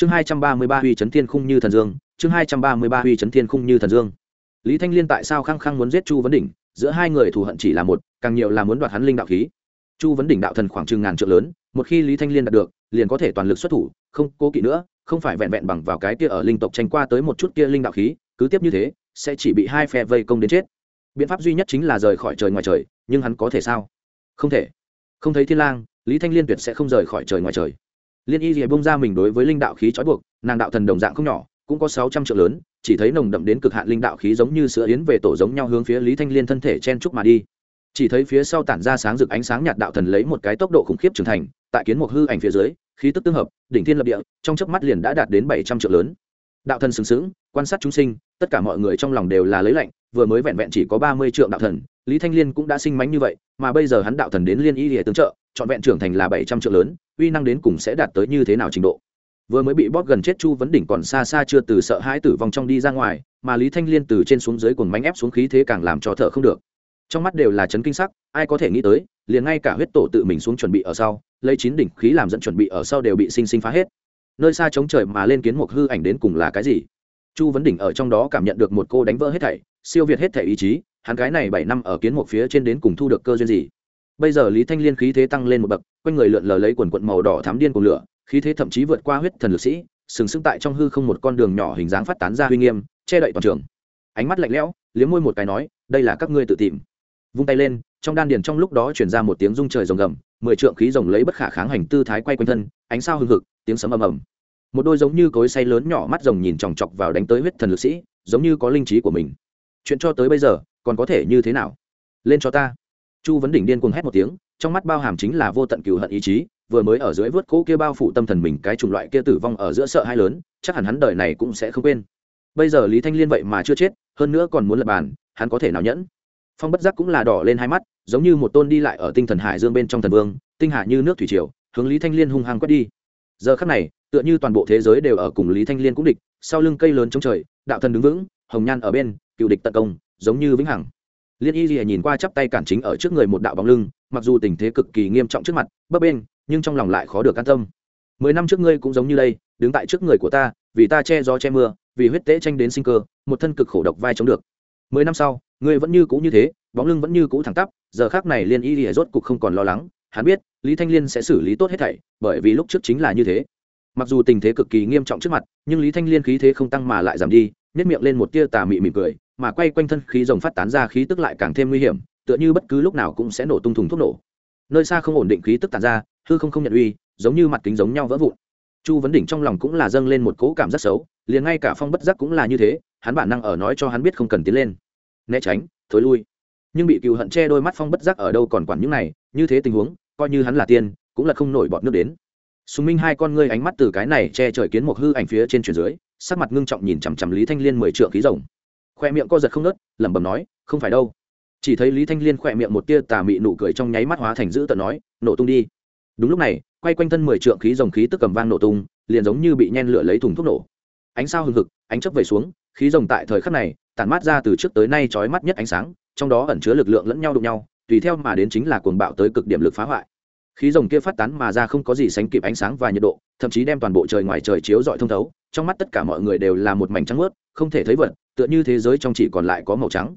chương hai trăm ba mươi ba huy chấn thiên khung như thần dương, chương hai trăm ba mươi ba huy chấn thiên khung như thần dương. Lý thanh liên tại sao khăng khăng muốn giết chu vấn đỉnh, giữa hai người thù hận chỉ là một, càng nhiều là muốn đoạt hắn linh đạo khí. Chu vấn đỉnh đạo thần khoảng chừng ngàn trượng lớn, một khi lý thanh liên đạt được, liền có thể toàn lực xuất thủ, không cố kỵ nữa, không phải vẹn vẹn bằng vào cái kia ở linh tộc tranh qua tới một chút kia linh đạo khí, cứ tiếp như thế, sẽ chỉ bị hai phe vây công đến chết. Biện pháp duy nhất chính là rời khỏi trời ngoài trời, nhưng hắn có thể sao? Không thể. Không thấy thiên lang, lý thanh liên tuyệt sẽ không rời khỏi trời ngoài trời liên y rìa bông ra mình đối với linh đạo khí trói buộc, nàng đạo thần đồng dạng không nhỏ, cũng có sáu trăm triệu lớn, chỉ thấy nồng đậm đến cực hạn linh đạo khí giống như sữa yến về tổ giống nhau hướng phía lý thanh liên thân thể chen trúc mà đi. Chỉ thấy phía sau tản ra sáng rực ánh sáng nhạt đạo thần lấy một cái tốc độ khủng khiếp trưởng thành, tại kiến một hư ảnh phía dưới, khí tức tương hợp, đỉnh thiên lập địa, trong chớp mắt liền đã đạt đến bảy trăm triệu lớn. Đạo thần sừng sững, quan sát chúng sinh, tất cả mọi người trong lòng đều là lấy lạnh, vừa mới vẹn vẹn chỉ có ba mươi triệu đạo thần, lý thanh liên cũng đã sinh mánh như vậy, mà bây giờ hắn đạo thần đến liên y để tương trợ trọn vẹn trưởng thành là bảy trăm triệu lớn, uy năng đến cùng sẽ đạt tới như thế nào trình độ? Vừa mới bị bóp gần chết chu vấn đỉnh còn xa xa chưa từ sợ hãi tử vong trong đi ra ngoài, mà lý thanh liên từ trên xuống dưới cuồng mánh ép xuống khí thế càng làm cho thở không được. Trong mắt đều là chấn kinh sắc, ai có thể nghĩ tới, liền ngay cả huyết tổ tự mình xuống chuẩn bị ở sau, lấy chín đỉnh khí làm dẫn chuẩn bị ở sau đều bị sinh sinh phá hết. Nơi xa chống trời mà lên kiến một hư ảnh đến cùng là cái gì? Chu vấn đỉnh ở trong đó cảm nhận được một cô đánh vỡ hết thảy, siêu việt hết thảy ý chí, hắn cái này bảy năm ở kiến một phía trên đến cùng thu được cơ duyên gì? Bây giờ lý thanh liên khí thế tăng lên một bậc, quanh người lượn lờ lấy quần quận màu đỏ thám điên cùng lửa, khí thế thậm chí vượt qua huyết thần lực sĩ, sừng sững tại trong hư không một con đường nhỏ hình dáng phát tán ra uy nghiêm, che đậy toàn trường. Ánh mắt lạnh lẽo, liếm môi một cái nói, đây là các ngươi tự tìm. Vung tay lên, trong đan điền trong lúc đó chuyển ra một tiếng rung trời rồng gầm, mười trượng khí rồng lấy bất khả kháng hành tư thái quay quanh thân, ánh sao hưng hực, tiếng sấm ầm ầm. Một đôi giống như cối say lớn nhỏ mắt rồng nhìn chòng chọc vào đánh tới huyết thần lực sĩ, giống như có linh trí của mình. Chuyện cho tới bây giờ, còn có thể như thế nào? Lên cho ta chu vấn đỉnh điên cuồng hét một tiếng, trong mắt bao hàm chính là vô tận cừu hận ý chí, vừa mới ở dưới vớt cỗ kia bao phủ tâm thần mình cái chủng loại kia tử vong ở giữa sợ hai lớn, chắc hẳn hắn đời này cũng sẽ không quên. Bây giờ lý thanh liên vậy mà chưa chết, hơn nữa còn muốn lập bàn, hắn có thể nào nhẫn? Phong bất giác cũng là đỏ lên hai mắt, giống như một tôn đi lại ở tinh thần hải dương bên trong thần vương, tinh hạ như nước thủy triều, hướng lý thanh liên hung hăng quét đi. Giờ khắc này, tựa như toàn bộ thế giới đều ở cùng lý thanh liên cũng địch, sau lưng cây lớn trong trời, đạo thần đứng vững, hồng nhan ở bên, cựu địch tận công, giống như vĩnh hằng liên y lìa nhìn qua chắp tay cản chính ở trước người một đạo bóng lưng, mặc dù tình thế cực kỳ nghiêm trọng trước mặt, bấp bên nhưng trong lòng lại khó được an tâm. Mười năm trước ngươi cũng giống như đây, đứng tại trước người của ta, vì ta che gió che mưa, vì huyết tế tranh đến sinh cơ, một thân cực khổ độc vai chống được. Mười năm sau, ngươi vẫn như cũ như thế, bóng lưng vẫn như cũ thẳng tắp, giờ khác này liên y lìa rốt cục không còn lo lắng, hắn biết, lý thanh liên sẽ xử lý tốt hết thảy, bởi vì lúc trước chính là như thế. Mặc dù tình thế cực kỳ nghiêm trọng trước mặt, nhưng lý thanh liên khí thế không tăng mà lại giảm đi nhất miệng lên một tia tà mị mỉm cười mà quay quanh thân khí rồng phát tán ra khí tức lại càng thêm nguy hiểm, tựa như bất cứ lúc nào cũng sẽ nổ tung thùng thuốc nổ. Nơi xa không ổn định khí tức tàn ra, hư không không nhận uy, giống như mặt kính giống nhau vỡ vụn. Chu vấn đỉnh trong lòng cũng là dâng lên một cỗ cảm rất xấu, liền ngay cả phong bất giác cũng là như thế, hắn bản năng ở nói cho hắn biết không cần tiến lên. Né tránh, thối lui. Nhưng bị cựu hận che đôi mắt phong bất giác ở đâu còn quản những này, như thế tình huống, coi như hắn là tiên, cũng là không nổi bọt nước đến. Sùng minh hai con ngươi ánh mắt từ cái này che trời kiến một hư ảnh phía trên chuyển dưới, sắc mặt ngưng trọng nhìn chằm chằm lý thanh liên mười trượng khí rồng khoe miệng co giật không nớt lẩm bẩm nói, không phải đâu. Chỉ thấy lý thanh liên khoe miệng một tia tà mị nụ cười trong nháy mắt hóa thành dữ tợn nói, nổ tung đi. Đúng lúc này, quay quanh thân mười trượng khí dòng khí tức cầm vang nổ tung, liền giống như bị nhen lửa lấy thùng thuốc nổ. Ánh sao hừng hực, ánh chấp về xuống, khí rồng tại thời khắc này, tản mát ra từ trước tới nay trói mắt nhất ánh sáng, trong đó ẩn chứa lực lượng lẫn nhau đụng nhau, tùy theo mà đến chính là cuồng bạo tới cực điểm lực phá hoại. Khí rồng kia phát tán mà ra không có gì sánh kịp ánh sáng và nhiệt độ, thậm chí đem toàn bộ trời ngoài trời chiếu rọi thông thấu, trong mắt tất cả mọi người đều là một mảnh trắng ướt không thể thấy vật, tựa như thế giới trong chỉ còn lại có màu trắng.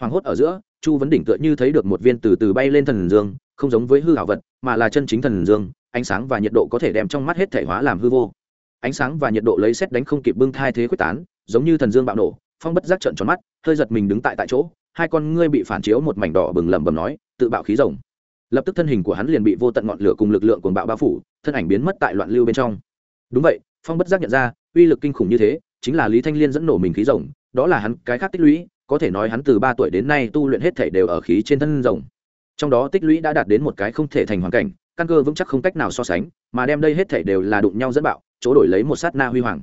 Hoàng hốt ở giữa, chu vấn đỉnh tựa như thấy được một viên từ từ bay lên thần dương, không giống với hư hảo vật, mà là chân chính thần dương, ánh sáng và nhiệt độ có thể đem trong mắt hết thể hóa làm hư vô. Ánh sáng và nhiệt độ lấy xét đánh không kịp bưng thai thế quyết tán, giống như thần dương bạo nổ, phong bất giác trận tròn mắt, hơi giật mình đứng tại tại chỗ, hai con ngươi bị phản chiếu một mảnh đỏ bừng lầm bầm nói, tự bạo khí rồng. Lập tức thân hình của hắn liền bị vô tận ngọn lửa cùng lực lượng cuồng bạo bao phủ, thân ảnh biến mất tại loạn lưu bên trong. Đúng vậy, phong bất giác nhận ra, uy lực kinh khủng như thế chính là lý thanh liên dẫn nổ mình khí rồng, đó là hắn cái khác tích lũy, có thể nói hắn từ ba tuổi đến nay tu luyện hết thể đều ở khí trên thân rồng. Trong đó tích lũy đã đạt đến một cái không thể thành hoàn cảnh, căn cơ vững chắc không cách nào so sánh, mà đem đây hết thể đều là đụng nhau dẫn bạo, chỗ đổi lấy một sát na huy hoàng.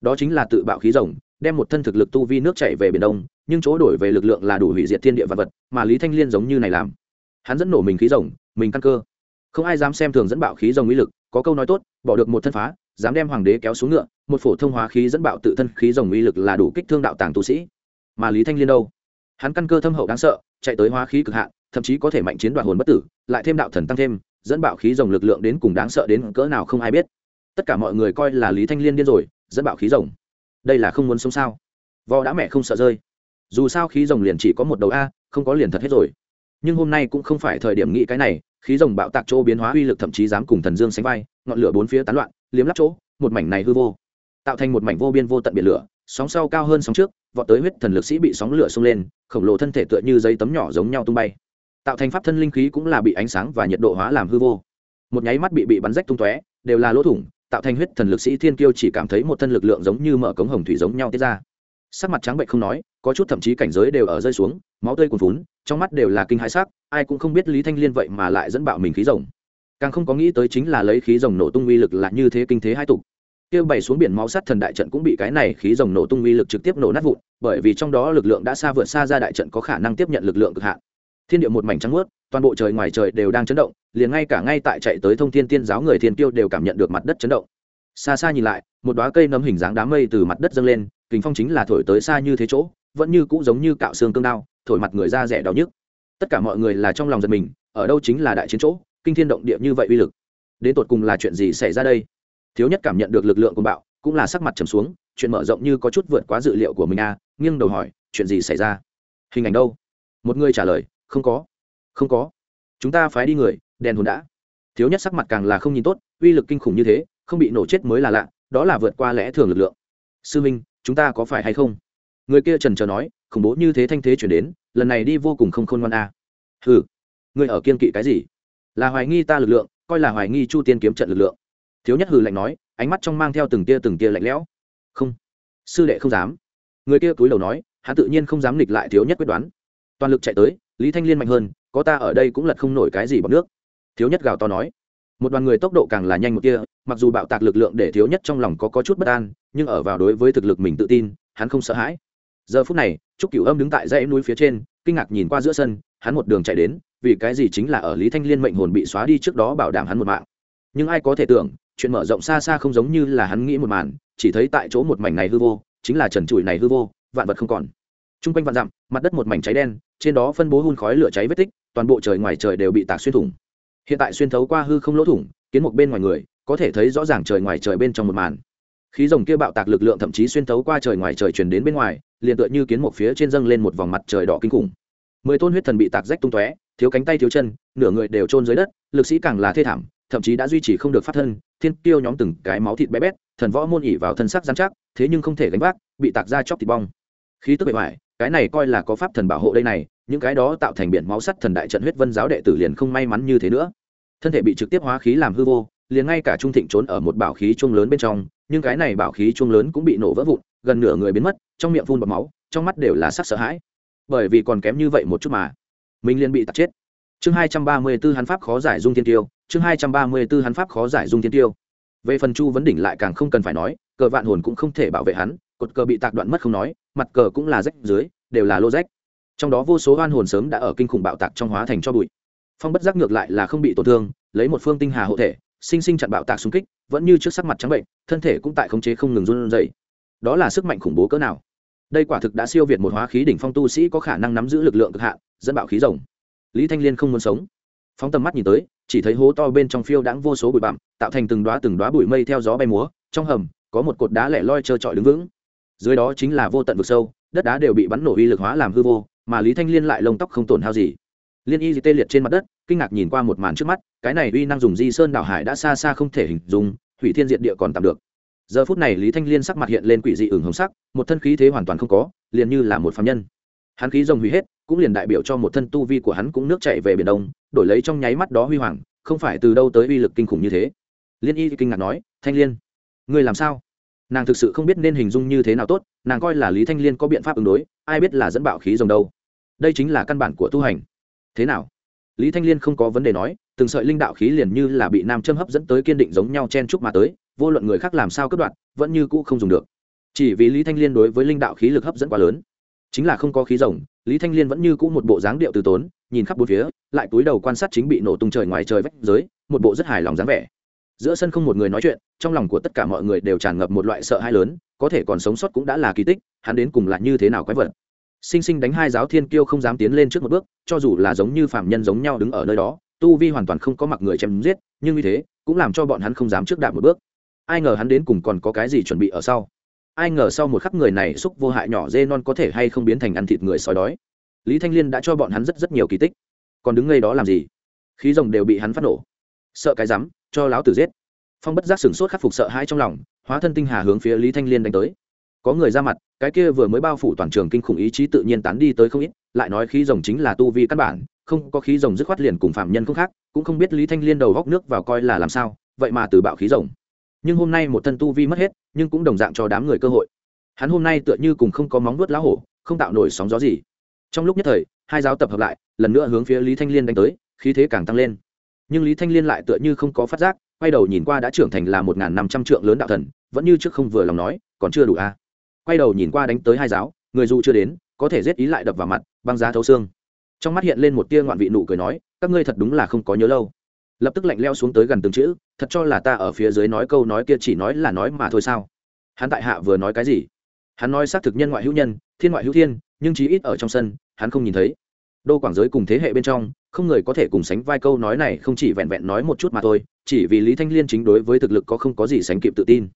Đó chính là tự bạo khí rồng, đem một thân thực lực tu vi nước chảy về biển đông, nhưng chỗ đổi về lực lượng là đủ hủy diệt thiên địa vật vật, mà lý thanh liên giống như này làm. Hắn dẫn nổ mình khí rồng, mình căn cơ. Không ai dám xem thường dẫn bạo khí rồng uy lực, có câu nói tốt, bỏ được một thân phá, dám đem hoàng đế kéo xuống ngựa một phổ thông hóa khí dẫn bạo tự thân khí rồng uy lực là đủ kích thương đạo tàng tu sĩ. Mà lý thanh liên đâu? Hắn căn cơ thâm hậu đáng sợ, chạy tới hóa khí cực hạn, thậm chí có thể mạnh chiến đoạn hồn bất tử, lại thêm đạo thần tăng thêm, dẫn bạo khí rồng lực lượng đến cùng đáng sợ đến cỡ nào không ai biết. Tất cả mọi người coi là lý thanh liên điên rồi, dẫn bạo khí rồng đây là không muốn sống sao? Vò đã mẹ không sợ rơi. Dù sao khí rồng liền chỉ có một đầu a, không có liền thật hết rồi. Nhưng hôm nay cũng không phải thời điểm nghĩ cái này, khí rồng bạo tạc chỗ biến hóa uy lực thậm chí dám cùng thần dương sánh vai, ngọn lửa bốn phía tán loạn, liếm lắp chỗ, một mảnh này hư vô tạo thành một mảnh vô biên vô tận biển lửa, sóng sau cao hơn sóng trước, vọt tới huyết thần lực sĩ bị sóng lửa xông lên, khổng lồ thân thể tựa như giấy tấm nhỏ giống nhau tung bay. Tạo thành pháp thân linh khí cũng là bị ánh sáng và nhiệt độ hóa làm hư vô. Một nháy mắt bị bị bắn rách tung tóe, đều là lỗ thủng, tạo thành huyết thần lực sĩ thiên kiêu chỉ cảm thấy một thân lực lượng giống như mở cống hồng thủy giống nhau tiết ra. Sắc mặt trắng bệnh không nói, có chút thậm chí cảnh giới đều ở rơi xuống, máu tươi cuồn phún trong mắt đều là kinh hãi sắc, ai cũng không biết lý thanh liên vậy mà lại dẫn bạo mình khí rồng. Càng không có nghĩ tới chính là lấy khí rồng nổ tung uy lực là như thế kinh thế hai tục kia bày xuống biển máu sắt thần đại trận cũng bị cái này khí rồng nổ tung uy lực trực tiếp nổ nát vụn, bởi vì trong đó lực lượng đã xa vượt xa ra đại trận có khả năng tiếp nhận lực lượng cực hạn. Thiên địa một mảnh trắng ướt toàn bộ trời ngoài trời đều đang chấn động, liền ngay cả ngay tại chạy tới thông thiên tiên giáo người thiên tiêu đều cảm nhận được mặt đất chấn động. Xa xa nhìn lại, một đoá cây nấm hình dáng đám mây từ mặt đất dâng lên kính phong chính là thổi tới xa như thế chỗ, vẫn như cũ giống như cạo xương cương đao, thổi mặt người ra rẻ đau nhức. Tất cả mọi người là trong lòng giật mình, ở đâu chính là đại chiến chỗ, kinh thiên động địa như vậy uy lực. Đến tột cùng là chuyện gì xảy ra đây? Thiếu nhất cảm nhận được lực lượng của bạo cũng là sắc mặt trầm xuống chuyện mở rộng như có chút vượt quá dự liệu của mình a à, nghiêng đầu hỏi chuyện gì xảy ra? Hình ảnh đâu? Một người trả lời không có. Không có. Chúng ta phái đi người đèn hồn đã. Thiếu nhất sắc mặt càng là không nhìn tốt uy lực kinh khủng như thế không bị nổ chết mới là lạ đó là vượt qua lẽ thường lực lượng. Sư minh chúng ta có phải hay không? Người kia trần trờ nói khủng bố như thế thanh thế chuyển đến lần này đi vô cùng không khôn ngoan a à. hừ. Người ở kiên kỵ cái gì? Là hoài nghi ta lực lượng coi là hoài nghi chu tiên kiếm trận lực lượng thiếu nhất hừ lạnh nói ánh mắt trong mang theo từng tia từng tia lạnh lẽo. Không sư đệ không dám. Người kia cúi đầu nói hắn tự nhiên không dám nghịch lại thiếu nhất quyết đoán. Toàn lực chạy tới lý thanh liên mạnh hơn có ta ở đây cũng lật không nổi cái gì bằng nước. Thiếu nhất gào to nói một đoàn người tốc độ càng là nhanh một kia mặc dù bạo tạc lực lượng để thiếu nhất trong lòng có, có chút bất an nhưng ở vào đối với thực lực mình tự tin hắn không sợ hãi. Giờ phút này trúc cửu âm đứng tại dãy núi phía trên kinh ngạc nhìn qua giữa sân hắn một đường chạy đến vì cái gì chính là ở lý thanh liên mệnh hồn bị xóa đi trước đó bảo đảm hắn một mạng. Nhưng ai có thể tưởng chuyện mở rộng xa xa không giống như là hắn nghĩ một màn, chỉ thấy tại chỗ một mảnh này hư vô, chính là trần trụi này hư vô, vạn vật không còn. T r u n g quanh vạn dặm, mặt đất một mảnh cháy đen, trên đó phân bố hun khói lửa cháy vết tích, toàn bộ trời ngoài trời đều bị tạc xuyên thủng. Hiện tại xuyên thấu qua hư không lỗ thủng, kiến một bên ngoài người, có thể thấy rõ ràng trời ngoài trời bên trong một màn. Khí rồng kia bạo tạc lực lượng thậm chí xuyên thấu qua trời ngoài trời truyền đến bên ngoài, liền tựa như kiến một phía trên dâng lên một vòng mặt trời đỏ kinh khủng. Mười tôn huyết thần bị tạc rách tung tóe, thiếu cánh tay thiếu chân, nửa người đều trôn dưới đất, lực sĩ càng là thê thảm thậm chí đã duy trì không được phát thân, thiên tiêu nhóm từng cái máu thịt bé bét, thần võ môn ỉ vào thân sắc giám chắc, thế nhưng không thể gánh vác, bị tạc ra chóc thịt bong. Khí tức bề ngoài, cái này coi là có pháp thần bảo hộ đây này, những cái đó tạo thành biển máu sắt thần đại trận huyết vân giáo đệ tử liền không may mắn như thế nữa. Thân thể bị trực tiếp hóa khí làm hư vô, liền ngay cả trung thịnh trốn ở một bảo khí chuông lớn bên trong, nhưng cái này bảo khí chuông lớn cũng bị nổ vỡ vụn, gần nửa người biến mất, trong miệng phun bọt máu, trong mắt đều là sắc sợ hãi. Bởi vì còn kém như vậy một chút mà, mình liền bị tạt chết. Chương hai trăm ba mươi b ố hắn pháp khó giải dung thiên tiêu chương hai trăm ba mươi b ố hắn pháp khó giải dung thiên tiêu. Về phần chu vấn đỉnh lại càng không cần phải nói, cờ vạn hồn cũng không thể bảo vệ hắn, cột cờ bị tạc đoạn mất không nói, mặt cờ cũng là rách dưới, đều là lô rách. Trong đó vô số oan hồn sớm đã ở kinh khủng bạo tạc trong hóa thành cho bụi. Phong bất giác ngược lại là không bị tổn thương, lấy một phương tinh hà hộ thể, sinh sinh chặn bạo tạc xung kích, vẫn như trước sắc mặt trắng bệnh, thân thể cũng tại khống chế không ngừng run rẩy. Đó là sức mạnh khủng bố cỡ nào? Đây quả thực đã siêu việt một hóa khí đỉnh phong tu sĩ có khả năng nắm giữ lực lượng cực hạn, dẫn bạo khí rồng. Lý thanh liên không muốn sống. Phóng tầm mắt nhìn tới chỉ thấy hố to bên trong phiêu đãng vô số bụi bặm, tạo thành từng đoá từng đoá bụi mây theo gió bay múa, trong hầm, có một cột đá lẻ loi trơ trọi đứng vững. Dưới đó chính là vô tận vực sâu, đất đá đều bị bắn nổ uy lực hóa làm hư vô, mà lý thanh liên lại lông tóc không tổn hao gì. Liên y tê liệt trên mặt đất, kinh ngạc nhìn qua một màn trước mắt, cái này uy năng dùng di sơn đảo hải đã xa xa không thể hình dung, hủy thiên diện địa còn tạm được. Giờ phút này lý thanh liên sắc mặt hiện lên quỷ dị ửng hồng sắc, một thân khí thế hoàn toàn không có, liền như là một phạm nhân hắn khí rồng hủy hết, cũng liền đại biểu cho một thân tu vi của hắn cũng nước chạy về biển đông, đổi lấy trong nháy mắt đó huy hoàng, không phải từ đâu tới uy lực kinh khủng như thế. Liên y kinh ngạc nói, thanh liên, ngươi làm sao? Nàng thực sự không biết nên hình dung như thế nào tốt, nàng coi là lý thanh liên có biện pháp ứng đối, ai biết là dẫn bạo khí rồng đâu. Đây chính là căn bản của tu hành. Thế nào? Lý thanh liên không có vấn đề nói, từng sợi linh đạo khí liền như là bị nam châm hấp dẫn tới kiên định giống nhau chen chúc mà tới, vô luận người khác làm sao cất đoạn vẫn như cũ không dùng được. Chỉ vì lý thanh liên đối với linh đạo khí lực hấp dẫn quá lớn chính là không có khí rồng, lý thanh liên vẫn như cũ một bộ dáng điệu từ tốn, nhìn khắp bốn phía, lại túi đầu quan sát chính bị nổ tung trời ngoài trời vách giới, một bộ rất hài lòng dáng vẻ. Giữa sân không một người nói chuyện, trong lòng của tất cả mọi người đều tràn ngập một loại sợ hãi lớn, có thể còn sống sót cũng đã là kỳ tích, hắn đến cùng là như thế nào quái vật. Sinh sinh đánh hai giáo thiên kiêu không dám tiến lên trước một bước, cho dù là giống như phạm nhân giống nhau đứng ở nơi đó, tu vi hoàn toàn không có mặc người chém giết, nhưng như thế, cũng làm cho bọn hắn không dám trước đạp một bước. Ai ngờ hắn đến cùng còn có cái gì chuẩn bị ở sau? Ai ngờ sau một khắc người này xúc vô hại nhỏ dê non có thể hay không biến thành ăn thịt người sói đói. Lý thanh liên đã cho bọn hắn rất rất nhiều kỳ tích. Còn đứng ngay đó làm gì? Khí rồng đều bị hắn phát nổ. Sợ cái rắm, cho láo tử giết. Phong bất giác sửng sốt khắc phục sợ hãi trong lòng, hóa thân tinh hà hướng phía lý thanh liên đánh tới. Có người ra mặt, cái kia vừa mới bao phủ toàn trường kinh khủng ý chí tự nhiên tán đi tới không ít, lại nói khí rồng chính là tu vi căn bản, không có khí rồng dứt khoát liền cùng phạm nhân không khác, cũng không biết lý thanh liên đầu góc nước vào coi là làm sao, vậy mà từ bạo khí rồng nhưng hôm nay một thân tu vi mất hết, nhưng cũng đồng dạng cho đám người cơ hội. Hắn hôm nay tựa như cùng không có móng vuốt lá hổ, không tạo nổi sóng gió gì. Trong lúc nhất thời, hai giáo tập hợp lại, lần nữa hướng phía lý thanh liên đánh tới, khí thế càng tăng lên. Nhưng lý thanh liên lại tựa như không có phát giác, quay đầu nhìn qua đã trưởng thành là một n g h n năm trăm trượng lớn đạo thần, vẫn như trước không vừa lòng nói, còn chưa đủ a à. quay đầu nhìn qua đánh tới hai giáo, người dù chưa đến, có thể giết ý lại đập vào mặt, băng giá thấu xương. Trong mắt hiện lên một tia ngoạn vị nụ cười nói, các ngươi thật đúng là không có nhớ lâu lập tức lạnh leo xuống tới gần từng chữ, thật cho là ta ở phía dưới nói câu nói kia chỉ nói là nói mà thôi sao? Hắn tại hạ vừa nói cái gì? Hắn nói xác thực nhân ngoại hữu nhân, thiên ngoại hữu thiên, nhưng chí ít ở trong sân, hắn không nhìn thấy. Đô quảng giới cùng thế hệ bên trong, không người có thể cùng sánh vai câu nói này, không chỉ vẹn vẹn nói một chút mà thôi, chỉ vì lý thanh liên chính đối với thực lực có không có gì sánh kịp tự tin.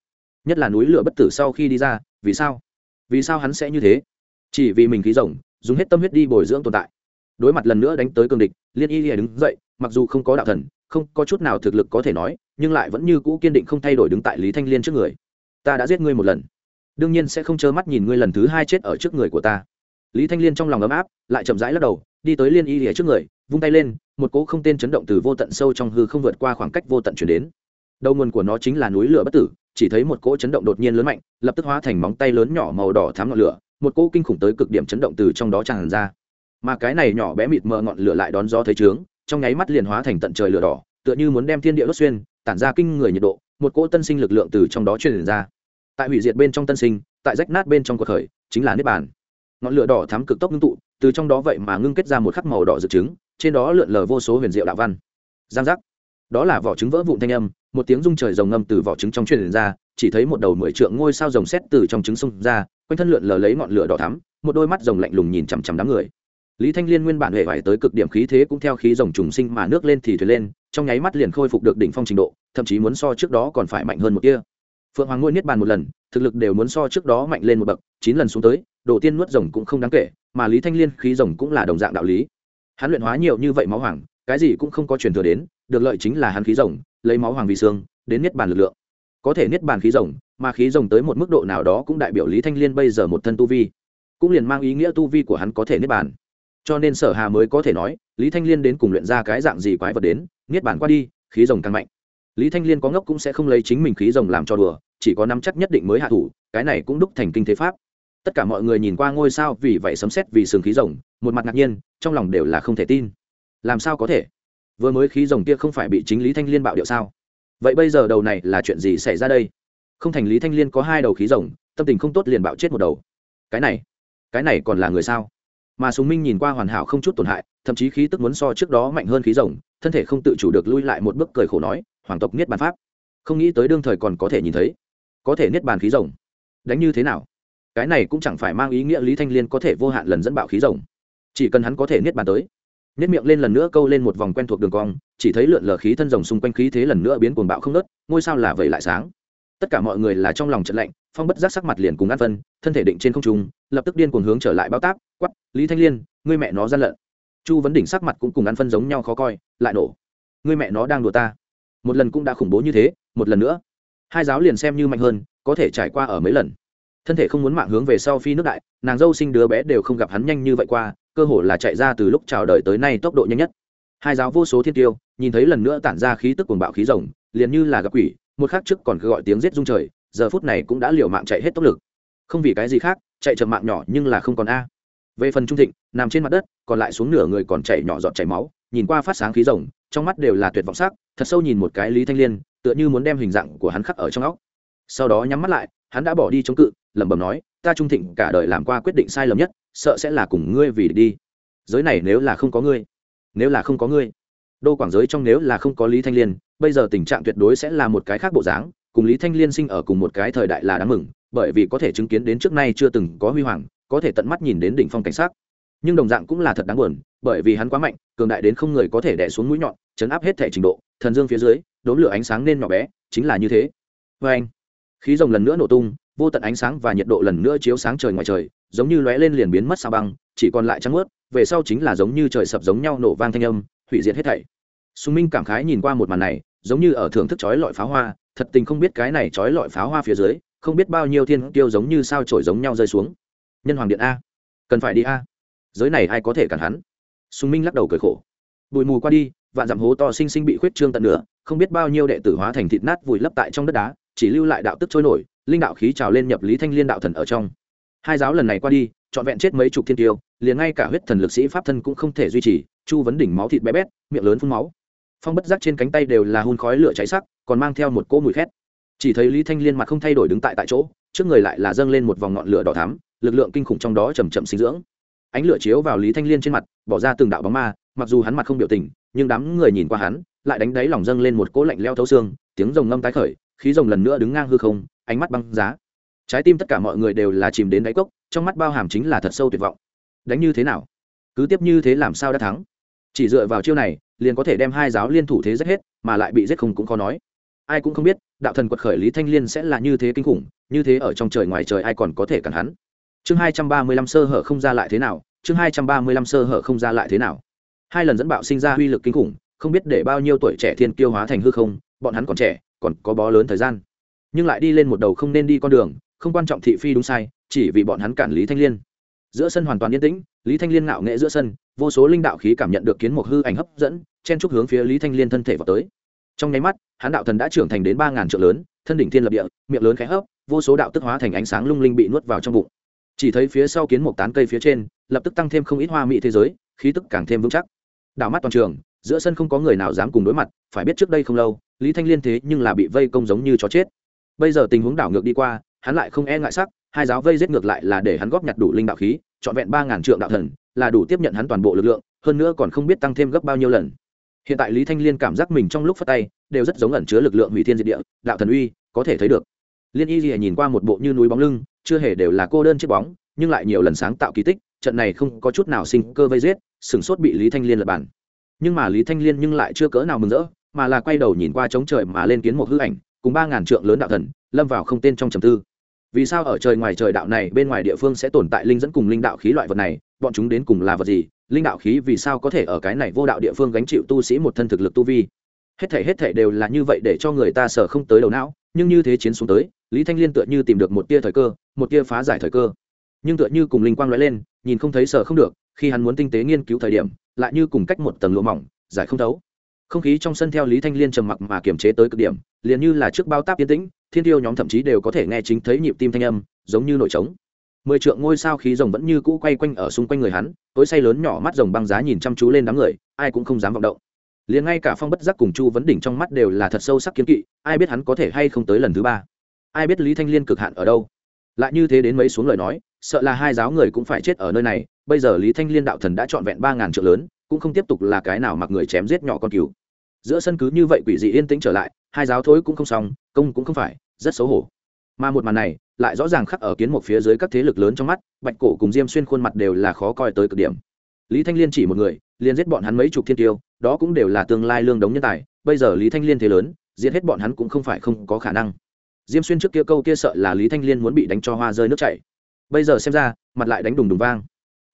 Nhất là núi lửa bất tử sau khi đi ra, vì sao? Vì sao hắn sẽ như thế? Chỉ vì mình khí rồng dùng hết tâm huyết đi bồi dưỡng tồn tại. Đối mặt lần nữa đánh tới cương địch, liên y lìa đứng dậy, mặc dù không có đạo thần không có chút nào thực lực có thể nói, nhưng lại vẫn như cũ kiên định không thay đổi đứng tại lý thanh liên trước người. Ta đã giết ngươi một lần. Đương nhiên sẽ không trơ mắt nhìn ngươi lần thứ hai chết ở trước người của ta. Lý thanh liên trong lòng ấm áp, lại chậm rãi lắc đầu, đi tới liên y lìa trước người, vung tay lên, một cỗ không tên chấn động từ vô tận sâu trong hư không vượt qua khoảng cách vô tận chuyển đến. Đầu nguồn của nó chính là núi lửa bất tử, chỉ thấy một cỗ chấn động đột nhiên lớn mạnh, lập tức hóa thành móng tay lớn nhỏ màu đỏ thám ngọn lửa, một cỗ kinh khủng tới cực điểm chấn động từ trong đó tràn ra. Mà cái này nhỏ bé mịt mờ ngọn lửa lại đón gió thấy trướng trong nháy mắt liền hóa thành tận trời lửa đỏ, tựa như muốn đem thiên địa đốt xuyên, tản ra kinh người nhiệt độ, một cỗ tân sinh lực lượng từ trong đó truyền ra. Tại hủy diệt bên trong tân sinh, tại rách nát bên trong cuộc khởi, chính là niết bàn. Ngọn lửa đỏ thắm cực tốc ngưng tụ, từ trong đó vậy mà ngưng kết ra một khắc màu đỏ rực trứng, trên đó lượn lờ vô số huyền diệu đạo văn. Giang giác. Đó là vỏ trứng vỡ vụn thanh âm, một tiếng rung trời rồng ngâm từ vỏ trứng trong truyền ra, chỉ thấy một đầu mười trượng ngôi sao rồng xét từ trong trứng xông ra, quanh thân lượn lờ lấy ngọn lửa đỏ thắm, một đôi mắt rồng lạnh lùng nhìn chằm chằm đám người lý thanh liên nguyên bản hệ vải tới cực điểm khí thế cũng theo khí rồng trùng sinh mà nước lên thì thuyền lên, trong nháy mắt liền khôi phục được đỉnh phong trình độ, thậm chí muốn so trước đó còn phải mạnh hơn một kia phượng hoàng ngôi niết bàn một lần, thực lực đều muốn so trước đó mạnh lên một bậc, chín lần xuống tới độ tiên nuốt rồng cũng không đáng kể, mà lý thanh liên khí rồng cũng là đồng dạng đạo lý. Hắn luyện hóa nhiều như vậy máu hoàng, cái gì cũng không có truyền thừa đến, được lợi chính là hắn khí rồng, lấy máu hoàng vì xương, đến niết bàn lực lượng. Có thể niết bàn khí rồng, mà khí rồng tới một mức độ nào đó cũng đại biểu lý thanh liên bây giờ một thân tu vi. Cũng liền mang ý nghĩa tu vi của hắn có thể niết bàn cho nên sở hà mới có thể nói, lý thanh liên đến cùng luyện ra cái dạng gì quái vật đến, niết bản qua đi, khí rồng càng mạnh. Lý thanh liên có ngốc cũng sẽ không lấy chính mình khí rồng làm cho đùa, chỉ có nắm chắc nhất định mới hạ thủ, cái này cũng đúc thành kinh thế pháp. Tất cả mọi người nhìn qua ngôi sao vì vậy sấm xét vì sừng khí rồng, một mặt ngạc nhiên, trong lòng đều là không thể tin. Làm sao có thể? Vừa mới khí rồng kia không phải bị chính lý thanh liên bạo điệu sao? Vậy bây giờ đầu này là chuyện gì xảy ra đây? Không thành lý thanh liên có hai đầu khí rồng, tâm tình không tốt liền bạo chết một đầu. Cái này cái này còn là người sao? Mà súng minh nhìn qua hoàn hảo không chút tổn hại, thậm chí khí tức muốn so trước đó mạnh hơn khí rồng, thân thể không tự chủ được lui lại một bước cười khổ nói, hoàng tộc niết bàn pháp. Không nghĩ tới đương thời còn có thể nhìn thấy, có thể niết bàn khí rồng. Đánh như thế nào? Cái này cũng chẳng phải mang ý nghĩa lý thanh liên có thể vô hạn lần dẫn bạo khí rồng. Chỉ cần hắn có thể niết bàn tới niết miệng lên lần nữa câu lên một vòng quen thuộc đường cong, chỉ thấy lượn lờ khí thân rồng xung quanh khí thế lần nữa biến cuồng bạo không nớt ngôi sao là vậy lại sáng tất cả mọi người là trong lòng trận lạnh, phong bất giác sắc mặt liền cùng ăn phân thân thể định trên không trung, lập tức điên cuồng hướng trở lại bao táp quắp lý thanh liên, ngươi mẹ nó gian lận. Chu vấn đỉnh sắc mặt cũng cùng ăn phân giống nhau khó coi, lại nổ. Ngươi mẹ nó đang đùa ta. Một lần cũng đã khủng bố như thế, một lần nữa. Hai giáo liền xem như mạnh hơn, có thể trải qua ở mấy lần. Thân thể không muốn mạng hướng về sau phi nước đại, nàng dâu sinh đứa bé đều không gặp hắn nhanh như vậy qua, cơ hồ là chạy ra từ lúc chào đời tới nay tốc độ nhanh nhất. Hai giáo vô số thiên tiêu, nhìn thấy lần nữa tản ra khí tức cuồng bạo khí rồng, liền như là gặp quỷ một khắc trước còn cứ gọi tiếng giết rung trời, giờ phút này cũng đã liều mạng chạy hết tốc lực. Không vì cái gì khác, chạy chậm mạng nhỏ nhưng là không còn a. Về phần trung thịnh, nằm trên mặt đất, còn lại xuống nửa người còn chảy nhỏ giọt chảy máu, nhìn qua phát sáng khí rồng, trong mắt đều là tuyệt vọng sắc, thật sâu nhìn một cái lý thanh liên, tựa như muốn đem hình dạng của hắn khắc ở trong óc. Sau đó nhắm mắt lại, hắn đã bỏ đi chống cự, lẩm bẩm nói, ta trung thịnh cả đời làm qua quyết định sai lầm nhất, sợ sẽ là cùng ngươi vì đi. Giới này nếu là không có ngươi, nếu là không có ngươi, đô quảng giới trong nếu là không có lý thanh liên bây giờ tình trạng tuyệt đối sẽ là một cái khác bộ dáng, cùng lý thanh liên sinh ở cùng một cái thời đại là đáng mừng, bởi vì có thể chứng kiến đến trước nay chưa từng có huy hoàng, có thể tận mắt nhìn đến đỉnh phong cảnh sát nhưng đồng dạng cũng là thật đáng buồn, bởi vì hắn quá mạnh, cường đại đến không người có thể đẻ xuống mũi nhọn, chấn áp hết thể trình độ, thần dương phía dưới, đốn lửa ánh sáng nên nhỏ bé, chính là như thế. Vê anh, khí rồng lần nữa nổ tung, vô tận ánh sáng và nhiệt độ lần nữa chiếu sáng trời ngoài trời, giống như lóe lên liền biến mất sao băng, chỉ còn lại trắng ướt về sau chính là giống như trời sập giống nhau nổ vang thanh âm, hủy diệt hết thảy sùng minh cảm khái nhìn qua một màn này, giống như ở thưởng thức chói lọi pháo hoa, thật tình không biết cái này chói lọi pháo hoa phía dưới, không biết bao nhiêu thiên tiêu giống như sao trổi giống nhau rơi xuống. Nhân hoàng điện a. Cần phải đi a. Giới này ai có thể cản hắn? Sùng minh lắc đầu cười khổ. Bụi mù qua đi, vạn dặm hố to sinh sinh bị khuyết trương tận nửa, không biết bao nhiêu đệ tử hóa thành thịt nát vùi lấp tại trong đất đá, chỉ lưu lại đạo tức trôi nổi, linh đạo khí trào lên nhập lý thanh liên đạo thần ở trong. Hai giáo lần này qua đi, trọn vẹn chết mấy chục thiên tiêu liền ngay cả huyết thần lực sĩ pháp thân cũng không thể duy trì, chu vấn đỉnh máu thịt bé bét, miệng lớn phun máu phong bất giác trên cánh tay đều là hun khói lửa cháy sắc, còn mang theo một cỗ mùi khét. Chỉ thấy lý thanh liên mặt không thay đổi đứng tại tại chỗ, trước người lại là dâng lên một vòng ngọn lửa đỏ thắm, lực lượng kinh khủng trong đó chầm chậm sinh dưỡng. Ánh lửa chiếu vào lý thanh liên trên mặt, bỏ ra từng đạo bóng ma, mặc dù hắn mặt không biểu tình, nhưng đám người nhìn qua hắn, lại đánh đáy lòng dâng lên một cỗ lạnh leo thấu xương, tiếng rồng ngâm tái khởi, khí rồng lần nữa đứng ngang hư không, ánh mắt băng giá. Trái tim tất cả mọi người đều là chìm đến đáy cốc, trong mắt bao hàm chính là thật sâu tuyệt vọng. Đánh như thế nào? Cứ tiếp như thế làm sao đã thắng? Chỉ dựa vào chiêu này, liền có thể đem hai giáo liên thủ thế giết hết, mà lại bị giết không cũng khó nói. Ai cũng không biết, đạo thần quật khởi lý thanh liên sẽ là như thế kinh khủng, như thế ở trong trời ngoài trời ai còn có thể cản hắn. Chương hai trăm ba mươi lăm sơ hở không ra lại thế nào, chương hai trăm ba mươi lăm sơ hở không ra lại thế nào. Hai lần dẫn bạo sinh ra uy lực kinh khủng, không biết để bao nhiêu tuổi trẻ thiên kiêu hóa thành hư không, bọn hắn còn trẻ, còn có bó lớn thời gian. Nhưng lại đi lên một đầu không nên đi con đường, không quan trọng thị phi đúng sai, chỉ vì bọn hắn cản lý thanh liên giữa sân hoàn toàn yên tĩnh, lý thanh liên ngạo nghệ giữa sân, vô số linh đạo khí cảm nhận được kiến mục hư ảnh hấp dẫn, chen trúc hướng phía lý thanh liên thân thể vào tới. Trong nháy mắt, hắn đạo thần đã trưởng thành đến ba ngàn trượng lớn, thân đỉnh thiên lập địa, miệng lớn khẽ hấp, vô số đạo tức hóa thành ánh sáng lung linh bị nuốt vào trong bụng. Chỉ thấy phía sau kiến mục tán cây phía trên, lập tức tăng thêm không ít hoa mỹ thế giới, khí tức càng thêm vững chắc. Đảo mắt toàn trường, giữa sân không có người nào dám cùng đối mặt, phải biết trước đây không lâu, lý thanh liên thế nhưng là bị vây công giống như chó chết. Bây giờ tình huống đảo ngược đi qua, hắn lại không e ngại sắc hai giáo vây giết ngược lại là để hắn góp nhặt đủ linh đạo khí, trọn vẹn ba ngàn trượng đạo thần, là đủ tiếp nhận hắn toàn bộ lực lượng, hơn nữa còn không biết tăng thêm gấp bao nhiêu lần. Hiện tại lý thanh liên cảm giác mình trong lúc phát tay, đều rất giống ẩn chứa lực lượng hủy thiên diệt địa, đạo thần uy, có thể thấy được. Liên y gì nhìn qua một bộ như núi bóng lưng, chưa hề đều là cô đơn chiếc bóng, nhưng lại nhiều lần sáng tạo kỳ tích, trận này không có chút nào sinh cơ vây giết sửng sốt bị lý thanh liên lật bản. Nhưng mà lý thanh liên nhưng lại chưa cỡ nào mừng rỡ, mà là quay đầu nhìn qua trống trời mà lên kiến một hư ảnh, cùng ba ngàn trượng lớn đạo thần, lâm vào không tên trong trầm tư vì sao ở trời ngoài trời đạo này, bên ngoài địa phương sẽ tồn tại linh dẫn cùng linh đạo khí loại vật này? Bọn chúng đến cùng là vật gì? Linh đạo khí vì sao có thể ở cái này vô đạo địa phương gánh chịu tu sĩ một thân thực lực tu vi? Hết thể hết thể đều là như vậy để cho người ta sợ không tới đầu não, nhưng như thế chiến xuống tới, lý thanh liên tựa như tìm được một tia thời cơ, một tia phá giải thời cơ. Nhưng tựa như cùng linh quang lóe lên, nhìn không thấy sợ không được, khi hắn muốn tinh tế nghiên cứu thời điểm, lại như cùng cách một tầng lụa mỏng, giải không thấu. Không khí trong sân theo lý thanh liên trầm mặc mà kiềm chế tới cực điểm, liền như là trước bao táp yên tĩnh thiên tiêu nhóm thậm chí đều có thể nghe chính thấy nhịp tim thanh âm, giống như nổi trống. Mười trượng ngôi sao khí rồng vẫn như cũ quay quanh ở xung quanh người hắn, tối say lớn nhỏ mắt rồng băng giá nhìn chăm chú lên đám người, ai cũng không dám vọng động. Liền ngay cả phong bất giác cùng chu vấn đỉnh trong mắt đều là thật sâu sắc kiến kỵ, ai biết hắn có thể hay không tới lần thứ ba? Ai biết lý thanh liên cực hạn ở đâu? Lại như thế đến mấy xuống lời nói, sợ là hai giáo người cũng phải chết ở nơi này, bây giờ lý thanh liên đạo thần đã trọn vẹn ba ngàn triệu lớn, cũng không tiếp tục là cái nào mặc người chém giết nhỏ con cừu giữa sân cứ như vậy quỷ dị yên tĩnh trở lại, hai giáo thối cũng không xong, công cũng không phải, rất xấu hổ. Mà một màn này, lại rõ ràng khắc ở kiến một phía dưới các thế lực lớn trong mắt, bạch cổ cùng diêm xuyên khuôn mặt đều là khó coi tới cực điểm. Lý thanh liên chỉ một người, liền giết bọn hắn mấy chục thiên tiêu, đó cũng đều là tương lai lương đống nhân tài, bây giờ lý thanh liên thế lớn, giết hết bọn hắn cũng không phải không có khả năng. Diêm xuyên trước kia câu kia sợ là lý thanh liên muốn bị đánh cho hoa rơi nước chảy. Bây giờ xem ra, mặt lại đánh đùng đùng vang.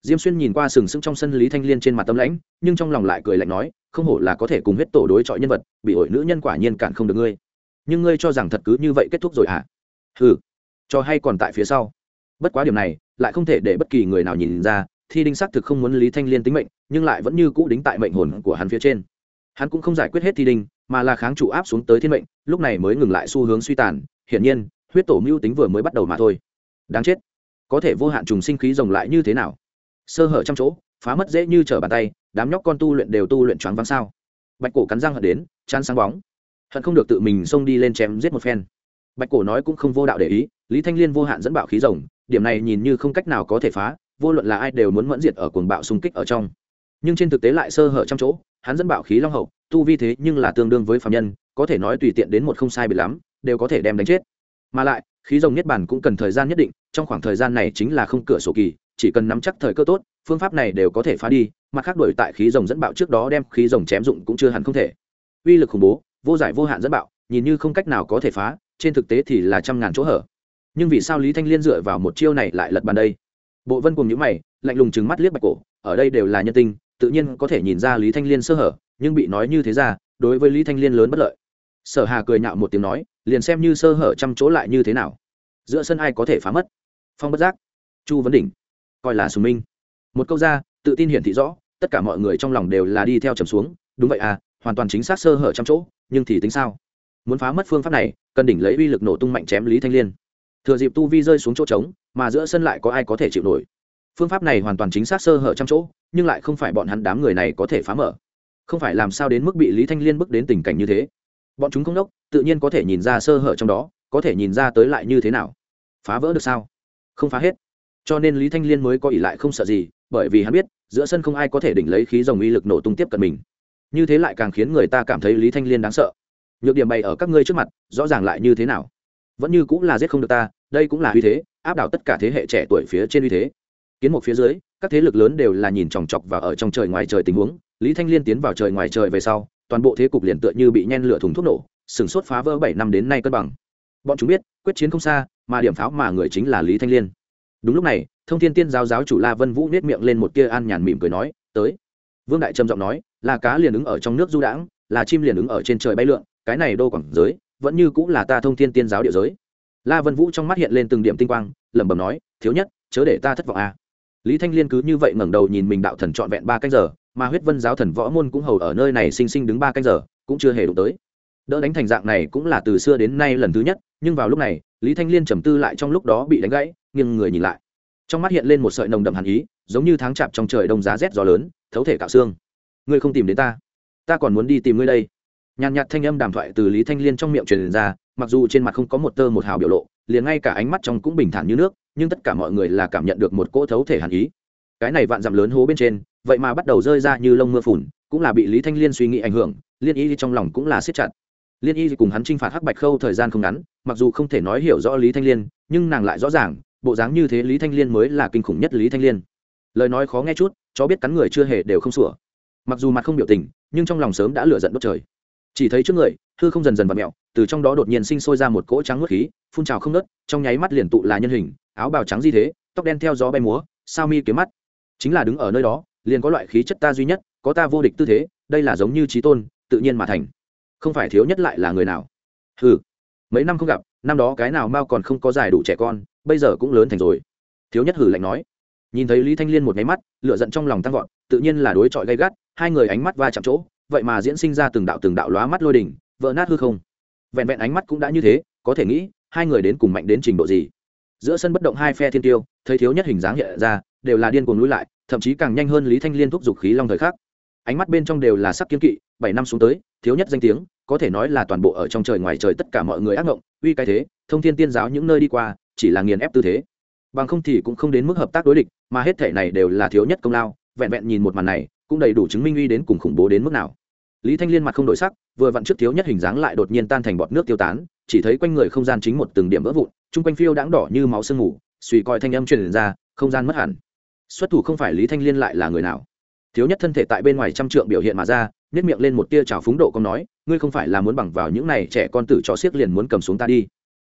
Diêm xuyên nhìn qua sừng sững trong sân lý thanh liên trên mặt tâm lãnh, nhưng trong lòng lại cười lạnh nói không hổ là có thể cùng huyết tổ đối chọi nhân vật, bị ổi nữ nhân quả nhiên cản không được ngươi. Nhưng ngươi cho rằng thật cứ như vậy kết thúc rồi à ừ cho hay còn tại phía sau. Bất quá điểm này, lại không thể để bất kỳ người nào nhìn ra, thi đinh xác thực không muốn lý thanh liên tính mệnh, nhưng lại vẫn như cũ đính tại mệnh hồn của hắn phía trên. Hắn cũng không giải quyết hết thi đinh, mà là kháng chủ áp xuống tới thiên mệnh, lúc này mới ngừng lại xu hướng suy tàn, hiển nhiên, huyết tổ mưu tính vừa mới bắt đầu mà thôi. Đáng chết. Có thể vô hạn trùng sinh khí rồng lại như thế nào? Sơ hở trong chỗ phá mất dễ như trở bàn tay, đám nhóc con tu luyện đều tu luyện choáng váng sao. Bạch cổ cắn răng hận đến, chán sáng bóng. Hận không được tự mình xông đi lên chém giết một phen. Bạch cổ nói cũng không vô đạo để ý, lý thanh liên vô hạn dẫn bạo khí rồng, điểm này nhìn như không cách nào có thể phá, vô luận là ai đều muốn mẫn diệt ở cuồng bạo xung kích ở trong. Nhưng trên thực tế lại sơ hở trong chỗ, hắn dẫn bạo khí long hậu, tu vi thế nhưng là tương đương với phạm nhân, có thể nói tùy tiện đến một không sai biệt lắm, đều có thể đem đánh chết. Mà lại, khí rồng nhất bản cũng cần thời gian nhất định, trong khoảng thời gian này chính là không cửa sổ kỳ, chỉ cần nắm chắc thời cơ tốt phương pháp này đều có thể phá đi, mặt khác đổi tại khí rồng dẫn bạo trước đó đem khí rồng chém dụng cũng chưa hẳn không thể. Uy lực khủng bố, vô giải vô hạn dẫn bạo, nhìn như không cách nào có thể phá, trên thực tế thì là trăm ngàn chỗ hở. Nhưng vì sao lý thanh liên dựa vào một chiêu này lại lật bàn đây? Bộ vân cùng những mày, lạnh lùng trừng mắt liếc bạch cổ, ở đây đều là nhân tinh, tự nhiên có thể nhìn ra lý thanh liên sơ hở, nhưng bị nói như thế ra, đối với lý thanh liên lớn bất lợi. Sở hà cười nhạo một tiếng nói, liền xem như sơ hở trăm chỗ lại như thế nào? Giữa sân ai có thể phá mất? Phong bất giác. Chu vấn đỉnh. Coi là sùng minh một câu ra, tự tin hiển thị rõ, tất cả mọi người trong lòng đều là đi theo trầm xuống. Đúng vậy à hoàn toàn chính xác sơ hở trăm chỗ, nhưng thì tính sao? Muốn phá mất phương pháp này, cần đỉnh lấy uy lực nổ tung mạnh chém lý thanh liên. Thừa dịp tu vi rơi xuống chỗ trống, mà giữa sân lại có ai có thể chịu nổi. Phương pháp này hoàn toàn chính xác sơ hở trăm chỗ, nhưng lại không phải bọn hắn đám người này có thể phá mở. Không phải làm sao đến mức bị lý thanh liên bước đến tình cảnh như thế. Bọn chúng không đốc, tự nhiên có thể nhìn ra sơ hở trong đó, có thể nhìn ra tới lại như thế nào. Phá vỡ được sao? Không phá hết. Cho nên lý thanh liên mới có ỷ lại không sợ gì bởi vì hắn biết, giữa sân không ai có thể đỉnh lấy khí dòng uy lực nổ tung tiếp cận mình. Như thế lại càng khiến người ta cảm thấy lý thanh liên đáng sợ. Nhược điểm bày ở các ngươi trước mặt, rõ ràng lại như thế nào? Vẫn như cũng là giết không được ta, đây cũng là uy thế, áp đảo tất cả thế hệ trẻ tuổi phía trên uy thế. Kiến một phía dưới, các thế lực lớn đều là nhìn chòng chọc và ở trong trời ngoài trời tình huống, lý thanh liên tiến vào trời ngoài trời về sau, toàn bộ thế cục liền tựa như bị nhen lửa thùng thuốc nổ, sừng sốt phá vỡ bảy năm đến nay cân bằng. Bọn chúng biết, quyết chiến không xa, mà điểm pháo mà người chính là lý thanh liên đúng lúc này, thông thiên tiên giáo giáo chủ la vân vũ nết miệng lên một tia an nhàn mỉm cười nói, tới. Vương đại trầm giọng nói là cá liền ứng ở trong nước du đãng là chim liền ứng ở trên trời bay lượn, cái này đô quảng giới, vẫn như cũng là ta thông thiên tiên giáo địa giới. La vân vũ trong mắt hiện lên từng điểm tinh quang, lẩm bẩm nói, thiếu nhất, chớ để ta thất vọng a à. lý thanh liên cứ như vậy ngẩng đầu nhìn mình đạo thần trọn vẹn ba canh giờ, mà huyết vân giáo thần võ môn cũng hầu ở nơi này sinh sinh đứng ba canh giờ, cũng chưa hề đụng tới. Đỡ đánh thành dạng này cũng là từ xưa đến nay lần thứ nhất, nhưng vào lúc này lý thanh liên trầm tư lại trong lúc đó bị đánh gãy, nghiêng người nhìn lại. Trong mắt hiện lên một sợi nồng đậm hàn ý, giống như tháng chạp trong trời đông giá rét gió lớn, thấu thể cạo xương. Ngươi không tìm đến ta ta còn muốn đi tìm ngươi đây. Nhàn nhạt thanh âm đàm thoại từ lý thanh liên trong miệng truyền ra, mặc dù trên mặt không có một tơ một hào biểu lộ, liền ngay cả ánh mắt trong cũng bình thản như nước, nhưng tất cả mọi người là cảm nhận được một cỗ thấu thể hàn ý. Cái này vạn dặm lớn hố bên trên, vậy mà bắt đầu rơi ra như lông mưa phùn, cũng là bị lý thanh liên suy nghĩ ảnh hưởng, liên ý trong lòng cũng là siết chặt liên y cùng hắn t r i n h phạt hắc bạch khâu thời gian không ngắn, mặc dù không thể nói hiểu rõ lý thanh liên, nhưng nàng lại rõ ràng, bộ dáng như thế lý thanh liên mới là kinh khủng nhất lý thanh liên. Lời nói khó nghe chút, chó biết cắn người chưa hề đều không sủa. Mặc dù mặt không biểu tình, nhưng trong lòng sớm đã lửa giận đốt trời. Chỉ thấy trước người, hư không dần dần và mẹo từ trong đó đột nhiên sinh sôi ra một cỗ trắng nuốt khí, phun trào không nớt trong nháy mắt liền tụ là nhân hình, áo bào trắng di thế, tóc đen theo gió bay múa, sao mi kiếm mắt. Chính là đứng ở nơi đó, liền có loại khí chất ta duy nhất, có ta vô địch tư thế, đây là giống như trí tôn, tự nhiên mà thành không phải thiếu nhất lại là người nào. Ừ mấy năm không gặp, năm đó cái nào mao còn không có giải đủ trẻ con, bây giờ cũng lớn thành rồi. Thiếu nhất hử lạnh nói. Nhìn thấy lý thanh liên một nháy mắt lựa giận trong lòng tăng vọt, tự nhiên là đối chọi gay gắt, hai người ánh mắt va chạm chỗ, vậy mà diễn sinh ra từng đạo từng đạo lóa mắt lôi đình, vỡ nát hư không. Vẹn vẹn ánh mắt cũng đã như thế, có thể nghĩ, hai người đến cùng mạnh đến trình độ gì. Giữa sân bất động hai phe thiên tiêu, thấy thiếu nhất hình dáng hiện ra, đều là điên cuồng lùi lại, thậm chí càng nhanh hơn lý thanh liên thúc giục khí long thời khắc. Ánh mắt bên trong đều là sắc kiếm kỵ, bảy năm xuống tới, thiếu nhất danh tiếng có thể nói là toàn bộ ở trong trời ngoài trời tất cả mọi người ác ngộng, uy cái thế, thông thiên tiên giáo những nơi đi qua, chỉ là nghiền ép tư thế. Bằng không thì cũng không đến mức hợp tác đối địch, mà hết thể này đều là thiếu nhất công lao, vẹn vẹn nhìn một màn này, cũng đầy đủ chứng minh uy đến cùng khủng bố đến mức nào. Lý thanh liên mặt không đổi sắc, vừa vặn trước thiếu nhất hình dáng lại đột nhiên tan thành bọt nước tiêu tán, chỉ thấy quanh người không gian chính một từng điểm vỡ vụn, chung quanh phiêu đãng đỏ như máu sương mù, suy coi thanh âm truyền ra, không gian mất hẳn. Xuất thủ không phải lý thanh liên lại là người nào? Thiếu nhất thân thể tại bên ngoài trăm trượng biểu hiện mà ra nếp miệng lên một tia trào phúng độ công nói ngươi không phải là muốn bằng vào những này trẻ con tử cho siếc liền muốn cầm xuống ta đi.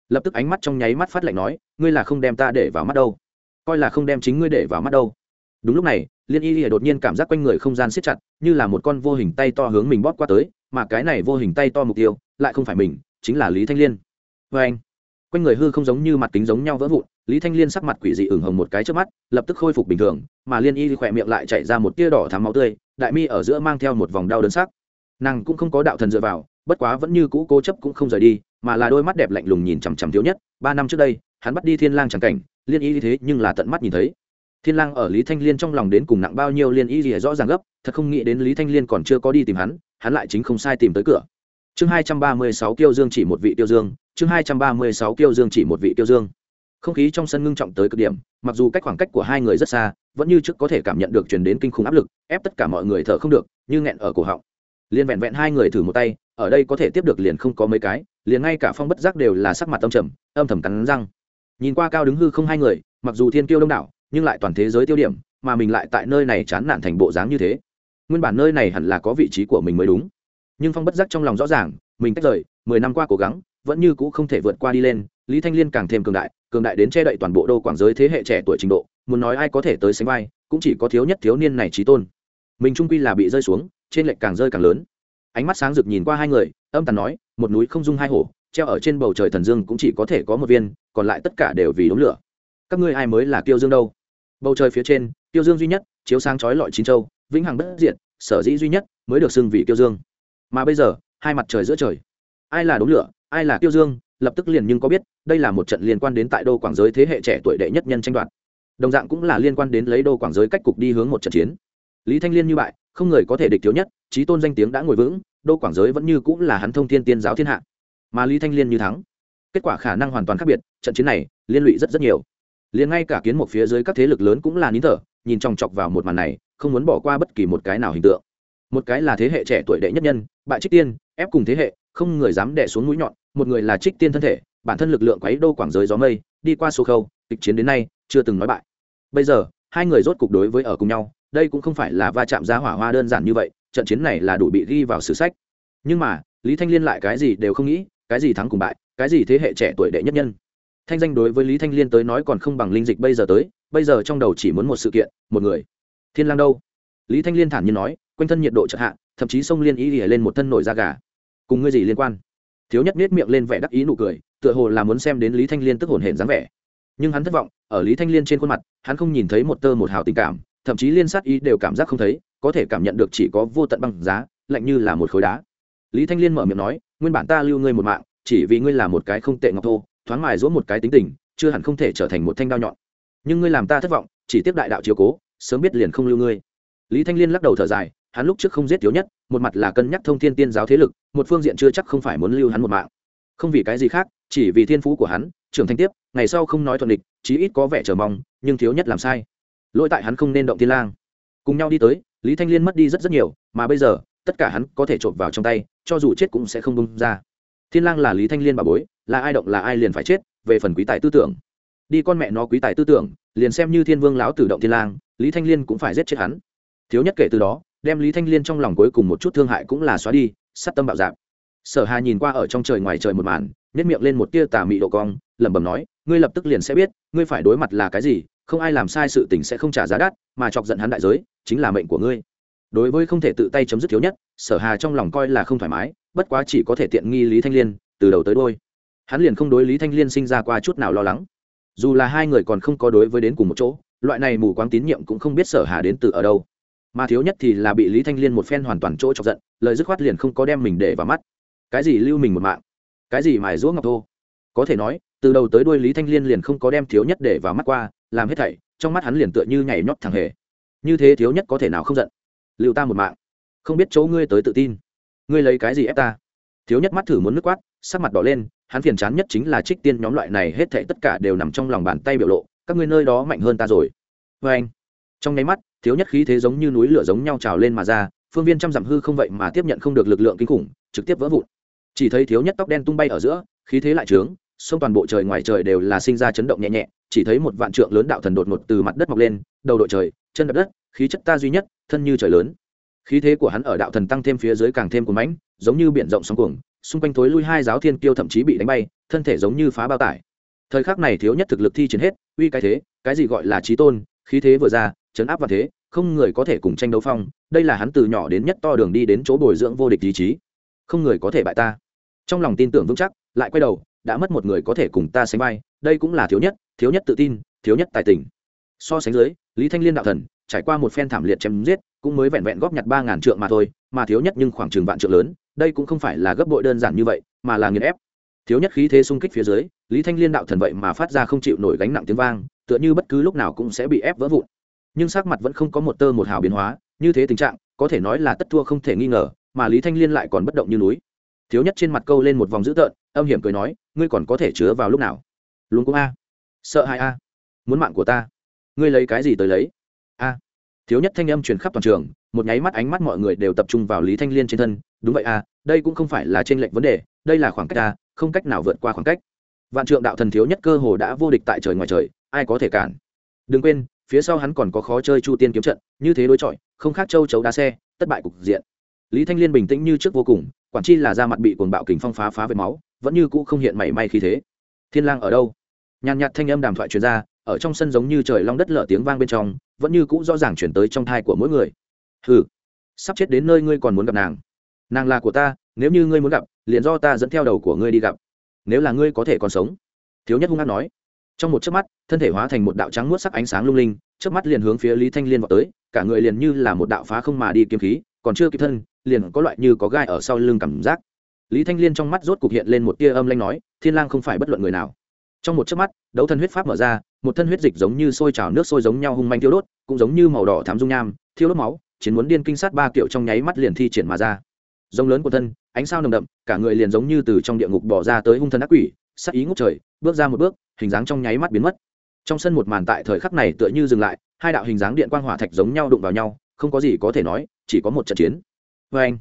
Lập tức ánh mắt trong nháy mắt phát lạnh nói, ngươi là không đem ta để vào mắt đâu. Coi là không đem chính ngươi để vào mắt đâu. Đúng lúc này, liên y lìa đột nhiên cảm giác quanh người không gian siết chặt, như là một con vô hình tay to hướng mình bóp qua tới, mà cái này vô hình tay to mục tiêu lại không phải mình, chính là lý thanh liên. Vê anh, quanh người hư không giống như mặt kính giống nhau vỡ vụn, lý thanh liên sắc mặt quỷ dị ửng hồng một cái trước mắt, lập tức khôi phục bình thường, mà liên y khỏe miệng lại chạy ra một tia đỏ thắm máu tươi, đại mi ở giữa mang theo một vòng đau đớn sắc nàng cũng không có đạo thần dựa vào, bất quá vẫn như cũ cố chấp cũng không rời đi, mà là đôi mắt đẹp lạnh lùng nhìn chằm chằm thiếu nhất. Ba năm trước đây, hắn bắt đi thiên lang chẳng cảnh, liên y thế nhưng là tận mắt nhìn thấy. Thiên lang ở lý thanh liên trong lòng đến cùng nặng bao nhiêu, liên y gì rõ ràng gấp, thật không nghĩ đến lý thanh liên còn chưa có đi tìm hắn hắn lại chính không sai tìm tới cửa. Chương hai trăm ba mươi sáu kiêu dương chỉ một vị tiêu dương, chương hai trăm ba mươi sáu kiêu dương chỉ một vị tiêu dương. Không khí trong sân ngưng trọng tới cực điểm, mặc dù cách khoảng cách của hai người rất xa, vẫn như trước có thể cảm nhận được truyền đến kinh khủng áp lực, ép tất cả mọi người thở không được, như nghẹn ở cổ họng liền vẹn vẹn hai người thử một tay, ở đây có thể tiếp được liền không có mấy cái, liền ngay cả phong bất giác đều là sắc mặt âm trầm, âm thầm cắn răng. Nhìn qua cao đứng hư không hai người, mặc dù thiên kiêu đông đảo, nhưng lại toàn thế giới tiêu điểm, mà mình lại tại nơi này chán nản thành bộ dáng như thế. Nguyên bản nơi này hẳn là có vị trí của mình mới đúng. Nhưng phong bất giác trong lòng rõ ràng, mình tách rời, mười năm qua cố gắng, vẫn như cũ không thể vượt qua đi lên, lý thanh liên càng thêm cường đại cường đại đến che đậy toàn bộ đô quảng giới thế hệ trẻ tuổi trình độ, muốn nói ai có thể tới sánh vai, cũng chỉ có thiếu nhất thiếu niên này trí tôn. Mình trung quy là bị rơi xuống trên lệch càng rơi càng lớn. Ánh mắt sáng rực nhìn qua hai người, âm tàn nói, một núi không dung hai hổ, treo ở trên bầu trời thần dương cũng chỉ có thể có một viên, còn lại tất cả đều vì đống lửa. Các ngươi ai mới là tiêu dương đâu? Bầu trời phía trên tiêu dương duy nhất, chiếu sáng chói lọi chín châu, vĩnh hằng bất diệt, sở dĩ duy nhất mới được xưng vị tiêu dương. Mà bây giờ, hai mặt trời giữa trời. Ai là đống lửa, ai là tiêu dương, lập tức liền nhưng có biết, đây là một trận liên quan đến tại đô quảng giới thế hệ trẻ tuổi đệ nhất nhân tranh đoạt. Đồng dạng cũng là liên quan đến lấy đô quảng giới cách cục đi hướng một trận chiến. Lý thanh liên như bại không người có thể địch thiếu nhất trí tôn danh tiếng đã ngồi vững, đô quảng giới vẫn như cũng là hắn thông thiên tiên giáo thiên hạ. Mà lý thanh liên như thắng. Kết quả khả năng hoàn toàn khác biệt, trận chiến này liên lụy rất rất nhiều. Liền ngay cả kiến một phía dưới các thế lực lớn cũng là nín thở, nhìn chòng chọc vào một màn này, không muốn bỏ qua bất kỳ một cái nào hình tượng. Một cái là thế hệ trẻ tuổi đệ nhất nhân, bại trích tiên, ép cùng thế hệ, không người dám đẻ xuống mũi nhọn, một người là trích tiên thân thể, bản thân lực lượng quấy đô quảng giới gió mây, đi qua số khâu, kịch chiến đến nay, chưa từng nói bại. Bây giờ, hai người rốt cục đối với ở cùng nhau đây cũng không phải là va chạm ra hỏa hoa đơn giản như vậy, trận chiến này là đủ bị ghi vào sử sách. Nhưng mà, lý thanh liên lại cái gì đều không nghĩ, cái gì thắng cùng bại, cái gì thế hệ trẻ tuổi đệ nhất nhân. Thanh danh đối với lý thanh liên tới nói còn không bằng linh dịch bây giờ tới, bây giờ trong đầu chỉ muốn một sự kiện, một người. Thiên lang đâu? Lý thanh liên thản nhiên nói, quanh thân nhiệt độ chợt hạ, thậm chí sông liên ý ỉa lên một thân nổi da gà. Cùng ngươi gì liên quan? Thiếu nhất nết miệng lên vẻ đắc ý nụ cười, tựa hồ là muốn xem đến lý thanh liên tức hồn hển dáng vẻ. Nhưng hắn thất vọng, ở lý thanh liên trên khuôn mặt, hắn không nhìn thấy một tơ một hào tình cảm thậm chí liên sát ý đều cảm giác không thấy, có thể cảm nhận được chỉ có vô tận băng giá, lạnh như là một khối đá. Lý thanh liên mở miệng nói, nguyên bản ta lưu ngươi một mạng, chỉ vì ngươi là một cái không tệ ngọc thô, thoáng mài giũa một cái tính tình, chưa hẳn không thể trở thành một thanh đao nhọn. Nhưng ngươi làm ta thất vọng, chỉ tiếp đại đạo chiếu cố, sớm biết liền không lưu ngươi. Lý thanh liên lắc đầu thở dài, hắn lúc trước không giết thiếu nhất, một mặt là cân nhắc thông thiên tiên giáo thế lực, một phương diện chưa chắc không phải muốn lưu hắn một mạng. Không vì cái gì khác, chỉ vì thiên phú của hắn, trưởng thành tiếp, ngày sau không nói thuận địch, chí ít có vẻ chờ mong, nhưng thiếu nhất làm sai lỗi tại hắn không nên động thiên lang. Cùng nhau đi tới, lý thanh liên mất đi rất rất nhiều, mà bây giờ, tất cả hắn có thể trộm vào trong tay, cho dù chết cũng sẽ không bung ra. Thiên lang là lý thanh liên bà bối, là ai động là ai liền phải chết, về phần quý tài tư tưởng. Đi con mẹ nó quý tài tư tưởng, liền xem như thiên vương lão tử động thiên lang, lý thanh liên cũng phải giết chết hắn. Thiếu nhất kể từ đó, đem lý thanh liên trong lòng cuối cùng một chút thương hại cũng là xóa đi, sát tâm bạo dạp sở hà nhìn qua ở trong trời ngoài trời một màn nhét miệng lên một tia tà mị độ cong, lẩm bẩm nói, ngươi lập tức liền sẽ biết, ngươi phải đối mặt là cái gì không ai làm sai sự tình sẽ không trả giá đắt, mà chọc giận hắn đại giới, chính là mệnh của ngươi. Đối với không thể tự tay chấm dứt thiếu nhất, sở hà trong lòng coi là không thoải mái, bất quá chỉ có thể tiện nghi lý thanh liên, từ đầu tới đôi. Hắn liền không đối lý thanh liên sinh ra qua chút nào lo lắng. Dù là hai người còn không có đối với đến cùng một chỗ, loại này mù quáng tín nhiệm cũng không biết sở hà đến từ ở đâu. Mà thiếu nhất thì là bị lý thanh liên một phen hoàn toàn chỗ chọc giận, lời dứt khoát liền không có đem mình để vào mắt. Cái gì lưu mình một mạng? Cái gì mài rũa ngọc thô? Có thể nói, từ đầu tới đuôi lý thanh liên liền không có đem thiếu nhất để vào mắt qua làm hết thảy, trong mắt hắn liền tựa như nhảy nhót thằng hề. Như thế thiếu nhất có thể nào không giận? Liệu ta một mạng. Không biết chỗ ngươi tới tự tin. Ngươi lấy cái gì ép ta? Thiếu nhất mắt thử muốn nước quát, sắc mặt đỏ lên, hắn phiền chán nhất chính là trích tiên nhóm loại này hết thảy tất cả đều nằm trong lòng bàn tay biểu lộ, các ngươi nơi đó mạnh hơn ta rồi. Vê anh, trong nháy mắt, thiếu nhất khí thế giống như núi lửa giống nhau trào lên mà ra, phương viên trăm dặm hư không vậy mà tiếp nhận không được lực lượng kinh khủng, trực tiếp vỡ vụn. Chỉ thấy thiếu nhất tóc đen tung bay ở giữa, khí thế lại trướng xông toàn bộ trời ngoài trời đều là sinh ra chấn động nhẹ nhẹ chỉ thấy một vạn trượng lớn đạo thần đột ngột từ mặt đất mọc lên, đầu đội trời, chân đập đất, khí chất ta duy nhất, thân như trời lớn. Khí thế của hắn ở đạo thần tăng thêm phía dưới càng thêm cuồng mãnh, giống như biển rộng sóng cuồng, xung quanh thối lui hai giáo thiên kiêu thậm chí bị đánh bay, thân thể giống như phá bao tải. Thời khắc này thiếu nhất thực lực thi triển hết, uy cái thế, cái gì gọi là trí tôn, khí thế vừa ra, chấn áp và thế, không người có thể cùng tranh đấu phong, đây là hắn từ nhỏ đến nhất to đường đi đến chỗ bồi dưỡng vô địch ý chí. Không người có thể bại ta. Trong lòng tin tưởng vững chắc, lại quay đầu đã mất một người có thể cùng ta sánh vai, đây cũng là thiếu nhất thiếu nhất tự tin, thiếu nhất tài tình. So sánh dưới, lý thanh liên đạo thần, trải qua một phen thảm liệt chém giết, cũng mới vẹn vẹn góp nhặt ba ngàn trượng mà thôi, mà thiếu nhất nhưng khoảng chừng vạn trượng lớn, đây cũng không phải là gấp bội đơn giản như vậy, mà là nghiền ép. Thiếu nhất khí thế xung kích phía dưới, lý thanh liên đạo thần vậy mà phát ra không chịu nổi gánh nặng tiếng vang, tựa như bất cứ lúc nào cũng sẽ bị ép vỡ vụn. Nhưng sắc mặt vẫn không có một tơ một hào biến hóa, như thế tình trạng, có thể nói là tất thua không thể nghi ngờ, mà lý thanh liên lại còn bất động như núi. Thiếu nhất trên mặt câu lên một vòng dữ tợn âm hiểm cười nói, ngươi còn có thể chứa vào lúc nào? Luôn cũng a. Sợ hãi a. Muốn mạng của ta. Ngươi lấy cái gì tới lấy? A. Thiếu nhất thanh âm truyền khắp toàn trường, một nháy mắt ánh mắt mọi người đều tập trung vào lý thanh liên trên thân. Đúng vậy a, đây cũng không phải là t r ê n lệch vấn đề, đây là khoảng cách a, không cách nào vượt qua khoảng cách. Vạn trượng đạo thần thiếu nhất cơ hồ đã vô địch tại trời ngoài trời, ai có thể cản? Đừng quên, phía sau hắn còn có khó chơi chu tiên kiếm trận, như thế đối chọi, không khác châu chấu đá xe tất bại cục diện. Lý thanh liên bình tĩnh như trước vô cùng, quản chi là da mặt bị cuồng bạo kình phong phá phá vệt máu vẫn như cũ không hiện mảy may khí thế. Thiên lang ở đâu? Nhàn nhạt thanh âm đàm thoại truyền ra, ở trong sân giống như trời long đất lở tiếng vang bên trong, vẫn như cũ rõ ràng chuyển tới trong thai của mỗi người. Hừ, sắp chết đến nơi ngươi còn muốn gặp nàng. Nàng là của ta, nếu như ngươi muốn gặp, liền do ta dẫn theo đầu của ngươi đi gặp. Nếu là ngươi có thể còn sống. Thiếu nhất hung hát nói. Trong một chớp mắt, thân thể hóa thành một đạo trắng muốt sắc ánh sáng lung linh, chớp mắt liền hướng phía lý thanh liên vào tới, cả người liền như là một đạo phá không mà đi kiếm khí, còn chưa kịp thân, liền có loại như có gai ở sau lưng cảm giác lý thanh liên trong mắt rốt cục hiện lên một tia âm lanh nói, thiên lang không phải bất luận người nào. Trong một chớp mắt, đấu thân huyết pháp mở ra, một thân huyết dịch giống như sôi trào nước sôi giống nhau hung manh thiêu đốt, cũng giống như màu đỏ thám dung nham, thiêu đốt máu, chiến muốn điên kinh sát ba kiểu trong nháy mắt liền thi triển mà ra. Giống lớn của thân, ánh sao nồng đậm, cả người liền giống như từ trong địa ngục bỏ ra tới hung thân ác quỷ sắc ý ngút trời, bước ra một bước, hình dáng trong nháy mắt biến mất. Trong sân một màn tại thời khắc này tựa như dừng lại, hai đạo hình dáng điện quang hỏa thạch giống nhau đụng vào nhau, không có gì có thể nói, chỉ có một trận chiến. Vê anh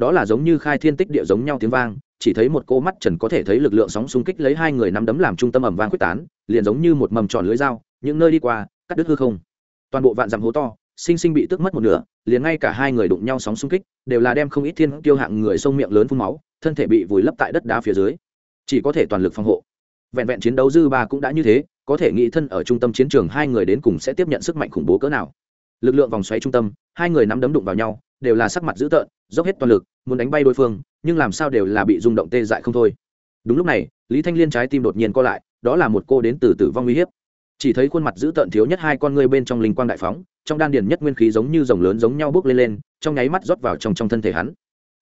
đó là giống như khai thiên tích địa giống nhau tiếng vang, chỉ thấy một cô mắt trần có thể thấy lực lượng sóng xung kích lấy hai người nắm đấm làm trung tâm ẩm vang quyết tán, liền giống như một mầm tròn lưới dao, những nơi đi qua, cắt đứt hư không. Toàn bộ vạn dặm hố to, sinh sinh bị tước mất một nửa, liền ngay cả hai người đụng nhau sóng xung kích, đều là đem không ít thiên tiêu hạng người sông miệng lớn phun máu, thân thể bị vùi lấp tại đất đá phía dưới. Chỉ có thể toàn lực phòng hộ. Vẹn vẹn chiến đấu dư ba cũng đã như thế, có thể nghĩ thân ở trung tâm chiến trường hai người đến cùng sẽ tiếp nhận sức mạnh khủng bố cỡ nào. Lực lượng vòng xoáy trung tâm, hai người nắm đấm đụng vào nhau, đều là sắc mặt dữ tợn dốc hết toàn lực, muốn đánh bay đối phương, nhưng làm sao đều là bị rung động tê dại không thôi. Đúng lúc này, lý thanh liên trái tim đột nhiên co lại, đó là một cô đến từ tử vong uy hiếp. Chỉ thấy khuôn mặt dữ tợn thiếu nhất hai con ngươi bên trong linh quang đại phóng, trong đan điền nhất nguyên khí giống như rồng lớn giống nhau bước lên lên, trong nháy mắt rót vào trong trong thân thể hắn.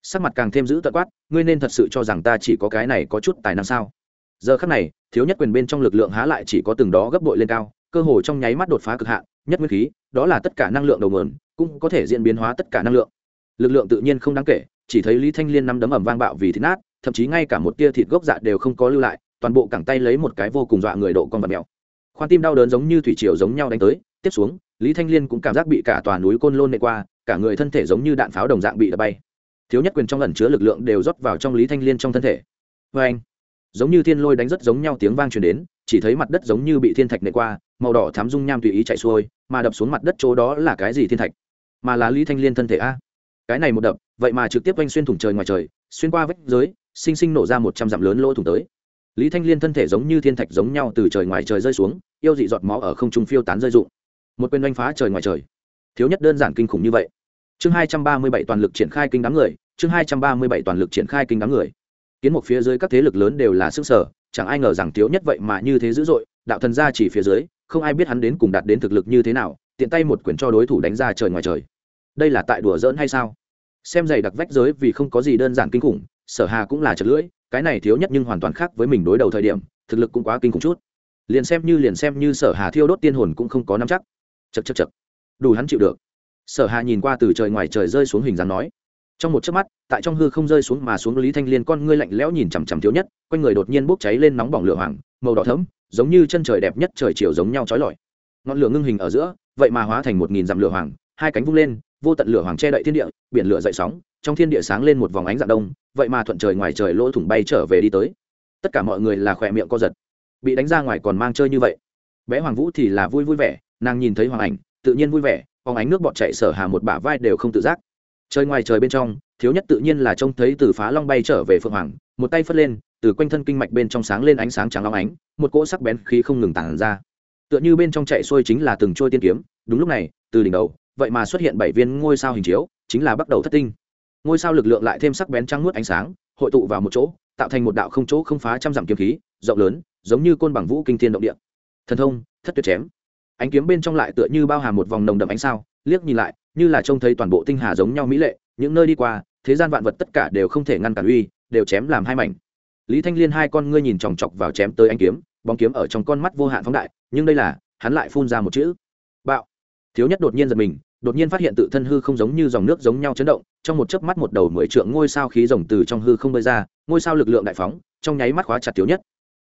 Sắc mặt càng thêm dữ tợn quát, ngươi nên thật sự cho rằng ta chỉ có cái này có chút tài năng sao? Giờ khắc này, thiếu nhất quyền bên trong lực lượng há lại chỉ có từng đó gấp bội lên cao, cơ hồ trong nháy mắt đột phá cực hạn, nhất nguyên khí, đó là tất cả năng lượng đầu nguồn, cũng có thể diễn biến hóa tất cả năng lượng lực lượng tự nhiên không đáng kể, chỉ thấy lý thanh liên năm đấm ẩm vang bạo vì thịt nát, thậm chí ngay cả một tia thịt gốc dạ đều không có lưu lại, toàn bộ cẳng tay lấy một cái vô cùng dọa người độ con vật mèo. Khoan tim đau đớn giống như thủy triều giống nhau đánh tới, tiếp xuống, lý thanh liên cũng cảm giác bị cả tòa núi côn lôn nệ qua, cả người thân thể giống như đạn pháo đồng dạng bị đập bay. Thiếu nhất quyền trong ẩn chứa lực lượng đều rót vào trong lý thanh liên trong thân thể. Vê anh, giống như thiên lôi đánh rất giống nhau tiếng vang truyền đến, chỉ thấy mặt đất giống như bị thiên thạch nệ qua, màu đỏ thám dung nham tùy ý chạy xuôi, mà đập xuống mặt đất chỗ đó là cái gì thiên thạch? Mà là lý thanh liên thân thể a? Cái này một đập, vậy mà trực tiếp oanh xuyên thủng trời ngoài trời, xuyên qua vách giới, sinh sinh nổ ra một trăm dặm lớn lỗ thủng tới. Lý thanh liên thân thể giống như thiên thạch giống nhau từ trời ngoài trời rơi xuống, yêu dị giọt máu ở không trung phiêu tán rơi rụng. Một quyền oanh phá trời ngoài trời. Thiếu nhất đơn giản kinh khủng như vậy. Chương hai trăm ba mươi bảy toàn lực triển khai kinh đám người, chương hai trăm ba mươi bảy toàn lực triển khai kinh đám người. Kiến một phía dưới các thế lực lớn đều là sức sở, chẳng ai ngờ rằng thiếu nhất vậy mà như thế dữ dội, đạo thần gia chỉ phía dưới, không ai biết hắn đến cùng đạt đến thực lực như thế nào, tiện tay một quyền cho đối thủ đánh ra trời ngoài trời đây là tại đùa giỡn hay sao? Xem giày đặc vách giới vì không có gì đơn giản kinh khủng, sở hà cũng là chật lưỡi, cái này thiếu nhất nhưng hoàn toàn khác với mình đối đầu thời điểm, thực lực cũng quá kinh khủng chút. Liền xem như liền xem như sở hà thiêu đốt tiên hồn cũng không có nắm chắc. Chật chật chật đủ hắn chịu được. Sở hà nhìn qua từ trời ngoài trời rơi xuống hình dáng nói. Trong một chớp mắt, tại trong hư không rơi xuống mà xuống lý thanh liên con ngươi lạnh lẽo nhìn chằm chằm thiếu nhất, quanh người đột nhiên bốc cháy lên nóng bỏng lửa hoàng, màu đỏ thẫm, giống như chân trời đẹp nhất trời chiều giống nhau chói lọi. Ngọn lửa ngưng hình ở giữa, vậy mà hóa thành một nghìn dặm lửa hoàng, hai cánh vung lên vô tận lửa hoàng che đậy thiên địa, biển lửa dậy sóng, trong thiên địa sáng lên một vòng ánh dạng đông, vậy mà thuận trời ngoài trời lỗ thủng bay trở về đi tới. Tất cả mọi người là khỏe miệng co giật. Bị đánh ra ngoài còn mang chơi như vậy. Bé hoàng vũ thì là vui vui vẻ, nàng nhìn thấy hoàng ảnh, tự nhiên vui vẻ phóng ánh nước bọt chạy sở hà một bả vai đều không tự giác. Trời ngoài trời bên trong, thiếu nhất tự nhiên là trông thấy từ phá long bay trở về phượng hoàng, một tay phất lên, từ quanh thân kinh mạch bên trong sáng lên ánh sáng trắng long ánh, một cỗ sắc bén khí không ngừng tản ra. Tựa như bên trong chạy xuôi chính là từng trôi tiên kiếm, đúng lúc này, từ đỉnh đầu vậy mà xuất hiện bảy viên ngôi sao hình chiếu, chính là bắt đầu thất tinh. Ngôi sao lực lượng lại thêm sắc bén trăng nuốt ánh sáng, hội tụ vào một chỗ, tạo thành một đạo không chỗ không phá trăm dặm kiếm khí, rộng lớn, giống như côn bằng vũ kinh thiên động địa. Thần thông, thất tuyệt chém. Ánh kiếm bên trong lại tựa như bao hàm một vòng nồng đậm ánh sao, liếc nhìn lại, như là trông thấy toàn bộ tinh hà giống nhau mỹ lệ, những nơi đi qua, thế gian vạn vật tất cả đều không thể ngăn cản uy, đều chém làm hai mảnh. Lý thanh liên hai con ngươi nhìn chòng chọc vào chém tới ánh kiếm, bóng kiếm ở trong con mắt vô hạn phóng đại, nhưng đây là, hắn lại phun ra một chữ. Bạo. Thiếu nhất đột nhiên giật mình đột nhiên phát hiện tự thân hư không giống như dòng nước giống nhau chấn động, trong một chớp mắt một đầu mười trượng ngôi sao khí rồng từ trong hư không bơi ra, ngôi sao lực lượng đại phóng, trong nháy mắt khóa chặt thiếu nhất.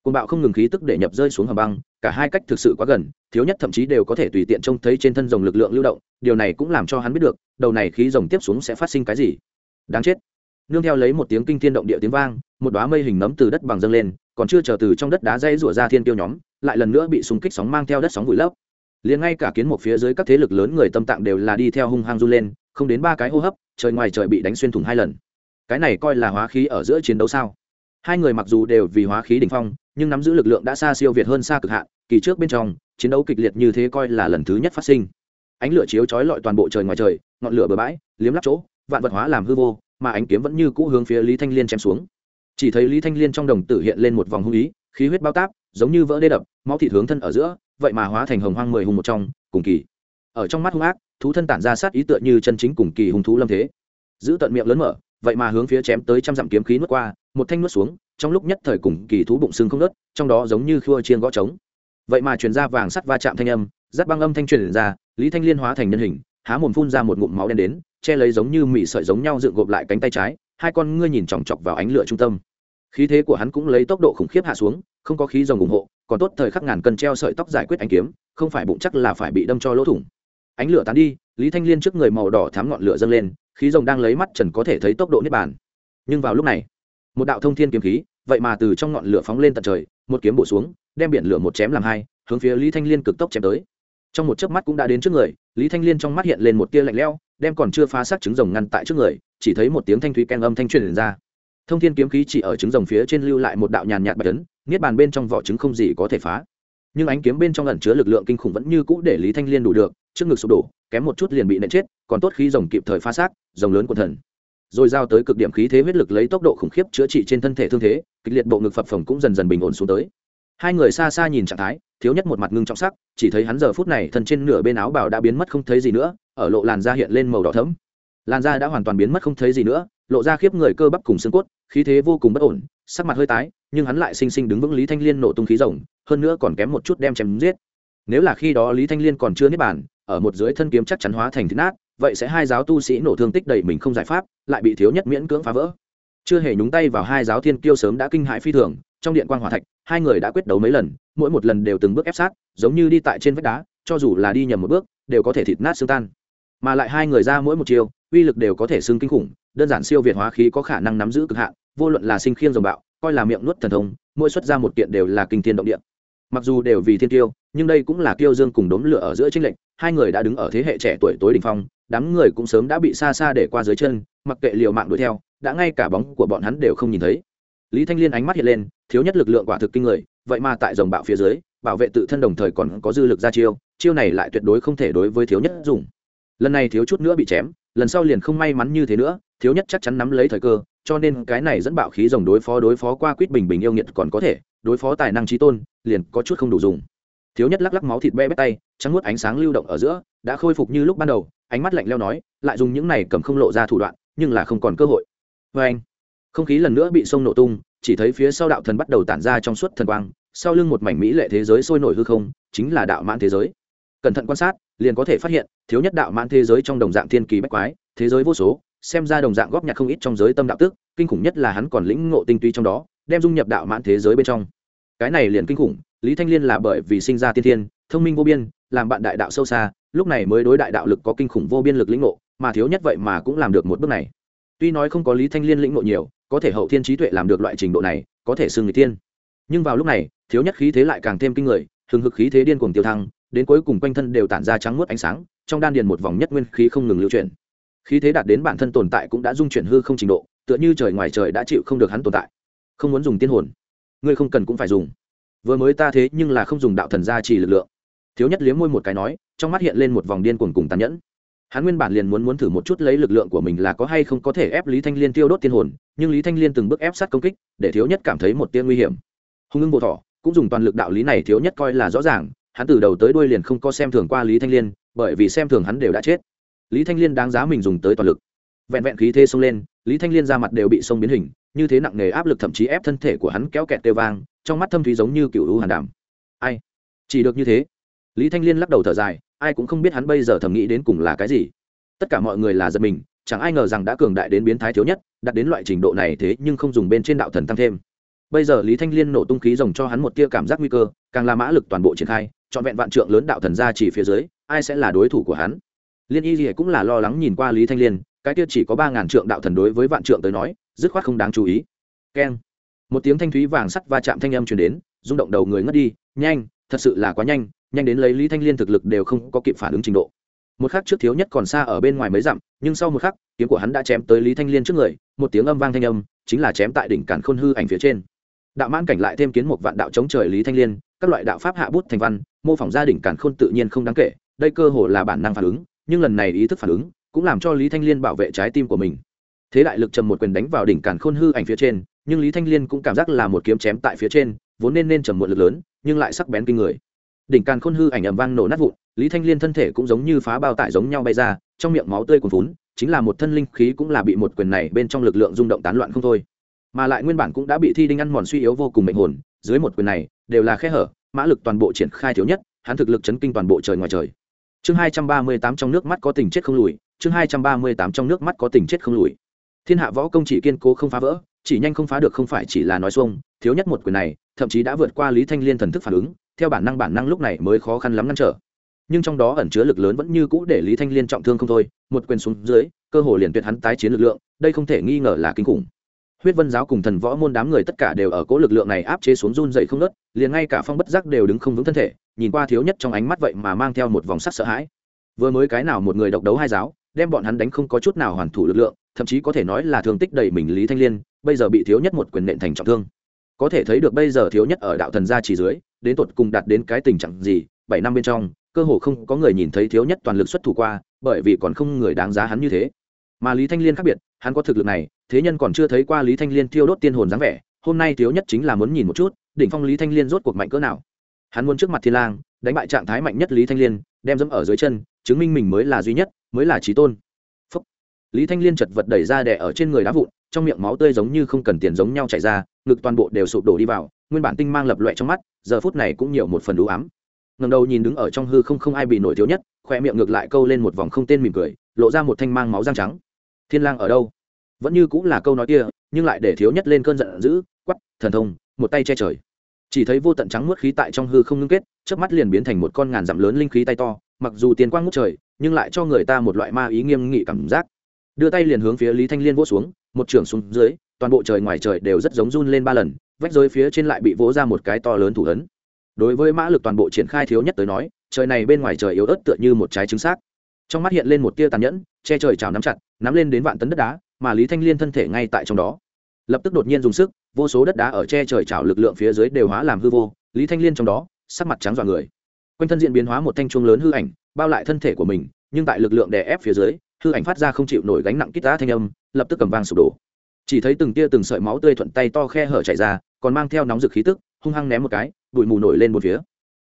Côn bạo không ngừng khí tức để nhập rơi xuống hầm băng, cả hai cách thực sự quá gần, thiếu nhất thậm chí đều có thể tùy tiện trông thấy trên thân rồng lực lượng lưu động, điều này cũng làm cho hắn biết được, đầu này khí rồng tiếp xuống sẽ phát sinh cái gì. Đáng chết. Nương theo lấy một tiếng kinh thiên động địa tiếng vang, một đoá mây hình nấm từ đất bằng dâng lên, còn chưa chờ từ trong đất đá dây rủa ra thiên tiêu nhóm, lại lần nữa bị súng kích sóng mang theo đất sóng vùi lấp liền ngay cả kiến một phía dưới các thế lực lớn người tâm tạng đều là đi theo hung hăng run lên, không đến ba cái hô hấp, trời ngoài trời bị đánh xuyên thủng hai lần. Cái này coi là hóa khí ở giữa chiến đấu sao? Hai người mặc dù đều vì hóa khí đ ỉ n h phong, nhưng nắm giữ lực lượng đã xa siêu việt hơn xa cực hạn, kỳ trước bên trong, chiến đấu kịch liệt như thế coi là lần thứ nhất phát sinh. Ánh lửa chiếu chói lọi toàn bộ trời ngoài trời, ngọn lửa bừa bãi, liếm lắp chỗ, vạn vật hóa làm hư vô, mà ánh kiếm vẫn như cũ hướng phía lý thanh liên chém xuống. Chỉ thấy lý thanh liên trong đồng tử hiện lên một vòng hung ý, khí huyết bao táp, giống như vỡ đê đập, máu thịt hướng thân ở giữa vậy mà hóa thành hồng hoang mười hùng một trong, cùng kỳ. Ở trong mắt hung ác, thú thân tản ra sát ý tựa như chân chính cùng kỳ hung thú lâm thế. Giữ tận miệng lớn mở, vậy mà hướng phía chém tới trăm dặm kiếm khí nuốt qua, một thanh nuốt xuống, trong lúc nhất thời cùng kỳ thú bụng sưng không nớt trong đó giống như khua chiên gõ trống. Vậy mà truyền ra vàng sắt va chạm thanh âm giáp băng âm thanh truyền ra, lý thanh liên hóa thành nhân hình, há mồm phun ra một ngụm máu đen đến, che lấy giống như mị sợi giống nhau dựng gộp lại cánh tay trái, hai con ngươi nhìn chòng chọc vào ánh lửa trung tâm. Khí thế của hắn cũng lấy tốc độ khủng khiếp hạ xuống, không có khí rồng ủng hộ còn tốt thời khắc ngàn cân treo sợi tóc giải quyết ánh kiếm, không phải bụng chắc là phải bị đâm cho lỗ thủng. Ánh lửa tán đi, lý thanh liên trước người màu đỏ thám ngọn lửa dâng lên, khí rồng đang lấy mắt trần có thể thấy tốc độ niết bàn. Nhưng vào lúc này, một đạo thông thiên kiếm khí, vậy mà từ trong ngọn lửa phóng lên tận trời, một kiếm bổ xuống, đem biển lửa một chém làm hai, hướng phía lý thanh liên cực tốc chém tới. Trong một chớp mắt cũng đã đến trước người, lý thanh liên trong mắt hiện lên một tia lạnh lẽo, đem còn chưa phá xác trứng rồng ngăn tại trước người, chỉ thấy một tiếng thanh thúy ken âm thanh truyền ra. Thông thiên kiếm khí chỉ ở trứng rồng phía trên lưu lại một đạo nhàn nhạt bạch tấn niết bàn bên trong vỏ trứng không gì có thể phá. Nhưng ánh kiếm bên trong ẩn chứa lực lượng kinh khủng vẫn như cũ để lý thanh liên đủ được, trước ngực sụp đổ, kém một chút liền bị nện chết, còn tốt khi rồng kịp thời phá xác, rồng lớn của thần. Rồi giao tới cực điểm khí thế huyết lực lấy tốc độ khủng khiếp chữa trị trên thân thể thương thế, kịch liệt bộ ngực phập phồng cũng dần dần bình ổn xuống tới. Hai người xa xa nhìn trạng thái, thiếu nhất một mặt ngưng trọng sắc, chỉ thấy hắn giờ phút này thân trên nửa bên áo bào đã biến mất không thấy gì nữa, ở lộ làn da hiện lên màu đỏ thẫm. Làn da đã hoàn toàn biến mất không thấy gì nữa, lộ ra khiếp người cơ bắp cùng xương cốt, khí thế vô cùng bất ổn, sắc mặt hơi tái nhưng hắn lại sinh sinh đứng vững lý thanh liên nổ tung khí rồng, hơn nữa còn kém một chút đem chém giết. Nếu là khi đó lý thanh liên còn chưa niết bàn, ở một dưới thân kiếm chắc chắn hóa thành thịt nát, vậy sẽ hai giáo tu sĩ nổ thương tích đầy mình không giải pháp, lại bị thiếu nhất miễn cưỡng phá vỡ. Chưa hề nhúng tay vào hai giáo thiên kiêu sớm đã kinh hãi phi thường, trong điện quan hòa thạch, hai người đã quyết đấu mấy lần, mỗi một lần đều từng bước ép sát, giống như đi tại trên vách đá, cho dù là đi nhầm một bước, đều có thể thịt nát xương tan. Mà lại hai người ra mỗi một chiều uy lực đều có thể xương kinh khủng, đơn giản siêu việt hóa khí có khả năng nắm giữ cực hạn, vô luận là sinh khiêng dòng bạo coi là miệng nuốt thần thông, mỗi xuất ra một kiện đều là kinh thiên động địa. Mặc dù đều vì thiên tiêu nhưng đây cũng là tiêu dương cùng đốm lửa ở giữa tranh lệnh hai người đã đứng ở thế hệ trẻ tuổi tối đỉnh phong, đám người cũng sớm đã bị xa xa để qua dưới chân, mặc kệ liều mạng đuổi theo, đã ngay cả bóng của bọn hắn đều không nhìn thấy. Lý thanh liên ánh mắt hiện lên, thiếu nhất lực lượng quả thực kinh người, vậy mà tại dòng bạo phía dưới, bảo vệ tự thân đồng thời còn có dư lực ra chiêu chiêu này lại tuyệt đối không thể đối với thiếu nhất dùng. Lần này thiếu chút nữa bị chém, lần sau liền không may mắn như thế nữa, thiếu nhất chắc chắn nắm lấy thời cơ cho nên cái này dẫn bạo khí rồng đối phó đối phó qua quýt bình bình yêu nghiệt còn có thể, đối phó tài năng trí tôn, liền có chút không đủ dùng. Thiếu nhất lắc lắc máu thịt be bét tay, trắng nuốt ánh sáng lưu động ở giữa, đã khôi phục như lúc ban đầu, ánh mắt lạnh leo nói, lại dùng những này cầm không lộ ra thủ đoạn, nhưng là không còn cơ hội. Vê anh, không khí lần nữa bị sông nổ tung, chỉ thấy phía sau đạo thần bắt đầu tản ra trong suốt thần quang, sau lưng một mảnh mỹ lệ thế giới sôi nổi hư không, chính là đạo mãn thế giới. Cẩn thận quan sát, liền có thể phát hiện, thiếu nhất đạo mãn thế giới trong đồng dạng thiên kỳ bách quái, thế giới vô số xem ra đồng dạng góp nhặt không ít trong giới tâm đạo tức kinh khủng nhất là hắn còn lĩnh ngộ tinh túy trong đó, đem dung nhập đạo mãn thế giới bên trong. Cái này liền kinh khủng, lý thanh liên là bởi vì sinh ra tiên thiên, thông minh vô biên, làm bạn đại đạo sâu xa, lúc này mới đối đại đạo lực có kinh khủng vô biên lực lĩnh ngộ, mà thiếu nhất vậy mà cũng làm được một bước này. Tuy nói không có lý thanh liên lĩnh ngộ nhiều, có thể hậu thiên trí tuệ làm được loại trình độ này, có thể xưng người tiên. Nhưng vào lúc này, thiếu nhất khí thế lại càng thêm kinh người, hừng hực khí thế điên cuồng tiêu thăng, đến cuối cùng quanh thân đều tản ra trắng muốt ánh sáng, trong đan điền một vòng nhất nguyên khí không ngừng lưu chuyển khí thế đạt đến bản thân tồn tại cũng đã dung chuyển hư không trình độ, tựa như trời ngoài trời đã chịu không được hắn tồn tại. Không muốn dùng tiên hồn. Ngươi không cần cũng phải dùng. Vừa mới ta thế nhưng là không dùng đạo thần gia trì lực lượng. Thiếu nhất liếm môi một cái nói, trong mắt hiện lên một vòng điên cuồng cùng tàn nhẫn. Hắn nguyên bản liền muốn muốn thử một chút lấy lực lượng của mình là có hay không có thể ép lý thanh liên tiêu đốt tiên hồn, nhưng lý thanh liên từng bước ép sát công kích, để thiếu nhất cảm thấy một tiên nguy hiểm. Hùng ưng bộ thọ cũng dùng toàn lực đạo lý này thiếu nhất coi là rõ ràng, hắn từ đầu tới đuôi liền không có xem thường qua lý thanh liên, bởi vì xem thường hắn đều đã chết lý thanh liên đáng giá mình dùng tới toàn lực. Vẹn vẹn khí thế xông lên, lý thanh liên ra mặt đều bị sông biến hình, như thế nặng nề áp lực thậm chí ép thân thể của hắn kéo kẹt tê vang, trong mắt thâm thúy giống như cựu lũ hàn đàm. Ai? Chỉ được như thế. Lý thanh liên lắc đầu thở dài, ai cũng không biết hắn bây giờ thầm nghĩ đến cùng là cái gì. Tất cả mọi người là giật mình, chẳng ai ngờ rằng đã cường đại đến biến thái thiếu nhất đặt đến loại trình độ này thế nhưng không dùng bên trên đạo thần tăng thêm. Bây giờ lý thanh liên nổ tung khí rồng cho hắn một tia cảm giác nguy cơ, càng là mã lực toàn bộ triển khai, trọn vẹn vạn trượng lớn đạo thần ra chỉ phía dưới, ai sẽ là đối thủ của hắn? Liên y gì cũng là lo lắng nhìn qua lý thanh liên, cái kia chỉ có ba ngàn trượng đạo thần đối với vạn trượng tới nói, dứt khoát không đáng chú ý. Keng. Một tiếng thanh thúy vàng sắt va chạm thanh âm truyền đến, rung động đầu người ngất đi, nhanh, thật sự là quá nhanh nhanh đến lấy lý thanh liên thực lực đều không có kịp phản ứng trình độ. Một khắc trước thiếu nhất còn xa ở bên ngoài mấy dặm, nhưng sau một khắc, kiếm của hắn đã chém tới lý thanh liên trước người, một tiếng âm vang thanh âm, chính là chém tại đỉnh cản khôn hư ảnh phía trên. Đạo mãn cảnh lại thêm kiến một vạn đạo chống trời lý thanh liên, các loại đạo pháp hạ bút thành văn, mô phỏng gia đỉnh cản khôn tự nhiên không đáng kể, đây cơ hồ là bản năng phản ứng nhưng lần này ý thức phản ứng cũng làm cho lý thanh liên bảo vệ trái tim của mình. Thế đại lực trầm một quyền đánh vào đỉnh cản khôn hư ảnh phía trên, nhưng lý thanh liên cũng cảm giác là một kiếm chém tại phía trên, vốn nên nên trầm một lực lớn, nhưng lại sắc bén kinh người. Đỉnh càn khôn hư ảnh ầm vang nổ nát vụn, lý thanh liên thân thể cũng giống như phá bao tải giống nhau bay ra, trong miệng máu tươi cuồn vốn chính là một thân linh khí cũng là bị một quyền này bên trong lực lượng rung động tán loạn không thôi. Mà lại nguyên bản cũng đã bị thi đinh ăn mòn suy yếu vô cùng mệnh hồn, dưới một quyền này, đều là khe hở, mã lực toàn bộ triển khai thiếu nhất, hắn thực lực chấn kinh toàn bộ trời ngoài trời chương hai trăm ba mươi tám trong nước mắt có tình chết không lùi, chương hai trăm ba mươi tám trong nước mắt có tình chết không lùi. Thiên hạ võ công chỉ kiên cố không phá vỡ, chỉ nhanh không phá được không phải chỉ là nói xuông, thiếu nhất một quyền này, thậm chí đã vượt qua lý thanh liên thần thức phản ứng, theo bản năng bản năng lúc này mới khó khăn lắm ngăn trở. Nhưng trong đó ẩn chứa lực lớn vẫn như cũ để lý thanh liên trọng thương không thôi, một quyền xuống dưới, cơ hồ liền tuyệt hắn tái chiến lực lượng, đây không thể nghi ngờ là kinh khủng. Huyết vân giáo cùng thần võ môn đám người tất cả đều ở cố lực lượng này áp chế xuống run dậy không nớt liền ngay cả phong bất giác đều đứng không vững thân thể nhìn qua thiếu nhất trong ánh mắt vậy mà mang theo một vòng sắc sợ hãi. Vừa mới cái nào một người độc đấu hai giáo, đem bọn hắn đánh không có chút nào hoàn thủ lực lượng, thậm chí có thể nói là thương tích đầy mình lý thanh liên, bây giờ bị thiếu nhất một quyền nện thành trọng thương. Có thể thấy được bây giờ thiếu nhất ở đạo thần gia chỉ dưới, đến tột cùng đạt đến cái tình trạng gì, bảy năm bên trong, cơ hồ không có người nhìn thấy thiếu nhất toàn lực xuất thủ qua, bởi vì còn không người đáng giá hắn như thế. Mà lý thanh liên khác biệt, hắn có thực lực này, thế nhân còn chưa thấy qua lý thanh liên thiêu đốt tiên hồn dáng vẻ, hôm nay thiếu nhất chính là muốn nhìn một chút, đỉnh phong lý thanh liên rốt cuộc mạnh cỡ nào hắn muốn trước mặt thiên lang, đánh bại trạng thái mạnh nhất lý thanh liên, đem dẫm ở dưới chân, chứng minh mình mới là duy nhất, mới là trí tôn. Phúc. lý thanh liên chật vật đẩy ra đè ở trên người đá vụn, trong miệng máu tươi giống như không cần tiền giống nhau chảy ra, ngực toàn bộ đều sụp đổ đi vào, nguyên bản tinh mang lập loẹ trong mắt, giờ phút này cũng nhiều một phần đủ ám. Ngầm đầu nhìn đứng ở trong hư không không ai bị nổi thiếu nhất khoe miệng ngược lại câu lên một vòng không tên mỉm cười, lộ ra một thanh mang máu răng trắng. Thiên lang ở đâu? Vẫn như cũng là câu nói kia, nhưng lại để thiếu nhất lên cơn giận dữ quắp thần thông, một tay che trời chỉ thấy vô tận trắng muốt khí tại trong hư không ngưng kết, chớp mắt liền biến thành một con ngàn dặm lớn linh khí tay to, mặc dù tiền quang ngút trời, nhưng lại cho người ta một loại ma ý nghiêm nghị cảm giác. Đưa tay liền hướng phía lý thanh liên vỗ xuống, một trường xuống dưới, toàn bộ trời ngoài trời đều rất giống run lên ba lần, vách giới phía trên lại bị vỗ ra một cái to lớn thủ ấn. Đối với mã lực toàn bộ triển khai thiếu nhất tới nói, trời này bên ngoài trời yếu ớt tựa như một trái trứng xác. Trong mắt hiện lên một tia tàn nhẫn, che trời trào nắm chặt, nắm lên đến vạn tấn đất đá, mà lý thanh liên thân thể ngay tại trong đó. Lập tức đột nhiên dùng sức vô số đất đá ở che trời trào lực lượng phía dưới đều hóa làm hư vô, lý thanh liên trong đó, sắc mặt trắng dọa người. Quanh thân diện biến hóa một thanh chuông lớn hư ảnh, bao lại thân thể của mình, nhưng tại lực lượng đè ép phía dưới, hư ảnh phát ra không chịu nổi gánh nặng kít tá thanh âm, lập tức cầm vang sụp đổ. Chỉ thấy từng tia từng sợi máu tươi thuận tay to khe hở chảy ra, còn mang theo nóng rực khí tức, hung hăng ném một cái, bụi mù nổi lên một phía.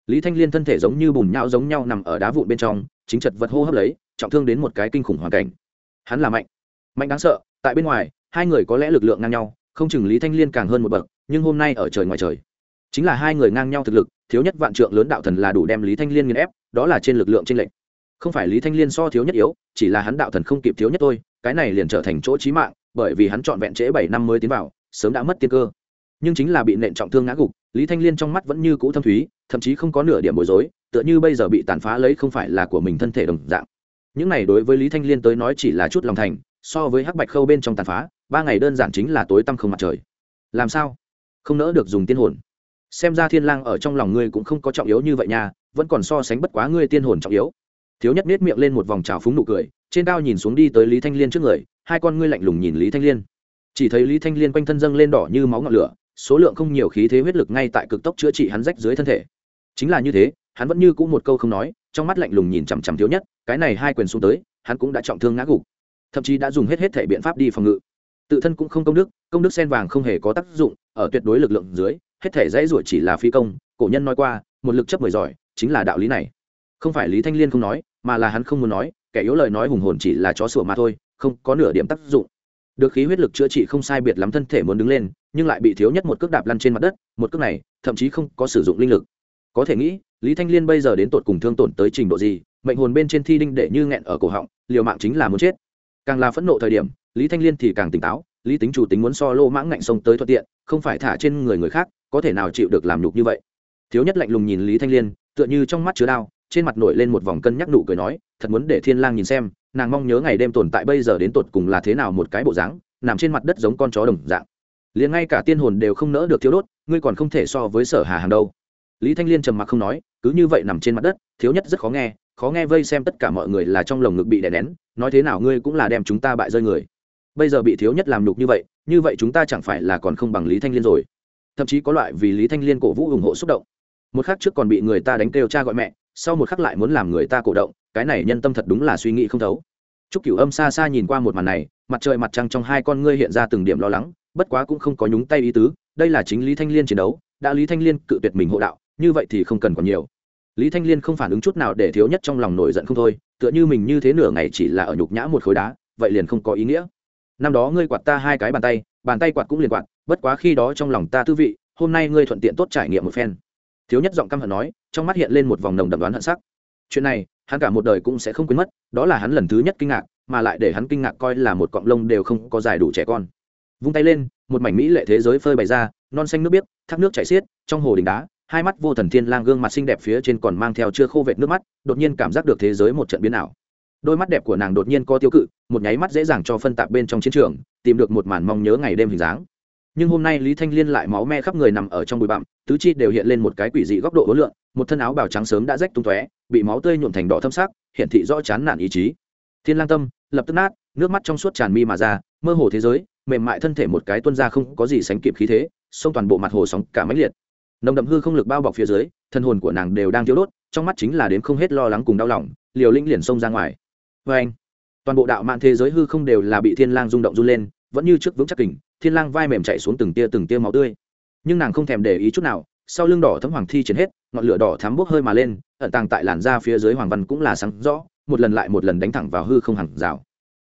Lý thanh liên thân thể giống như bùn nhão giống nhau nằm ở đá vụn bên trong, chính chật vật hô hấp lấy, trọng thương đến một cái kinh khủng hoàn cảnh. Hắn là mạnh. Mạnh đáng sợ, tại bên ngoài, hai người có lẽ lực lượng ngang nhau không chừng lý thanh liên càng hơn một bậc, nhưng hôm nay ở trời ngoài trời, chính là hai người ngang nhau thực lực, thiếu nhất vạn trượng lớn đạo thần là đủ đem lý thanh liên nghiền ép, đó là trên lực lượng trên lệnh không phải lý thanh liên so thiếu nhất yếu, chỉ là hắn đạo thần không kịp thiếu nhất tôi cái này liền trở thành chỗ trí mạng, bởi vì hắn trọn vẹn trễ bảy năm mới tiến vào, sớm đã mất tiên cơ. Nhưng chính là bị nện trọng thương ngã gục, lý thanh liên trong mắt vẫn như cũ thâm thúy, thậm chí không có nửa điểm bối rối, tựa như bây giờ bị tàn phá lấy không phải là của mình thân thể đồng dạng. Những này đối với lý thanh liên tới nói chỉ là chút lòng thành, so với hắc bạch khâu bên trong tàn phá ba ngày đơn giản chính là tối tăm không mặt trời. Làm sao? Không nỡ được dùng tiên hồn. Xem ra thiên lang ở trong lòng ngươi cũng không có trọng yếu như vậy nha, vẫn còn so sánh bất quá ngươi tiên hồn trọng yếu. Thiếu nhất nết miệng lên một vòng trào phúng nụ cười, trên cao nhìn xuống đi tới lý thanh liên trước người, hai con ngươi lạnh lùng nhìn lý thanh liên. Chỉ thấy lý thanh liên quanh thân dâng lên đỏ như máu ngọn lửa, số lượng không nhiều khí thế huyết lực ngay tại cực tốc chữa trị hắn rách dưới thân thể. Chính là như thế, hắn vẫn như cũ một câu không nói, trong mắt lạnh lùng nhìn chằm chằm thiếu nhất, cái này hai quyền xuống tới, hắn cũng đã trọng thương ngã gục. Thậm chí đã dùng hết hết thể biện pháp đi phòng ngự tự thân cũng không công đức công đức sen vàng không hề có tác dụng, ở tuyệt đối lực lượng dưới, hết thể dãy rủa chỉ là phi công, cổ nhân nói qua, một lực chấp mười giỏi, chính là đạo lý này. Không phải lý thanh liên không nói, mà là hắn không muốn nói, kẻ yếu lời nói hùng hồn chỉ là chó sủa mà thôi, không có nửa điểm tác dụng. Được khí huyết lực chữa trị không sai biệt lắm thân thể muốn đứng lên, nhưng lại bị thiếu nhất một cước đạp lăn trên mặt đất, một cước này, thậm chí không có sử dụng linh lực. Có thể nghĩ, lý thanh liên bây giờ đến tột cùng thương tổn tới trình độ gì, mệnh hồn bên trên thi đinh để như nghẹn ở cổ họng, liều mạng chính là muốn chết. Càng là phẫn nộ thời điểm lý thanh liên thì càng tỉnh táo, lý tính chủ tính muốn so lô mãng ngạnh sông tới thuận tiện, không phải thả trên người người khác, có thể nào chịu được làm nhục như vậy. Thiếu nhất lạnh lùng nhìn lý thanh liên, tựa như trong mắt chứa đao trên mặt nổi lên một vòng cân nhắc nụ cười nói, thật muốn để thiên lang nhìn xem, nàng mong nhớ ngày đêm tồn tại bây giờ đến tột cùng là thế nào một cái bộ dáng, nằm trên mặt đất giống con chó đồng dạng. Liền ngay cả tiên hồn đều không nỡ được thiếu đốt, ngươi còn không thể so với sở hà hàng đâu. Lý thanh liên trầm mặc không nói, cứ như vậy nằm trên mặt đất, thiếu nhất rất khó nghe khó nghe vây xem tất cả mọi người là trong lồng ngực bị đè nén, nói thế nào ngươi cũng là đem chúng ta bại rơi người bây giờ bị thiếu nhất làm nhục như vậy như vậy chúng ta chẳng phải là còn không bằng lý thanh liên rồi thậm chí có loại vì lý thanh liên cổ vũ ủng hộ xúc động một khắc trước còn bị người ta đánh kêu cha gọi mẹ sau một khắc lại muốn làm người ta cổ động cái này nhân tâm thật đúng là suy nghĩ không thấu Trúc Cửu Âm xa xa nhìn qua một màn này, mặt trời mặt trăng trong hai con ngươi hiện ra từng điểm lo lắng, bất quá cũng không có nhúng tay ý tứ, đây là chính Lý Thanh Liên chiến đấu, đã Lý Thanh Liên cự tuyệt mình hộ đạo, như vậy thì không cần còn nhiều. Lý Thanh Liên không phản ứng chút nào để thiếu nhất trong lòng nổi giận không thôi, tựa như mình như thế nửa ngày chỉ là ở nhục nhã một khối đá, vậy liền không có ý nghĩa. Năm đó ngươi quạt ta hai cái bàn tay, bàn tay quạt cũng liền quạt, bất quá khi đó trong lòng ta tư vị, hôm nay ngươi thuận tiện tốt trải nghiệm một phen. Thiếu nhất giọng căm hận nói, trong mắt hiện lên một vòng nồng đậm đoán hận sắc. Chuyện này, hắn cả một đời cũng sẽ không quên mất, đó là hắn lần thứ nhất kinh ngạc, mà lại để hắn kinh ngạc coi là một cọng lông đều không có dài đủ trẻ con vung tay lên một mảnh mỹ lệ thế giới phơi bày ra non xanh nước biếc thác nước chảy xiết trong hồ đình đá hai mắt vô thần thiên lang gương mặt xinh đẹp phía trên còn mang theo chưa khô vệt nước mắt đột nhiên cảm giác được thế giới một trận biến ảo đôi mắt đẹp của nàng đột nhiên có tiêu cự, một nháy mắt dễ dàng cho phân tạp bên trong chiến trường, tìm được một màn mong nhớ ngày đêm hình dáng. Nhưng hôm nay lý thanh liên lại máu me khắp người nằm ở trong bụi bặm, tứ chi đều hiện lên một cái quỷ dị góc độ ối lượng một thân áo bào trắng sớm đã rách tung tóe, bị máu tươi nhuộm thành đỏ thâm sắc hiện thị rõ chán nản ý chí. Thiên lang tâm, lập tức nát, nước mắt trong suốt tràn mi mà ra, mơ hồ thế giới, mềm mại thân thể một cái tuân ra không có gì sánh kịp khí thế, xông toàn bộ mặt hồ sóng cả mãnh liệt. Nồng đậm hư không lực bao bọc phía dưới, thân hồn của nàng đều đang thiếu đốt, trong mắt chính là đến không hết lo lắng cùng đau lòng, liều linh liền xông ra ngoài vê anh, toàn bộ đạo mạng thế giới hư không đều là bị thiên lang rung động run lên, vẫn như trước vững chắc kình, thiên lang vai mềm chạy xuống từng tia từng tia máu tươi. Nhưng nàng không thèm để ý chút nào, sau lưng đỏ thấm hoàng thi triển hết, ngọn lửa đỏ thắm bốc hơi mà lên, ẩn tàng tại làn da phía dưới hoàng văn cũng là sáng rõ, một lần lại một lần đánh thẳng vào hư không hàng rào.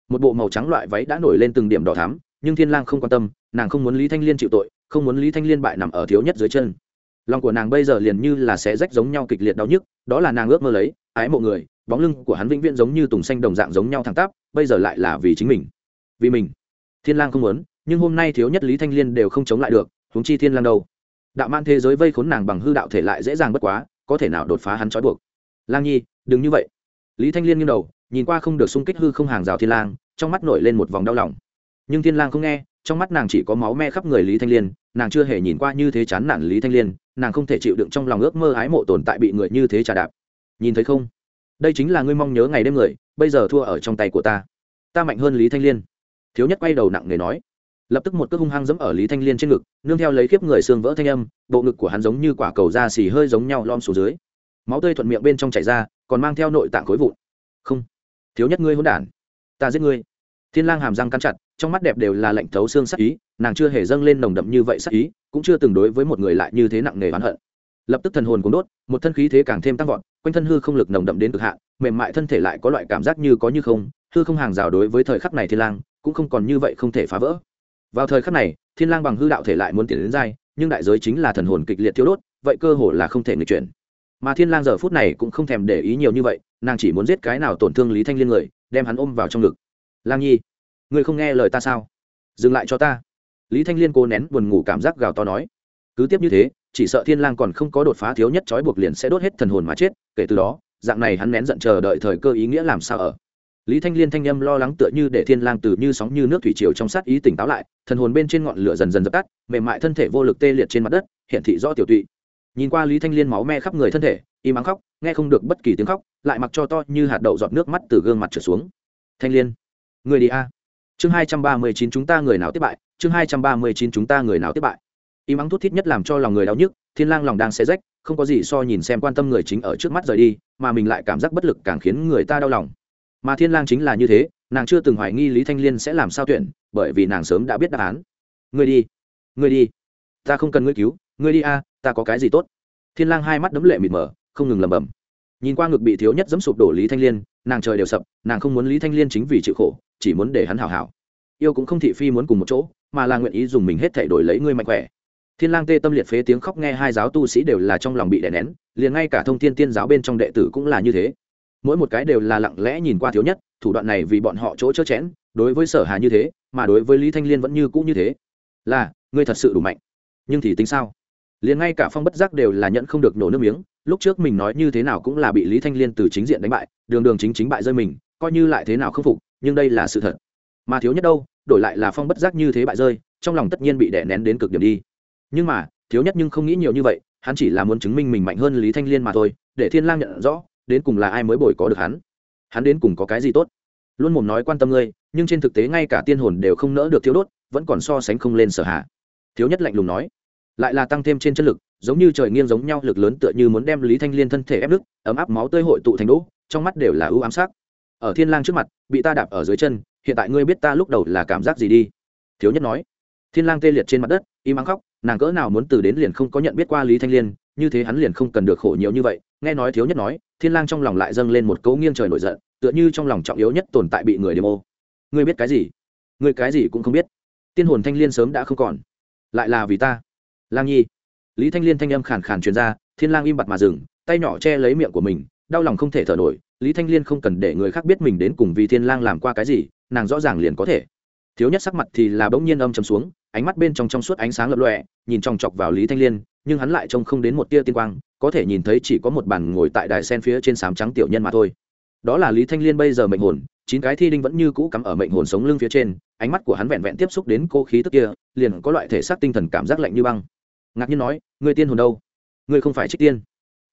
Một bộ màu trắng loại váy đã nổi lên từng điểm đỏ thắm, nhưng thiên lang không quan tâm, nàng không muốn lý thanh liên chịu tội, không muốn lý thanh liên bại nằm ở thiếu nhất dưới chân. Lòng của nàng bây giờ liền như là sẽ rách giống nhau kịch liệt đau nhức, đó là nàng ước mơ lấy, ái mộ người bóng lưng của hắn vĩnh viễn giống như tùng xanh đồng dạng giống nhau thẳng tắp, bây giờ lại là vì chính mình. Vì mình. Thiên lang không muốn, nhưng hôm nay thiếu nhất lý thanh liên đều không chống lại được, huống chi thiên lang đâu? Đạo man thế giới vây khốn nàng bằng hư đạo thể lại dễ dàng bất quá, có thể nào đột phá hắn trói buộc? Lang nhi, đừng như vậy. Lý thanh liên nghiêng đầu, nhìn qua không được xung kích hư không hàng rào thiên lang, trong mắt nổi lên một vòng đau lòng. Nhưng thiên lang không nghe, trong mắt nàng chỉ có máu me khắp người lý thanh liên, nàng chưa hề nhìn qua như thế chán nản lý thanh liên, nàng không thể chịu đựng trong lòng ước mơ ái mộ tồn tại bị người như thế trà đạp. Nhìn thấy không? Đây chính là ngươi mong nhớ ngày đêm người, bây giờ thua ở trong tay của ta. Ta mạnh hơn lý thanh liên. Thiếu nhất quay đầu nặng nề nói. Lập tức một cước hung hăng giẫm ở lý thanh liên trên ngực, nương theo lấy kiếp người xương vỡ thanh âm, bộ ngực của hắn giống như quả cầu da xì hơi giống nhau lom xuống dưới. Máu tươi thuận miệng bên trong chảy ra, còn mang theo nội tạng khối vụn. Không. Thiếu nhất ngươi hỗn đản. Ta giết ngươi. Thiên lang hàm răng cắn chặt, trong mắt đẹp đều là lạnh thấu xương sắc ý, nàng chưa hề dâng lên nồng đậm như vậy sắc ý, cũng chưa từng đối với một người lại như thế nặng nề oán hận lập tức thần hồn cũng đốt, một thân khí thế càng thêm tăng vọt, quanh thân hư không lực nồng đậm đến cực hạn, mềm mại thân thể lại có loại cảm giác như có như không, hư không hàng rào đối với thời khắc này thiên lang cũng không còn như vậy không thể phá vỡ. Vào thời khắc này, thiên lang bằng hư đạo thể lại muốn tiến đến dai nhưng đại giới chính là thần hồn kịch liệt thiếu đốt, vậy cơ hồ là không thể nghịch chuyển. Mà thiên lang giờ phút này cũng không thèm để ý nhiều như vậy, nàng chỉ muốn giết cái nào tổn thương lý thanh liên người, đem hắn ôm vào trong ngực. Lang nhi ngươi không nghe lời ta sao? Dừng lại cho ta. Lý thanh liên cố nén buồn ngủ cảm giác gào to nói. Cứ tiếp như thế chỉ sợ thiên lang còn không có đột phá thiếu nhất trói buộc liền sẽ đốt hết thần hồn mà chết, kể từ đó, dạng này hắn nén giận chờ đợi thời cơ ý nghĩa làm sao ở. Lý thanh liên thanh âm lo lắng tựa như để thiên lang từ như sóng như nước thủy triều trong sát ý tỉnh táo lại, thần hồn bên trên ngọn lửa dần dần dập tắt, mềm mại thân thể vô lực tê liệt trên mặt đất hiện thị rõ tiểu tụy. Nhìn qua lý thanh liên máu me khắp người thân thể, im ắng khóc, nghe không được bất kỳ tiếng khóc, lại mặc cho to như hạt đậu giọt nước mắt từ gương mặt trở xuống. Thanh liên, người đi a. Chương hai trăm ba mươi chín chúng ta người nào tiếp bại, chương hai trăm ba mươi chín chúng ta người nào tiếp bại im ắng thút thít nhất làm cho lòng người đau nhức, thiên lang lòng đang xé rách, không có gì so nhìn xem quan tâm người chính ở trước mắt rời đi, mà mình lại cảm giác bất lực càng khiến người ta đau lòng. Mà thiên lang chính là như thế, nàng chưa từng hoài nghi lý thanh liên sẽ làm sao tuyển, bởi vì nàng sớm đã biết đáp án. Ngươi đi ngươi đi, ta không cần ngươi cứu, ngươi đi a, ta có cái gì tốt? Thiên lang hai mắt đấm lệ mịt mờ, không ngừng lẩm bẩm. Nhìn qua ngực bị thiếu nhất dẫm sụp đổ lý thanh liên, nàng trời đều sập, nàng không muốn lý thanh liên chính vì chịu khổ, chỉ muốn để hắn hảo hảo. Yêu cũng không thị phi muốn cùng một chỗ, mà là nguyện ý dùng mình hết thảy đổi lấy ngươi mạnh khỏe thiên lang tê tâm liệt phế tiếng khóc nghe hai giáo tu sĩ đều là trong lòng bị đè nén, liền ngay cả thông thiên tiên giáo bên trong đệ tử cũng là như thế. Mỗi một cái đều là lặng lẽ nhìn qua thiếu nhất, thủ đoạn này vì bọn họ chỗ chớ chẽn, đối với sở hà như thế, mà đối với lý thanh liên vẫn như cũ như thế. Là, ngươi thật sự đủ mạnh. Nhưng thì tính sao? Liền ngay cả phong bất giác đều là nhận không được nổ nước miếng, lúc trước mình nói như thế nào cũng là bị lý thanh liên từ chính diện đánh bại, đường đường chính chính bại rơi mình, coi như lại thế nào khâm phục, nhưng đây là sự thật. Mà thiếu nhất đâu? Đổi lại là phong bất giác như thế bại rơi, trong lòng tất nhiên bị đè nén đến cực điểm đi nhưng mà, thiếu nhất nhưng không nghĩ nhiều như vậy, hắn chỉ là muốn chứng minh mình mạnh hơn lý thanh liên mà thôi, để thiên lang nhận rõ, đến cùng là ai mới bồi có được hắn. Hắn đến cùng có cái gì tốt? Luôn mồm nói quan tâm ngươi, nhưng trên thực tế ngay cả tiên hồn đều không nỡ được thiếu đốt, vẫn còn so sánh không lên sở hạ. Thiếu nhất lạnh lùng nói, lại là tăng thêm trên chân lực, giống như trời nghiêng giống nhau, lực lớn tựa như muốn đem lý thanh liên thân thể ép đức ấm áp máu tươi hội tụ thành đỗ, trong mắt đều là ưu ám sắc. Ở thiên lang trước mặt, bị ta đạp ở dưới chân, hiện tại ngươi biết ta lúc đầu là cảm giác gì đi? Thiếu nhất nói, thiên lang tê liệt trên mặt đất, im ắng khóc nàng cỡ nào muốn từ đến liền không có nhận biết qua lý thanh liên, như thế hắn liền không cần được khổ nhiều như vậy. Nghe nói thiếu nhất nói, thiên lang trong lòng lại dâng lên một cấu nghiêng trời nổi giận, tựa như trong lòng trọng yếu nhất tồn tại bị người đêm ô. Ngươi biết cái gì? Ngươi cái gì cũng không biết. Tiên hồn thanh liên sớm đã không còn. Lại là vì ta. Lang nhi. Lý thanh liên thanh âm khàn khàn truyền ra, thiên lang im bặt mà dừng, tay nhỏ che lấy miệng của mình, đau lòng không thể thở nổi. Lý thanh liên không cần để người khác biết mình đến cùng vì thiên lang làm qua cái gì, nàng rõ ràng liền có thể thiếu nhất sắc mặt thì là bỗng nhiên âm trầm xuống, ánh mắt bên trong trong suốt ánh sáng lập lọe nhìn chòng chọc vào lý thanh liên, nhưng hắn lại trông không đến một tia tiên quang, có thể nhìn thấy chỉ có một bàn ngồi tại đài sen phía trên sám trắng tiểu nhân mà thôi. Đó là lý thanh liên bây giờ mệnh hồn, chín cái thi đinh vẫn như cũ cắm ở mệnh hồn sống lưng phía trên, ánh mắt của hắn vẹn vẹn tiếp xúc đến cô khí tức kia, liền có loại thể xác tinh thần cảm giác lạnh như băng. Ngạc nhiên nói người tiên hồn đâu? Người không phải trích tiên.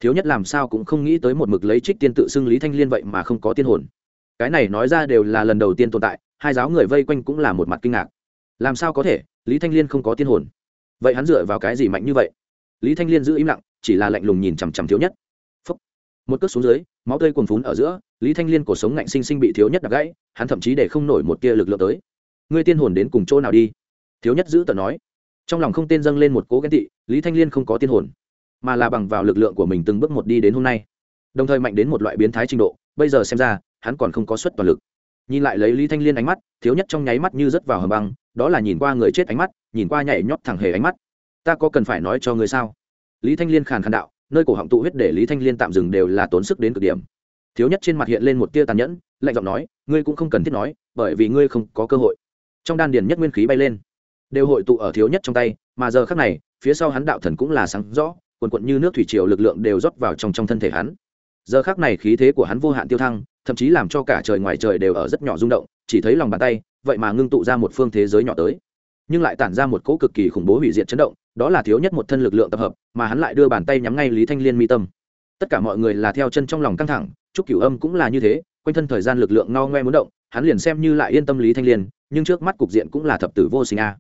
Thiếu nhất làm sao cũng không nghĩ tới một mực lấy trích tiên tự xưng lý thanh liên vậy mà không có tiên hồn. Cái này nói ra đều là lần đầu tiên tồn tại hai giáo người vây quanh cũng là một mặt kinh ngạc. Làm sao có thể? Lý thanh liên không có tiên hồn. Vậy hắn dựa vào cái gì mạnh như vậy? Lý thanh liên giữ im lặng, chỉ là lạnh lùng nhìn chằm chằm thiếu nhất. Phúc. một cước xuống dưới, máu tươi cuồn phún ở giữa, lý thanh liên cổ sống ngạnh sinh sinh bị thiếu nhất đập gãy, hắn thậm chí để không nổi một tia lực lượng tới. Ngươi tiên hồn đến cùng chỗ nào đi? Thiếu nhất giữ tờ nói. Trong lòng không tên dâng lên một cố ghen tị, lý thanh liên không có tiên hồn, mà là bằng vào lực lượng của mình từng bước một đi đến hôm nay. Đồng thời mạnh đến một loại biến thái trình độ, bây giờ xem ra, hắn còn không có suất toàn lực nhìn lại lấy lý thanh liên ánh mắt, thiếu nhất trong nháy mắt như rớt vào hầm băng, đó là nhìn qua người chết ánh mắt, nhìn qua nhảy nhót thẳng hề ánh mắt. Ta có cần phải nói cho người sao? Lý thanh liên khàn khàn đạo, nơi cổ họng tụ huyết để lý thanh liên tạm dừng đều là tốn sức đến cực điểm. Thiếu nhất trên mặt hiện lên một tia tàn nhẫn, lạnh giọng nói, ngươi cũng không cần thiết nói, bởi vì ngươi không có cơ hội. Trong đan điền nhất nguyên khí bay lên, đều hội tụ ở thiếu nhất trong tay, mà giờ khác này, phía sau hắn đạo thần cũng là sáng rõ, quần quận như nước thủy triều lực lượng đều rót vào trong trong thân thể hắn. Giờ khác này khí thế của hắn vô hạn tiêu thăng thậm chí làm cho cả trời ngoài trời đều ở rất nhỏ rung động, chỉ thấy lòng bàn tay, vậy mà ngưng tụ ra một phương thế giới nhỏ tới. Nhưng lại tản ra một cỗ cực kỳ khủng bố hủy diệt chấn động, đó là thiếu nhất một thân lực lượng tập hợp, mà hắn lại đưa bàn tay nhắm ngay lý thanh liên mi tâm. Tất cả mọi người là theo chân trong lòng căng thẳng chúc cửu âm cũng là như thế, quanh thân thời gian lực lượng ngao ngoe muốn động, hắn liền xem như lại yên tâm lý thanh liên, nhưng trước mắt cục diện cũng là thập tử vô sinh a.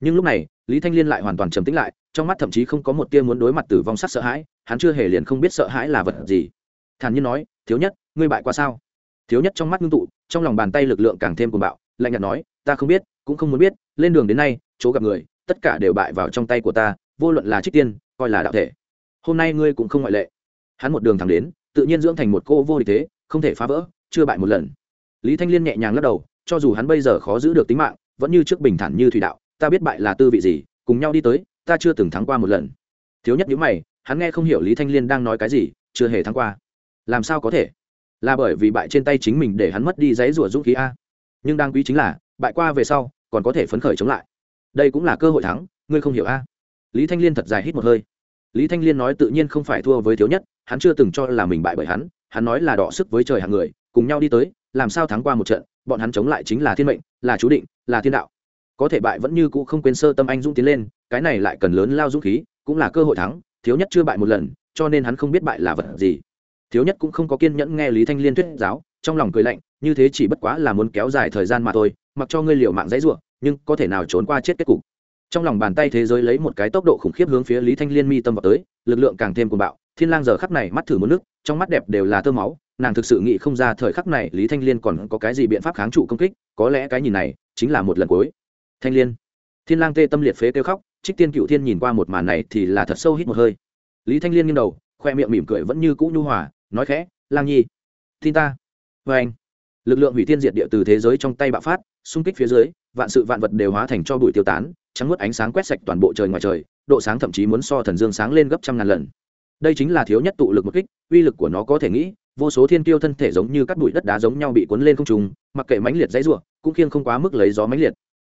Nhưng lúc này, lý thanh liên lại hoàn toàn trầm tĩnh lại, trong mắt thậm chí không có một tia muốn đối mặt tử vong sắc sợ hãi, hắn chưa hề liền không biết sợ hãi là vật gì. Thản nhiên nói, thiếu nhất, ngươi bại qua sao? Thiếu nhất trong mắt ngưng tụ, trong lòng bàn tay lực lượng càng thêm cuồng bạo, lạnh nhạt nói, ta không biết, cũng không muốn biết, lên đường đến nay, chỗ gặp người, tất cả đều bại vào trong tay của ta, vô luận là trích tiên, coi là đạo thể. Hôm nay ngươi cũng không ngoại lệ. Hắn một đường thẳng đến, tự nhiên dưỡng thành một cô vô địch thế, không thể phá vỡ, chưa bại một lần. Lý thanh liên nhẹ nhàng lắc đầu, cho dù hắn bây giờ khó giữ được tính mạng, vẫn như trước bình thản như thủy đạo, ta biết bại là tư vị gì, cùng nhau đi tới, ta chưa từng thắng qua một lần. Thiếu nhất nhữ mày, hắn nghe không hiểu lý thanh liên đang nói cái gì, chưa hề thắng qua. Làm sao có thể? Là bởi vì bại trên tay chính mình để hắn mất đi giấy rủa dũng khí a. Nhưng đang quý chính là, bại qua về sau, còn có thể phấn khởi chống lại. Đây cũng là cơ hội thắng, ngươi không hiểu a. Lý thanh liên thật dài hít một hơi. Lý thanh liên nói tự nhiên không phải thua với thiếu nhất, hắn chưa từng cho là mình bại bởi hắn hắn nói là đọ sức với trời hàng người, cùng nhau đi tới, làm sao thắng qua một trận, bọn hắn chống lại chính là thiên mệnh, là chú định, là thiên đạo. Có thể bại vẫn như cũ không quên sơ tâm anh dũng tiến lên, cái này lại cần lớn lao dũng khí, cũng là cơ hội thắng, thiếu nhất chưa bại một lần, cho nên hắn không biết bại là vật gì thiếu nhất cũng không có kiên nhẫn nghe lý thanh liên thuyết giáo trong lòng cười lạnh như thế chỉ bất quá là muốn kéo dài thời gian mà thôi mặc cho ngươi liều mạng dãy ruộng nhưng có thể nào trốn qua chết kết cục. Trong lòng bàn tay thế giới lấy một cái tốc độ khủng khiếp hướng phía lý thanh liên mi tâm vào tới lực lượng càng thêm cuồng bạo thiên lang giờ khắc này mắt thử một nước trong mắt đẹp đều là tơ máu nàng thực sự nghĩ không ra thời khắc này lý thanh liên còn có cái gì biện pháp kháng trụ công kích có lẽ cái nhìn này chính là một lần cuối. Thanh liên. Thiên lang tê tâm liệt phế kêu khóc trích tiên cựu thiên nhìn qua một màn này thì là thật sâu hít một hơi. Lý thanh liên nghiêng đầu khoe miệng mỉm cười vẫn như cũ nhu hòa nói khẽ, lang nhi, tin ta. Vê anh, lực lượng hủy thiên diệt địa từ thế giới trong tay bạo phát, xung kích phía dưới, vạn sự vạn vật đều hóa thành cho bụi tiêu tán, trắng nuốt ánh sáng quét sạch toàn bộ trời ngoài trời, độ sáng thậm chí muốn so thần dương sáng lên gấp trăm ngàn lần. Đây chính là thiếu nhất tụ lực một kích, uy lực của nó có thể nghĩ, vô số thiên tiêu thân thể giống như các bụi đất đá giống nhau bị cuốn lên không trùng mặc kệ mãnh liệt dãy rủa, cũng khiêng không quá mức lấy gió mãnh liệt.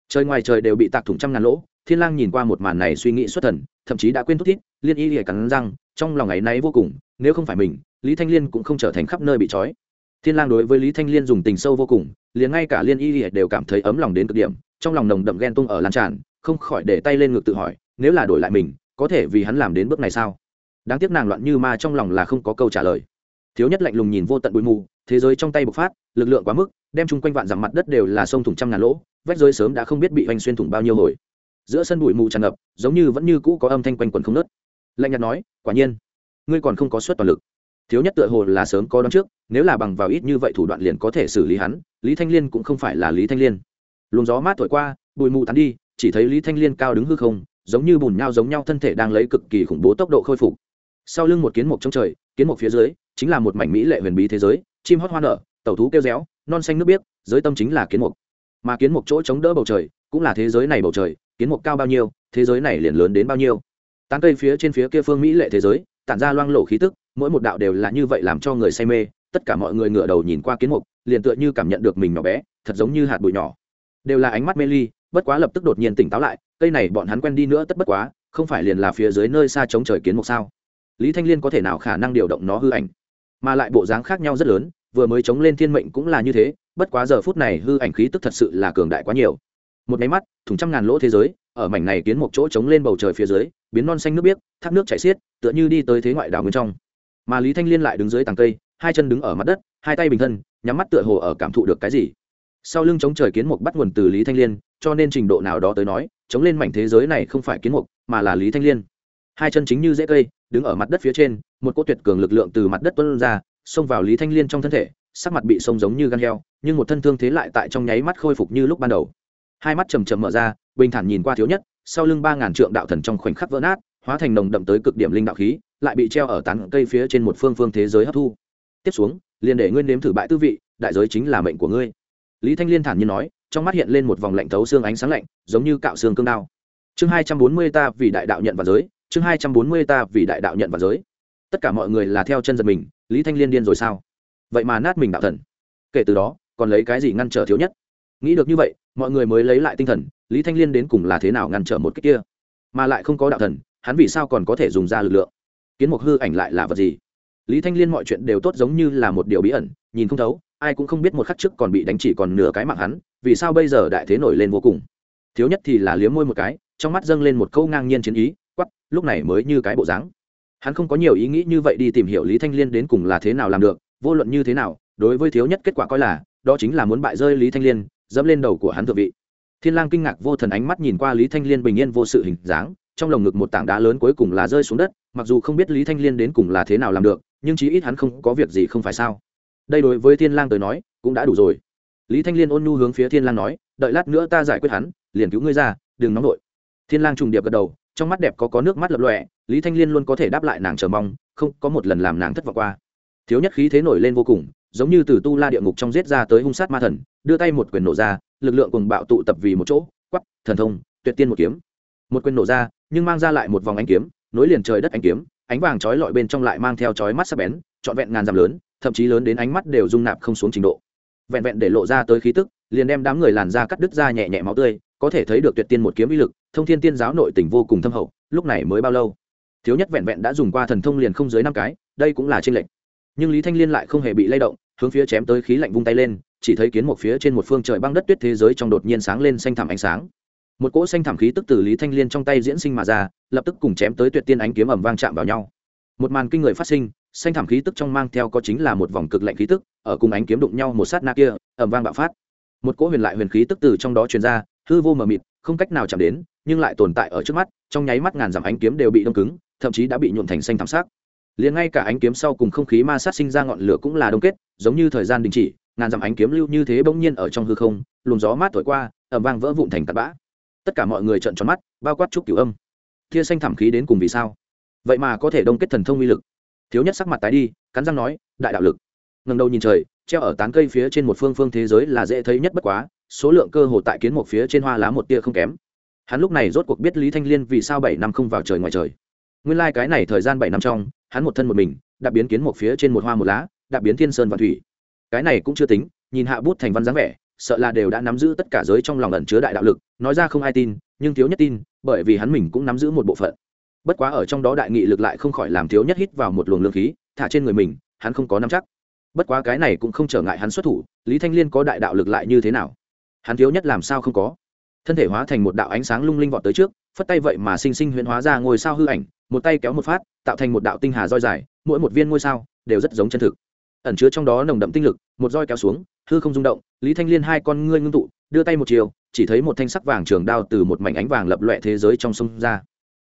Trời ngoài trời đều bị tạc thủng trăm ngàn lỗ thiên lang nhìn qua một màn này suy nghĩ xuất thần, thậm chí đã quên thúc thiết liên y lìa cắn răng, trong lòng ngày nay vô cùng, nếu không phải mình, lý thanh liên cũng không trở thành khắp nơi bị trói. Thiên lang đối với lý thanh liên dùng tình sâu vô cùng, liền ngay cả liên y lìa đều cảm thấy ấm lòng đến cực điểm, trong lòng nồng đậm ghen tung ở lan tràn, không khỏi để tay lên ngực tự hỏi, nếu là đổi lại mình, có thể vì hắn làm đến bước này sao? Đáng tiếc nàng loạn như ma trong lòng là không có câu trả lời. Thiếu nhất lạnh lùng nhìn vô tận bụi mù, thế giới trong tay bộc phát, lực lượng quá mức, đem chung quanh vạn dặm mặt đất đều là sông thủng trăm ngàn lỗ, vách giới sớm đã không biết bị oanh xuyên thủng bao nhiêu hồi giữa sân bụi mù tràn ngập, giống như vẫn như cũ có âm thanh quanh quần không nớt lạnh nhạt nói, quả nhiên, ngươi còn không có suất toàn lực. Thiếu nhất tựa hồ là sớm có đón trước, nếu là bằng vào ít như vậy thủ đoạn liền có thể xử lý hắn, lý thanh liên cũng không phải là lý thanh liên. Luồng gió mát thổi qua, bụi mù tắn đi, chỉ thấy lý thanh liên cao đứng hư không, giống như bùn nhau giống nhau thân thể đang lấy cực kỳ khủng bố tốc độ khôi phục. Sau lưng một kiến mộc trong trời, kiến mộc phía dưới, chính là một mảnh mỹ lệ huyền bí thế giới, chim hót hoa nở, tẩu thú kêu réo, non xanh nước biếc, giới tâm chính là kiến mộc mà kiến mộc chỗ chống đỡ bầu trời, cũng là thế giới này bầu trời kiến mục cao bao nhiêu, thế giới này liền lớn đến bao nhiêu. Tán cây phía trên phía kia phương mỹ lệ thế giới, tản ra loang lộ khí tức, mỗi một đạo đều là như vậy làm cho người say mê, tất cả mọi người ngửa đầu nhìn qua kiến mục, liền tựa như cảm nhận được mình nhỏ bé, thật giống như hạt bụi nhỏ. Đều là ánh mắt mê ly, bất quá lập tức đột nhiên tỉnh táo lại, cây này bọn hắn quen đi nữa tất bất quá, không phải liền là phía dưới nơi xa chống trời kiến mục sao? Lý thanh liên có thể nào khả năng điều động nó hư ảnh? Mà lại bộ dáng khác nhau rất lớn, vừa mới chống lên thiên mệnh cũng là như thế, bất quá giờ phút này hư ảnh khí tức thật sự là cường đại quá nhiều một máy mắt, thùng trăm ngàn lỗ thế giới, ở mảnh này kiến một chỗ chống lên bầu trời phía dưới, biến non xanh nước biếc, thác nước chảy xiết, tựa như đi tới thế ngoại đảo bên trong. Mà lý thanh liên lại đứng dưới tàng cây, hai chân đứng ở mặt đất, hai tay bình thân, nhắm mắt tựa hồ ở cảm thụ được cái gì. Sau lưng chống trời kiến mục bắt nguồn từ lý thanh liên, cho nên trình độ nào đó tới nói chống lên mảnh thế giới này không phải kiến mục, mà là lý thanh liên. Hai chân chính như dễ cây, đứng ở mặt đất phía trên, một cỗ tuyệt cường lực lượng từ mặt đất tuân ra, xông vào lý thanh liên trong thân thể, sắc mặt bị sông giống như gan heo, nhưng một thân thương thế lại tại trong nháy mắt khôi phục như lúc ban đầu hai mắt chầm chầm mở ra, bình thản nhìn qua thiếu nhất, sau lưng ba ngàn trượng đạo thần trong khoảnh khắc vỡ nát, hóa thành nồng đậm tới cực điểm linh đạo khí, lại bị treo ở tán cây phía trên một phương phương thế giới hấp thu. Tiếp xuống, liền để ngươi nếm thử bại tư vị, đại giới chính là mệnh của ngươi. Lý thanh liên thản nhiên nói, trong mắt hiện lên một vòng lạnh thấu xương ánh sáng lạnh, giống như cạo xương cương đao. Chương hai trăm bốn mươi ta vì đại đạo nhận vào giới, chương hai trăm bốn mươi ta vì đại đạo nhận vào giới. Tất cả mọi người là theo chân giật mình, lý thanh liên điên rồi sao? Vậy mà nát mình đạo thần. Kể từ đó, còn lấy cái gì ngăn trở thiếu nhất? Nghĩ được như vậy, mọi người mới lấy lại tinh thần, lý thanh liên đến cùng là thế nào ngăn trở một cách kia? Mà lại không có đạo thần, hắn vì sao còn có thể dùng ra lực lượng? Kiến mục hư ảnh lại là vật gì? Lý thanh liên mọi chuyện đều tốt giống như là một điều bí ẩn, nhìn không thấu, ai cũng không biết một khắc trước còn bị đánh chỉ còn nửa cái mạng hắn, vì sao bây giờ đại thế nổi lên vô cùng? Thiếu nhất thì là liếm môi một cái, trong mắt dâng lên một câu ngang nhiên chiến ý quắp lúc này mới như cái bộ dáng. Hắn không có nhiều ý nghĩ như vậy đi tìm hiểu lý thanh liên đến cùng là thế nào làm được, vô luận như thế nào, đối với thiếu nhất kết quả coi là, đó chính là muốn bại rơi lý thanh liên dẫm lên đầu của hắn thượng vị. Thiên lang kinh ngạc vô thần ánh mắt nhìn qua lý thanh liên bình yên vô sự hình dáng, trong lồng ngực một tảng đá lớn cuối cùng là rơi xuống đất, mặc dù không biết lý thanh liên đến cùng là thế nào làm được, nhưng chí ít hắn không có việc gì không phải sao. Đây đối với thiên lang tới nói, cũng đã đủ rồi. Lý thanh liên ôn nhu hướng phía thiên lang nói, đợi lát nữa ta giải quyết hắn, liền cứu ngươi ra, đừng nóng nổi thiên lang trùng điệp gật đầu, trong mắt đẹp có có nước mắt lập lòe, lý thanh liên luôn có thể đáp lại nàng chờ mong, không có một lần làm nàng thất vọng qua thiếu nhất khí thế nổi lên vô cùng, giống như từ tu la địa ngục trong giết ra tới hung sát ma thần, đưa tay một quyền nổ ra, lực lượng cùng bạo tụ tập vì một chỗ quắp thần thông, tuyệt tiên một kiếm. Một quyền nổ ra, nhưng mang ra lại một vòng ánh kiếm, nối liền trời đất ánh kiếm, ánh vàng chói lọi bên trong lại mang theo chói mắt sắc bén, trọn vẹn ngàn dặm lớn, thậm chí lớn đến ánh mắt đều rung nạp không xuống trình độ. Vẹn vẹn để lộ ra tới khí tức, liền đem đám người làn ra cắt đứt ra nhẹ nhẹ máu tươi, có thể thấy được tuyệt tiên một kiếm uy lực, thông thiên tiên giáo nội tình vô cùng thâm hậu, lúc này mới bao lâu? Thiếu nhất vẹn vẹn đã dùng qua thần thông liền không dưới năm cái, đây cũng là trên lệnh nhưng lý thanh liên lại không hề bị lay động, hướng phía chém tới khí lạnh vung tay lên, chỉ thấy kiến một phía trên một phương trời băng đất tuyết thế giới trong đột nhiên sáng lên xanh thảm ánh sáng. Một cỗ xanh thảm khí tức từ lý thanh liên trong tay diễn sinh mà ra, lập tức cùng chém tới tuyệt tiên ánh kiếm ẩm vang chạm vào nhau. Một màn kinh người phát sinh, xanh thảm khí tức trong mang theo có chính là một vòng cực lạnh khí tức, ở cùng ánh kiếm đụng nhau một sát na kia ẩm vang bạo phát. Một cỗ huyền lại huyền khí tức từ trong đó truyền ra, hư vô mờ mịt, không cách nào chạm đến, nhưng lại tồn tại ở trước mắt, trong nháy mắt ngàn dặm ánh kiếm đều bị đông cứng, thậm chí đã bị nhuộn thành xanh thảm sắc liền ngay cả ánh kiếm sau cùng không khí ma sát sinh ra ngọn lửa cũng là đông kết, giống như thời gian đình chỉ, ngàn dặm ánh kiếm lưu như thế bỗng nhiên ở trong hư không, luồng gió mát thổi qua ẩm vang vỡ vụn thành tạt bã. Tất cả mọi người trợn tròn mắt, bao quát trúc cửu âm. Kia xanh thảm khí đến cùng vì sao? Vậy mà có thể đông kết thần thông uy lực. Thiếu nhất sắc mặt tái đi, cắn răng nói, đại đạo lực. Ngầm đầu nhìn trời, treo ở tán cây phía trên một phương phương thế giới là dễ thấy nhất bất quá, số lượng cơ hồ tại kiến một phía trên hoa lá một tia không kém. Hắn lúc này rốt cuộc biết lý thanh liên vì sao bảy năm không vào trời ngoài trời. Nguyên lai cái này thời gian bảy năm trong hắn một thân một mình đạp biến kiến một phía trên một hoa một lá đạp biến thiên sơn và thủy. Cái này cũng chưa tính, nhìn hạ bút thành văn dáng vẻ, sợ là đều đã nắm giữ tất cả giới trong lòng ẩn chứa đại đạo lực, nói ra không ai tin, nhưng thiếu nhất tin, bởi vì hắn mình cũng nắm giữ một bộ phận. Bất quá ở trong đó đại nghị lực lại không khỏi làm thiếu nhất hít vào một luồng lương khí, thả trên người mình, hắn không có nắm chắc. Bất quá cái này cũng không trở ngại hắn xuất thủ, lý thanh liên có đại đạo lực lại như thế nào? Hắn thiếu nhất làm sao không có? Thân thể hóa thành một đạo ánh sáng lung linh vọt tới trước, phất tay vậy mà sinh sinh huyễn hóa ra ngôi sao hư ảnh một tay kéo một phát, tạo thành một đạo tinh hà roi dài, mỗi một viên ngôi sao đều rất giống chân thực. Ẩn chứa trong đó nồng đậm tinh lực, một roi kéo xuống, hư không rung động, lý thanh liên hai con ngươi ngưng tụ, đưa tay một chiều, chỉ thấy một thanh sắc vàng trường đao từ một mảnh ánh vàng lập loẹ thế giới trong sông ra,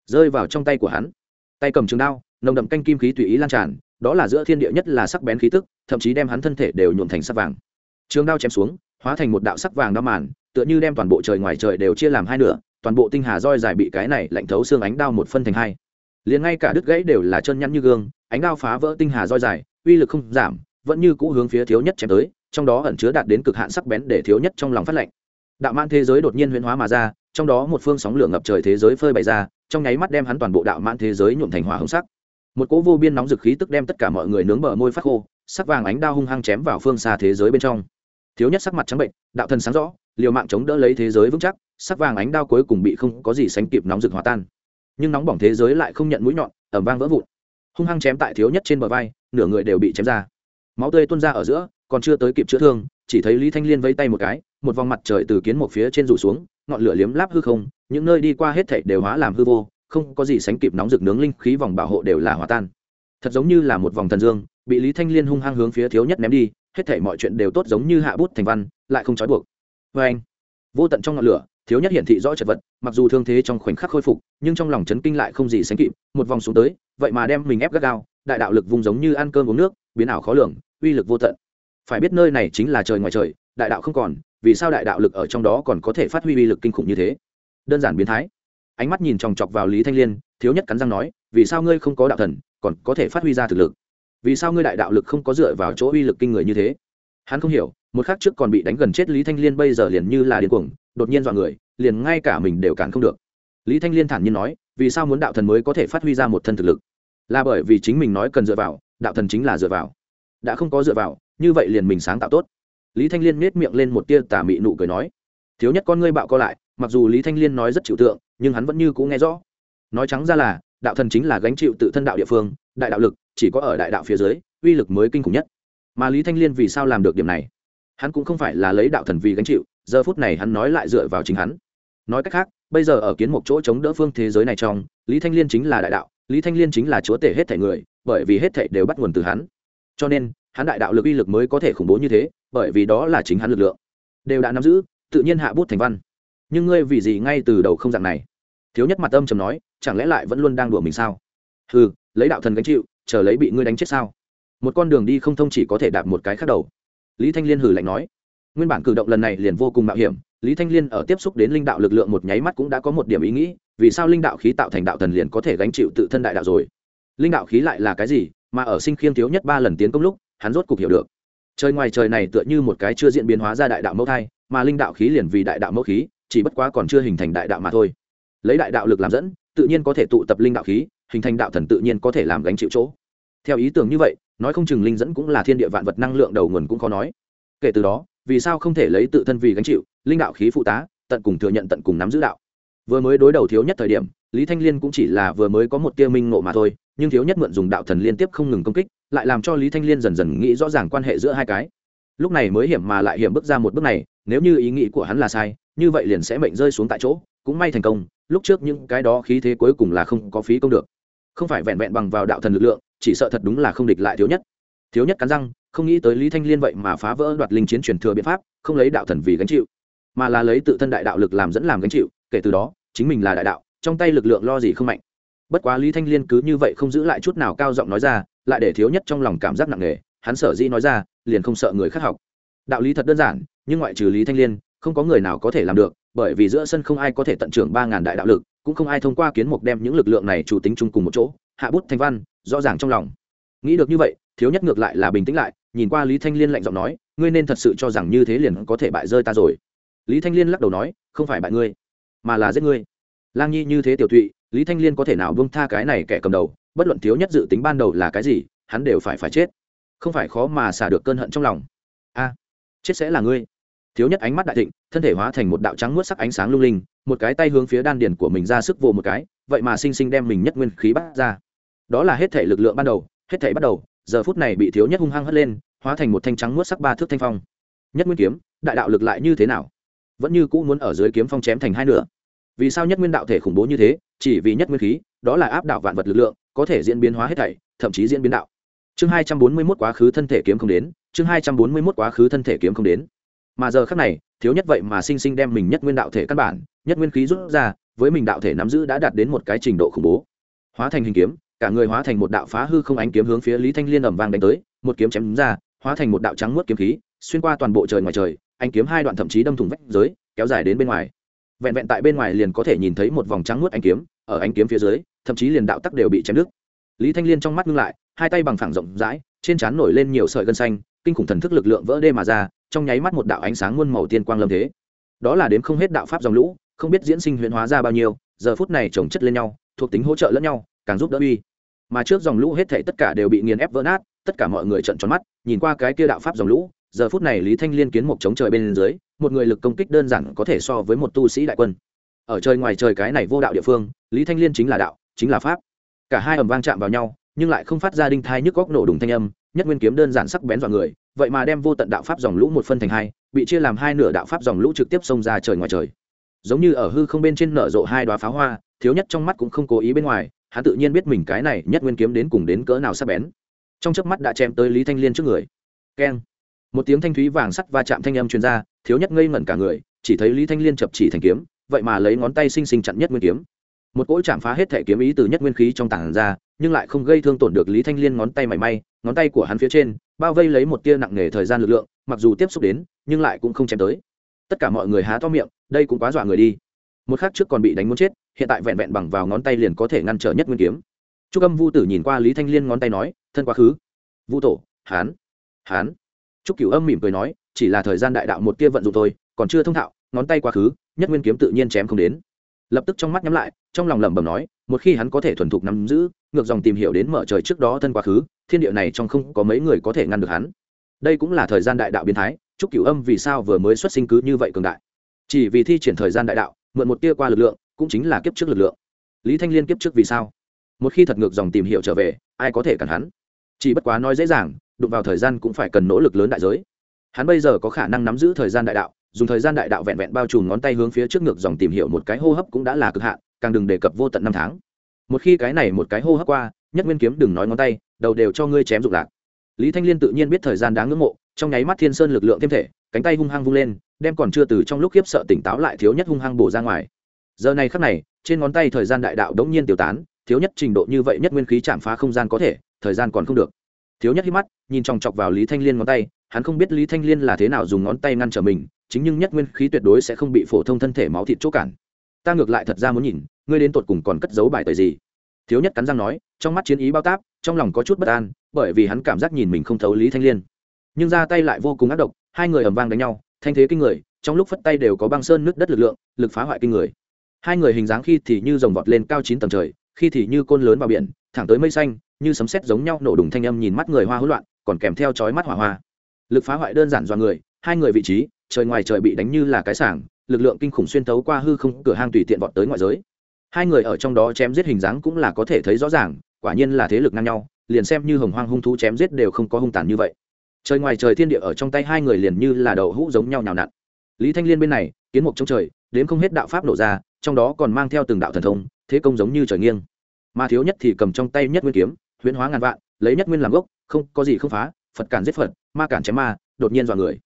rơi vào trong tay của hắn. Tay cầm trường đao, nồng đậm canh kim khí tùy ý lan tràn, đó là giữa thiên địa nhất là sắc bén khí tức, thậm chí đem hắn thân thể đều nhuộm thành sắc vàng. Trường đao chém xuống, hóa thành một đạo sắc vàng đao màn, tựa như đem toàn bộ trời ngoài trời đều chia làm hai nửa, toàn bộ tinh hà roi dài bị cái này lạnh thấu xương ánh đao một phân thành hai liền ngay cả đứt gãy đều là chân nhăn như gương, ánh đao phá vỡ tinh hà roi dài, uy lực không giảm, vẫn như cũ hướng phía thiếu nhất chém tới, trong đó ẩn chứa đạt đến cực hạn sắc bén để thiếu nhất trong lòng phát lệnh. Đạo mãn thế giới đột nhiên huyễn hóa mà ra, trong đó một phương sóng lửa ngập trời thế giới phơi bày ra, trong nháy mắt đem hắn toàn bộ đạo mãn thế giới nhuộm thành hỏa hồng sắc. Một cỗ vô biên nóng dực khí tức đem tất cả mọi người nướng bờ môi phát khô, sắc vàng ánh đao hung hăng chém vào phương xa thế giới bên trong. Thiếu nhất sắc mặt trắng bệnh, đạo thần sáng rõ, liều mạng chống đỡ lấy thế giới vững chắc, sắc vàng ánh đao cuối cùng bị không có gì sánh kịp nóng rực hòa tan nhưng nóng bỏng thế giới lại không nhận mũi nhọn, ẩm vang vỡ vụn. Hung hăng chém tại thiếu nhất trên bờ vai, nửa người đều bị chém ra. Máu tươi tuôn ra ở giữa, còn chưa tới kịp chữa thương, chỉ thấy lý thanh liên vây tay một cái, một vòng mặt trời từ kiến một phía trên rủ xuống, ngọn lửa liếm láp hư không, những nơi đi qua hết thảy đều hóa làm hư vô, không có gì sánh kịp nóng rực nướng linh khí vòng bảo hộ đều là hòa tan. Thật giống như là một vòng thần dương, bị lý thanh liên hung hăng hướng phía thiếu nhất ném đi, hết thảy mọi chuyện đều tốt giống như hạ bút thành văn, lại không trói buộc. Vê anh vô tận trong ngọn lửa thiếu nhất hiển thị rõ chật vật, mặc dù thương thế trong khoảnh khắc khôi phục, nhưng trong lòng chấn kinh lại không gì sánh kịp, một vòng xuống tới, vậy mà đem mình ép gắt gao, đại đạo lực vùng giống như ăn cơm uống nước, biến ảo khó lường, uy lực vô tận. Phải biết nơi này chính là trời ngoài trời, đại đạo không còn, vì sao đại đạo lực ở trong đó còn có thể phát huy uy lực kinh khủng như thế? Đơn giản biến thái. Ánh mắt nhìn chòng chọc vào lý thanh liên, thiếu nhất cắn răng nói, vì sao ngươi không có đạo thần, còn có thể phát huy ra thực lực? Vì sao ngươi đại đạo lực không có dựa vào chỗ uy lực kinh người như thế? Hắn không hiểu, một khắc trước còn bị đánh gần chết lý thanh liên bây giờ liền như là điên cuồng đột nhiên dọa người, liền ngay cả mình đều cản không được. Lý thanh liên thản nhiên nói, vì sao muốn đạo thần mới có thể phát huy ra một thân thực lực? Là bởi vì chính mình nói cần dựa vào, đạo thần chính là dựa vào. Đã không có dựa vào, như vậy liền mình sáng tạo tốt. Lý thanh liên nết miệng lên một tia tà mị nụ cười nói, thiếu nhất con ngươi bạo co lại, mặc dù lý thanh liên nói rất chịu tượng, nhưng hắn vẫn như cũng nghe rõ. Nói trắng ra là, đạo thần chính là gánh chịu tự thân đạo địa phương, đại đạo lực, chỉ có ở đại đạo phía dưới, uy lực mới kinh khủng nhất. Mà lý thanh liên vì sao làm được điểm này? Hắn cũng không phải là lấy đạo thần vì gánh chịu giờ phút này hắn nói lại dựa vào chính hắn. Nói cách khác, bây giờ ở kiến một chỗ chống đỡ phương thế giới này trong, lý thanh liên chính là đại đạo, lý thanh liên chính là chúa tể hết thể người, bởi vì hết thể đều bắt nguồn từ hắn. Cho nên, hắn đại đạo lực uy lực mới có thể khủng bố như thế, bởi vì đó là chính hắn lực lượng. Đều đã nắm giữ, tự nhiên hạ bút thành văn. Nhưng ngươi vì gì ngay từ đầu không dạng này? Thiếu nhất mặt âm trầm nói, chẳng lẽ lại vẫn luôn đang đùa mình sao? Ừ lấy đạo thần gánh chịu, chờ lấy bị ngươi đánh chết sao? Một con đường đi không thông chỉ có thể đạp một cái khác đầu. Lý thanh liên hử lạnh nói nguyên bản cử động lần này liền vô cùng mạo hiểm, lý thanh liên ở tiếp xúc đến linh đạo lực lượng một nháy mắt cũng đã có một điểm ý nghĩ, vì sao linh đạo khí tạo thành đạo thần liền có thể gánh chịu tự thân đại đạo rồi? Linh đạo khí lại là cái gì, mà ở sinh khiêm thiếu nhất ba lần tiến công lúc, hắn rốt cục hiểu được. Trời ngoài trời này tựa như một cái chưa diễn biến hóa ra đại đạo mẫu thai, mà linh đạo khí liền vì đại đạo mẫu khí, chỉ bất quá còn chưa hình thành đại đạo mà thôi. Lấy đại đạo lực làm dẫn, tự nhiên có thể tụ tập linh đạo khí, hình thành đạo thần tự nhiên có thể làm gánh chịu chỗ. Theo ý tưởng như vậy, nói không chừng linh dẫn cũng là thiên địa vạn vật năng lượng đầu nguồn cũng khó nói. Kể từ đó vì sao không thể lấy tự thân vì gánh chịu, linh đạo khí phụ tá, tận cùng thừa nhận tận cùng nắm giữ đạo. Vừa mới đối đầu thiếu nhất thời điểm, lý thanh liên cũng chỉ là vừa mới có một tia minh ngộ mà thôi, nhưng thiếu nhất mượn dùng đạo thần liên tiếp không ngừng công kích, lại làm cho lý thanh liên dần dần nghĩ rõ ràng quan hệ giữa hai cái. Lúc này mới hiểm mà lại hiểm bước ra một bước này, nếu như ý nghĩ của hắn là sai, như vậy liền sẽ mệnh rơi xuống tại chỗ, cũng may thành công, lúc trước những cái đó khí thế cuối cùng là không có phí công được. Không phải vẹn vẹn bằng vào đạo thần lực lượng, chỉ sợ thật đúng là không địch lại thiếu nhất. Thiếu nhất cắn răng không nghĩ tới lý thanh liên vậy mà phá vỡ đoạt linh chiến truyền thừa biện pháp, không lấy đạo thần vì gánh chịu, mà là lấy tự thân đại đạo lực làm dẫn làm gánh chịu, kể từ đó, chính mình là đại đạo, trong tay lực lượng lo gì không mạnh. Bất quá lý thanh liên cứ như vậy không giữ lại chút nào cao giọng nói ra, lại để thiếu nhất trong lòng cảm giác nặng nề, hắn sở dĩ nói ra, liền không sợ người khác học. Đạo lý thật đơn giản, nhưng ngoại trừ lý thanh liên, không có người nào có thể làm được, bởi vì giữa sân không ai có thể tận trưởng ba ngàn đại đạo lực, cũng không ai thông qua kiến mục đem những lực lượng này chủ tính chung cùng một chỗ, hạ bút thanh văn, rõ ràng trong lòng. Nghĩ được như vậy thiếu nhất ngược lại là bình tĩnh lại, nhìn qua lý thanh liên lạnh giọng nói, ngươi nên thật sự cho rằng như thế liền có thể bại rơi ta rồi. Lý thanh liên lắc đầu nói, không phải bại ngươi, mà là giết ngươi. Lang nhi như thế tiểu thụy lý thanh liên có thể nào bông tha cái này kẻ cầm đầu, bất luận thiếu nhất dự tính ban đầu là cái gì, hắn đều phải phải chết. Không phải khó mà xả được cơn hận trong lòng. A, chết sẽ là ngươi. Thiếu nhất ánh mắt đại thịnh, thân thể hóa thành một đạo trắng muốt sắc ánh sáng lung linh, một cái tay hướng phía đan điền của mình ra sức vồ một cái, vậy mà sinh sinh đem mình nhất nguyên khí bắt ra. Đó là hết thể lực lượng ban đầu, hết thể bắt đầu giờ phút này bị thiếu nhất hung hăng hất lên, hóa thành một thanh trắng mướt sắc ba thước thanh phong. Nhất nguyên kiếm, đại đạo lực lại như thế nào? Vẫn như cũ muốn ở dưới kiếm phong chém thành hai nửa. Vì sao nhất nguyên đạo thể khủng bố như thế? Chỉ vì nhất nguyên khí, đó là áp đảo vạn vật lực lượng, có thể diễn biến hóa hết thảy, thậm chí diễn biến đạo. Chương hai trăm bốn mươi mốt quá khứ thân thể kiếm không đến, chương hai trăm bốn mươi mốt quá khứ thân thể kiếm không đến. Mà giờ khác này, thiếu nhất vậy mà sinh sinh đem mình nhất nguyên đạo thể căn bản, nhất nguyên khí rút ra, với mình đạo thể nắm giữ đã đạt đến một cái trình độ khủng bố. Hóa thành hình kiếm cả người hóa thành một đạo phá hư không ánh kiếm hướng phía lý thanh liên ẩm vang đánh tới, một kiếm chém ra, hóa thành một đạo trắng muốt kiếm khí, xuyên qua toàn bộ trời ngoài trời anh kiếm hai đoạn thậm chí đâm thủng vách giới, kéo dài đến bên ngoài. Vẹn vẹn tại bên ngoài liền có thể nhìn thấy một vòng trắng muốt anh kiếm, ở anh kiếm phía dưới, thậm chí liền đạo tắc đều bị chém đứt. Lý thanh liên trong mắt ngưng lại, hai tay bằng phẳng rộng rãi, trên trán nổi lên nhiều sợi gân xanh, kinh khủng thần thức lực lượng vỡ đê mà ra, trong nháy mắt một đạo ánh sáng muôn màu tiên quang lâm thế. Đó là đến không hết đạo pháp dòng lũ, không biết diễn sinh huyễn hóa ra bao nhiêu, giờ phút này chồng chất lên nhau, thuộc tính hỗ trợ lẫn nhau, càng giúp đỡ uy mà trước dòng lũ hết thảy tất cả đều bị nghiền ép vỡ nát, tất cả mọi người trợn tròn mắt, nhìn qua cái kia đạo pháp dòng lũ, giờ phút này lý thanh liên kiến một chống trời bên dưới, một người lực công kích đơn giản có thể so với một tu sĩ đại quân. Ở trời ngoài trời cái này vô đạo địa phương, lý thanh liên chính là đạo, chính là pháp. Cả hai ầm vang chạm vào nhau, nhưng lại không phát ra đinh thai nhức góc nổ đùng thanh âm, nhất nguyên kiếm đơn giản sắc bén dọa người, vậy mà đem vô tận đạo pháp dòng lũ một phân thành hai, bị chia làm hai nửa đạo pháp dòng lũ trực tiếp xông ra trời ngoài trời. Giống như ở hư không bên trên nở rộ hai đoá pháo hoa, thiếu nhất trong mắt cũng không cố ý bên ngoài hắn tự nhiên biết mình cái này nhất nguyên kiếm đến cùng đến cỡ nào sắp bén. Trong chớp mắt đã chém tới lý thanh liên trước người. Keng. Một tiếng thanh thúy vàng sắt va chạm thanh âm truyền ra, thiếu nhất ngây ngẩn cả người, chỉ thấy lý thanh liên chập chỉ thành kiếm, vậy mà lấy ngón tay xinh xinh chặn nhất nguyên kiếm. Một cỗ chạm phá hết thể kiếm ý từ nhất nguyên khí trong tảng ra, nhưng lại không gây thương tổn được lý thanh liên ngón tay mảy may, ngón tay của hắn phía trên, bao vây lấy một tia nặng nề thời gian lực lượng, mặc dù tiếp xúc đến, nhưng lại cũng không chém tới. Tất cả mọi người há to miệng, đây cũng quá dọa người đi một khắc trước còn bị đánh muốn chết, hiện tại vẹn vẹn bằng vào ngón tay liền có thể ngăn trở nhất nguyên kiếm. Trúc âm vu tử nhìn qua lý thanh liên ngón tay nói, thân quá khứ. Vu tổ, hán hán. Trúc cửu âm mỉm cười nói, chỉ là thời gian đại đạo một tia vận dụng thôi, còn chưa thông thạo, ngón tay quá khứ, nhất nguyên kiếm tự nhiên chém không đến. Lập tức trong mắt nhắm lại, trong lòng lẩm bẩm nói, một khi hắn có thể thuần thục nắm giữ, ngược dòng tìm hiểu đến mở trời trước đó thân quá khứ, thiên địa này trong không có mấy người có thể ngăn được hắn. Đây cũng là thời gian đại đạo biến thái, trúc cửu âm vì sao vừa mới xuất sinh cứ như vậy cường đại? Chỉ vì thi triển thời gian đại đạo mượn một tia qua lực lượng, cũng chính là kiếp trước lực lượng. Lý thanh liên kiếp trước vì sao? Một khi thật ngược dòng tìm hiểu trở về, ai có thể cản hắn? Chỉ bất quá nói dễ dàng, đụng vào thời gian cũng phải cần nỗ lực lớn đại giới. Hắn bây giờ có khả năng nắm giữ thời gian đại đạo, dùng thời gian đại đạo vẹn vẹn bao trùm ngón tay hướng phía trước ngược dòng tìm hiểu một cái hô hấp cũng đã là cực hạn, càng đừng đề cập vô tận năm tháng. Một khi cái này một cái hô hấp qua, nhất nguyên kiếm đừng nói ngón tay, đầu đều cho ngươi chém rụng lạc. Lý thanh liên tự nhiên biết thời gian đáng ngưỡng mộ, trong nháy mắt thiên sơn lực lượng thêm thể, cánh tay hung hăng vung lên đem còn chưa từ trong lúc khiếp sợ tỉnh táo lại thiếu nhất hung hăng bổ ra ngoài. Giờ này khắc này, trên ngón tay thời gian đại đạo đống nhiên tiêu tán, thiếu nhất trình độ như vậy nhất nguyên khí chạm phá không gian có thể, thời gian còn không được. Thiếu nhất hít mắt, nhìn chòng chọc vào lý thanh liên ngón tay, hắn không biết lý thanh liên là thế nào dùng ngón tay ngăn trở mình, chính nhưng nhất nguyên khí tuyệt đối sẽ không bị phổ thông thân thể máu thịt chỗ cản. Ta ngược lại thật ra muốn nhìn, ngươi đến tột cùng còn cất giấu bài tời gì? Thiếu nhất cắn răng nói, trong mắt chiến ý bao táp, trong lòng có chút bất an, bởi vì hắn cảm giác nhìn mình không thấu lý thanh liên. Nhưng ra tay lại vô cùng ác độc, hai người ầm vang đánh nhau thanh thế kinh người, trong lúc phất tay đều có băng sơn nước đất lực lượng, lực phá hoại kinh người. Hai người hình dáng khi thì như rồng vọt lên cao chín tầng trời, khi thì như côn lớn vào biển, thẳng tới mây xanh, như sấm sét giống nhau nổ đùng thanh âm nhìn mắt người hoa hỗn loạn, còn kèm theo chói mắt hỏa hoa. Lực phá hoại đơn giản do người, hai người vị trí, trời ngoài trời bị đánh như là cái sảng, lực lượng kinh khủng xuyên thấu qua hư không, cửa hang tùy tiện vọt tới ngoại giới. Hai người ở trong đó chém giết hình dáng cũng là có thể thấy rõ ràng, quả nhiên là thế lực ngang nhau, liền xem như hồng hoang hung thú chém giết đều không có hung tàn như vậy trời ngoài trời thiên địa ở trong tay hai người liền như là đậu hũ giống nhau nhào nặn. Lý thanh liên bên này, kiến mục trong trời đến không hết đạo pháp nổ ra, trong đó còn mang theo từng đạo thần thông, thế công giống như trời nghiêng. Mà thiếu nhất thì cầm trong tay nhất nguyên kiếm, huyễn hóa ngàn vạn, lấy nhất nguyên làm gốc, không có gì không phá, phật cản giết phật, ma cản chém ma, đột nhiên dọa người.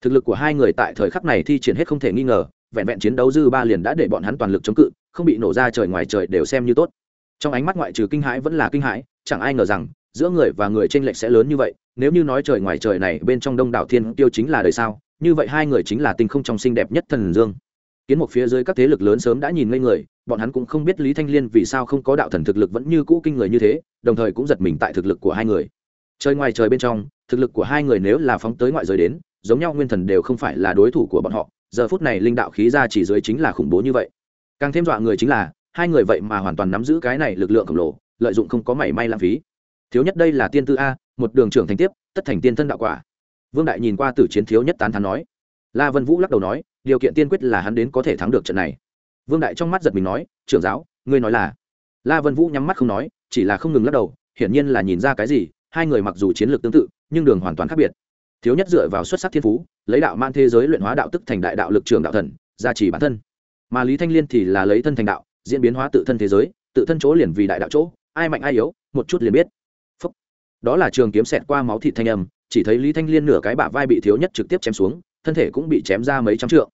Thực lực của hai người tại thời khắc này thi triển hết không thể nghi ngờ, vẹn vẹn chiến đấu dư ba liền đã để bọn hắn toàn lực chống cự, không bị nổ ra trời ngoài trời đều xem như tốt. Trong ánh mắt ngoại trừ kinh hãi vẫn là kinh hãi, chẳng ai ngờ rằng giữa người và người tranh lệch sẽ lớn như vậy, nếu như nói trời ngoài trời này, bên trong đông đảo thiên tiêu chính là đời sao như vậy hai người chính là tinh không trong xinh đẹp nhất thần dương. Kiến một phía dưới các thế lực lớn sớm đã nhìn ngây người, bọn hắn cũng không biết lý thanh liên vì sao không có đạo thần thực lực vẫn như cũ kinh người như thế, đồng thời cũng giật mình tại thực lực của hai người. Trời ngoài trời bên trong, thực lực của hai người nếu là phóng tới ngoại giới đến, giống nhau nguyên thần đều không phải là đối thủ của bọn họ, giờ phút này linh đạo khí ra chỉ dưới chính là khủng bố như vậy. Càng thêm dọa người chính là, hai người vậy mà hoàn toàn nắm giữ cái này lực lượng khổng lồ, lợi dụng không có mảy may lãng phí thiếu nhất đây là tiên tư a, một đường trưởng thành tiếp, tất thành tiên thân đạo quả. Vương đại nhìn qua tử chiến thiếu nhất tán thán nói. La vân vũ lắc đầu nói, điều kiện tiên quyết là hắn đến có thể thắng được trận này. Vương đại trong mắt giật mình nói, trưởng giáo, ngươi nói là. La vân vũ nhắm mắt không nói, chỉ là không ngừng lắc đầu, hiển nhiên là nhìn ra cái gì, hai người mặc dù chiến lược tương tự, nhưng đường hoàn toàn khác biệt. Thiếu nhất dựa vào xuất sắc thiên phú, lấy đạo man thế giới luyện hóa đạo tức thành đại đạo lực trường đạo thần, gia trì bản thân. Mà lý thanh liên thì là lấy thân thành đạo, diễn biến hóa tự thân thế giới, tự thân chỗ liền vì đại đạo chỗ, ai mạnh ai yếu, một chút liền biết đó là trường kiếm xẹt qua máu thịt thanh âm, chỉ thấy lý thanh liên nửa cái bả vai bị thiếu nhất trực tiếp chém xuống, thân thể cũng bị chém ra mấy trăm trượng.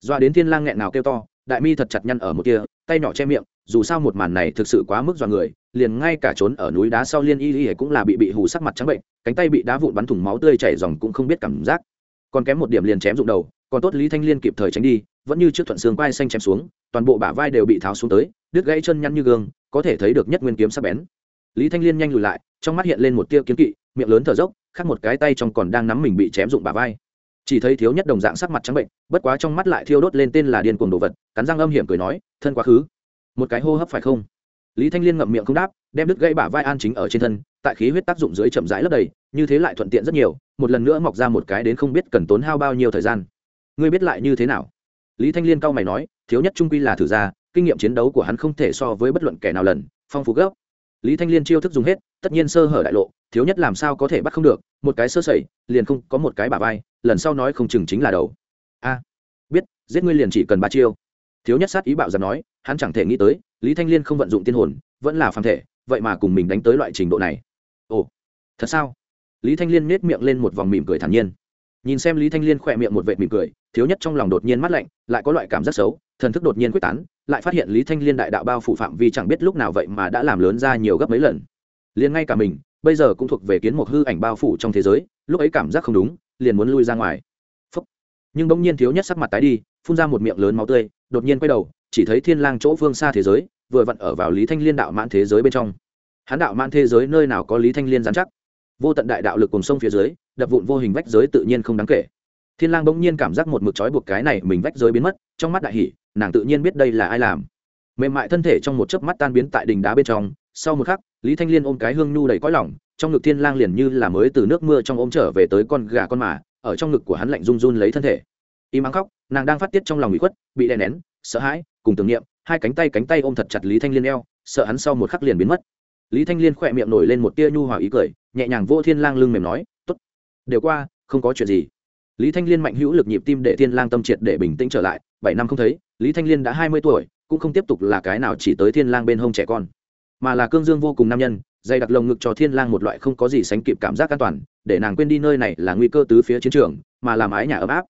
Doa đến thiên lang nghẹn nào kêu to, đại mi thật chặt nhăn ở một kia, tay nhỏ che miệng, dù sao một màn này thực sự quá mức dọa người, liền ngay cả trốn ở núi đá sau liên y y cũng là bị bị hù sắc mặt trắng bệnh, cánh tay bị đá vụn bắn thủng máu tươi chảy dòng cũng không biết cảm giác. Còn kém một điểm liền chém rụng đầu, còn tốt lý thanh liên kịp thời tránh đi, vẫn như trước thuận xương quai xanh chém xuống, toàn bộ bả vai đều bị tháo xuống tới, đứt gãy chân nhăn như gương, có thể thấy được nhất nguyên kiếm sắc bén lý thanh liên nhanh lùi lại, trong mắt hiện lên một tia kiếm kỵ, miệng lớn thở dốc, khác một cái tay trong còn đang nắm mình bị chém dụng bả vai. Chỉ thấy thiếu nhất đồng dạng sắc mặt trắng bệnh, bất quá trong mắt lại thiêu đốt lên tên là điên cuồng đồ vật, cắn răng âm hiểm cười nói, thân quá khứ. Một cái hô hấp phải không? Lý thanh liên ngậm miệng không đáp, đem đứt gãy bả vai an chính ở trên thân, tại khí huyết tác dụng dưới chậm rãi lấp đầy, như thế lại thuận tiện rất nhiều, một lần nữa mọc ra một cái đến không biết cần tốn hao bao nhiêu thời gian. Ngươi biết lại như thế nào? Lý thanh liên cau mày nói, thiếu nhất trung quy là thử ra kinh nghiệm chiến đấu của hắn không thể so với bất luận kẻ nào lần, phong phú gấp lý thanh liên chiêu thức dùng hết, tất nhiên sơ hở đại lộ, thiếu nhất làm sao có thể bắt không được, một cái sơ sẩy, liền không, có một cái bà vai, lần sau nói không chừng chính là đầu. A, biết, giết ngươi liền chỉ cần ba chiêu. Thiếu nhất sát ý bạo giặc nói, hắn chẳng thể nghĩ tới, lý thanh liên không vận dụng tiên hồn, vẫn là phàm thể, vậy mà cùng mình đánh tới loại trình độ này. Ồ, thật sao? Lý thanh liên nết miệng lên một vòng mỉm cười thản nhiên nhìn xem lý thanh liên khỏe miệng một vệt mỉm cười, thiếu nhất trong lòng đột nhiên mắt lạnh, lại có loại cảm giác xấu, thần thức đột nhiên quyết tán, lại phát hiện lý thanh liên đại đạo bao phủ phạm vi chẳng biết lúc nào vậy mà đã làm lớn ra nhiều gấp mấy lần. Liền ngay cả mình, bây giờ cũng thuộc về kiến một hư ảnh bao phủ trong thế giới, lúc ấy cảm giác không đúng, liền muốn lui ra ngoài. Phúc. nhưng bỗng nhiên thiếu nhất sắc mặt tái đi, phun ra một miệng lớn máu tươi, đột nhiên quay đầu, chỉ thấy thiên lang chỗ phương xa thế giới, vừa vặn ở vào lý thanh liên đạo mãn thế giới bên trong. Hắn đạo mãn thế giới nơi nào có lý thanh liên giám chắc? Vô tận đại đạo lực cùng sông phía dưới đập vụn vô hình vách giới tự nhiên không đáng kể. Thiên lang bỗng nhiên cảm giác một mực trói buộc cái này mình vách giới biến mất, trong mắt đại hỉ, nàng tự nhiên biết đây là ai làm. Mềm mại thân thể trong một chớp mắt tan biến tại đỉnh đá bên trong, sau một khắc, lý thanh liên ôm cái hương nhu đầy cõi lòng, trong ngực thiên lang liền như là mới từ nước mưa trong ôm trở về tới con gà con mà, ở trong ngực của hắn lạnh run run lấy thân thể. Im mắng khóc, nàng đang phát tiết trong lòng ủy khuất, bị đè nén, sợ hãi, cùng tưởng niệm, hai cánh tay cánh tay ôm thật chặt lý thanh liên eo, sợ hắn sau một khắc liền biến mất. Lý thanh liên khỏe miệng nổi lên một tia nhu hòa ý cười, nhẹ nhàng vô thiên lang lưng mềm nói đều qua, không có chuyện gì. Lý thanh liên mạnh hữu lực nhịp tim để thiên lang tâm triệt để bình tĩnh trở lại, bảy năm không thấy, lý thanh liên đã hai mươi tuổi, cũng không tiếp tục là cái nào chỉ tới thiên lang bên hông trẻ con. Mà là cương dương vô cùng nam nhân, dày đặc lồng ngực cho thiên lang một loại không có gì sánh kịp cảm giác an toàn, để nàng quên đi nơi này là nguy cơ tứ phía chiến trường, mà làm ái nhà ấm áp.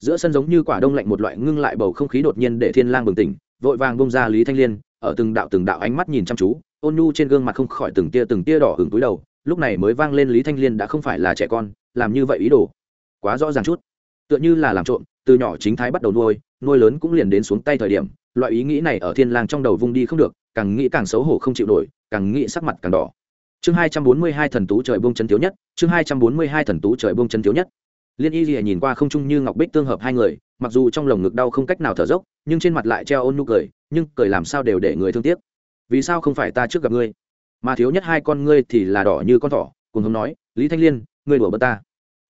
Giữa sân giống như quả đông lạnh một loại ngưng lại bầu không khí đột nhiên để thiên lang bừng tỉnh, vội vàng bông ra lý thanh liên, ở từng đạo từng đạo ánh mắt nhìn chăm chú, ôn nhu trên gương mặt không khỏi từng tia từng tia đỏ hứng túi đầu, lúc này mới vang lên lý thanh liên đã không phải là trẻ con làm như vậy ý đồ. Quá rõ ràng chút. Tựa như là làm trộm, từ nhỏ chính thái bắt đầu nuôi nuôi lớn cũng liền đến xuống tay thời điểm, loại ý nghĩ này ở thiên lang trong đầu vung đi không được, càng nghĩ càng xấu hổ không chịu nổi, càng nghĩ sắc mặt càng đỏ. Chương hai trăm bốn mươi hai thần tú trời buông chân thiếu nhất, chương hai trăm bốn mươi hai thần tú trời buông chân thiếu nhất. Liên y lìa nhìn qua không chung như ngọc bích tương hợp hai người, mặc dù trong lồng ngực đau không cách nào thở dốc, nhưng trên mặt lại treo ôn nụ cười, nhưng cười làm sao đều để người thương tiếc. Vì sao không phải ta trước gặp ngươi? Mà thiếu nhất hai con ngươi thì là đỏ như con thỏ, cùng hống nói, lý thanh liên ngươi đùa bớt ta.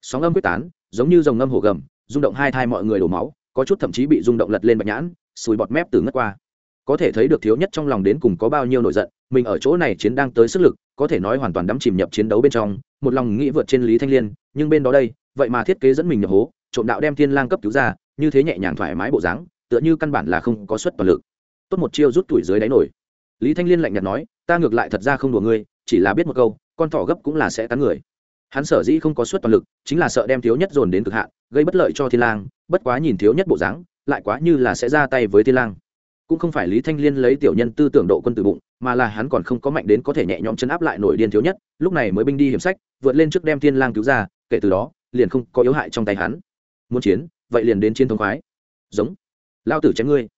Sóng âm quyết tán, giống như dòng ngâm hổ gầm, rung động hai thai mọi người đổ máu, có chút thậm chí bị rung động lật lên bạch nhãn, sùi bọt mép từ ngất qua. Có thể thấy được thiếu nhất trong lòng đến cùng có bao nhiêu nổi giận, mình ở chỗ này chiến đang tới sức lực, có thể nói hoàn toàn đắm chìm nhập chiến đấu bên trong, một lòng nghĩ vượt trên lý thanh liên, nhưng bên đó đây, vậy mà thiết kế dẫn mình nhập hố, trộm đạo đem thiên lang cấp cứu ra, như thế nhẹ nhàng thoải mái bộ dáng, tựa như căn bản là không có suất toàn lực. Tốt một chiêu rút tuổi dưới đáy nổi. Lý thanh liên lạnh nhạt nói, ta ngược lại thật ra không đùa ngươi, chỉ là biết một câu, con thỏ gấp cũng là sẽ cắn người hắn sở dĩ không có suất toàn lực, chính là sợ đem thiếu nhất dồn đến cực hạn, gây bất lợi cho thiên lang, bất quá nhìn thiếu nhất bộ dáng, lại quá như là sẽ ra tay với thiên lang. Cũng không phải lý thanh liên lấy tiểu nhân tư tưởng độ quân từ bụng, mà là hắn còn không có mạnh đến có thể nhẹ nhõm chấn áp lại nổi điên thiếu nhất, lúc này mới binh đi hiểm sách, vượt lên trước đem thiên lang cứu ra, kể từ đó, liền không có yếu hại trong tay hắn. Muốn chiến, vậy liền đến chiến thống khoái. Giống. Lao tử chém ngươi.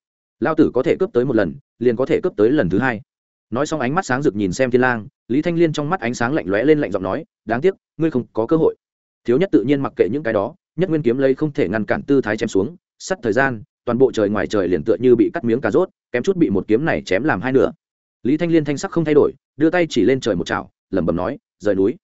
Lao tử có thể cướp tới một lần, liền có thể cướp tới lần thứ hai nói xong ánh mắt sáng rực nhìn xem thiên lang, lý thanh liên trong mắt ánh sáng lạnh lóe lên lạnh giọng nói, đáng tiếc, ngươi không có cơ hội. Thiếu nhất tự nhiên mặc kệ những cái đó, nhất nguyên kiếm lấy không thể ngăn cản tư thái chém xuống, sắt thời gian, toàn bộ trời ngoài trời liền tựa như bị cắt miếng cà rốt, kém chút bị một kiếm này chém làm hai nửa. Lý thanh liên thanh sắc không thay đổi, đưa tay chỉ lên trời một chảo, lẩm bẩm nói, rời núi.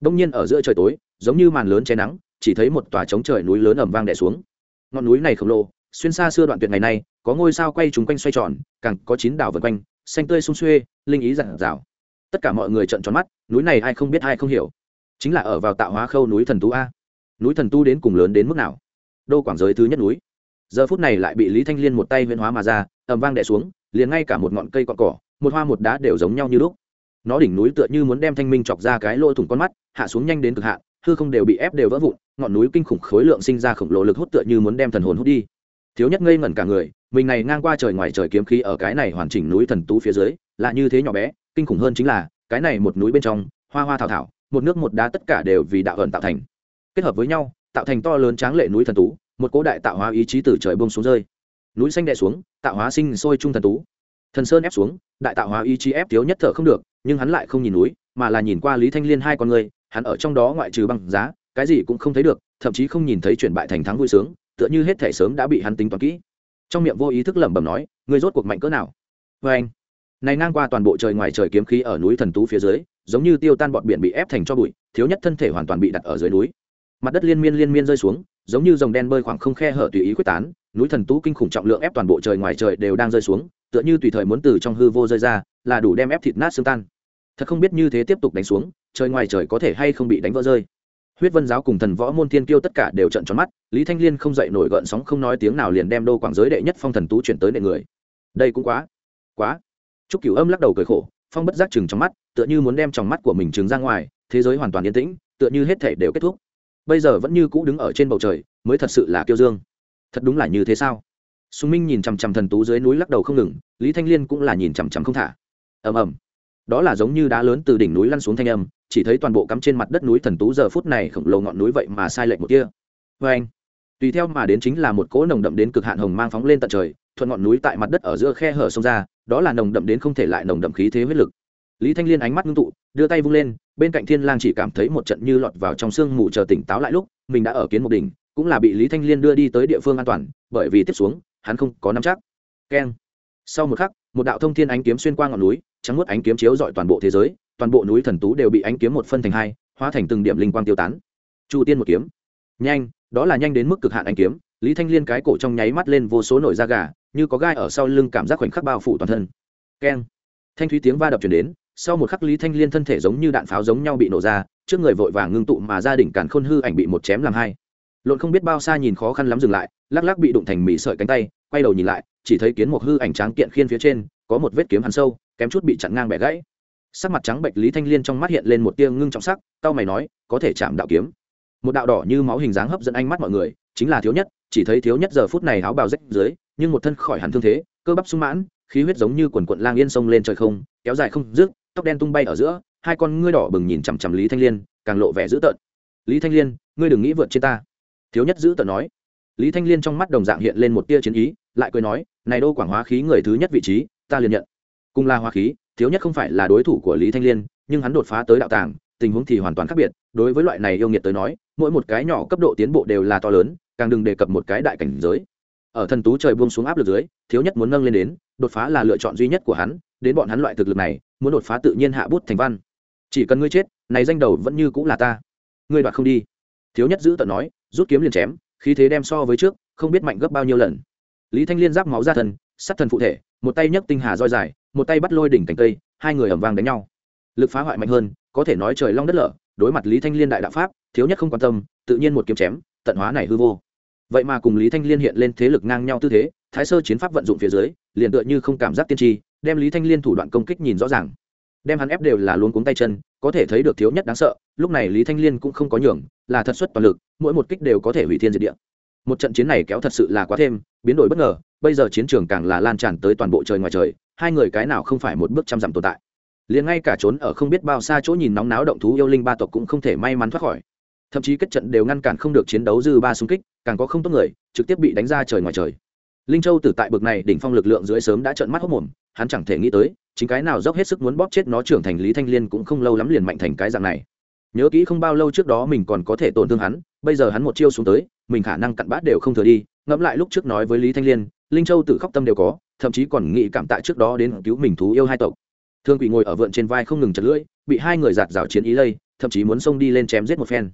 Đông nhiên ở giữa trời tối, giống như màn lớn che nắng, chỉ thấy một tòa trống trời núi lớn ẩm vang đè xuống. Ngọn núi này khổng lồ, xuyên xa xưa đoạn tuyệt ngày nay, có ngôi sao quay trúng quanh xoay tròn, càng có chín đảo vần quanh xanh tươi sung xuê, linh ý dặn dào. Tất cả mọi người trợn tròn mắt, núi này ai không biết ai không hiểu. Chính là ở vào tạo hóa khâu núi thần tú a. Núi thần tu đến cùng lớn đến mức nào? Đô quảng giới thứ nhất núi. Giờ phút này lại bị lý thanh liên một tay huyễn hóa mà ra ẩm vang đè xuống, liền ngay cả một ngọn cây cọn cỏ, một hoa một đá đều giống nhau như lúc. Nó đỉnh núi tựa như muốn đem thanh minh chọc ra cái lỗ thủng con mắt, hạ xuống nhanh đến cực hạn, hư không đều bị ép đều vỡ vụn, ngọn núi kinh khủng khối lượng sinh ra khổng lồ lực hút tựa như muốn đem thần hồn hút đi. Thiếu nhất ngây ngẩn cả người mình này ngang qua trời ngoài trời kiếm khí ở cái này hoàn chỉnh núi thần tú phía dưới, là như thế nhỏ bé, kinh khủng hơn chính là, cái này một núi bên trong, hoa hoa thảo thảo, một nước một đá tất cả đều vì đạo ẩn tạo thành. Kết hợp với nhau, tạo thành to lớn tráng lệ núi thần tú, một cỗ đại tạo hóa ý chí từ trời bông xuống rơi. Núi xanh đè xuống, tạo hóa sinh sôi trung thần tú. Thần sơn ép xuống, đại tạo hóa ý chí ép thiếu nhất thở không được, nhưng hắn lại không nhìn núi, mà là nhìn qua lý thanh liên hai con người, hắn ở trong đó ngoại trừ băng giá, cái gì cũng không thấy được, thậm chí không nhìn thấy chuyển bại thành thắng vui sướng, tựa như hết thể sớm đã bị hắn tính toán kỹ trong miệng vô ý thức lẩm bẩm nói người rốt cuộc mạnh cỡ nào? Vê anh. Này ngang qua toàn bộ trời ngoài trời kiếm khí ở núi thần tú phía dưới, giống như tiêu tan bọt biển bị ép thành cho bụi, thiếu nhất thân thể hoàn toàn bị đặt ở dưới núi. Mặt đất liên miên liên miên rơi xuống, giống như dòng đen bơi khoảng không khe hở tùy ý quyết tán, núi thần tú kinh khủng trọng lượng ép toàn bộ trời ngoài trời đều đang rơi xuống, tựa như tùy thời muốn từ trong hư vô rơi ra, là đủ đem ép thịt nát xương tan. Thật không biết như thế tiếp tục đánh xuống, trời ngoài trời có thể hay không bị đánh vỡ rơi huyết vân giáo cùng thần võ môn thiên kiêu tất cả đều trận tròn mắt, lý thanh liên không dậy nổi gợn sóng, không nói tiếng nào liền đem đô quảng giới đệ nhất phong thần tú chuyển tới đệ người. Đây cũng quá quá. Chúc cửu âm lắc đầu cười khổ, phong bất giác chừng trong mắt, tựa như muốn đem trong mắt của mình chừng ra ngoài, thế giới hoàn toàn yên tĩnh, tựa như hết thể đều kết thúc. Bây giờ vẫn như cũ đứng ở trên bầu trời, mới thật sự là kiêu dương. Thật đúng là như thế sao? Sùng minh nhìn chằm chằm thần tú dưới núi lắc đầu không ngừng, lý thanh liên cũng là nhìn chằm chằm không thả. Ầm ầm. Đó là giống như đá lớn từ đỉnh núi lăn xuống thanh âm chỉ thấy toàn bộ cắm trên mặt đất núi thần tú giờ phút này khổng lồ ngọn núi vậy mà sai lệch một kia. Vê anh, tùy theo mà đến chính là một cỗ nồng đậm đến cực hạn hồng mang phóng lên tận trời, thuận ngọn núi tại mặt đất ở giữa khe hở sông ra, đó là nồng đậm đến không thể lại nồng đậm khí thế huyết lực. Lý thanh liên ánh mắt ngưng tụ, đưa tay vung lên, bên cạnh thiên lang chỉ cảm thấy một trận như lọt vào trong sương mù chờ tỉnh táo lại lúc, mình đã ở kiến một đỉnh, cũng là bị lý thanh liên đưa đi tới địa phương an toàn, bởi vì tiếp xuống, hắn không có nắm chắc. Keng. Sau một khắc, một đạo thông thiên ánh kiếm xuyên qua ngọn núi, trắng nuốt ánh kiếm chiếu dọi toàn bộ thế giới toàn bộ núi thần tú đều bị ánh kiếm một phân thành hai, hóa thành từng điểm linh quang tiêu tán. Chu tiên một kiếm. Nhanh, đó là nhanh đến mức cực hạn ánh kiếm, lý thanh liên cái cổ trong nháy mắt lên vô số nổi da gà, như có gai ở sau lưng cảm giác khoảnh khắc bao phủ toàn thân. Keng. Thanh thúy tiếng va đập chuyển đến, sau một khắc lý thanh liên thân thể giống như đạn pháo giống nhau bị nổ ra, trước người vội vàng ngưng tụ mà gia đình càn khôn hư ảnh bị một chém làm hai. Lộn không biết bao xa nhìn khó khăn lắm dừng lại, lắc lắc bị đụng thành mì sợi cánh tay, quay đầu nhìn lại, chỉ thấy kiến một hư ảnh tráng kiện khiên phía trên, có một vết kiếm hằn sâu, kém chút bị chặn ngang bẻ gãy sắc mặt trắng bệch lý thanh liên trong mắt hiện lên một tia ngưng trọng sắc tao mày nói, có thể chạm đạo kiếm. Một đạo đỏ như máu hình dáng hấp dẫn ánh mắt mọi người, chính là thiếu nhất, chỉ thấy thiếu nhất giờ phút này áo bào rách dưới, nhưng một thân khỏi hẳn thương thế, cơ bắp sung mãn, khí huyết giống như quần quận lang yên sông lên trời không, kéo dài không rước tóc đen tung bay ở giữa, hai con ngươi đỏ bừng nhìn chằm chằm lý thanh liên, càng lộ vẻ dữ tợn. Lý thanh liên, ngươi đừng nghĩ vượt trên ta. Thiếu nhất dữ tợn nói. Lý thanh liên trong mắt đồng dạng hiện lên một tia chiến ý, lại cười nói, này đô quảng hóa khí người thứ nhất vị trí, ta liền nhận. Cùng là hóa khí thiếu nhất không phải là đối thủ của lý thanh liên, nhưng hắn đột phá tới đạo tàng, tình huống thì hoàn toàn khác biệt. Đối với loại này yêu nghiệt tới nói, mỗi một cái nhỏ cấp độ tiến bộ đều là to lớn, càng đừng đề cập một cái đại cảnh giới. Ở thần tú trời buông xuống áp lực dưới, thiếu nhất muốn nâng lên đến, đột phá là lựa chọn duy nhất của hắn. Đến bọn hắn loại thực lực này, muốn đột phá tự nhiên hạ bút thành văn. Chỉ cần ngươi chết, này danh đầu vẫn như cũng là ta. Ngươi đoạt không đi. Thiếu nhất giữ tận nói, rút kiếm liền chém, khí thế đem so với trước, không biết mạnh gấp bao nhiêu lần. Lý thanh liên giáp máu ra thần sát thần phụ thể, một tay nhấc tinh hà roi dài, một tay bắt lôi đỉnh cành cây, hai người ẩm vang đánh nhau. Lực phá hoại mạnh hơn, có thể nói trời long đất lở, đối mặt lý thanh liên đại đạo pháp, thiếu nhất không quan tâm, tự nhiên một kiếm chém, tận hóa này hư vô. Vậy mà cùng lý thanh liên hiện lên thế lực ngang nhau tư thế, thái sơ chiến pháp vận dụng phía dưới, liền tựa như không cảm giác tiên tri, đem lý thanh liên thủ đoạn công kích nhìn rõ ràng. Đem hắn ép đều là luôn cuống tay chân, có thể thấy được thiếu nhất đáng sợ, lúc này lý thanh liên cũng không có nhường, là thật xuất toàn lực, mỗi một kích đều có thể hủy thiên diệt địa một trận chiến này kéo thật sự là quá thêm, biến đổi bất ngờ, bây giờ chiến trường càng là lan tràn tới toàn bộ trời ngoài trời, hai người cái nào không phải một bước trăm dặm tồn tại. Liền ngay cả trốn ở không biết bao xa chỗ nhìn nóng náo động thú yêu linh ba tộc cũng không thể may mắn thoát khỏi. Thậm chí kết trận đều ngăn cản không được chiến đấu dư ba xung kích, càng có không tốt người, trực tiếp bị đánh ra trời ngoài trời. Linh châu tử tại bực này đỉnh phong lực lượng dưới sớm đã trợn mắt hốc mồm, hắn chẳng thể nghĩ tới, chính cái nào dốc hết sức muốn bóp chết nó trưởng thành lý thanh liên cũng không lâu lắm liền mạnh thành cái dạng này. Nhớ kỹ không bao lâu trước đó mình còn có thể tổn thương hắn, bây giờ hắn một chiêu xuống tới mình khả năng cặn bát đều không thừa đi, ngẫm lại lúc trước nói với lý thanh liên, linh châu tự khóc tâm đều có, thậm chí còn nghĩ cảm tạ trước đó đến cứu mình thú yêu hai tộc. Thương quỷ ngồi ở vượn trên vai không ngừng chật lưỡi, bị hai người giạt rào chiến ý lây, thậm chí muốn xông đi lên chém giết một phen.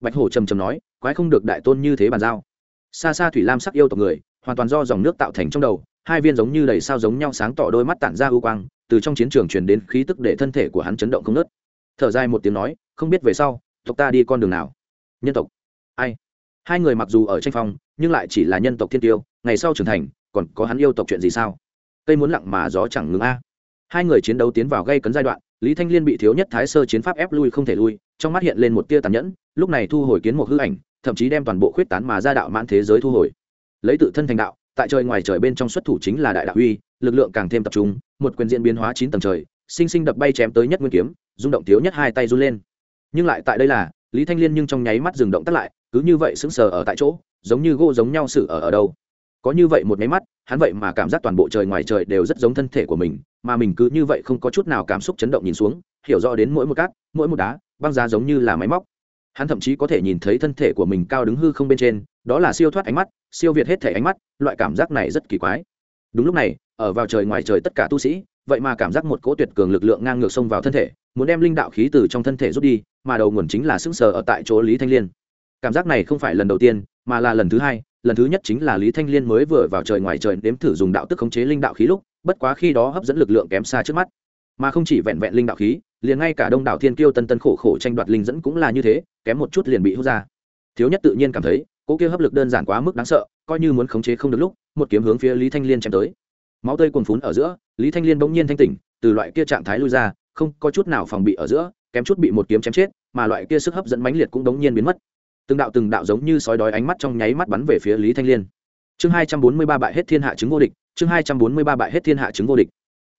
Bạch hổ trầm trầm nói, quái không được đại tôn như thế bàn giao. Xa xa thủy lam sắc yêu tộc người, hoàn toàn do dòng nước tạo thành trong đầu, hai viên giống như đầy sao giống nhau sáng tỏ đôi mắt tản ra ưu quang, từ trong chiến trường truyền đến khí tức để thân thể của hắn chấn động không nớt thở dài một tiếng nói, không biết về sau, tộc ta đi con đường nào? Nhân tộc. Ai? Hai người mặc dù ở tranh phong, nhưng lại chỉ là nhân tộc thiên tiêu, ngày sau trưởng thành, còn có hắn yêu tộc chuyện gì sao? Cây muốn lặng mà gió chẳng ngừng a. Hai người chiến đấu tiến vào gây cấn giai đoạn, lý thanh liên bị thiếu nhất thái sơ chiến pháp ép lui không thể lui, trong mắt hiện lên một tia tàn nhẫn, lúc này thu hồi kiến một hư ảnh, thậm chí đem toàn bộ khuyết tán mà ra đạo mãn thế giới thu hồi. Lấy tự thân thành đạo, tại trời ngoài trời bên trong xuất thủ chính là đại đạo uy, lực lượng càng thêm tập trung, một quyền diễn biến hóa chín tầng trời, sinh sinh đập bay chém tới nhất nguyên kiếm, rung động thiếu nhất hai tay run lên. Nhưng lại tại đây là, lý thanh liên nhưng trong nháy mắt dừng động tắt lại cứ như vậy sững sờ ở tại chỗ, giống như gỗ giống nhau sự ở ở đâu. Có như vậy một máy mắt, hắn vậy mà cảm giác toàn bộ trời ngoài trời đều rất giống thân thể của mình, mà mình cứ như vậy không có chút nào cảm xúc chấn động nhìn xuống, hiểu rõ đến mỗi một cát, mỗi một đá, băng giá giống như là máy móc. Hắn thậm chí có thể nhìn thấy thân thể của mình cao đứng hư không bên trên, đó là siêu thoát ánh mắt, siêu việt hết thể ánh mắt, loại cảm giác này rất kỳ quái. Đúng lúc này, ở vào trời ngoài trời tất cả tu sĩ, vậy mà cảm giác một cỗ tuyệt cường lực lượng ngang ngược xông vào thân thể, muốn đem linh đạo khí từ trong thân thể rút đi, mà đầu nguồn chính là sững sờ ở tại chỗ lý thanh liên cảm giác này không phải lần đầu tiên, mà là lần thứ hai. Lần thứ nhất chính là lý thanh liên mới vừa vào trời ngoài trời nếm thử dùng đạo tức khống chế linh đạo khí lúc, bất quá khi đó hấp dẫn lực lượng kém xa trước mắt. Mà không chỉ vẹn vẹn linh đạo khí, liền ngay cả đông đảo thiên kiêu tân tân khổ khổ tranh đoạt linh dẫn cũng là như thế, kém một chút liền bị hút ra. Thiếu nhất tự nhiên cảm thấy, cỗ kia hấp lực đơn giản quá mức đáng sợ, coi như muốn khống chế không được lúc, một kiếm hướng phía lý thanh liên chém tới. Máu tươi cuồn phún ở giữa, lý thanh liên bỗng nhiên thanh tỉnh, từ loại kia trạng thái lui ra, không có chút nào phòng bị ở giữa, kém chút bị một kiếm chém chết, mà loại kia sức hấp dẫn mãnh liệt cũng đống nhiên biến mất từng đạo từng đạo giống như sói đói ánh mắt trong nháy mắt bắn về phía lý thanh liên. Chương hai trăm bốn mươi ba bại hết thiên hạ chứng vô địch, chương hai trăm bốn mươi ba bại hết thiên hạ chứng vô địch.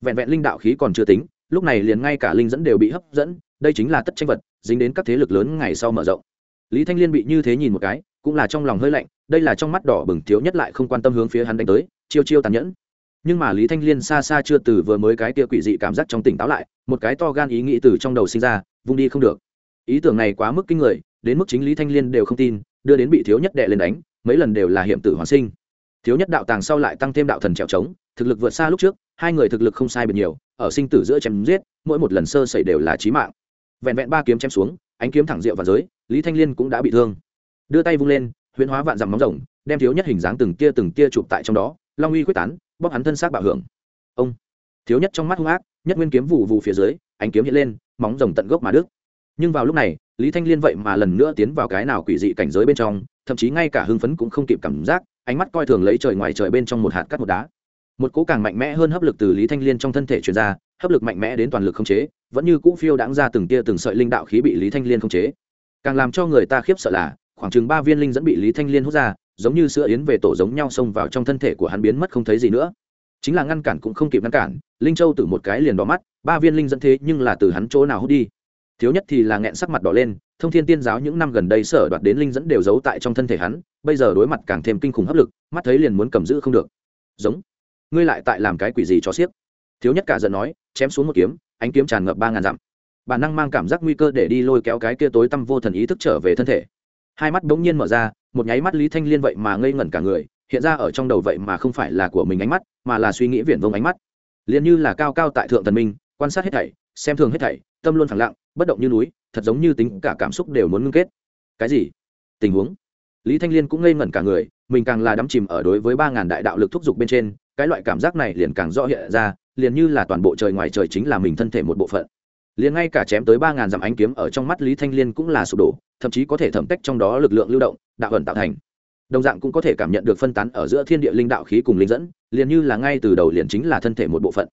Vẹn vẹn linh đạo khí còn chưa tính, lúc này liền ngay cả linh dẫn đều bị hấp dẫn, đây chính là tất tranh vật, dính đến các thế lực lớn ngày sau mở rộng. Lý thanh liên bị như thế nhìn một cái, cũng là trong lòng hơi lạnh, đây là trong mắt đỏ bừng thiếu nhất lại không quan tâm hướng phía hắn đánh tới, chiêu chiêu tàn nhẫn. Nhưng mà lý thanh liên xa xa chưa từ vừa mới cái kia quỷ dị cảm giác trong tỉnh táo lại, một cái to gan ý nghĩ từ trong đầu sinh ra, vung đi không được. Ý tưởng này quá mức kinh người đến mức chính lý thanh liên đều không tin, đưa đến bị thiếu nhất đệ lên đánh, mấy lần đều là hiểm tử hoàn sinh. Thiếu nhất đạo tàng sau lại tăng thêm đạo thần trèo trống, thực lực vượt xa lúc trước, hai người thực lực không sai biệt nhiều, ở sinh tử giữa chém giết, mỗi một lần sơ xảy đều là chí mạng. Vẹn vẹn ba kiếm chém xuống, ánh kiếm thẳng rượu vào giới lý thanh liên cũng đã bị thương. Đưa tay vung lên, huyễn hóa vạn dặm móng rồng, đem thiếu nhất hình dáng từng tia từng tia chụp tại trong đó, long uy quyết tán bóc hắn thân xác bạo hưởng. Ông, thiếu nhất trong mắt hung ác, nhất nguyên kiếm vụ vụ phía dưới, ánh kiếm hiện lên, móng rồng tận gốc mà đức nhưng vào lúc này lý thanh liên vậy mà lần nữa tiến vào cái nào quỷ dị cảnh giới bên trong, thậm chí ngay cả hưng phấn cũng không kịp cảm giác, ánh mắt coi thường lấy trời ngoài trời bên trong một hạt cắt một đá. Một cố càng mạnh mẽ hơn hấp lực từ lý thanh liên trong thân thể truyền ra, hấp lực mạnh mẽ đến toàn lực không chế, vẫn như cũ phiêu đãng ra từng tia từng sợi linh đạo khí bị lý thanh liên không chế. Càng làm cho người ta khiếp sợ là, khoảng chừng ba viên linh dẫn bị lý thanh liên hút ra, giống như sữa yến về tổ giống nhau xông vào trong thân thể của hắn biến mất không thấy gì nữa. Chính là ngăn cản cũng không kịp ngăn cản, linh châu từ một cái liền đỏ mắt, ba viên linh dẫn thế nhưng là từ hắn chỗ nào hút đi? Thiếu nhất thì là nghẹn sắc mặt đỏ lên, thông thiên tiên giáo những năm gần đây sở đoạt đến linh dẫn đều giấu tại trong thân thể hắn, bây giờ đối mặt càng thêm kinh khủng hấp lực, mắt thấy liền muốn cầm giữ không được. Giống. Ngươi lại tại làm cái quỷ gì cho xiếc? Thiếu nhất cả giận nói, chém xuống một kiếm, ánh kiếm tràn ngập ba ngàn dặm. Bản năng mang cảm giác nguy cơ để đi lôi kéo cái kia tối tăm vô thần ý thức trở về thân thể. Hai mắt bỗng nhiên mở ra, một nháy mắt lý thanh liên vậy mà ngây ngẩn cả người, hiện ra ở trong đầu vậy mà không phải là của mình ánh mắt, mà là suy nghĩ viển vông ánh mắt. Liền như là cao cao tại thượng thần minh, quan sát hết thảy, xem thường hết thảy tâm luôn phẳng lặng, bất động như núi, thật giống như tính cả cảm xúc đều muốn ngưng kết. Cái gì? Tình huống? Lý thanh liên cũng ngây ngẩn cả người, mình càng là đắm chìm ở đối với ba ngàn đại đạo lực thúc giục bên trên, cái loại cảm giác này liền càng rõ hiện ra, liền như là toàn bộ trời ngoài trời chính là mình thân thể một bộ phận. Liền ngay cả chém tới ba ngàn dặm ánh kiếm ở trong mắt lý thanh liên cũng là sụp đổ, thậm chí có thể thẩm tách trong đó lực lượng lưu động, đạo ẩn tạo thành. Đồng dạng cũng có thể cảm nhận được phân tán ở giữa thiên địa linh đạo khí cùng linh dẫn, liền như là ngay từ đầu liền chính là thân thể một bộ phận.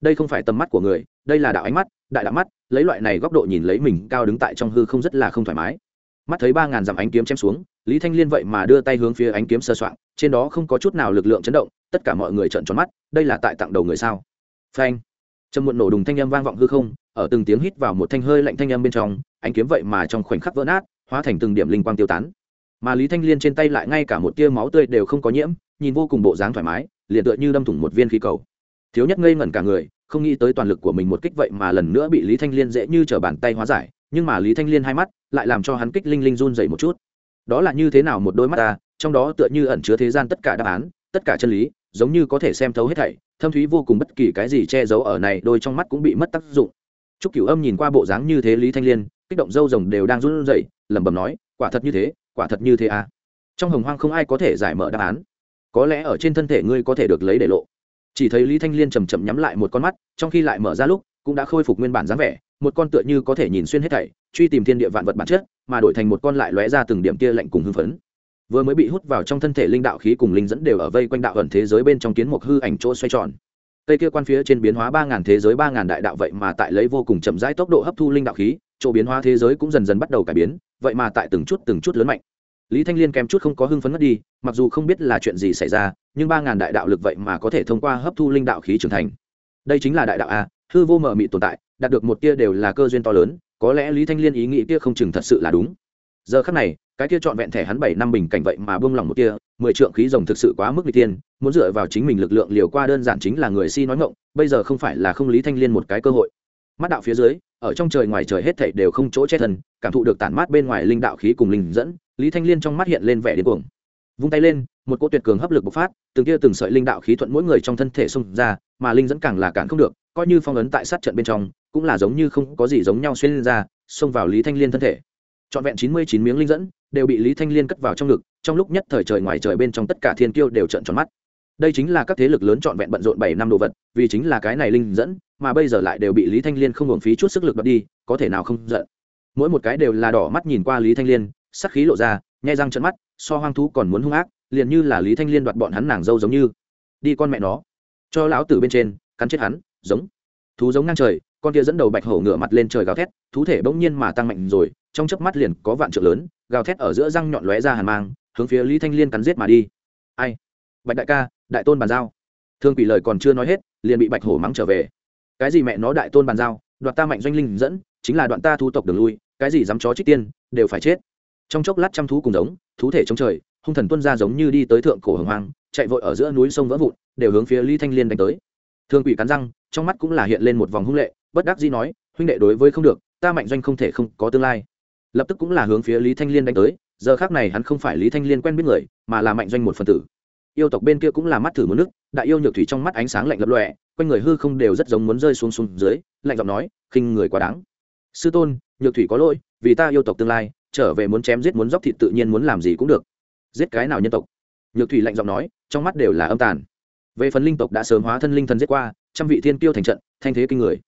Đây không phải tầm mắt của người, đây là đạo ánh mắt đại đạo mắt, lấy loại này góc độ nhìn lấy mình, cao đứng tại trong hư không rất là không thoải mái. Mắt thấy ba ngàn dặm ánh kiếm chém xuống, lý thanh liên vậy mà đưa tay hướng phía ánh kiếm sơ soạn, trên đó không có chút nào lực lượng chấn động, tất cả mọi người trợn tròn mắt, đây là tại tặng đầu người sao? Phanh! Trầm muộn nổ đùng thanh âm vang vọng hư không, ở từng tiếng hít vào một thanh hơi lạnh thanh âm bên trong, ánh kiếm vậy mà trong khoảnh khắc vỡ nát, hóa thành từng điểm linh quang tiêu tán. Mà lý thanh liên trên tay lại ngay cả một tia máu tươi đều không có nhiễm, nhìn vô cùng bộ dáng thoải mái, liền tựa như đâm thủng một viên khí cầu. Thiếu nhất ngây ngẩn cả người không nghĩ tới toàn lực của mình một kích vậy mà lần nữa bị lý thanh liên dễ như t r ở bàn tay hóa giải nhưng mà lý thanh liên hai mắt lại làm cho hắn kích linh linh run dậy một chút đó là như thế nào một đôi mắt ta trong đó tựa như ẩn chứa thế gian tất cả đáp án tất cả chân lý giống như có thể xem thấu hết thảy thâm thúy vô cùng bất kỳ cái gì che giấu ở này đôi trong mắt cũng bị mất tác dụng Trúc Cửu Âm nhìn qua bộ dáng như thế Lý Thanh Liên, kích động râu rồng đều đang run rẩy, lẩm bẩm nói, quả thật như thế, quả thật như thế à? Trong hồng hoang không ai có thể giải mở đáp án. Có lẽ ở trên thân thể ngươi có thể được lấy để lộ. Chỉ thấy Lý Thanh Liên chậm chậm nhắm lại một con mắt, trong khi lại mở ra lúc, cũng đã khôi phục nguyên bản dáng vẻ, một con tựa như có thể nhìn xuyên hết thảy, truy tìm thiên địa vạn vật bản chất, mà đổi thành một con lại lóe ra từng điểm tia lạnh cùng hưng phấn. Vừa mới bị hút vào trong thân thể linh đạo khí cùng linh dẫn đều ở vây quanh đạo ẩn thế giới bên trong kiến một hư ảnh chỗ xoay tròn cây kia quan phía trên biến hóa ba ngàn thế giới ba ngàn đại đạo vậy mà tại lấy vô cùng chậm rãi tốc độ hấp thu linh đạo khí chỗ biến hóa thế giới cũng dần dần bắt đầu cải biến vậy mà tại từng chút từng chút lớn mạnh lý thanh liên kém chút không có hưng phấn mất đi, mặc dù không biết là chuyện gì xảy ra, nhưng ba ngàn đại đạo lực vậy mà có thể thông qua hấp thu linh đạo khí trưởng thành. Đây chính là đại đạo a, hư vô mờ mị tồn tại, đạt được một tia đều là cơ duyên to lớn, có lẽ lý thanh liên ý nghĩ kia không chừng thật sự là đúng. Giờ khắc này, cái kia trọn vẹn thẻ hắn bảy năm bình cảnh vậy mà buông lỏng một tia, mười trượng khí rồng thực sự quá mức n tiên muốn dựa vào chính mình lực lượng liều qua đơn giản chính là người si nói ngộng bây giờ không phải là không lý thanh liên một cái cơ hội mắt đạo phía dưới, ở trong trời ngoài trời hết thảy đều không chỗ che thân, cảm thụ được tản mát bên ngoài linh đạo khí cùng linh dẫn, lý thanh liên trong mắt hiện lên vẻ điên cuồng. Vung tay lên, một cỗ tuyệt cường hấp lực bộc phát, từng tia từng sợi linh đạo khí thuận mỗi người trong thân thể xông ra, mà linh dẫn càng là cản không được, coi như phong ấn tại sát trận bên trong, cũng là giống như không có gì giống nhau xuyên lên ra, xông vào lý thanh liên thân thể. Trọn vẹn chín mươi chín miếng linh dẫn đều bị lý thanh liên cất vào trong ngực, trong lúc nhất thời trời ngoài trời bên trong tất cả thiên kiêu đều trợn tròn mắt. Đây chính là các thế lực lớn trọn vẹn bận rộn bảy năm đồ vật, vì chính là cái này linh dẫn mà bây giờ lại đều bị lý thanh liên không hưởng phí chút sức lực đập đi, có thể nào không giận? Mỗi một cái đều là đỏ mắt nhìn qua lý thanh liên, sắc khí lộ ra nhai răng trận mắt, so hoang thú còn muốn hung ác, liền như là lý thanh liên đoạt bọn hắn nàng dâu giống như. Đi con mẹ nó. Cho lão tử bên trên, cắn chết hắn, giống. Thú giống ngang trời, con kia dẫn đầu bạch hổ ngửa mặt lên trời gào thét, thú thể bỗng nhiên mà tăng mạnh rồi, trong chớp mắt liền có vạn trượng lớn, gào thét ở giữa răng nhọn lóe ra hàn mang, hướng phía lý thanh liên cắn giết mà đi. Ai? Bạch đại ca, đại tôn bàn giao. Thương quỷ lời còn chưa nói hết, liền bị bạch hổ mắng trở về cái gì mẹ nó đại tôn bàn giao, đoạt ta mạnh doanh linh dẫn, chính là đoạn ta thu tộc đường lui, cái gì dám chó trích tiên, đều phải chết. Trong chốc lát trăm thú cùng giống, thú thể chống trời, hung thần tuân ra giống như đi tới thượng cổ hồng hoang, chạy vội ở giữa núi sông vỡ vụn, đều hướng phía lý thanh liên đánh tới. Thương quỷ cắn răng, trong mắt cũng là hiện lên một vòng hung lệ, bất đắc dĩ nói, huynh đệ đối với không được, ta mạnh doanh không thể không có tương lai. Lập tức cũng là hướng phía lý thanh liên đánh tới, giờ khác này hắn không phải lý thanh liên quen biết người, mà là mạnh doanh một phần tử. Yêu tộc bên kia cũng là mắt thử một nước, đại yêu nhược thủy trong mắt ánh sáng lạnh lập lòe quanh người hư không đều rất giống muốn rơi xuống xuống dưới, lạnh giọng nói, khinh người quá đáng. Sư tôn, nhược thủy có lỗi, vì ta yêu tộc tương lai, trở về muốn chém giết muốn dóc thịt tự nhiên muốn làm gì cũng được. Giết cái nào nhân tộc? Nhược thủy lạnh giọng nói, trong mắt đều là âm tàn. Về phần linh tộc đã sớm hóa thân linh thần giết qua, trăm vị thiên tiêu thành trận, thanh thế kinh người.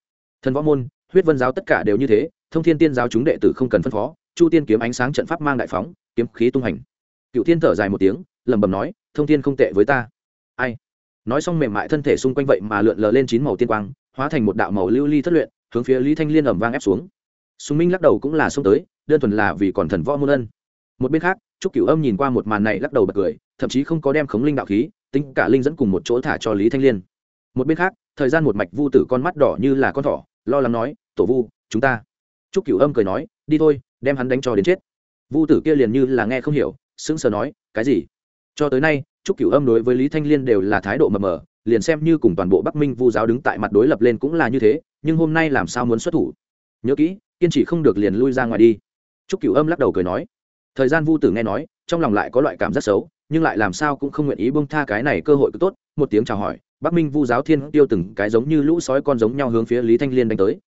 Thần võ môn, huyết vân giáo tất cả đều như thế, thông thiên tiên giáo chúng đệ tử không cần phân phó, chu tiên kiếm ánh sáng trận pháp mang đại phóng, kiếm khí tung hành. Cựu thiên thở dài một tiếng, lẩm bẩm nói, thông thiên không tệ với ta. Ai? Nói xong mềm mại thân thể xung quanh vậy mà lượn lờ lên chín màu tiên quang, hóa thành một đạo màu lưu ly thất luyện, hướng phía lý thanh liên ẩm vang ép xuống. Sùng minh lắc đầu cũng là xông tới, đơn thuần là vì còn thần võ môn ân. Một bên khác, trúc cửu âm nhìn qua một màn này lắc đầu bật cười, thậm chí không có đem khống linh đạo khí, tính cả linh dẫn cùng một chỗ thả cho lý thanh liên. Một bên khác, thời gian một mạch vu tử con mắt đỏ như là con thỏ, lo lắng nói, tổ vu, chúng ta. Trúc cửu âm cười nói, đi thôi, đem hắn đánh cho đến chết. Vu tử kia liền như là nghe không hiểu, sững sờ nói, cái gì? Cho tới nay, trúc cửu âm đối với lý thanh liên đều là thái độ mờ mờ, liền xem như cùng toàn bộ bắc minh vu giáo đứng tại mặt đối lập lên cũng là như thế, nhưng hôm nay làm sao muốn xuất thủ? Nhớ kỹ, kiên trì không được liền lui ra ngoài đi. Trúc cửu âm lắc đầu cười nói. Thời gian vu tử nghe nói, trong lòng lại có loại cảm giác xấu, nhưng lại làm sao cũng không nguyện ý bông tha cái này cơ hội cứ tốt, một tiếng chào hỏi, bắc minh vu giáo thiên tiêu từng cái giống như lũ sói con giống nhau hướng phía lý thanh liên đánh tới.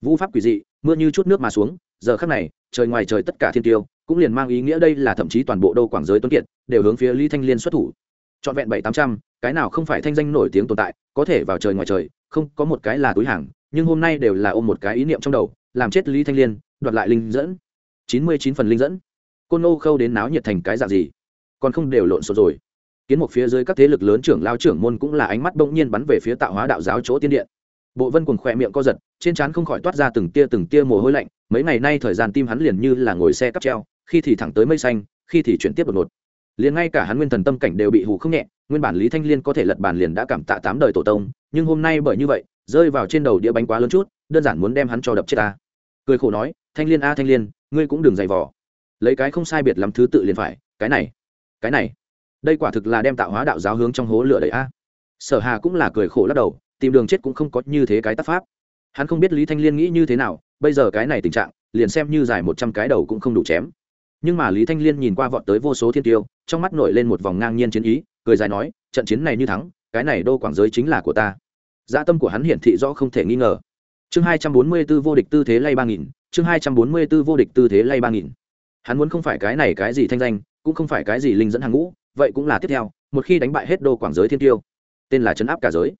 Vu pháp quỷ dị, mưa như chút nước mà xuống, giờ khắc này, trời ngoài trời tất cả thiên tiêu cũng liền mang ý nghĩa đây là thậm chí toàn bộ đô quảng giới tuấn kiệt đều hướng phía lý thanh liên xuất thủ. Trọn vẹn bảy tám trăm, cái nào không phải thanh danh nổi tiếng tồn tại, có thể vào trời ngoài trời, không, có một cái là túi hàng, nhưng hôm nay đều là ôm một cái ý niệm trong đầu, làm chết lý thanh liên, đoạt lại linh dẫn. Chín mươi chín phần linh dẫn. Côn nô khâu đến náo nhiệt thành cái dạng gì? Còn không đều lộn xộn rồi. Kiến một phía dưới các thế lực lớn trưởng lao trưởng môn cũng là ánh mắt bỗng nhiên bắn về phía tạo hóa đạo giáo chỗ tiên điện. Bộ vân cùng khỏe miệng co giật, trên trán không khỏi toát ra từng tia từng tia mồ hôi lạnh, mấy ngày nay thời gian tim hắn liền như là ngồi xe cắp treo khi thì thẳng tới mây xanh, khi thì chuyển tiếp đột ngột. Liền ngay cả hắn nguyên thần tâm cảnh đều bị hù không nhẹ, nguyên bản lý thanh liên có thể lật bàn liền đã cảm tạ tám đời tổ tông, nhưng hôm nay bởi như vậy, rơi vào trên đầu đĩa bánh quá lớn chút, đơn giản muốn đem hắn cho đập chết ta. Cười khổ nói, thanh liên a, thanh liên, ngươi cũng đừng dày vò. Lấy cái không sai biệt lắm thứ tự liền phải, cái này cái này. Đây quả thực là đem tạo hóa đạo giáo hướng trong hố lửa đầy a. Sở hà cũng là cười khổ lắc đầu, tìm đường chết cũng không có như thế cái tác pháp. Hắn không biết lý thanh liên nghĩ như thế nào, bây giờ cái này tình trạng, liền xem như dài một trăm cái đầu cũng không đủ chém nhưng mà lý thanh liên nhìn qua vọt tới vô số thiên tiêu, trong mắt nổi lên một vòng ngang nhiên chiến ý, cười dài nói, trận chiến này như thắng, cái này đô quảng giới chính là của ta. Gia tâm của hắn hiển thị rõ không thể nghi ngờ. Chương hai trăm bốn mươi 244 vô địch tư thế lay ba nghìn, chương hai trăm bốn mươi 244 vô địch tư thế lay ba nghìn. Hắn muốn không phải cái này cái gì thanh danh, cũng không phải cái gì linh dẫn hàng ngũ, vậy cũng là tiếp theo, một khi đánh bại hết đô quảng giới thiên tiêu, tên là trấn áp cả giới.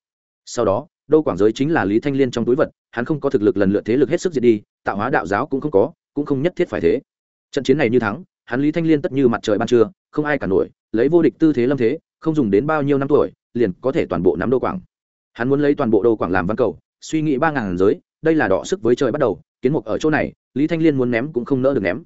Sau đó, đô quảng giới chính là lý thanh liên trong túi vật, hắn không có thực lực lần lượt thế lực hết sức diệt đi, tạo hóa đạo giáo cũng không có, cũng không nhất thiết phải thế trận chiến này như thắng, hắn lý thanh liên tất như mặt trời ban trưa, không ai cả nổi, lấy vô địch tư thế lâm thế, không dùng đến bao nhiêu năm tuổi, liền có thể toàn bộ nắm đô quảng. Hắn muốn lấy toàn bộ đô quảng làm văn cầu, suy nghĩ ba ngàn giới, đây là đọ sức với trời bắt đầu, kiến mục ở chỗ này, lý thanh liên muốn ném cũng không nỡ được ném.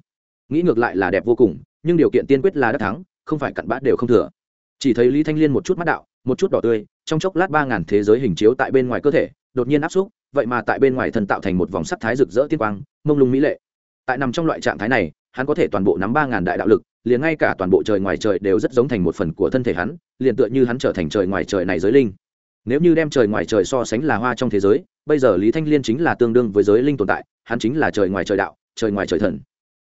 Nghĩ ngược lại là đẹp vô cùng, nhưng điều kiện tiên quyết là đắc thắng, không phải cặn bát đều không thừa. Chỉ thấy lý thanh liên một chút mắt đạo, một chút đỏ tươi, trong chốc lát ba ngàn thế giới hình chiếu tại bên ngoài cơ thể, đột nhiên áp xúc, vậy mà tại bên ngoài thần tạo thành một vòng sắc thái rực rỡ tiên quang, mông lung mỹ lệ. Tại nằm trong loại trạng thái này hắn có thể toàn bộ nắm ba ngàn đại đạo lực, liền ngay cả toàn bộ trời ngoài trời đều rất giống thành một phần của thân thể hắn, liền tựa như hắn trở thành trời ngoài trời này giới linh. Nếu như đem trời ngoài trời so sánh là hoa trong thế giới, bây giờ lý thanh liên chính là tương đương với giới linh tồn tại, hắn chính là trời ngoài trời đạo, trời ngoài trời thần.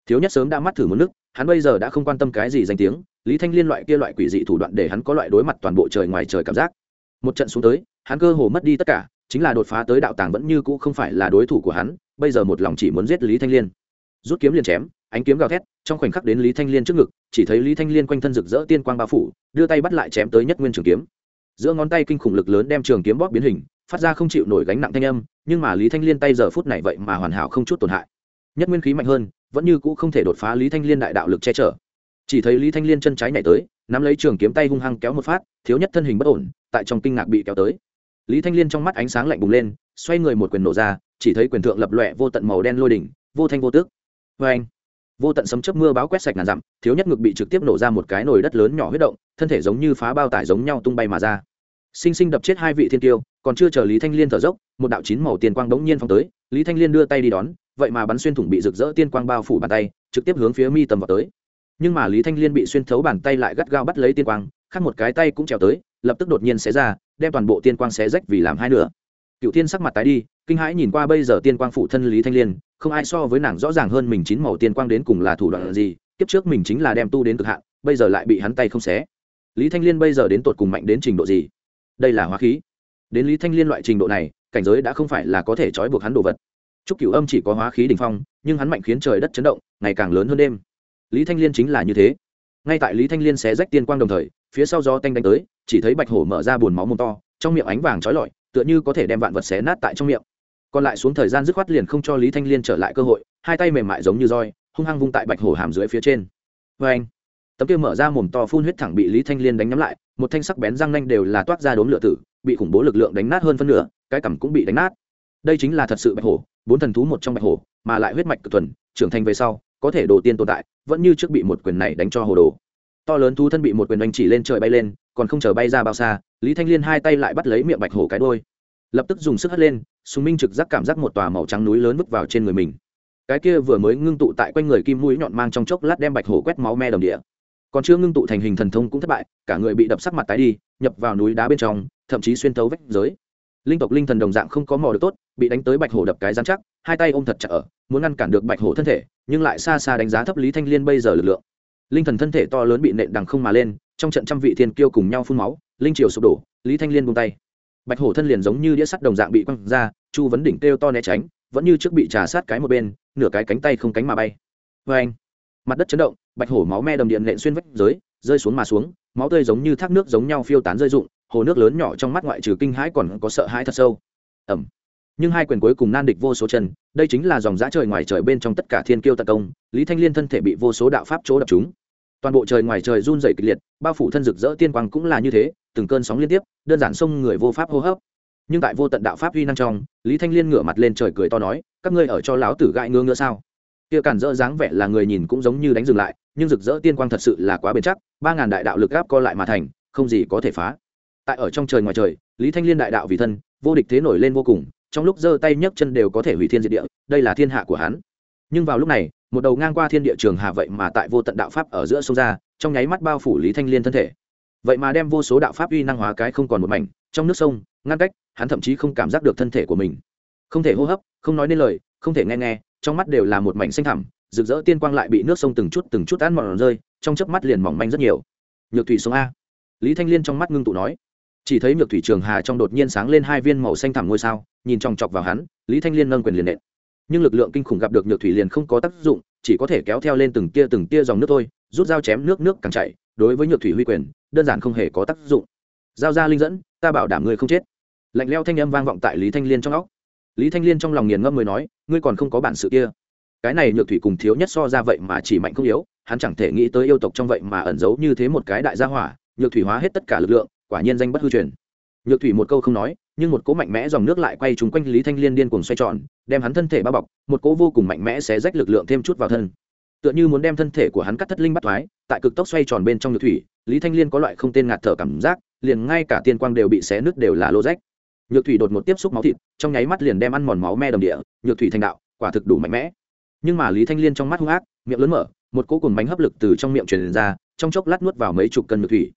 Thiếu nhất sớm đã mắt thử một nước, hắn bây giờ đã không quan tâm cái gì danh tiếng, lý thanh liên loại kia loại quỷ dị thủ đoạn để hắn có loại đối mặt toàn bộ trời ngoài trời cảm giác. Một trận xuống tới, hắn cơ hồ mất đi tất cả, chính là đột phá tới đạo tàng vẫn như cũ không phải là đối thủ của hắn, bây giờ một lòng chỉ muốn giết lý thanh liên. Rút kiếm liền chém ánh kiếm gào thét, trong khoảnh khắc đến lý thanh liên trước ngực, chỉ thấy lý thanh liên quanh thân rực rỡ tiên quang bao phủ, đưa tay bắt lại chém tới nhất nguyên trường kiếm. Giữa ngón tay kinh khủng lực lớn đem trường kiếm bóp biến hình, phát ra không chịu nổi gánh nặng thanh âm, nhưng mà lý thanh liên tay giờ phút này vậy mà hoàn hảo không chút tổn hại. Nhất nguyên khí mạnh hơn, vẫn như cũ không thể đột phá lý thanh liên đại đạo lực che chở. Chỉ thấy lý thanh liên chân trái nhảy tới, nắm lấy trường kiếm tay hung hăng kéo một phát, thiếu nhất thân hình bất ổn, tại trong kinh ngạc bị kéo tới. Lý thanh liên trong mắt ánh sáng lạnh bùng lên, xoay người một quyền nổ ra, chỉ thấy quyền thượng lập lọe vô tận màu đen lôi đỉnh, vô thanh vô tước vê vâng. anh vô tận sấm chớp mưa báo quét sạch ngàn dặm, thiếu nhất ngực bị trực tiếp nổ ra một cái nồi đất lớn nhỏ huyết động, thân thể giống như phá bao tải giống nhau tung bay mà ra. Sinh sinh đập chết hai vị thiên tiêu, còn chưa chờ lý thanh liên thở dốc, một đạo chín màu tiền quang đống nhiên phong tới, lý thanh liên đưa tay đi đón, vậy mà bắn xuyên thủng bị rực rỡ tiên quang bao phủ bàn tay, trực tiếp hướng phía mi tầm vào tới. Nhưng mà lý thanh liên bị xuyên thấu bàn tay lại gắt gao bắt lấy tiên quang, khác một cái tay cũng trèo tới, lập tức đột nhiên xé ra, đem toàn bộ tiên quang xé rách vì làm hai nửa cựu Thiên sắc mặt tái đi, kinh hãi nhìn qua bây giờ tiên quang phụ thân lý thanh liên, không ai so với nàng rõ ràng hơn mình chín màu tiên quang đến cùng là thủ đoạn gì, kiếp trước mình chính là đem tu đến cực hạn, bây giờ lại bị hắn tay không xé. Lý thanh liên bây giờ đến tột cùng mạnh đến trình độ gì? Đây là hóa khí. Đến lý thanh liên loại trình độ này, cảnh giới đã không phải là có thể trói buộc hắn đồ vật. Chúc cửu âm chỉ có hóa khí đỉnh phong, nhưng hắn mạnh khiến trời đất chấn động, ngày càng lớn hơn đêm. Lý thanh liên chính là như thế. Ngay tại lý thanh liên xé rách tiên quang đồng thời, phía sau gió tanh đánh tới, chỉ thấy bạch hổ mở ra buồn máu mồm to, trong miệng ánh vàng trói lọi tựa như có thể đem vạn vật xé nát tại trong miệng. Còn lại xuống thời gian dứt khoát liền không cho lý thanh liên trở lại cơ hội, hai tay mềm mại giống như roi, hung hăng vung tại bạch hổ hàm dưới phía trên. Vê anh, tấm kia mở ra mồm to phun huyết thẳng bị lý thanh liên đánh nhắm lại, một thanh sắc bén răng nanh đều là toát ra đốm lửa tử, bị khủng bố lực lượng đánh nát hơn phân nửa, cái cằm cũng bị đánh nát. Đây chính là thật sự bạch hổ, bốn thần thú một trong bạch hổ, mà lại huyết mạch cực thuần, trưởng thành về sau, có thể đồ tiên tồn tại, vẫn như trước bị một quyền này đánh cho hồ đồ. To lớn thú thân bị một quyền đánh chỉ lên trời bay lên, còn không chờ bay ra bao xa lý thanh liên hai tay lại bắt lấy miệng bạch hổ cái đôi lập tức dùng sức hất lên, sùng minh trực giác cảm giác một tòa màu trắng núi lớn vứt vào trên người mình. Cái kia vừa mới ngưng tụ tại quanh người kim mũi nhọn mang trong chốc lát đem bạch hổ quét máu me đồng địa. Còn chưa ngưng tụ thành hình thần thông cũng thất bại, cả người bị đập sắc mặt tái đi, nhập vào núi đá bên trong, thậm chí xuyên thấu vách giới. Linh tộc linh thần đồng dạng không có mò được tốt, bị đánh tới bạch hổ đập cái dán chắc, hai tay ôm thật chặt ở, muốn ngăn cản được bạch hổ thân thể, nhưng lại xa xa đánh giá thấp lý thanh liên bây giờ lực lượng. Linh thần thân thể to lớn bị nện đằng không mà lên, trong trận trăm vị thiên kiêu cùng nhau phun máu linh triều sụp đổ, lý thanh liên buông tay. Bạch hổ thân liền giống như đĩa sắt đồng dạng bị quăng ra, chu vấn đỉnh kêu to né tránh, vẫn như trước bị trà sát cái một bên, nửa cái cánh tay không cánh mà bay. Vê anh, mặt đất chấn động, bạch hổ máu me đầm điện nện xuyên vách giới, rơi xuống mà xuống, máu tươi giống như thác nước giống nhau phiêu tán rơi rụng, hồ nước lớn nhỏ trong mắt ngoại trừ kinh hãi còn có sợ hãi thật sâu. Ẩm. Nhưng hai quyền cuối cùng nan địch vô số chân, đây chính là dòng giã trời ngoài trời bên trong tất cả thiên kiêu tật công, lý thanh liên thân thể bị vô số đạo pháp chỗ đập chúng toàn bộ trời ngoài trời run dày kịch liệt, bao phủ thân rực rỡ tiên quang cũng là như thế từng cơn sóng liên tiếp, đơn giản xông người vô pháp hô hấp. Nhưng tại vô tận đạo pháp uy năng trong, lý thanh liên ngửa mặt lên trời cười to nói, các ngươi ở cho láo tử gãi ngứa ngứa sao? Kia cản dỡ dáng vẻ là người nhìn cũng giống như đánh dừng lại, nhưng rực rỡ tiên quang thật sự là quá bền chắc, ba ngàn đại đạo lực gáp co lại mà thành, không gì có thể phá. Tại ở trong trời ngoài trời, lý thanh liên đại đạo vì thân, vô địch thế nổi lên vô cùng, trong lúc giơ tay nhấc chân đều có thể hủy thiên diệt địa, đây là thiên hạ của hắn. Nhưng vào lúc này, một đầu ngang qua thiên địa trường hà vậy mà tại vô tận đạo pháp ở giữa sông ra, trong nháy mắt bao phủ lý thanh liên thân thể vậy mà đem vô số đạo pháp uy năng hóa cái không còn một mảnh, trong nước sông, ngăn cách, hắn thậm chí không cảm giác được thân thể của mình. Không thể hô hấp, không nói nên lời, không thể nghe nghe, trong mắt đều là một mảnh xanh thẳm, rực rỡ tiên quang lại bị nước sông từng chút từng chút ăn mòn rơi, trong chớp mắt liền mỏng manh rất nhiều. Nhược thủy sông a. Lý thanh liên trong mắt ngưng tụ nói, chỉ thấy nhược thủy trường hà trong đột nhiên sáng lên hai viên màu xanh thẳm ngôi sao, nhìn chòng chọc vào hắn, lý thanh liên nâng quyền liền nện. Nhưng lực lượng kinh khủng gặp được nhược thủy liền không có tác dụng, chỉ có thể kéo theo lên từng tia từng tia dòng nước thôi, rút dao chém nước nước càng chảy đối với nhược thủy huy quyền, đơn giản không hề có tác dụng. Giao ra linh dẫn, ta bảo đảm ngươi không chết. Lạnh leo thanh âm vang vọng tại lý thanh liên trong óc. Lý thanh liên trong lòng nghiền ngâm mới nói, ngươi còn không có bản sự kia. Cái này nhược thủy cùng thiếu nhất so ra vậy mà chỉ mạnh không yếu, hắn chẳng thể nghĩ tới yêu tộc trong vậy mà ẩn giấu như thế một cái đại gia hỏa, nhược thủy hóa hết tất cả lực lượng, quả nhiên danh bất hư truyền. Nhược thủy một câu không nói, nhưng một cỗ mạnh mẽ dòng nước lại quay trúng quanh lý thanh liên điên cuồng xoay tròn, đem hắn thân thể bao bọc, một cỗ vô cùng mạnh mẽ sẽ rách lực lượng thêm chút vào thân tựa như muốn đem thân thể của hắn cắt thất linh bắt thoái, tại cực tốc xoay tròn bên trong nhược thủy, lý thanh liên có loại không tên ngạt thở cảm giác, liền ngay cả tiên quang đều bị xé nứt đều là lô rách nhược thủy đột một tiếp xúc máu thịt, trong nháy mắt liền đem ăn mòn máu me đầm địa, nhược thủy thành đạo, quả thực đủ mạnh mẽ. Nhưng mà lý thanh liên trong mắt hung ác, miệng lớn mở, một cỗ cùng bánh hấp lực từ trong miệng truyền ra, trong chốc lát nuốt vào mấy chục cân nhược thủy.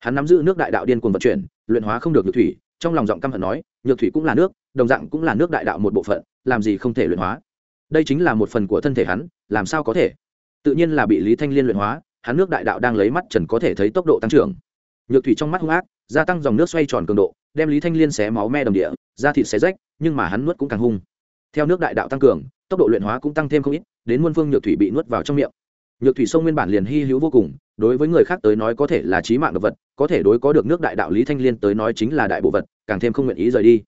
Hắn nắm giữ nước đại đạo điên cuồng vận chuyển, luyện hóa không được nhược thủy, trong lòng giọng căm hận nói, nhược thủy cũng là nước, đồng dạng cũng là nước đại đạo một bộ phận, làm gì không thể luyện hóa? Đây chính là một phần của thân thể hắn, làm sao có thể? Tự nhiên là bị lý thanh liên luyện hóa, hắn nước đại đạo đang lấy mắt trần có thể thấy tốc độ tăng trưởng. Nhược thủy trong mắt hung ác, gia tăng dòng nước xoay tròn cường độ, đem lý thanh liên xé máu me đồng địa, da thịt xé rách, nhưng mà hắn nuốt cũng càng hung. Theo nước đại đạo tăng cường, tốc độ luyện hóa cũng tăng thêm không ít, đến muôn phương nhược thủy bị nuốt vào trong miệng. Nhược thủy sông nguyên bản liền hy hữu vô cùng, đối với người khác tới nói có thể là trí mạng động vật, có thể đối có được nước đại đạo lý thanh liên tới nói chính là đại bộ vật, càng thêm không nguyện ý rời đi.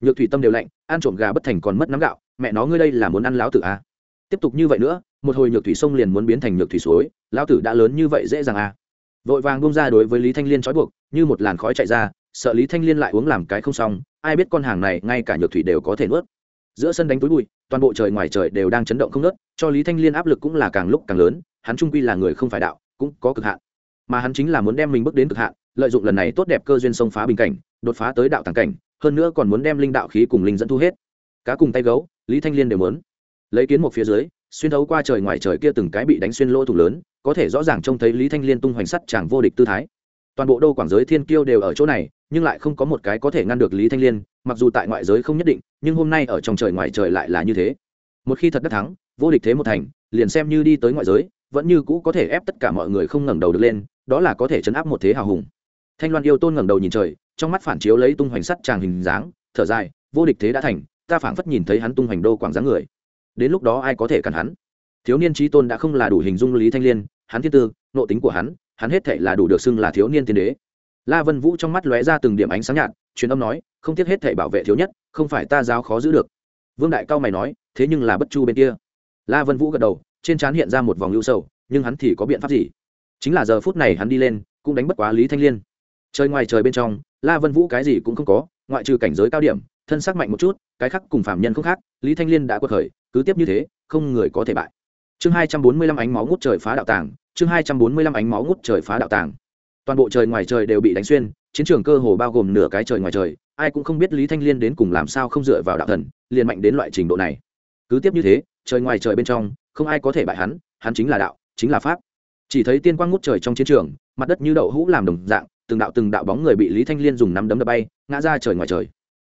Nhược thủy tâm đều lạnh, ăn trộm gà bất thành còn mất nắm gạo, mẹ nó, ngươi đây là muốn ăn láo tử a tiếp tục như vậy nữa, một hồi nhược thủy sông liền muốn biến thành nhược thủy suối, lão tử đã lớn như vậy dễ dàng à? vội vàng bông ra đối với lý thanh liên trói buộc, như một làn khói chạy ra, sợ lý thanh liên lại uống làm cái không xong, ai biết con hàng này ngay cả nhược thủy đều có thể nuốt. Giữa sân đánh túi bụi, toàn bộ trời ngoài trời đều đang chấn động không nớt cho lý thanh liên áp lực cũng là càng lúc càng lớn, hắn trung quy là người không phải đạo, cũng có cực hạn. Mà hắn chính là muốn đem mình bước đến cực hạn, lợi dụng lần này tốt đẹp cơ duyên sông phá bình cảnh, đột phá tới đạo tàng cảnh, hơn nữa còn muốn đem linh đạo khí cùng linh dẫn thu hết. Cá cùng tay gấu, lý thanh liên đều muốn lấy kiến một phía dưới, xuyên thấu qua trời ngoài trời kia từng cái bị đánh xuyên lỗ thủng lớn, có thể rõ ràng trông thấy lý thanh liên tung hoành sắt chàng vô địch tư thái. Toàn bộ đô quảng giới thiên kiêu đều ở chỗ này, nhưng lại không có một cái có thể ngăn được lý thanh liên, mặc dù tại ngoại giới không nhất định, nhưng hôm nay ở trong trời ngoài trời lại là như thế. Một khi thật đắc thắng, vô địch thế một thành, liền xem như đi tới ngoại giới, vẫn như cũ có thể ép tất cả mọi người không ngẩng đầu được lên, đó là có thể chấn áp một thế hào hùng. Thanh loan yêu tôn ngẩng đầu nhìn trời, trong mắt phản chiếu lấy tung hoành sắt tràng hình dáng, thở dài, vô địch thế đã thành, ta phảng phất nhìn thấy hắn tung hoành đô quảng dáng người đến lúc đó ai có thể cản hắn? Thiếu niên trí tôn đã không là đủ hình dung lý thanh liên, hắn thiên tư, nộ tính của hắn hắn hết thể là đủ được xưng là thiếu niên tiên đế. La vân vũ trong mắt lóe ra từng điểm ánh sáng nhạt, truyền âm nói, không tiếc hết thể bảo vệ thiếu nhất, không phải ta giáo khó giữ được. Vương đại cao mày nói, thế nhưng là bất chu bên kia. La vân vũ gật đầu, trên trán hiện ra một vòng lưu sầu, nhưng hắn thì có biện pháp gì? Chính là giờ phút này hắn đi lên, cũng đánh bất quá lý thanh liên. Trời ngoài trời bên trong, la vân vũ cái gì cũng không có, ngoại trừ cảnh giới cao điểm, thân xác mạnh một chút, cái khác cùng phạm nhân không khác, lý thanh liên đã quật khởi cứ tiếp như thế, không người có thể bại. Chương hai trăm bốn mươi lăm ánh máu ngút trời phá đạo tàng, chương hai trăm bốn mươi lăm ánh máu ngút trời phá đạo tàng. Toàn bộ trời ngoài trời đều bị đánh xuyên, chiến trường cơ hồ bao gồm nửa cái trời ngoài trời, ai cũng không biết lý thanh liên đến cùng làm sao không dựa vào đạo thần, liền mạnh đến loại trình độ này. Cứ tiếp như thế, trời ngoài trời bên trong, không ai có thể bại hắn hắn chính là đạo, chính là pháp. Chỉ thấy tiên quang ngút trời trong chiến trường, mặt đất như đậu hũ làm đồng dạng, từng đạo từng đạo bóng người bị lý thanh liên dùng nắm đấm đập bay, ngã ra trời ngoài trời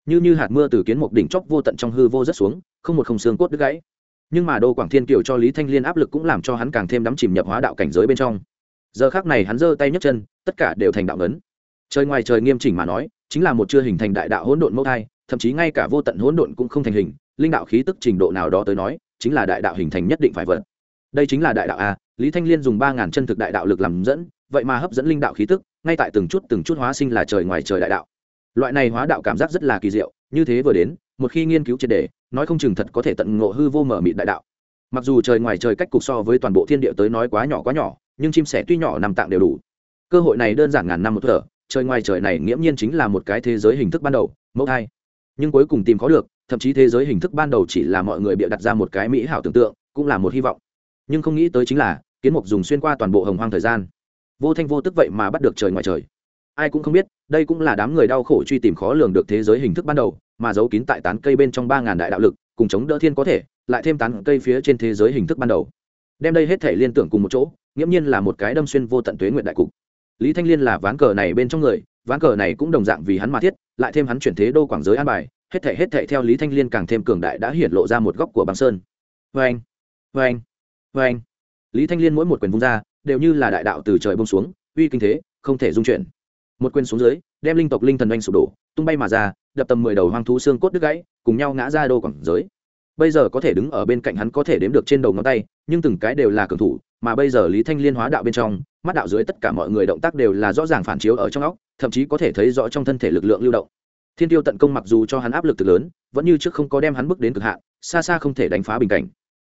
như như hạt mưa từ kiến một đỉnh chóp vô tận trong hư vô rất xuống, không một không xương cốt đứt gãy. Nhưng mà đô quảng thiên kiều cho lý thanh liên áp lực cũng làm cho hắn càng thêm đắm chìm nhập hóa đạo cảnh giới bên trong. Giờ khác này hắn giơ tay nhấc chân, tất cả đều thành đạo ngấn. Trời ngoài trời nghiêm chỉnh mà nói, chính là một chưa hình thành đại đạo hỗn độn mẫu thai, thậm chí ngay cả vô tận hỗn độn cũng không thành hình, linh đạo khí tức trình độ nào đó tới nói, chính là đại đạo hình thành nhất định phải vật đây chính là đại đạo a, lý thanh liên dùng ba ngàn chân thực đại đạo lực làm dẫn, vậy mà hấp dẫn linh đạo khí tức, ngay tại từng chút từng chút hóa sinh là trời ngoài trời đại đạo loại này hóa đạo cảm giác rất là kỳ diệu, như thế vừa đến, một khi nghiên cứu triệt đề nói không chừng thật có thể tận ngộ hư vô mở mịt đại đạo. Mặc dù trời ngoài trời cách cục so với toàn bộ thiên địa tới nói quá nhỏ quá nhỏ, nhưng chim sẻ tuy nhỏ nằm tạng đều đủ. Cơ hội này đơn giản ngàn năm một thở, trời ngoài trời này nghiễm nhiên chính là một cái thế giới hình thức ban đầu, mẫu thai. Nhưng cuối cùng tìm có được, thậm chí thế giới hình thức ban đầu chỉ là mọi người bịa đặt ra một cái mỹ hảo tưởng tượng, cũng là một hy vọng. Nhưng không nghĩ tới chính là, kiến mục dùng xuyên qua toàn bộ hồng hoang thời gian. Vô thanh vô tức vậy mà bắt được trời ngoài trời ai cũng không biết, đây cũng là đám người đau khổ truy tìm khó lường được thế giới hình thức ban đầu, mà giấu kín tại tán cây bên trong ba ngàn đại đạo lực, cùng chống đỡ thiên có thể, lại thêm tán cây phía trên thế giới hình thức ban đầu. Đem đây hết thể liên tưởng cùng một chỗ, nghiễm nhiên là một cái đâm xuyên vô tận tuế nguyện đại cục. Lý thanh liên là ván cờ này bên trong người, ván cờ này cũng đồng dạng vì hắn mà thiết, lại thêm hắn chuyển thế đô quảng giới an bài, hết thể hết thể theo lý thanh liên càng thêm cường đại đã hiển lộ ra một góc của băng sơn. Vê anh vê anh vê anh lý thanh liên mỗi một quyền vung ra, đều như là đại đạo từ trời bông xuống, uy kinh thế, không thể dung chuyển một quyền xuống dưới, đem linh tộc linh thần oanh sụp đổ, tung bay mà ra, đập tầm mười đầu hoang thú xương cốt đứt gãy, cùng nhau ngã ra đô quảng giới. Bây giờ có thể đứng ở bên cạnh hắn có thể đếm được trên đầu ngón tay, nhưng từng cái đều là cường thủ, mà bây giờ lý thanh liên hóa đạo bên trong, mắt đạo dưới tất cả mọi người động tác đều là rõ ràng phản chiếu ở trong óc, thậm chí có thể thấy rõ trong thân thể lực lượng lưu động. Thiên tiêu tận công mặc dù cho hắn áp lực từ lớn, vẫn như trước không có đem hắn bước đến cực hạn, xa xa không thể đánh phá bình cảnh.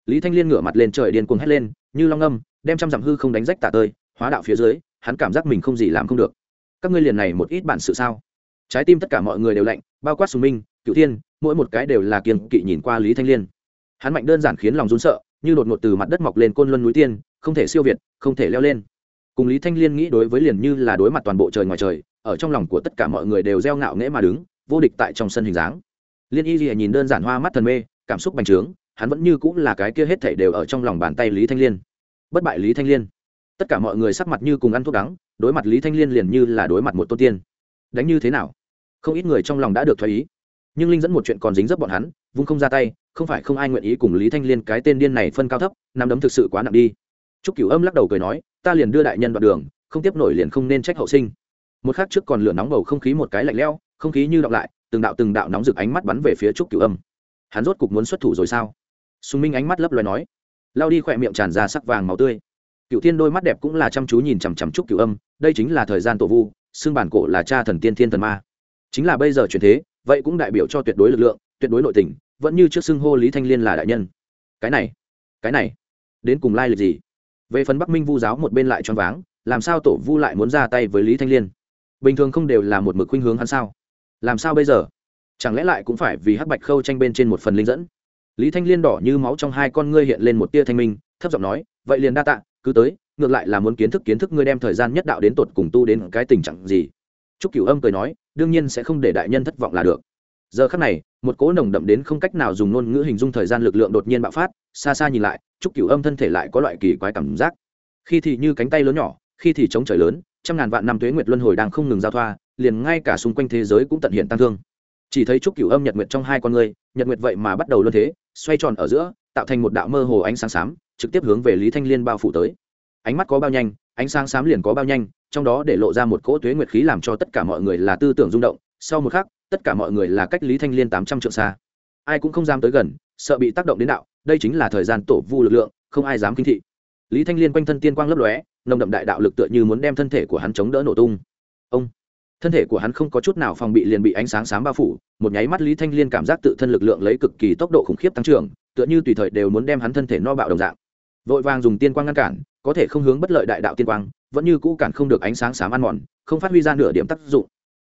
Lý thanh liên ngửa mặt lên trời điên cuồng hét lên, như long âm, đem trăm dặm hư không đánh rách tả tơi, hóa đạo phía dưới, hắn cảm giác mình không gì làm không được các ngươi liền này một ít bản sự sao? Trái tim tất cả mọi người đều lạnh, bao quát sùng minh cựu thiên, mỗi một cái đều là kiềng kỵ nhìn qua lý thanh liên. Hắn mạnh đơn giản khiến lòng run sợ, như đột ngột từ mặt đất mọc lên côn luân núi tiên, không thể siêu việt, không thể leo lên. Cùng lý thanh liên nghĩ đối với liền như là đối mặt toàn bộ trời ngoài trời, ở trong lòng của tất cả mọi người đều gieo ngạo nghễ mà đứng, vô địch tại trong sân hình dáng. Liên y gì nhìn đơn giản hoa mắt thần mê, cảm xúc bành trướng, hắn vẫn như cũng là cái kia hết thảy đều ở trong lòng bàn tay lý thanh liên. Bất bại lý thanh liên tất cả mọi người sắc mặt như cùng ăn thuốc đắng, đối mặt lý thanh liên liền như là đối mặt một tôn tiên. Đánh như thế nào? Không ít người trong lòng đã được thoái ý. Nhưng linh dẫn một chuyện còn dính dấp bọn hắn, vung không ra tay, không phải không ai nguyện ý cùng lý thanh liên cái tên điên này phân cao thấp nằm đấm thực sự quá nặng đi. Trúc cửu âm lắc đầu cười nói, ta liền đưa đại nhân đoạn đường, không tiếp nổi liền không nên trách hậu sinh. Một khắc trước còn lửa nóng bầu không khí một cái lạnh lẽo, không khí như đọng lại, từng đạo từng đạo nóng rực ánh mắt bắn về phía trúc cửu âm. Hắn rốt cục muốn xuất thủ rồi sao? Sùng minh ánh mắt lấp loài nói. Lao đi khỏe miệng tràn ra sắc vàng màu tươi cựu thiên đôi mắt đẹp cũng là chăm chú nhìn chằm chằm trúc cựu âm, đây chính là thời gian tổ vu xương bản cổ là cha thần tiên thiên thần ma. Chính là bây giờ chuyển thế, vậy cũng đại biểu cho tuyệt đối lực lượng, tuyệt đối nội tình, vẫn như trước xưng hô lý thanh liên là đại nhân. Cái này cái này, đến cùng lai lịch gì? Về phần bắc minh vu giáo một bên lại choáng váng, làm sao tổ vu lại muốn ra tay với lý thanh liên? Bình thường không đều là một mực khuynh hướng hắn sao? Làm sao bây giờ? Chẳng lẽ lại cũng phải vì hắc bạch khâu tranh bên trên một phần linh dẫn? Lý thanh liên đỏ như máu trong hai con ngươi hiện lên một tia thanh minh, thấp giọng nói, vậy liền đa tạ cứ tới, ngược lại là muốn kiến thức kiến thức ngươi đem thời gian nhất đạo đến tột cùng tu đến cái tình trạng gì. Trúc cửu âm cười nói, đương nhiên sẽ không để đại nhân thất vọng là được. Giờ khắc này, một cỗ nồng đậm đến không cách nào dùng ngôn ngữ hình dung thời gian lực lượng đột nhiên bạo phát, xa xa nhìn lại, trúc cửu âm thân thể lại có loại kỳ quái cảm giác. Khi thì như cánh tay lớn nhỏ, khi thì chống trời lớn, trăm ngàn vạn năm tuế nguyệt luân hồi đang không ngừng giao thoa, liền ngay cả xung quanh thế giới cũng tận hiện tăng thương. Chỉ thấy trúc cửu âm nhật nguyệt trong hai con người, nhật nguyệt vậy mà bắt đầu luân thế, xoay tròn ở giữa, tạo thành một đạo mơ hồ ánh sáng xám trực tiếp hướng về lý thanh liên bao phủ tới. Ánh mắt có bao nhanh, ánh sáng xám liền có bao nhanh, trong đó để lộ ra một cỗ tuế nguyệt khí làm cho tất cả mọi người là tư tưởng rung động. Sau một khắc, tất cả mọi người là cách lý thanh liên tám trăm trượng xa. Ai cũng không dám tới gần, sợ bị tác động đến đạo, đây chính là thời gian tổ vu lực lượng, không ai dám kinh thị. Lý thanh liên quanh thân tiên quang lấp lóe, nồng đậm đại đạo lực tựa như muốn đem thân thể của hắn chống đỡ nổ tung. Ông, thân thể của hắn không có chút nào phòng bị liền bị ánh sáng sáng bao phủ, một nháy mắt lý thanh liên cảm giác tự thân lực lượng lấy cực kỳ tốc độ khủng khiếp tăng trưởng, tựa như tùy thời đều muốn đem hắn thân thể no bạo đồng dạng vội vàng dùng tiên quang ngăn cản, có thể không hướng bất lợi đại đạo tiên quang, vẫn như cũ cản không được ánh sáng xám ăn mòn, không phát huy ra nửa điểm tác dụng.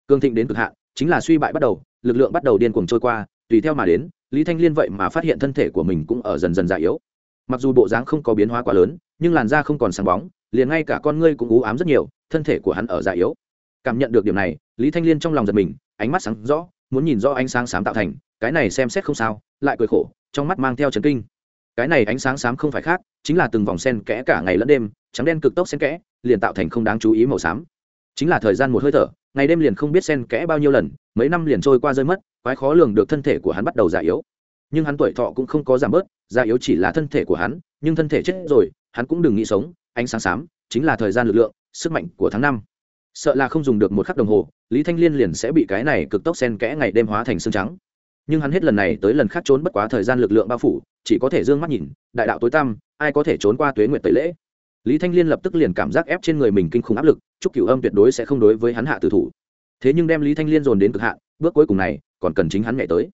Cương thịnh đến cực hạn, chính là suy bại bắt đầu, lực lượng bắt đầu điên cuồng trôi qua, tùy theo mà đến, lý thanh liên vậy mà phát hiện thân thể của mình cũng ở dần dần già yếu. Mặc dù bộ dáng không có biến hóa quá lớn, nhưng làn da không còn sáng bóng, liền ngay cả con ngươi cũng ú ám rất nhiều, thân thể của hắn ở già yếu. Cảm nhận được điểm này, lý thanh liên trong lòng giật mình, ánh mắt sáng rõ, muốn nhìn rõ ánh sáng sáng tạo thành, cái này xem xét không sao, lại cười khổ, trong mắt mang theo trấn kinh cái này ánh sáng xám không phải khác, chính là từng vòng sen kẽ cả ngày lẫn đêm, trắng đen cực tốc sen kẽ, liền tạo thành không đáng chú ý màu xám. Chính là thời gian một hơi thở, ngày đêm liền không biết sen kẽ bao nhiêu lần, mấy năm liền trôi qua rơi mất, quái khó lường được thân thể của hắn bắt đầu già yếu. Nhưng hắn tuổi thọ cũng không có giảm bớt, già yếu chỉ là thân thể của hắn, nhưng thân thể chết rồi, hắn cũng đừng nghĩ sống, ánh sáng xám chính là thời gian lực lượng, sức mạnh của tháng năm. Sợ là không dùng được một khắc đồng hồ, lý thanh liên liền sẽ bị cái này cực tốc sen kẽ ngày đêm hóa thành xương trắng nhưng hắn hết lần này tới lần khác trốn bất quá thời gian lực lượng bao phủ, chỉ có thể d ư ơ n g mắt nhìn, đại đạo tối tăm, ai có thể trốn qua tuế nguyệt tẩy lễ. Lý thanh liên lập tức liền cảm giác ép trên người mình kinh khủng áp lực, chúc cửu âm tuyệt đối sẽ không đối với hắn hạ tử thủ. Thế nhưng đem lý thanh liên dồn đến cực hạn, bước cuối cùng này, còn cần chính hắn nhảy tới.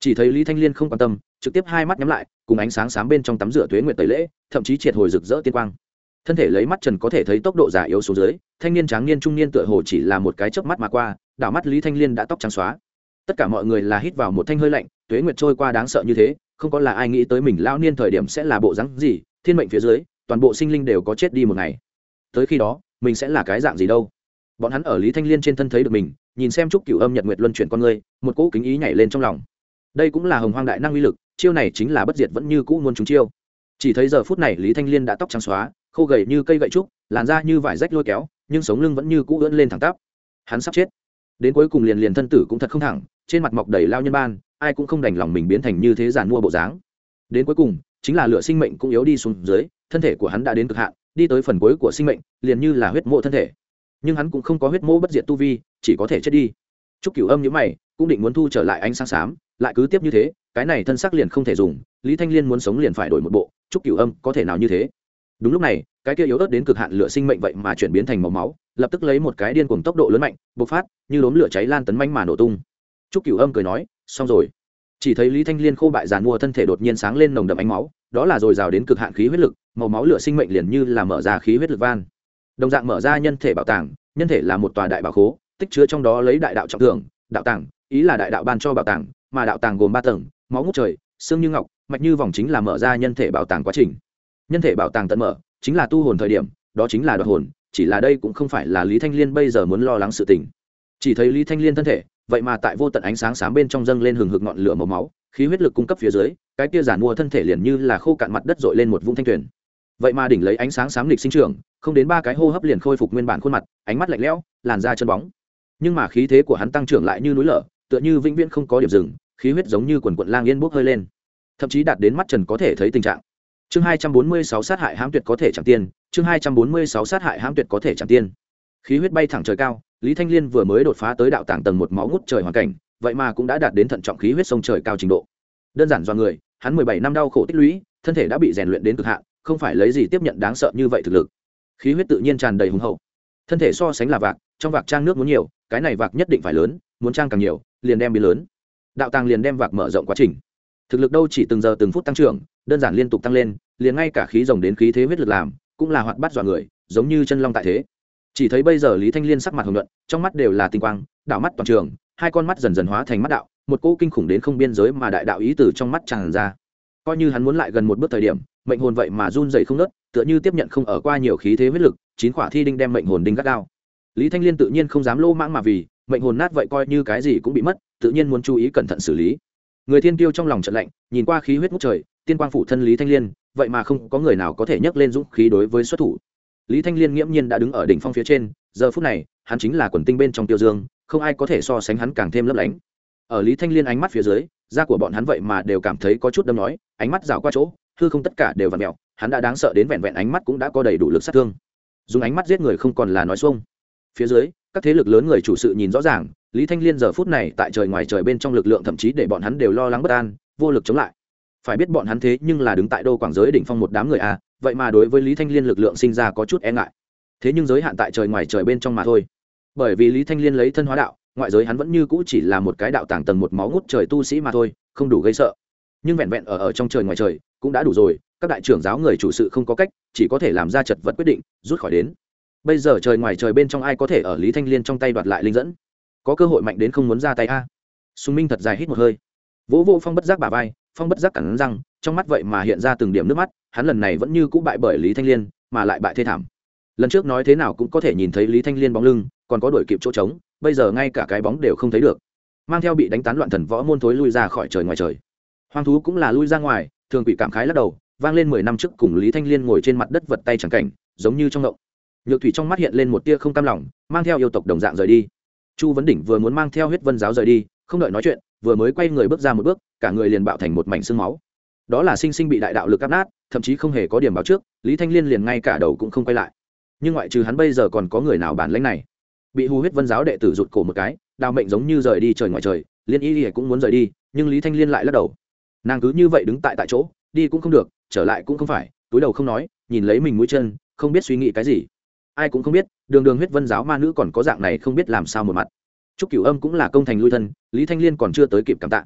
Chỉ thấy lý thanh liên không quan tâm, trực tiếp hai mắt nhắm lại, cùng ánh sáng sáng bên trong tắm rửa tuế nguyệt tẩy lễ, thậm chí triệt hồi rực rỡ tiên quang. Thân thể lấy mắt trần có thể thấy tốc độ già yếu số dưới, thanh niên tráng niên trung niên tựa hồ chỉ là một cái chớp mắt mà qua, đảo mắt lý thanh liên đã tóc trắng xóa tất cả mọi người là hít vào một thanh hơi lạnh, tuế nguyệt trôi qua đáng sợ như thế, không có là ai nghĩ tới mình lao niên thời điểm sẽ là bộ rắn gì, thiên mệnh phía dưới, toàn bộ sinh linh đều có chết đi một ngày. Tới khi đó, mình sẽ là cái dạng gì đâu? Bọn hắn ở lý thanh liên trên thân thấy được mình, nhìn xem chúc cửu âm nhật nguyệt luân chuyển con người, một cỗ kính ý nhảy lên trong lòng. Đây cũng là hồng hoang đại năng uy lực, chiêu này chính là bất diệt vẫn như cũ muốn chúng chiêu. Chỉ thấy giờ phút này lý thanh liên đã tóc trắng xóa, khô gầy như cây gậy trúc, làn da như vải rách lôi kéo, nhưng sống lưng vẫn như cũ ưỡn lên thẳng tắp. Hắn sắp chết. Đến cuối cùng liền liền thân tử cũng thật không thẳng trên mặt mọc đầy lao nhân ban, ai cũng không đành lòng mình biến thành như thế giàn mua bộ dáng. Đến cuối cùng, chính là lửa sinh mệnh cũng yếu đi xuống dưới, thân thể của hắn đã đến cực hạn, đi tới phần cuối của sinh mệnh, liền như là huyết mộ thân thể. Nhưng hắn cũng không có huyết mộ bất diệt tu vi, chỉ có thể chết đi. Chúc cửu âm nhữ mày, cũng định muốn thu trở lại ánh sáng xám, lại cứ tiếp như thế, cái này thân xác liền không thể dùng, lý thanh liên muốn sống liền phải đổi một bộ chúc cửu âm có thể nào như thế? Đúng lúc này, cái kia yếu ớt đến cực hạn lửa sinh mệnh vậy mà chuyển biến thành màu máu, lập tức lấy một cái điên cuồng tốc độ lớn mạnh, bộc phát, như đốm lửa cháy lan tấn manh mà nổ tung trúc cửu âm cười nói xong rồi. Chỉ thấy lý thanh liên khô bại giàn mua thân thể đột nhiên sáng lên nồng đậm ánh máu đó là dồi dào đến cực hạn khí huyết lực màu máu lửa sinh mệnh liền như là mở ra khí huyết lực van. Đồng dạng mở ra nhân thể bảo tàng nhân thể là một tòa đại bảo khố tích chứa trong đó lấy đại đạo trọng thượng, đạo tàng ý là đại đạo ban cho bảo tàng mà đạo tàng gồm ba tầng máu ngút trời xương như ngọc mạch như vòng chính là mở ra nhân thể bảo tàng quá trình. Nhân thể bảo tàng tận mở chính là tu hồn thời điểm đó chính là đoạt hồn chỉ là đây cũng không phải là lý thanh liên bây giờ muốn lo lắng sự tình. Chỉ thấy lý thanh liên thân thể vậy mà tại vô tận ánh sáng sáng bên trong dâng lên hừng hực ngọn lửa màu máu, khí huyết lực cung cấp phía dưới, cái kia giản mua thân thể liền như là khô cạn mặt đất dội lên một vũng thanh tuyển vậy mà đỉnh lấy ánh sáng xám lịch sinh trưởng, không đến ba cái hô hấp liền khôi phục nguyên bản khuôn mặt, ánh mắt lạnh lẽo, làn da chân bóng. Nhưng mà khí thế của hắn tăng trưởng lại như núi lở, tựa như vĩnh viễn không có điểm dừng, khí huyết giống như quần quận lang yên bốc hơi lên. Thậm chí đạt đến mắt trần có thể thấy tình trạng. Chương hai trăm bốn mươi sáu sát hại hãm tuyệt có thể chẳng tiên, chương hai trăm bốn mươi sáu sát hại hãm tuyệt có thể chẳng tiên khí huyết bay thẳng trời cao, lý thanh liên vừa mới đột phá tới đạo tàng tầng một máu ngút trời hoàn cảnh, vậy mà cũng đã đạt đến thận trọng khí huyết sông trời cao trình độ. Đơn giản do người, hắn mười bảy năm đau khổ tích lũy, thân thể đã bị rèn luyện đến cực hạn, không phải lấy gì tiếp nhận đáng sợ như vậy thực lực. Khí huyết tự nhiên tràn đầy hùng hậu. Thân thể so sánh là vạc, trong vạc trang nước muốn nhiều, cái này vạc nhất định phải lớn, muốn trang càng nhiều, liền đem biến lớn. Đạo tàng liền đem vạc mở rộng quá trình. Thực lực đâu chỉ từng giờ từng phút tăng trưởng, đơn giản liên tục tăng lên, liền ngay cả khí rồng đến khí thế huyết lực làm, cũng là hoạt bát dọa người, giống như chân long tại thế chỉ thấy bây giờ lý thanh liên sắc mặt hồng nhuận, trong mắt đều là tinh quang, đảo mắt toàn trường, hai con mắt dần dần hóa thành mắt đạo, một cỗ kinh khủng đến không biên giới mà đại đạo ý từ trong mắt tràn ra. Coi như hắn muốn lại gần một bước thời điểm, mệnh hồn vậy mà run dậy không nớt tựa như tiếp nhận không ở qua nhiều khí thế huyết lực, chín khỏa thi đinh đem mệnh hồn đinh gắt đao. lý thanh liên tự nhiên không dám lô mãng mà vì, mệnh hồn nát vậy coi như cái gì cũng bị mất, tự nhiên muốn chú ý cẩn thận xử lý. Người thiên tiêu trong lòng trận lạnh, nhìn qua khí huyết ngút trời, tiên quang phủ thân lý thanh liên, vậy mà không có người nào có thể nhấc lên dũng khí đối với xuất thủ lý thanh liên nghiễm nhiên đã đứng ở đỉnh phong phía trên giờ phút này hắn chính là quần tinh bên trong tiêu dương không ai có thể so sánh hắn càng thêm lấp lánh. Ở lý thanh liên ánh mắt phía dưới da của bọn hắn vậy mà đều cảm thấy có chút đâm nói ánh mắt rào qua chỗ hư không tất cả đều vặn mẹo hắn đã đáng sợ đến vẹn vẹn ánh mắt cũng đã có đầy đủ lực sát thương. Dùng ánh mắt giết người không còn là nói xuông. Phía dưới các thế lực lớn người chủ sự nhìn rõ ràng lý thanh liên giờ phút này tại trời ngoài trời bên trong lực lượng thậm chí để bọn hắn đều lo lắng bất an vô lực chống lại. Phải biết bọn hắn thế nhưng là đứng tại đô quảng giới đỉnh phong một đám người a à, vậy mà đối với lý thanh liên lực lượng sinh ra có chút e ngại. Thế nhưng giới hạn tại trời ngoài trời bên trong mà thôi. Bởi vì lý thanh liên lấy thân hóa đạo, ngoại giới hắn vẫn như cũ chỉ là một cái đạo tàng tầng một máu ngút trời tu sĩ mà thôi, không đủ gây sợ. Nhưng vẹn vẹn ở ở trong trời ngoài trời, cũng đã đủ rồi, các đại trưởng giáo người chủ sự không có cách, chỉ có thể làm ra chật vật quyết định, rút khỏi đến. Bây giờ trời ngoài trời bên trong ai có thể ở lý thanh liên trong tay đoạt lại linh dẫn? Có cơ hội mạnh đến không muốn ra tay a. Sùng minh thật dài hít một hơi. Vỗ vô phong bất giác bà vai, phong bất giác cẳng răng trong mắt vậy mà hiện ra từng điểm nước mắt, hắn lần này vẫn như cũ bại bởi lý thanh liên, mà lại bại thê thảm. Lần trước nói thế nào cũng có thể nhìn thấy lý thanh liên bóng lưng, còn có đổi kịp chỗ trống, bây giờ ngay cả cái bóng đều không thấy được. Mang theo bị đánh tán loạn thần võ môn thối lui ra khỏi trời ngoài trời. Hoang thú cũng là lui ra ngoài, thường quỷ cảm khái lắc đầu, vang lên mười năm trước cùng lý thanh liên ngồi trên mặt đất vật tay chẳng cảnh, giống như trong ngộng. Nhược thủy trong mắt hiện lên một tia không cam lòng, mang theo yêu tộc đồng dạng rời đi. Chu vấn đỉnh vừa muốn mang theo huyết vân giáo rời đi, không đợi nói chuyện, vừa mới quay người bước ra một bước, cả người liền bạo thành một mảnh xương máu đó là sinh sinh bị đại đạo lực áp nát, thậm chí không hề có điểm báo trước, lý thanh liên liền ngay cả đầu cũng không quay lại. Nhưng ngoại trừ hắn bây giờ còn có người nào bản lãnh này? Bị hù huyết vân giáo đệ tử rụt cổ một cái, đào mệnh giống như rời đi trời ngoài trời, liên y cũng muốn rời đi, nhưng lý thanh liên lại lắc đầu. Nàng cứ như vậy đứng tại tại chỗ, đi cũng không được, trở lại cũng không phải, túi đầu không nói, nhìn lấy mình mũi chân, không biết suy nghĩ cái gì. Ai cũng không biết, đường đường huyết vân giáo ma nữ còn có dạng này không biết làm sao một mặt. Chúc cửu âm cũng là công thành lui thân, lý thanh liên còn chưa tới kịp cảm tạ.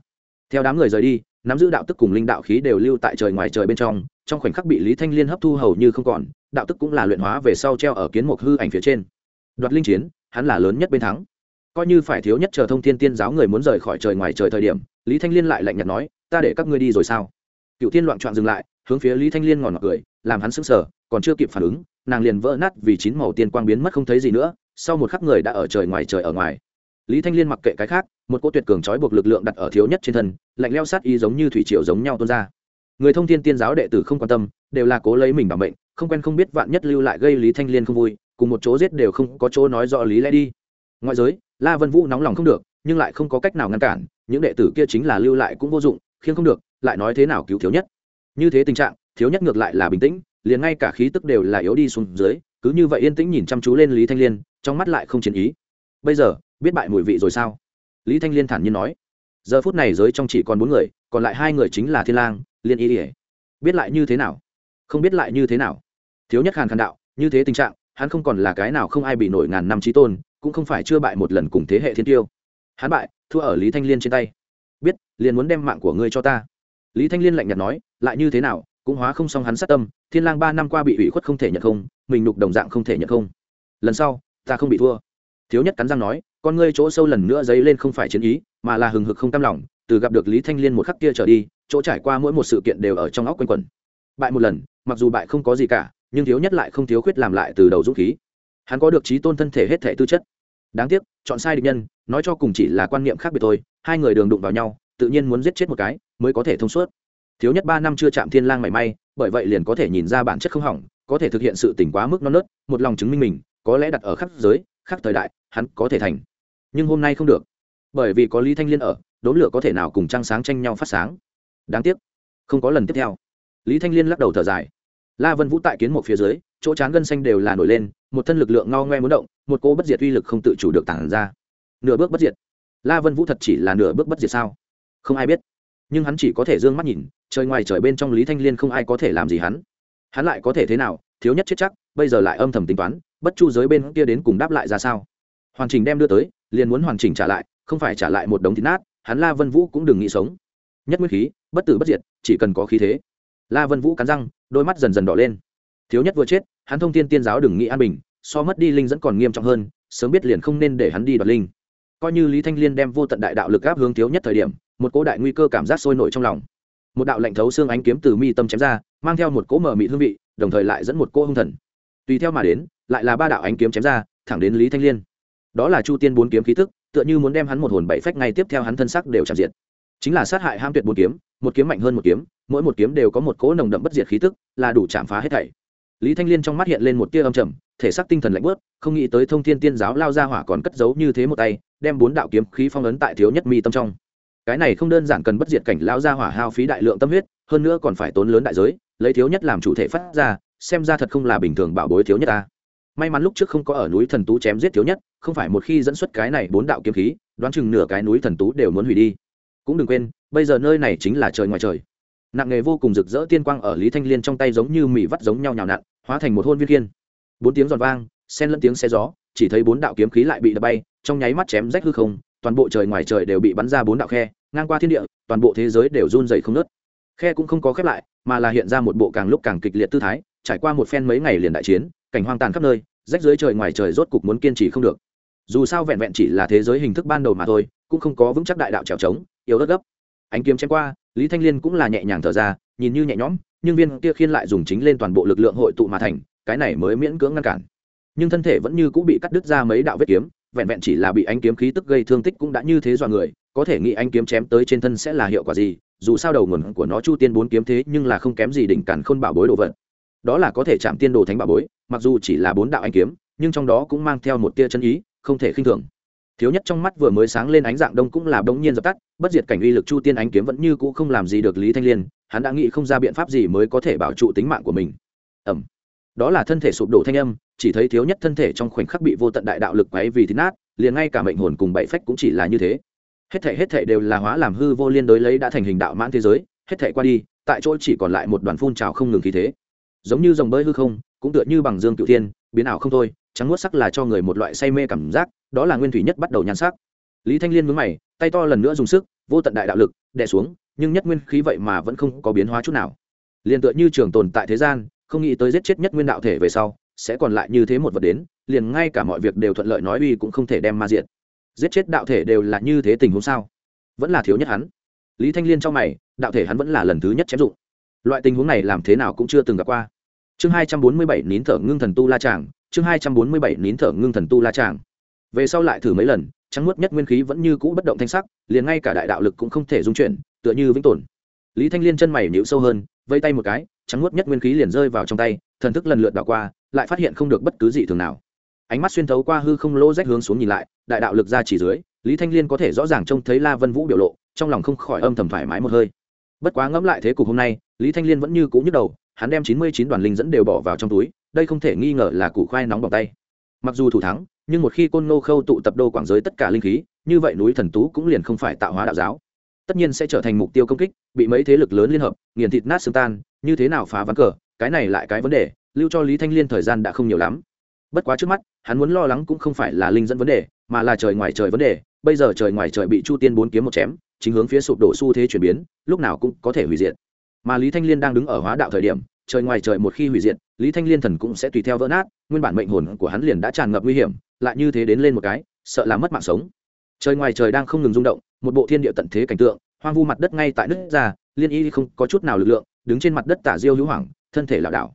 Theo đám người rời đi nắm giữ đạo tức cùng linh đạo khí đều lưu tại trời ngoài trời bên trong trong khoảnh khắc bị lý thanh liên hấp thu hầu như không còn, đạo tức cũng là luyện hóa về sau treo ở kiến mục hư ảnh phía trên. Đoạt linh chiến, hắn là lớn nhất bên thắng. Coi như phải thiếu nhất chờ thông thiên tiên giáo người muốn rời khỏi trời ngoài trời thời điểm, lý thanh liên lại lạnh nhạt nói, ta để các ngươi đi rồi sao? Cựu tiên loạn trọn dừng lại, hướng phía lý thanh liên ngòn ngọt cười, làm hắn sững sờ, còn chưa kịp phản ứng, nàng liền vỡ nát vì chín màu tiên quang biến mất không thấy gì nữa, sau một khắc người đã ở trời ngoài trời ở ngoài lý thanh liên mặc kệ cái khác, một cô tuyệt cường trói buộc lực lượng đặt ở thiếu nhất trên thân, lạnh leo sát y giống như thủy triều giống nhau tuôn ra. Người thông thiên tiên giáo đệ tử không quan tâm, đều là cố lấy mình bảo mệnh, không quen không biết vạn nhất lưu lại gây lý thanh liên không vui, cùng một chỗ giết đều không có chỗ nói rõ lý lẽ đi. Ngoại giới, la vân vũ nóng lòng không được, nhưng lại không có cách nào ngăn cản, những đệ tử kia chính là lưu lại cũng vô dụng khiến không được, lại nói thế nào cứu thiếu nhất. Như thế tình trạng, thiếu nhất ngược lại là bình tĩnh, liền ngay cả khí tức đều là yếu đi xuống dưới, cứ như vậy yên tĩnh nhìn chăm chú lên lý thanh liên, trong mắt lại không chiến ý. Bây giờ biết bại mùi vị rồi sao? Lý thanh liên thản nhiên nói. Giờ phút này giới trong chỉ còn bốn người, còn lại hai người chính là thiên lang, liên y ỉa biết lại như thế nào? Không biết lại như thế nào? Thiếu nhất hàn khàn đạo, như thế tình trạng, hắn không còn là cái nào không ai bị nổi ngàn năm trí tôn, cũng không phải chưa bại một lần cùng thế hệ thiên tiêu. Hắn bại, thua ở lý thanh liên trên tay. Biết, liền muốn đem mạng của ngươi cho ta. Lý thanh liên lạnh nhạt nói, lại như thế nào, cũng hóa không xong hắn sát tâm, thiên lang ba năm qua bị ủy khuất không thể nhận không, mình nục đồng dạng không thể nhận không. Lần sau, ta không bị thua. Thiếu nhất cắn răng nói con ngươi chỗ sâu lần nữa dấy lên không phải chiến ý, mà là hừng hực không tam lòng, từ gặp được lý thanh liên một khắc kia trở đi, chỗ trải qua mỗi một sự kiện đều ở trong óc quanh quẩn. Bại một lần, mặc dù bại không có gì cả, nhưng thiếu nhất lại không thiếu khuyết làm lại từ đầu dũng khí. Hắn có được trí tôn thân thể hết thể tư chất. Đáng tiếc, chọn sai địch nhân, nói cho cùng chỉ là quan niệm khác biệt thôi, hai người đường đụng vào nhau, tự nhiên muốn giết chết một cái, mới có thể thông suốt. Thiếu nhất ba năm chưa chạm thiên lang mảy may, bởi vậy liền có thể nhìn ra bản chất không hỏng, có thể thực hiện sự tỉnh quá mức non nớt, một lòng chứng minh mình, có lẽ đặt ở khắc giới, khắc thời đại, hắn có thể thành nhưng hôm nay không được. Bởi vì có lý thanh liên ở đốn lửa có thể nào cùng trăng sáng tranh nhau phát sáng. Đáng tiếc, không có lần tiếp theo. Lý thanh liên lắc đầu thở dài. La vân vũ tại kiến một phía dưới, chỗ trán gân xanh đều là nổi lên, một thân lực lượng ngao ngoe muốn động, một cô bất diệt uy lực không tự chủ được tản ra. Nửa bước bất diệt. La vân vũ thật chỉ là nửa bước bất diệt sao? Không ai biết. Nhưng hắn chỉ có thể d ư ơ n g mắt nhìn, trời ngoài trời bên trong lý thanh liên không ai có thể làm gì hắn. Hắn lại có thể thế nào? Thiếu nhất chết chắc, bây giờ lại âm thầm tính toán, bất chu giới bên kia đến cùng đáp lại ra sao? Hoàn trình đem đưa tới liền muốn hoàn chỉnh trả lại, không phải trả lại một đống thịt nát, hắn la vân vũ cũng đừng nghĩ sống. Nhất nguyên khí, bất tử bất diệt, chỉ cần có khí thế. La vân vũ cắn răng, đôi mắt dần dần đỏ lên. Thiếu nhất vừa chết, hắn thông tin tiên giáo đừng nghĩ an bình, so mất đi linh dẫn còn nghiêm trọng hơn, sớm biết liền không nên để hắn đi đoạt linh. Coi như lý thanh liên đem vô tận đại đạo lực áp hướng thiếu nhất thời điểm, một cỗ đại nguy cơ cảm giác sôi nổi trong lòng. Một đạo lạnh thấu xương ánh kiếm từ mi tâm chém ra, mang theo một cỗ mở mị hương vị, đồng thời lại dẫn một cỗ hung thần. Tùy theo mà đến, lại là ba đạo ánh kiếm chém ra, thẳng đến lý thanh liên đó là chu tiên bốn kiếm khí tức tựa như muốn đem hắn một hồn bảy phách ngay tiếp theo hắn thân sắc đều chạm diệt. Chính là sát hại ham tuyệt bốn kiếm, một kiếm mạnh hơn một kiếm, mỗi một kiếm đều có một cỗ nồng đậm bất diệt khí tức là đủ chạm phá hết thảy. Lý thanh liên trong mắt hiện lên một tia âm trầm, thể xác tinh thần lạnh bớt không nghĩ tới thông thiên tiên giáo lao ra hỏa còn cất giấu như thế một tay, đem bốn đạo kiếm khí phong ấn tại thiếu nhất mi tâm trong. Cái này không đơn giản cần bất diệt cảnh lao ra hỏa hao phí đại lượng tâm huyết, hơn nữa còn phải tốn lớn đại giới, lấy thiếu nhất làm chủ thể phát ra, xem ra thật không là bình thường bảo bối thiếu nhất ta may mắn lúc trước không có ở núi thần tú chém giết thiếu nhất, không phải một khi dẫn xuất cái này bốn đạo kiếm khí, đoán chừng nửa cái núi thần tú đều muốn hủy đi. Cũng đừng quên, bây giờ nơi này chính là trời ngoài trời. Nặng nghề vô cùng rực rỡ tiên quang ở lý thanh liên trong tay giống như mì vắt giống nhau nhào nặn, hóa thành một hôn viên kiên bốn tiếng giòn vang, xen lẫn tiếng xe gió, chỉ thấy bốn đạo kiếm khí lại bị đập bay, trong nháy mắt chém rách hư không, toàn bộ trời ngoài trời đều bị bắn ra bốn đạo khe, ngang qua thiên địa, toàn bộ thế giới đều run dày không nớt khe cũng không có khép lại, mà là hiện ra một bộ càng lúc càng kịch liệt tư thái, trải qua một phen mấy ngày liền đại chiến cảnh hoang tàn khắp nơi, rách dưới trời ngoài trời rốt cục muốn kiên trì không được. Dù sao vẹn vẹn chỉ là thế giới hình thức ban đầu mà thôi, cũng không có vững chắc đại đạo trèo trống, yếu đất gấp. Ánh kiếm chém qua, lý thanh liên cũng là nhẹ nhàng thở ra, nhìn như nhẹ nhõm, nhưng viên kia khiên lại dùng chính lên toàn bộ lực lượng hội tụ mà thành, cái này mới miễn cưỡng ngăn cản. Nhưng thân thể vẫn như cũng bị cắt đứt ra mấy đạo vết kiếm, vẹn vẹn chỉ là bị ánh kiếm khí tức gây thương tích cũng đã như thế dọa người, có thể nghĩ ánh kiếm chém tới trên thân sẽ là hiệu quả gì, dù sao đầu nguồn của nó chu tiên bốn kiếm thế nhưng là không kém gì đỉnh cản khôn bảo bối đồ vật đó là có thể chạm tiên đồ thánh bảo bối, mặc dù chỉ là bốn đạo ánh kiếm, nhưng trong đó cũng mang theo một tia chân ý, không thể khinh thường. Thiếu nhất trong mắt vừa mới sáng lên ánh dạng đông cũng là bỗng nhiên dập tắt, bất diệt cảnh uy lực chu tiên ánh kiếm vẫn như cũ không làm gì được lý thanh liên, hắn đã nghĩ không ra biện pháp gì mới có thể bảo trụ tính mạng của mình. Ẩm đó là thân thể sụp đổ thanh âm, chỉ thấy thiếu nhất thân thể trong khoảnh khắc bị vô tận đại đạo lực quấy vì thít nát, liền ngay cả mệnh hồn cùng bảy phách cũng chỉ là như thế. Hết thể hết thể đều là hóa làm hư vô liên đối lấy đã thành hình đạo mãn thế giới, hết thể qua đi, tại chỗ chỉ còn lại một đoàn phun trào không ngừng khí thế giống như dòng bơi hư không, cũng tựa như bằng dương cựu thiên, biến ảo không thôi, trắng nuốt sắc là cho người một loại say mê cảm giác, đó là nguyên thủy nhất bắt đầu nhan sắc. Lý thanh liên mướn mày, tay to lần nữa dùng sức, vô tận đại đạo lực, đè xuống, nhưng nhất nguyên khí vậy mà vẫn không có biến hóa chút nào. Liền tựa như trường tồn tại thế gian, không nghĩ tới giết chết nhất nguyên đạo thể về sau, sẽ còn lại như thế một vật đến, liền ngay cả mọi việc đều thuận lợi nói uy cũng không thể đem ma diện giết chết đạo thể đều là như thế tình huống sao? Vẫn là thiếu nhất hắn. Lý thanh liên trong mày, đạo thể hắn vẫn là lần thứ nhất chém dụng loại tình huống này làm thế nào cũng chưa từng gặp qua. Chương hai trăm bốn mươi bảy nín thở ngưng thần tu la tràng chương hai trăm bốn mươi bảy nín thở ngưng thần tu la tràng về sau lại thử mấy lần, trắng nuốt nhất nguyên khí vẫn như cũ bất động thanh sắc, liền ngay cả đại đạo lực cũng không thể dung chuyển, tựa như vĩnh tồn. Lý thanh liên chân mày nhịu sâu hơn vây tay một cái, trắng nuốt nhất nguyên khí liền rơi vào trong tay, thần thức lần lượt đảo qua, lại phát hiện không được bất cứ gì thường nào. Ánh mắt xuyên thấu qua hư không lô rách hướng xuống nhìn lại, đại đạo lực ra chỉ dưới, lý thanh liên có thể rõ ràng trông thấy la vân vũ biểu lộ, trong lòng không khỏi âm thầm thoải mái một hơi bất quá ngẫm lại thế cục hôm nay, lý thanh liên vẫn như cũ nhức đầu, hắn đem chín mươi chín đoàn linh dẫn đều bỏ vào trong túi, đây không thể nghi ngờ là củ khoai nóng bỏng tay. Mặc dù thủ thắng, nhưng một khi côn nô khâu tụ tập đô quảng giới tất cả linh khí, như vậy núi thần tú cũng liền không phải tạo hóa đạo giáo. Tất nhiên sẽ trở thành mục tiêu công kích, bị mấy thế lực lớn liên hợp, nghiền thịt nát xương tan, như thế nào phá ván cờ, cái này lại cái vấn đề, lưu cho lý thanh liên thời gian đã không nhiều lắm. Bất quá trước mắt, hắn muốn lo lắng cũng không phải là linh dẫn vấn đề, mà là trời ngoài trời vấn đề, bây giờ trời ngoài trời bị chu tiên bốn kiếm một chém chính hướng phía sụp đổ xu thế chuyển biến, lúc nào cũng có thể hủy diệt. Mà lý thanh liên đang đứng ở hóa đạo thời điểm, trời ngoài trời một khi hủy diệt, lý thanh liên thần cũng sẽ tùy theo vỡ nát, nguyên bản mệnh hồn của hắn liền đã tràn ngập nguy hiểm, lại như thế đến lên một cái, sợ là mất mạng sống. Trời ngoài trời đang không ngừng rung động, một bộ thiên địa tận thế cảnh tượng, hoang vu mặt đất ngay tại đất ra, liên y không có chút nào lực lượng, đứng trên mặt đất tả diêu hữu hoảng, thân thể lảo đảo.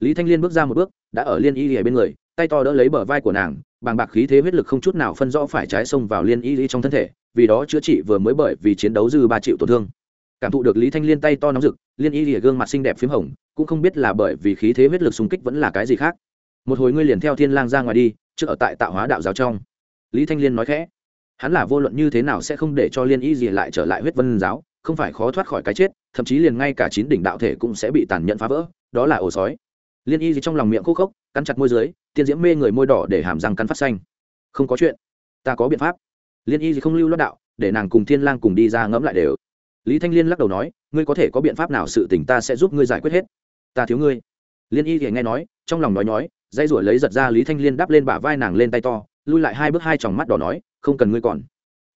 Lý thanh liên bước ra một bước, đã ở liên y ở bên người tay to đỡ lấy bờ vai của nàng, bàng bạc khí thế huyết lực không chút nào phân rõ phải trái xông vào liên y trong thân thể, vì đó chữa trị vừa mới bởi vì chiến đấu dư ba triệu tổn thương. Cảm thụ được lý thanh liên tay to nóng rực, liên y y gương mặt xinh đẹp p h í m hồng, cũng không biết là bởi vì khí thế huyết lực xung kích vẫn là cái gì khác. Một hồi ngươi liền theo thiên lang ra ngoài đi, trước ở tại tạo hóa đạo giáo trong. Lý thanh liên nói khẽ, hắn là vô luận như thế nào sẽ không để cho liên y y lại trở lại huyết vân giáo, không phải khó thoát khỏi cái chết, thậm chí liền ngay cả chín đỉnh đạo thể cũng sẽ bị tàn nhẫn phá vỡ, đó là ổ sói liên y gì trong lòng miệng khô khốc, cắn chặt môi dưới, tiên diễm mê người môi đỏ để hàm răng cắn phát xanh. Không có chuyện. Ta có biện pháp. Liên y gì không lưu loát đạo, để nàng cùng thiên lang cùng đi ra ngẫm lại đều. Lý thanh liên lắc đầu nói, ngươi có thể có biện pháp nào sự tình ta sẽ giúp ngươi giải quyết hết. Ta thiếu ngươi. Liên y thì nghe nói, trong lòng nói nhói dây ruổi lấy giật ra lý thanh liên đắp lên bả vai nàng lên tay to, lui lại hai bước hai tròng mắt đỏ nói, không cần ngươi còn.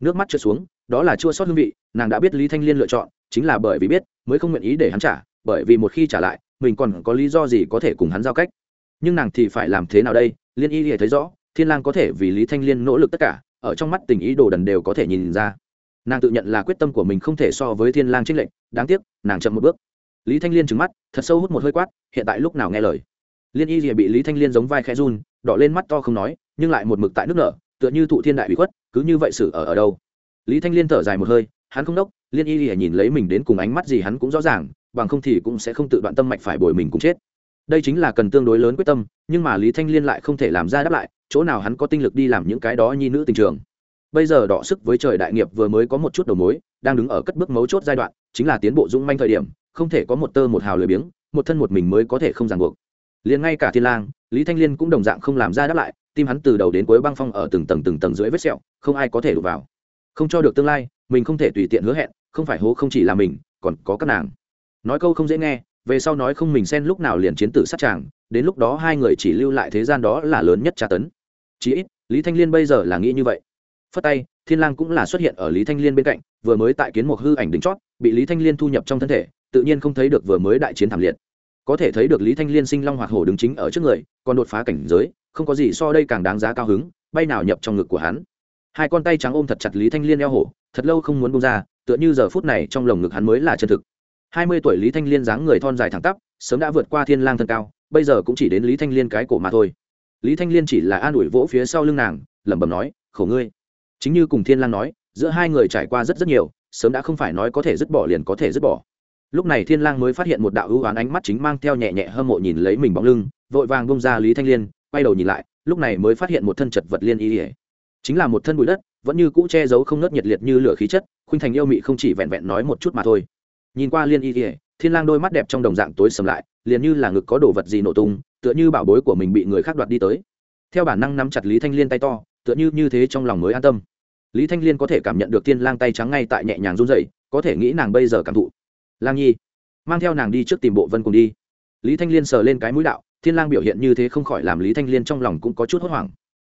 Nước mắt trượt xuống, đó là chua sót hương vị, nàng đã biết lý thanh liên lựa chọn, chính là bởi vì biết, mới không nguyện ý để hắn trả, bởi vì một khi trả lại mình còn có lý do gì có thể cùng hắn giao cách? Nhưng nàng thì phải làm thế nào đây? Liên y thì thấy rõ, thiên lang có thể vì lý thanh liên nỗ lực tất cả, ở trong mắt tình ý đồ đần đều có thể nhìn ra. Nàng tự nhận là quyết tâm của mình không thể so với thiên lang trinh lệnh đáng tiếc, nàng chậm một bước. Lý thanh liên trừng mắt, thật sâu hút một hơi quát, hiện tại lúc nào nghe lời? Liên y rìa bị lý thanh liên giống vai khẽ run, đỏ lên mắt to không nói, nhưng lại một mực tại nước nở, tựa như thụ thiên đại bị khuất, cứ như vậy xử ở ở đâu? Lý thanh liên thở dài một hơi, hắn không đốc, liên y rìa nhìn lấy mình đến cùng ánh mắt gì hắn cũng rõ ràng bằng không thì cũng sẽ không tự đoạn tâm mạch phải bồi mình cũng chết. Đây chính là cần tương đối lớn quyết tâm, nhưng mà lý thanh liên lại không thể làm ra đáp lại, chỗ nào hắn có tinh lực đi làm những cái đó nhi nữ tình trường. Bây giờ đọ sức với trời đại nghiệp vừa mới có một chút đầu mối, đang đứng ở cất bước mấu chốt giai đoạn, chính là tiến bộ dũng manh thời điểm, không thể có một tơ một hào lười biếng, một thân một mình mới có thể không ràng buộc. Liền ngay cả thiên lang, lý thanh liên cũng đồng dạng không làm ra đáp lại, tim hắn từ đầu đến cuối băng phong ở từng tầng từng tầng dưới vết sẹo, không ai có thể đụng vào. Không cho được tương lai, mình không thể tùy tiện hứa hẹn, không phải hố không chỉ là mình, còn có các nàng nói câu không dễ nghe, về sau nói không mình xen lúc nào liền chiến tử sát tràng, đến lúc đó hai người chỉ lưu lại thế gian đó là lớn nhất tra tấn. Chí ít, lý thanh liên bây giờ là nghĩ như vậy. Phất tay, thiên lang cũng là xuất hiện ở lý thanh liên bên cạnh, vừa mới tại kiến một hư ảnh đỉnh chót, bị lý thanh liên thu nhập trong thân thể, tự nhiên không thấy được vừa mới đại chiến thảm liệt. Có thể thấy được lý thanh liên sinh long hoạt hổ đứng chính ở trước người, còn đột phá cảnh giới, không có gì so đây càng đáng giá cao hứng, bay nào nhập trong ngực của hắn. Hai con tay trắng ôm thật chặt lý thanh liên eo hổ, thật lâu không muốn buông ra, tựa như giờ phút này trong lồng ngực hắn mới là chân thực hai mươi tuổi lý thanh liên dáng người thon dài thẳng tắp, sớm đã vượt qua thiên lang thân cao, bây giờ cũng chỉ đến lý thanh liên cái cổ mà thôi. Lý thanh liên chỉ là an ủi vỗ phía sau lưng nàng, lẩm bẩm nói, khổ ngươi. Chính như cùng thiên lang nói, giữa hai người trải qua rất rất nhiều, sớm đã không phải nói có thể dứt bỏ liền có thể dứt bỏ. Lúc này thiên lang mới phát hiện một đạo ưu ám ánh mắt chính mang theo nhẹ nhẹ hâm mộ nhìn lấy mình bóng lưng, vội vàng bông ra lý thanh liên, quay đầu nhìn lại, lúc này mới phát hiện một thân chật vật liên y ỉa chính là một thân bụi đất, vẫn như cũ che giấu không nớt nhiệt liệt như lửa khí chất, khuynh thành yêu mị không chỉ vẹn vẹn nói một chút mà thôi nhìn qua liên y ỉa thiên lang đôi mắt đẹp trong đồng dạng tối sầm lại, liền như là ngực có đồ vật gì nổ tung, tựa như bảo bối của mình bị người khác đoạt đi tới. Theo bản năng nắm chặt lý thanh liên tay to, tựa như như thế trong lòng mới an tâm. Lý thanh liên có thể cảm nhận được thiên lang tay trắng ngay tại nhẹ nhàng run rẩy, có thể nghĩ nàng bây giờ cảm thụ. Lang nhi, mang theo nàng đi trước tìm bộ vân cùng đi. Lý thanh liên sờ lên cái mũi đạo, thiên lang biểu hiện như thế không khỏi làm lý thanh liên trong lòng cũng có chút hốt hoảng.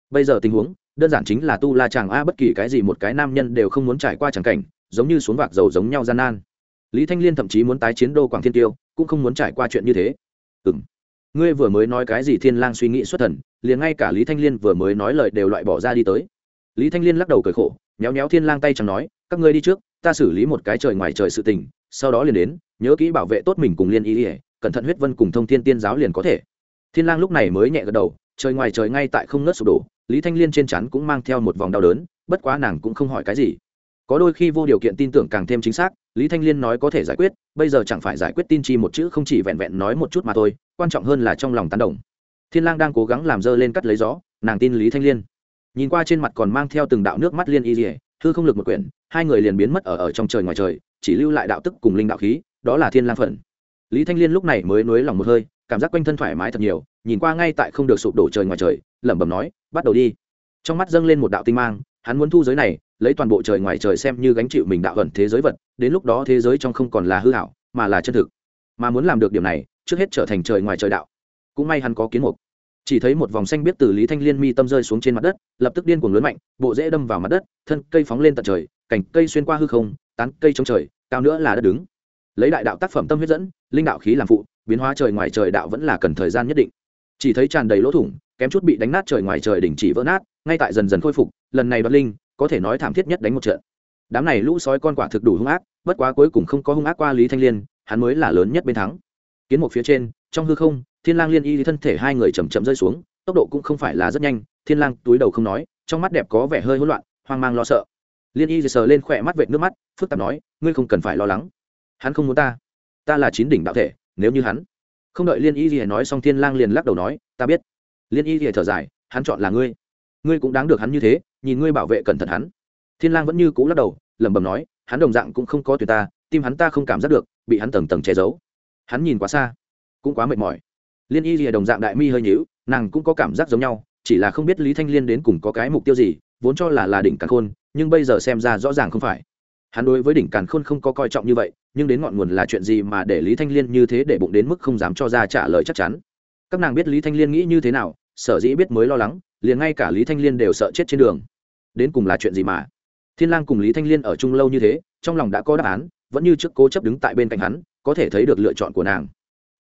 Bây giờ tình huống, đơn giản chính là tu la chàng a bất kỳ cái gì một cái nam nhân đều không muốn trải qua chẳng cảnh, giống như xuống vạc dầu giống nhau gian nan lý thanh liên thậm chí muốn tái chiến đô quảng thiên tiêu cũng không muốn trải qua chuyện như thế. Ừm. Ngươi vừa mới nói cái gì thiên lang suy nghĩ xuất thần, liền ngay cả lý thanh liên vừa mới nói lời đều loại bỏ ra đi tới. Lý thanh liên lắc đầu cười khổ nhéo nhéo thiên lang tay chẳng nói, các ngươi đi trước, ta xử lý một cái trời ngoài trời sự tình, sau đó liền đến, nhớ kỹ bảo vệ tốt mình cùng liên ý ỉa cẩn thận huyết vân cùng thông thiên tiên giáo liền có thể. Thiên lang lúc này mới nhẹ gật đầu, trời ngoài trời ngay tại không ngớt sụp đổ, lý thanh liên trên chắn cũng mang theo một vòng đau đớn, bất quá nàng cũng không hỏi cái gì có đôi khi vô điều kiện tin tưởng càng thêm chính xác, lý thanh liên nói có thể giải quyết, bây giờ chẳng phải giải quyết tin chi một chữ không chỉ vẹn vẹn nói một chút mà thôi, quan trọng hơn là trong lòng tán đồng. Thiên lang đang cố gắng làm dơ lên cắt lấy gió, nàng tin lý thanh liên. Nhìn qua trên mặt còn mang theo từng đạo nước mắt liên y dỉa thư không lực một quyển, hai người liền biến mất ở ở trong trời ngoài trời, chỉ lưu lại đạo tức cùng linh đạo khí, đó là thiên lang phận lý thanh liên lúc này mới nuối lòng một hơi, cảm giác quanh thân thoải mái thật nhiều, nhìn qua ngay tại không được sụp đổ trời ngoài trời, lẩm bẩm nói, bắt đầu đi. Trong mắt dâng lên một đạo tinh mang hắn muốn thu giới này, lấy toàn bộ trời ngoài trời xem như gánh chịu mình đạo vận thế giới vật, đến lúc đó thế giới trong không còn là hư hảo, mà là chân thực. Mà muốn làm được điểm này, trước hết trở thành trời ngoài trời đạo. Cũng may hắn có kiến mục. Chỉ thấy một vòng xanh biết từ lý thanh liên mi tâm rơi xuống trên mặt đất, lập tức điên cuồng lớn mạnh, bộ rễ đâm vào mặt đất, thân cây phóng lên tận trời, cành cây xuyên qua hư không, tán cây trong trời, cao nữa là đất đứng. Lấy đại đạo tác phẩm tâm huyết dẫn, linh đạo khí làm phụ, biến hóa trời ngoài trời đạo vẫn là cần thời gian nhất định. Chỉ thấy tràn đầy lỗ thủng kém chút bị đánh nát trời ngoài trời đỉnh chỉ vỡ nát, ngay tại dần dần khôi phục, lần này đoạt linh, có thể nói thảm thiết nhất đánh một trận. Đám này lũ sói con quả thực đủ hung ác, bất quá cuối cùng không có hung ác qua lý thanh liên, hắn mới là lớn nhất bên thắng. Kiến một phía trên, trong hư không, thiên lang liên y thân thể hai người chầm chậm rơi xuống, tốc độ cũng không phải là rất nhanh, thiên lang túi đầu không nói, trong mắt đẹp có vẻ hơi hỗn loạn, hoang mang lo sợ. Liên y sờ lên khỏe mắt vệt nước mắt, phức tạp nói, ngươi không cần phải lo lắng. Hắn không muốn ta. Ta là chín đỉnh đạo thể, nếu như hắn. Không đợi liên y gì nói xong, thiên lang liền lắc đầu nói, ta biết liên y thì thở dài, hắn chọn là ngươi. Ngươi cũng đáng được hắn như thế, nhìn ngươi bảo vệ cẩn thận hắn. Thiên lang vẫn như cũ lắc đầu, lẩm bẩm nói, hắn đồng dạng cũng không có tuyệt ta, tim hắn ta không cảm giác được, bị hắn tầng tầng che giấu. Hắn nhìn quá xa, cũng quá mệt mỏi. Liên y lìa đồng dạng đại mi hơi nhíu, nàng cũng có cảm giác giống nhau, chỉ là không biết lý thanh liên đến cùng có cái mục tiêu gì, vốn cho là là đỉnh càn khôn, nhưng bây giờ xem ra rõ ràng không phải. Hắn đối với đỉnh càn khôn không có coi trọng như vậy, nhưng đến ngọn nguồn là chuyện gì mà để lý thanh liên như thế để bụng đến mức không dám cho ra trả lời chắc chắn. Các nàng biết lý thanh liên nghĩ như thế nào sở dĩ biết mới lo lắng, liền ngay cả lý thanh liên đều sợ chết trên đường. Đến cùng là chuyện gì mà? Thiên lang cùng lý thanh liên ở chung lâu như thế, trong lòng đã có đáp án, vẫn như trước cố chấp đứng tại bên cạnh hắn, có thể thấy được lựa chọn của nàng.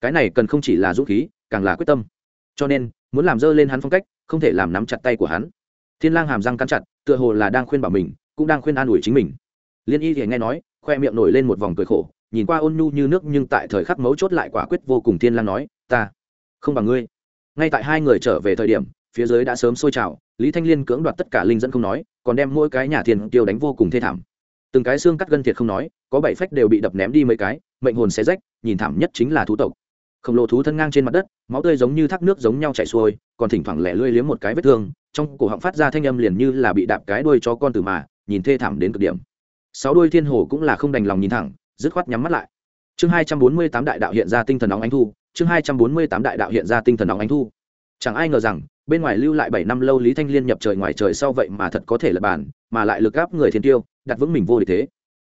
Cái này cần không chỉ là dũng khí, càng là quyết tâm. Cho nên, muốn làm dơ lên hắn phong cách, không thể làm nắm chặt tay của hắn. Thiên lang hàm răng cắn chặt, tựa hồ là đang khuyên bảo mình, cũng đang khuyên an ủi chính mình. Liên y thì nghe nói, khoe miệng nổi lên một vòng cười khổ, nhìn qua ôn nhu như nước nhưng tại thời khắc mấu chốt lại quả quyết vô cùng thiên lang nói, ta không bằng ngươi ngay tại hai người trở về thời điểm, phía dưới đã sớm sôi trào, lý thanh liên cưỡng đoạt tất cả linh dẫn không nói, còn đem mỗi cái nhà thiền tiêu đánh vô cùng thê thảm. Từng cái xương cắt gân thiệt không nói, có bảy phách đều bị đập ném đi mấy cái, mệnh hồn xé rách, nhìn thảm nhất chính là thú tộc. Khổng lồ thú thân ngang trên mặt đất, máu tươi giống như thác nước giống nhau chảy xuôi, còn thỉnh thoảng lẻ lươi liếm một cái vết thương, trong cổ họng phát ra thanh âm liền như là bị đạp cái đuôi cho con từ mà, nhìn thê thảm đến cực điểm. Sáu đuôi thiên hồ cũng là không đành lòng nhìn thẳng, dứt khoát nhắm mắt lại chương hai trăm bốn mươi tám đại đạo hiện ra tinh thần nóng ánh thu, chương hai trăm bốn mươi tám đại đạo hiện ra tinh thần nóng ánh thu. Chẳng ai ngờ rằng, bên ngoài lưu lại bảy năm lâu lý thanh liên nhập trời ngoài trời sau vậy mà thật có thể là bàn mà lại lực gáp người thiên tiêu, đặt vững mình vô địch thế.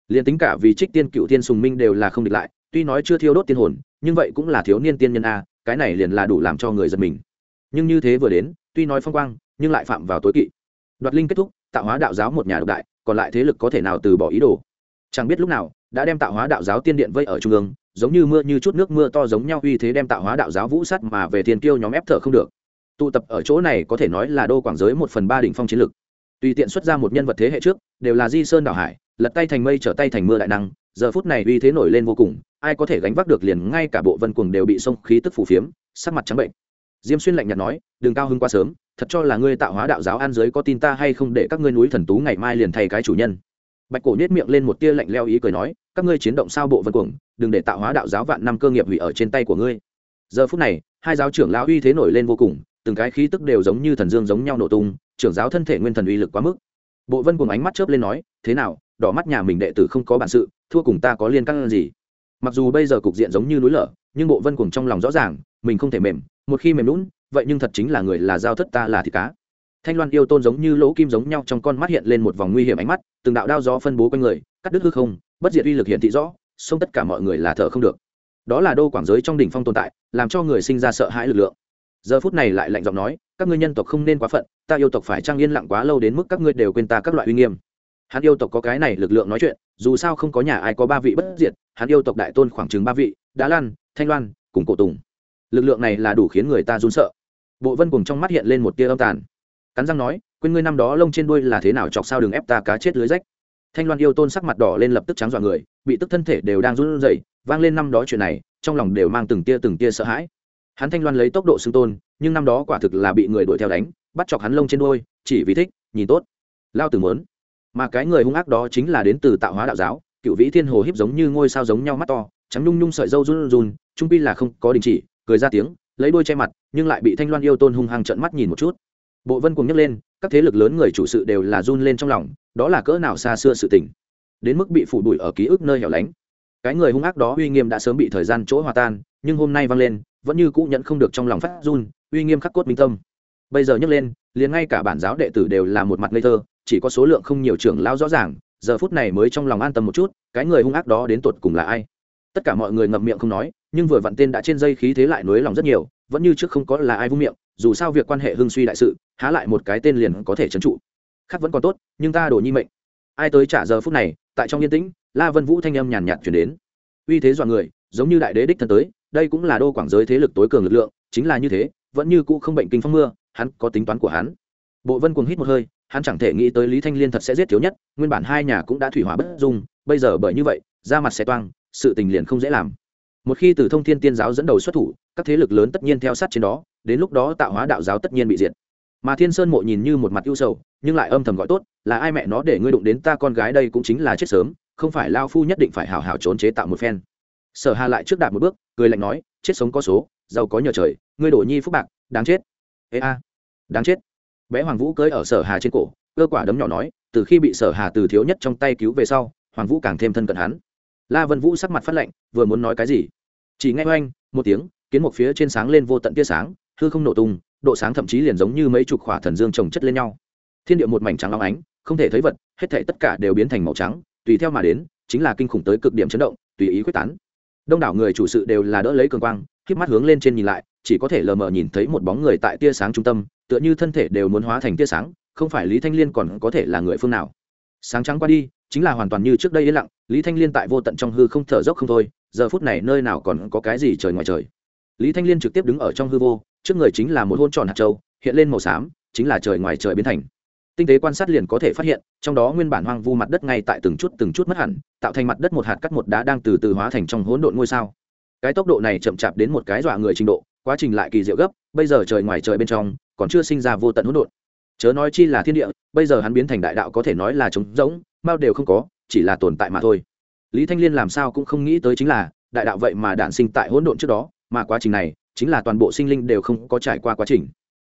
Liền tính cả vì trích tiên, cựu tiên sùng minh đều là không địch lại, tuy nói chưa thiêu đốt tiên hồn, nhưng vậy cũng là thiếu niên tiên nhân a, cái này liền là đủ làm cho người giật mình. Nhưng như thế vừa đến, tuy nói phong quang, nhưng lại phạm vào tối kỵ. Đoạt linh kết thúc, tạo hóa đạo giáo một nhà độc đại, còn lại thế lực có thể nào từ bỏ ý đồ? Chẳng biết lúc nào đã đem tạo hóa đạo giáo tiên điện vây ở trung ương, giống như mưa như chút nước mưa to giống nhau, uy thế đem tạo hóa đạo giáo vũ sắt mà về thiên kiêu nhóm ép thở không được. Tụ tập ở chỗ này có thể nói là đô quảng giới một phần ba đỉnh phong chiến lực tùy tiện xuất ra một nhân vật thế hệ trước, đều là di sơn đảo hải, lật tay thành mây trở tay thành mưa đại năng, giờ phút này uy thế nổi lên vô cùng, ai có thể gánh vác được liền ngay cả bộ vân cuồng đều bị sông khí tức phủ phiếm, sắc mặt trắng bệnh. Diêm xuyên lạnh nhạt nói đừng cao hưng quá sớm, thật cho là ngươi tạo hóa đạo giáo an giới có tin ta hay không để các ngươi núi thần tú ngày mai liền thay cái chủ nhân bạch cổ nết miệng lên một tia lạnh leo ý cười nói, các ngươi chiến động sao bộ vân cuồng, đừng để tạo hóa đạo giáo vạn năm cơ nghiệp hủy ở trên tay của ngươi. Giờ phút này, hai giáo trưởng lão uy thế nổi lên vô cùng, từng cái khí tức đều giống như thần dương giống nhau nổ tung, trưởng giáo thân thể nguyên thần uy lực quá mức. Bộ vân cuồng ánh mắt chớp lên nói, thế nào, đỏ mắt nhà mình đệ tử không có bản sự, thua cùng ta có liên căn gì? Mặc dù bây giờ cục diện giống như núi lở, nhưng bộ vân cuồng trong lòng rõ ràng, mình không thể mềm, một khi mềm lún vậy nhưng thật chính là người là giao thất ta là thịt cá thanh loan yêu tôn giống như lỗ kim giống nhau trong con mắt hiện lên một vòng nguy hiểm ánh mắt, từng đạo đao gió phân bố quanh người, cắt đứt hư không, bất diệt uy lực hiện thị rõ xông tất cả mọi người là thở không được. Đó là đô quảng giới trong đỉnh phong tồn tại, làm cho người sinh ra sợ hãi lực lượng. Giờ phút này lại lạnh giọng nói, các ngươi nhân tộc không nên quá phận, ta yêu tộc phải trang yên lặng quá lâu đến mức các ngươi đều quên ta các loại uy nghiêm. Hắn yêu tộc có cái này lực lượng nói chuyện, dù sao không có nhà ai có ba vị bất diệt, hắn yêu tộc đại tôn khoảng chừng ba vị, đá lan, thanh loan, cùng cổ tùng. Lực lượng này là đủ khiến người ta run sợ. Bộ vân cùng trong mắt hiện lên một tia âm tàn cắn răng nói quên ngươi năm đó lông trên đuôi là thế nào chọc sao đừng ép ta cá chết lưới rách. Thanh loan yêu tôn sắc mặt đỏ lên lập tức trắng dọa người bị tức thân thể đều đang run rẩy vang lên năm đó chuyện này trong lòng đều mang từng tia từng tia sợ hãi. Hắn thanh loan lấy tốc độ xưng tôn nhưng năm đó quả thực là bị người đuổi theo đánh bắt chọc hắn lông trên đuôi, chỉ vì thích nhìn tốt. Lao từ mớn mà cái người hung ác đó chính là đến từ tạo hóa đạo giáo cựu vĩ thiên hồ hiếp giống như ngôi sao giống nhau mắt to trắng nhung nhung sợi dâu run run trung pi là không có đình chỉ cười ra tiếng lấy đuôi che mặt nhưng lại bị thanh loan yêu tôn hung hăng trợn mắt nhìn một chút bộ vân cùng nhấc lên, các thế lực lớn người chủ sự đều là run lên trong lòng, đó là cỡ nào xa xưa sự tình. Đến mức bị phủ đuổi ở ký ức nơi hẻo lánh. Cái người hung ác đó uy nghiêm đã sớm bị thời gian chỗ hòa tan, nhưng hôm nay vang lên, vẫn như cũ nhận không được trong lòng phát run, uy nghiêm khắc cốt minh tâm. Bây giờ nhấc lên, liền ngay cả bản giáo đệ tử đều là một mặt ngây thơ, chỉ có số lượng không nhiều trưởng lao rõ ràng, giờ phút này mới trong lòng an tâm một chút, cái người hung ác đó đến tột cùng là ai? Tất cả mọi người ngậm miệng không nói, nhưng vừa vặn tên đã trên dây khí thế lại nối lòng rất nhiều, vẫn như trước không có là ai vung miệng dù sao việc quan hệ hưng suy đại sự, há lại một cái tên liền có thể trấn trụ. Khác vẫn còn tốt, nhưng ta đổ nhi mệnh. Ai tới trả giờ phút này, tại trong yên tĩnh, la vân vũ thanh âm nhàn nhạt chuyển đến. Uy thế dọa người, giống như đại đế đích thân tới, đây cũng là đô quảng giới thế lực tối cường lực lượng, chính là như thế, vẫn như cũ không bệnh kinh phong mưa, hắn có tính toán của hắn. Bộ vân cuồng hít một hơi, hắn chẳng thể nghĩ tới lý thanh liên thật sẽ giết thiếu nhất, nguyên bản hai nhà cũng đã thủy hỏa bất dung, bây giờ bởi như vậy ra mặt xe toang, sự tình liền không dễ làm. Một khi từ thông thiên tiên giáo dẫn đầu xuất thủ, các thế lực lớn tất nhiên theo sát trên đó đến lúc đó tạo hóa đạo giáo tất nhiên bị diệt. Mà thiên sơn mộ nhìn như một mặt ưu sầu, nhưng lại âm thầm gọi tốt, là ai mẹ nó để ngươi đụng đến ta con gái đây cũng chính là chết sớm, không phải lao phu nhất định phải hào hào trốn chế tạo một phen. Sở hà lại trước đạp một bước, cười lạnh nói, chết sống có số, giàu có nhờ trời, ngươi đổ nhi phúc bạc, đáng chết. Ê a, đáng chết. Bé hoàng vũ cưới ở sở hà trên cổ, cơ quả đấm nhỏ nói, từ khi bị sở hà từ thiếu nhất trong tay cứu về sau, hoàng vũ càng thêm thân cận hắn. La vân vũ sắc mặt phát lạnh, vừa muốn nói cái gì? Chỉ nghe oanh, một tiếng, kiến một phía trên sáng lên vô tận tia sáng hư không nổ tung, độ sáng thậm chí liền giống như mấy chục khỏa thần dương trồng chất lên nhau. Thiên địa một mảnh trắng long ánh, không thể thấy vật, hết thể tất cả đều biến thành màu trắng, tùy theo mà đến, chính là kinh khủng tới cực điểm chấn động, tùy ý quyết tán. Đông đảo người chủ sự đều là đỡ lấy cường quang khiếp mắt hướng lên trên nhìn lại, chỉ có thể lờ mờ nhìn thấy một bóng người tại tia sáng trung tâm, tựa như thân thể đều muốn hóa thành tia sáng, không phải lý thanh liên còn có thể là người phương nào. Sáng trắng qua đi, chính là hoàn toàn như trước đây yên lặng, lý thanh liên tại vô tận trong hư không thở dốc không thôi, giờ phút này nơi nào còn có cái gì trời ngoài trời. Lý thanh liên trực tiếp đứng ở trong hư vô trước người chính là một hôn tròn hạt châu, hiện lên màu xám, chính là trời ngoài trời biến thành. Tinh tế quan sát liền có thể phát hiện, trong đó nguyên bản hoang vu mặt đất ngay tại từng chút từng chút mất hẳn, tạo thành mặt đất một hạt cắt một đá đang từ từ hóa thành trong hỗn độn ngôi sao. Cái tốc độ này chậm chạp đến một cái dọa người trình độ, quá trình lại kỳ diệu gấp, bây giờ trời ngoài trời bên trong, còn chưa sinh ra vô tận hỗn độn. Chớ nói chi là thiên địa, bây giờ hắn biến thành đại đạo có thể nói là trống rỗng bao đều không có, chỉ là tồn tại mà thôi. Lý thanh liên làm sao cũng không nghĩ tới chính là, đại đạo vậy mà đản sinh tại hỗn độn trước đó, mà quá trình này chính là toàn bộ sinh linh đều không có trải qua quá trình.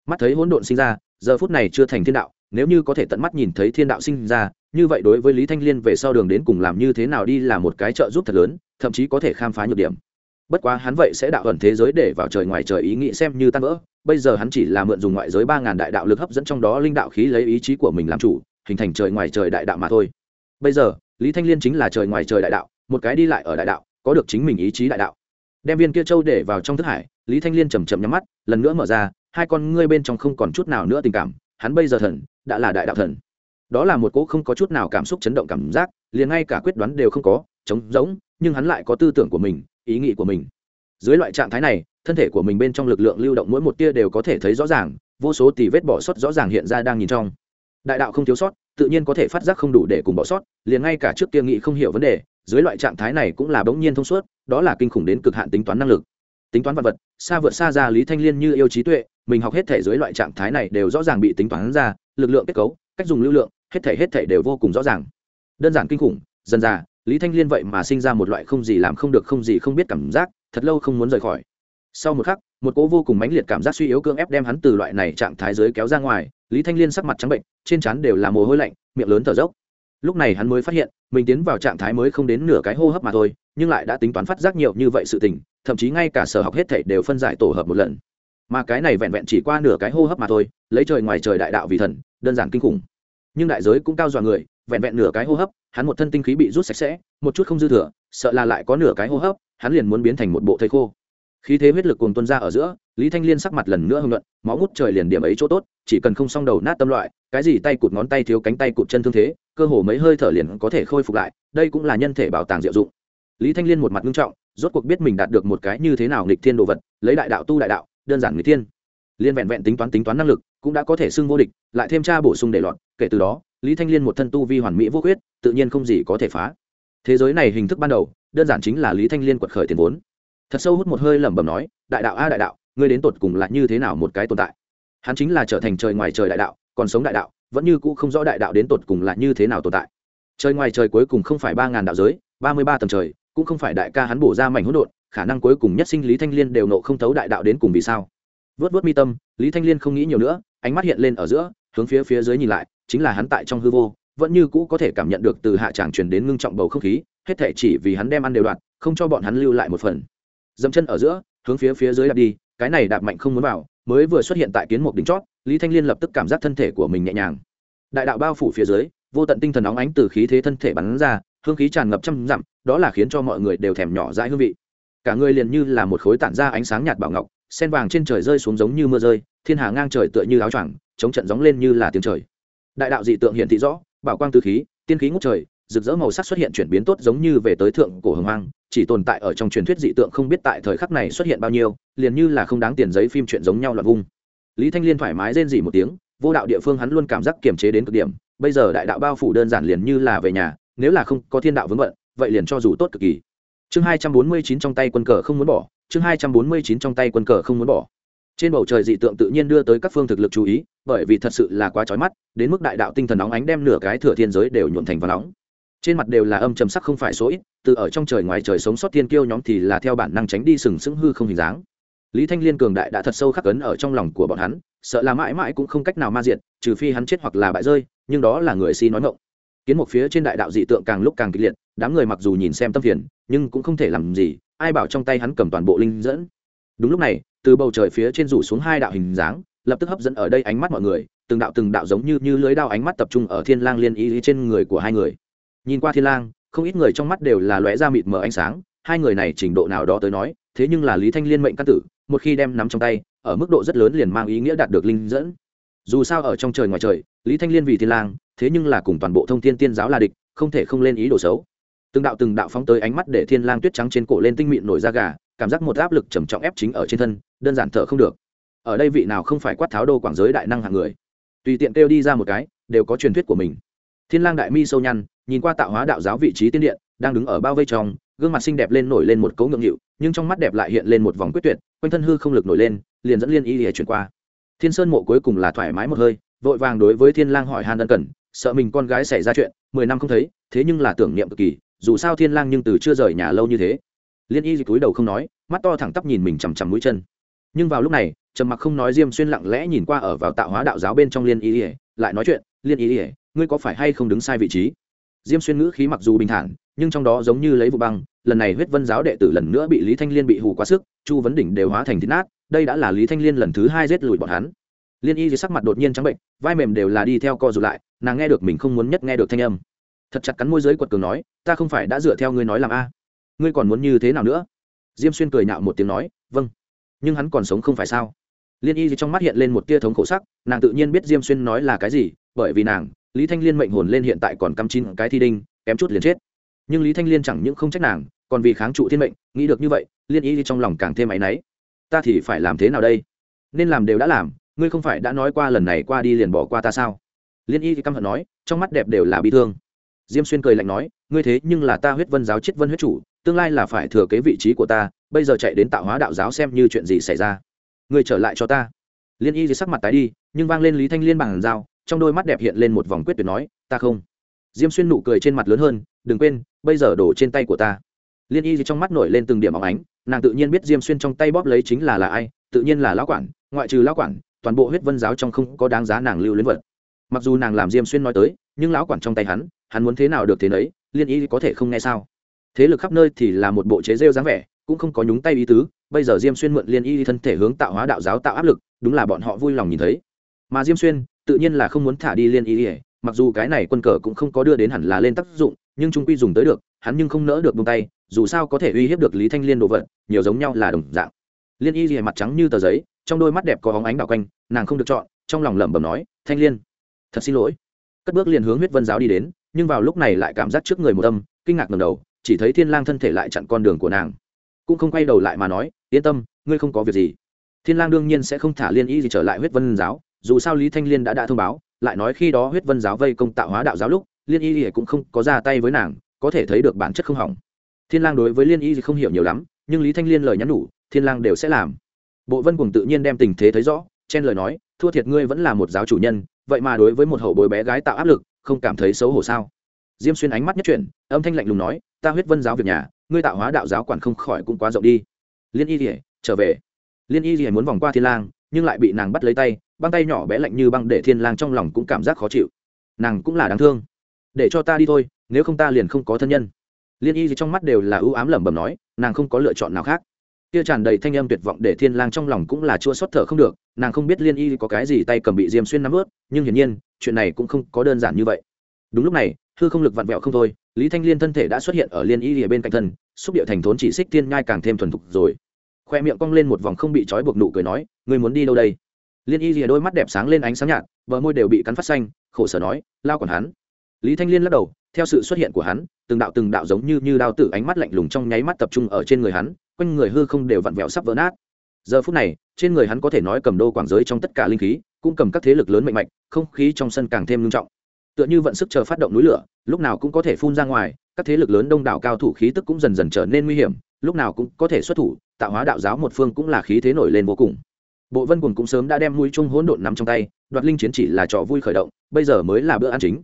Mắt thấy hỗn độn sinh ra, giờ phút này chưa thành thiên đạo, nếu như có thể tận mắt nhìn thấy thiên đạo sinh ra, như vậy đối với lý thanh liên về sau đường đến cùng làm như thế nào đi là một cái trợ giúp thật lớn, thậm chí có thể khám phá nhược điểm. Bất quá hắn vậy sẽ đạo ẩn thế giới để vào trời ngoài trời ý nghĩ xem như tan vỡ, bây giờ hắn chỉ là mượn dùng ngoại giới ba ngàn đại đạo lực hấp dẫn trong đó linh đạo khí lấy ý chí của mình làm chủ, hình thành trời ngoài trời đại đạo mà thôi. Bây giờ, lý thanh liên chính là trời ngoài trời đại đạo, một cái đi lại ở đại đạo, có được chính mình ý chí đại đạo đem viên kia châu để vào trong thức hải, lý thanh liên chầm chậm nhắm mắt, lần nữa mở ra, hai con ngươi bên trong không còn chút nào nữa tình cảm, hắn bây giờ thần, đã là đại đạo thần. Đó là một cỗ không có chút nào cảm xúc chấn động cảm giác, liền ngay cả quyết đoán đều không có, trống rỗng, nhưng hắn lại có tư tưởng của mình, ý nghĩ của mình. Dưới loại trạng thái này, thân thể của mình bên trong lực lượng lưu động mỗi một tia đều có thể thấy rõ ràng, vô số tỷ vết bỏ sót rõ ràng hiện ra đang nhìn trong. Đại đạo không thiếu sót, tự nhiên có thể phát giác không đủ để cùng bỏ sót, liền ngay cả trước kia nghị không hiểu vấn đề dưới loại trạng thái này cũng là bỗng nhiên thông suốt, đó là kinh khủng đến cực hạn tính toán năng lực. Tính toán vật vật, xa vượt xa ra lý thanh liên như yêu trí tuệ, mình học hết thể dưới loại trạng thái này đều rõ ràng bị tính toán ra, lực lượng kết cấu, cách dùng lưu lượng, hết thể hết thể đều vô cùng rõ ràng. Đơn giản kinh khủng, dần dà, lý thanh liên vậy mà sinh ra một loại không gì làm không được, không gì không biết cảm giác, thật lâu không muốn rời khỏi. Sau một khắc, một cỗ vô cùng mãnh liệt cảm giác suy yếu cương ép đem hắn từ loại này trạng thái dưới kéo ra ngoài, lý thanh liên sắc mặt trắng bệnh, trên trán đều là mồ hôi lạnh, miệng lớn thở dốc. Lúc này hắn mới phát hiện mình tiến vào trạng thái mới không đến nửa cái hô hấp mà thôi, nhưng lại đã tính toán phát giác nhiều như vậy sự tình, thậm chí ngay cả sở học hết thảy đều phân giải tổ hợp một lần. Mà cái này vẹn vẹn chỉ qua nửa cái hô hấp mà thôi, lấy trời ngoài trời đại đạo vì thần, đơn giản kinh khủng. Nhưng đại giới cũng cao dọa người, vẹn vẹn nửa cái hô hấp, hắn một thân tinh khí bị rút sạch sẽ, một chút không dư thừa, sợ là lại có nửa cái hô hấp, hắn liền muốn biến thành một bộ thầy khô khí thế huyết lực cùng tuân ra ở giữa, lý thanh liên sắc mặt lần nữa hưng luận máu ngút trời liền điểm ấy chỗ tốt, chỉ cần không xong đầu nát tâm loại, cái gì tay cụt ngón tay thiếu cánh tay cụt chân thương thế, cơ hồ mấy hơi thở liền có thể khôi phục lại, đây cũng là nhân thể bảo tàng diệu dụng. Lý thanh liên một mặt nghiêm trọng, rốt cuộc biết mình đạt được một cái như thế nào nghịch thiên đồ vật, lấy đại đạo tu đại đạo, đơn giản nghịch thiên. Liên vẹn vẹn tính toán tính toán năng lực, cũng đã có thể xưng vô địch, lại thêm tra bổ sung để lọt, kể từ đó, lý thanh liên một thân tu vi hoàn mỹ vô khuyết, tự nhiên không gì có thể phá. Thế giới này hình thức ban đầu, đơn giản chính là lý thanh liên quật khởi tiền vốn thật sâu hút một hơi lẩm bẩm nói, đại đạo a, đại đạo, ngươi đến tột cùng là như thế nào một cái tồn tại? Hắn chính là trở thành trời ngoài trời đại đạo, còn sống đại đạo, vẫn như cũ không rõ đại đạo đến tột cùng là như thế nào tồn tại. Trời ngoài trời cuối cùng không phải ba ngàn đạo giới, ba mươi ba tầng trời, cũng không phải đại ca hắn bổ ra mảnh hỗn độn, khả năng cuối cùng nhất sinh lý thanh liên đều nộ không thấu đại đạo đến cùng vì sao? Vớt vớt mi tâm, lý thanh liên không nghĩ nhiều nữa, ánh mắt hiện lên ở giữa, hướng phía phía dưới nhìn lại, chính là hắn tại trong hư vô, vẫn như cũ có thể cảm nhận được từ hạ tràng truyền đến ngưng trọng bầu không khí, hết thể chỉ vì hắn đem ăn đều đoạn, không cho bọn hắn lưu lại một phần dẫm chân ở giữa, hướng phía phía dưới đạp đi, cái này đạp mạnh không muốn vào, mới vừa xuất hiện tại kiến mục đỉnh chót, lý thanh liên lập tức cảm giác thân thể của mình nhẹ nhàng. Đại đạo bao phủ phía dưới, vô tận tinh thần óng ánh từ khí thế thân thể bắn ra, hương khí tràn ngập trăm dặm, đó là khiến cho mọi người đều thèm nhỏ dãi hương vị. Cả người liền như là một khối tản ra ánh sáng nhạt bảo ngọc, sen vàng trên trời rơi xuống giống như mưa rơi, thiên hà ngang trời tựa như áo choàng, chống trận gióng lên như là tiếng trời. Đại đạo dị tượng hiện thị rõ, bảo quang tư khí, tiên khí ngút trời rực rỡ màu sắc xuất hiện chuyển biến tốt giống như về tới thượng cổ hồng hoang, chỉ tồn tại ở trong truyền thuyết dị tượng không biết tại thời khắc này xuất hiện bao nhiêu, liền như là không đáng tiền giấy phim chuyện giống nhau loạn vung. Lý thanh liên thoải mái rên dỉ một tiếng, vô đạo địa phương hắn luôn cảm giác kiềm chế đến cực điểm, bây giờ đại đạo bao phủ đơn giản liền như là về nhà, nếu là không có thiên đạo vướng vận vậy liền cho dù tốt cực kỳ. Chương hai trăm bốn mươi chín trong tay quân cờ không muốn bỏ, chương hai trăm bốn mươi chín trong tay quân cờ không muốn bỏ. Trên bầu trời dị tượng tự nhiên đưa tới các phương thực lực chú ý, bởi vì thật sự là quá trói mắt, đến mức đại đạo tinh thần nóng ánh đem nửa cái thừa thiên giới đều nhuộn thành và nóng trên mặt đều là âm trầm sắc không phải số ít, từ ở trong trời ngoài trời sống sót thiên kiêu nhóm thì là theo bản năng tránh đi sừng sững hư không hình dáng. Lý thanh liên cường đại đã thật sâu khắc ấn ở trong lòng của bọn hắn, sợ là mãi mãi cũng không cách nào ma diện trừ phi hắn chết hoặc là bại rơi, nhưng đó là người si nói ngộng kiến một phía trên đại đạo dị tượng càng lúc càng kịch liệt, đám người mặc dù nhìn xem tâm phiền, nhưng cũng không thể làm gì, ai bảo trong tay hắn cầm toàn bộ linh dẫn. Đúng lúc này, từ bầu trời phía trên rủ xuống hai đạo hình dáng, lập tức hấp dẫn ở đây ánh mắt mọi người, từng đạo từng đạo giống như như lưới đao ánh mắt tập trung ở thiên lang liên ý trên người của hai người nhìn qua thiên lang, không ít người trong mắt đều là lóe ra mịt mờ ánh sáng, hai người này trình độ nào đó tới nói, thế nhưng là lý thanh liên mệnh căn tử, một khi đem nắm trong tay, ở mức độ rất lớn liền mang ý nghĩa đạt được linh dẫn. Dù sao ở trong trời ngoài trời, lý thanh liên vì thiên lang, thế nhưng là cùng toàn bộ thông thiên tiên giáo là địch, không thể không lên ý đồ xấu. Từng đạo từng đạo phóng tới ánh mắt để thiên lang tuyết trắng trên cổ lên tinh mịn nổi da gà, cảm giác một áp lực trầm trọng ép chính ở trên thân, đơn giản thở không được. Ở đây vị nào không phải quát tháo đô quảng giới đại năng hạng người. Tùy tiện kêu đi ra một cái, đều có truyền thuyết của mình thiên lang đại mi sâu nhăn, nhìn qua tạo hóa đạo giáo vị trí tiên điện, đang đứng ở bao vây trong, gương mặt xinh đẹp lên nổi lên một cấu ngượng nghịu, nhưng trong mắt đẹp lại hiện lên một vòng quyết tuyệt, quanh thân hư không lực nổi lên, liền dẫn liên y lìa chuyển qua. Thiên sơn mộ cuối cùng là thoải mái một hơi, vội vàng đối với thiên lang hỏi han ân cần, sợ mình con gái xảy ra chuyện, mười năm không thấy, thế nhưng là tưởng niệm cực kỳ, dù sao thiên lang nhưng từ chưa rời nhà lâu như thế. Liên y cúi đầu không nói, mắt to thẳng tắp nhìn mình chằm chằm mũi chân. Nhưng vào lúc này, trầm mặc không nói diêm xuyên lặng lẽ nhìn qua ở vào tạo hóa đạo giáo bên trong liên y lại nói chuyện, liên y ngươi có phải hay không đứng sai vị trí? Diêm xuyên ngữ khí mặc dù bình thản, nhưng trong đó giống như lấy vụ băng, lần này huyết vân giáo đệ tử lần nữa bị lý thanh liên bị hù quá sức, chu vấn đỉnh đều hóa thành thịt nát, đây đã là lý thanh liên lần thứ hai rết lùi bọn hắn. Liên y dưới sắc mặt đột nhiên trắng bệnh, vai mềm đều là đi theo co rụt lại, nàng nghe được mình không muốn nhất nghe được thanh âm. Thật chặt cắn môi giới quật cường nói, ta không phải đã dựa theo ngươi nói làm a? Ngươi còn muốn như thế nào nữa? Diêm xuyên cười nhạo một tiếng nói vâng nhưng hắn còn sống không phải sao? Liên y trong mắt hiện lên một tia thống khổ sắc, nàng tự nhiên biết diêm xuyên nói là cái gì, bởi vì nàng lý thanh liên mệnh hồn lên hiện tại còn căm chín cái thi đinh, kém chút liền chết. Nhưng lý thanh liên chẳng những không trách nàng, còn vì kháng trụ thiên mệnh, nghĩ được như vậy, liên y trong lòng càng thêm áy náy. Ta thì phải làm thế nào đây? Nên làm đều đã làm, ngươi không phải đã nói qua lần này qua đi liền bỏ qua ta sao? Liên y thì căm hận nói, trong mắt đẹp đều là bi thương. Diêm xuyên cười lạnh nói, ngươi thế nhưng là ta huyết vân giáo chết vân huyết chủ, tương lai là phải thừa kế vị trí của ta, bây giờ chạy đến tạo hóa đạo giáo xem như chuyện gì xảy ra. Ngươi trở lại cho ta. Liên y thì sắc mặt tái đi, nhưng vang lên lý thanh liên bằng dao trong đôi mắt đẹp hiện lên một vòng quyết tuyệt nói, ta không. Diêm xuyên nụ cười trên mặt lớn hơn, đừng quên, bây giờ đổ trên tay của ta. Liên y gì trong mắt nổi lên từng điểm óng ánh, nàng tự nhiên biết diêm xuyên trong tay bóp lấy chính là là ai, tự nhiên là lão quản, ngoại trừ lão quản, toàn bộ huyết vân giáo trong không có đáng giá nàng lưu luyến vật. Mặc dù nàng làm diêm xuyên nói tới, nhưng lão quản trong tay hắn hắn muốn thế nào được thế nấy, liên y có thể không nghe sao? Thế lực khắp nơi thì là một bộ chế rêu dáng vẻ, cũng không có nhúng tay ý tứ, bây giờ diêm xuyên mượn liên y thân thể hướng tạo hóa đạo giáo tạo áp lực, đúng là bọn họ vui lòng nhìn thấy. Mà diêm xuyên tự nhiên là không muốn thả đi liên y mặc dù cái này quân cờ cũng không có đưa đến hẳn là lên tác dụng, nhưng trung quy dùng tới được, hắn nhưng không nỡ được buông tay, dù sao có thể uy hiếp được lý thanh liên đồ vật, nhiều giống nhau là đồng dạng. Liên y rìa mặt trắng như tờ giấy, trong đôi mắt đẹp có hóng ánh đảo quanh, nàng không được chọn, trong lòng lẩm bẩm nói, thanh liên, thật xin lỗi. Cất bước liền hướng huyết vân giáo đi đến, nhưng vào lúc này lại cảm giác trước người một tâm kinh ngạc ngầm đầu, chỉ thấy thiên lang thân thể lại chặn con đường của nàng. Cũng không quay đầu lại mà nói, yên tâm, ngươi không có việc gì. Thiên lang đương nhiên sẽ không thả liên y gì trở lại huyết vân giáo dù sao lý thanh liên đã đã thông báo, lại nói khi đó huyết vân giáo vây công tạo hóa đạo giáo lúc, liên y cũng không có ra tay với nàng, có thể thấy được bản chất không hỏng. Thiên lang đối với liên y không hiểu nhiều lắm, nhưng lý thanh liên lời nhắn nhủ thiên lang đều sẽ làm. Bộ vân cùng tự nhiên đem tình thế thấy rõ, chen lời nói, thua thiệt ngươi vẫn là một giáo chủ nhân, vậy mà đối với một hậu bối bé gái tạo áp lực, không cảm thấy xấu hổ sao? Diêm xuyên ánh mắt nhất chuyển, âm thanh lạnh lùng nói, ta huyết vân giáo việc nhà, ngươi tạo hóa đạo giáo quản không khỏi cũng quá rộng đi. Liên y thì trở về. Liên y thì muốn vòng qua thiên lang nhưng lại bị nàng bắt lấy tay, băng tay nhỏ bé lạnh như băng để thiên lang trong lòng cũng cảm giác khó chịu. Nàng cũng là đáng thương. Để cho ta đi thôi, nếu không ta liền không có thân nhân. Liên y gì trong mắt đều là ưu ám lẩm bẩm nói, nàng không có lựa chọn nào khác. Kia tràn đầy thanh âm tuyệt vọng để thiên lang trong lòng cũng là chua xót thở không được, nàng không biết liên y có cái gì tay cầm bị diêm xuyên nắm ướt, nhưng hiển nhiên, chuyện này cũng không có đơn giản như vậy. Đúng lúc này, hư không lực vặn vẹo không thôi, lý thanh liên thân thể đã xuất hiện ở liên y ở bên cạnh thân, xúc điệu thành thốn chỉ xích tiên nhai càng thêm thuần thục rồi. Khoe miệng cong lên một vòng không bị trói buộc nụ cười nói ngươi muốn đi đâu đây? Liên y rìa đôi mắt đẹp sáng lên ánh sáng nhạt, bờ môi đều bị cắn phát xanh, khổ sở nói, lao còn hắn. Lý thanh liên lắc đầu, theo sự xuất hiện của hắn, từng đạo từng đạo giống như như đao tử ánh mắt lạnh lùng trong nháy mắt tập trung ở trên người hắn, quanh người hư không đều vặn vẹo sắp vỡ nát. Giờ phút này, trên người hắn có thể nói cầm đô quảng giới trong tất cả linh khí, cũng cầm các thế lực lớn mạnh mạnh, không khí trong sân càng thêm nghiêm trọng. Tựa như vận sức chờ phát động núi lửa, lúc nào cũng có thể phun ra ngoài, các thế lực lớn đông đảo cao thủ khí tức cũng dần dần trở nên nguy hiểm, lúc nào cũng có thể xuất thủ, tạo hóa đạo giáo một phương cũng là khí thế nổi lên vô cùng bộ vân quần cũng sớm đã đem mũi chung hỗn độn nắm trong tay, đoạt linh chiến chỉ là trò vui khởi động, bây giờ mới là bữa ăn chính.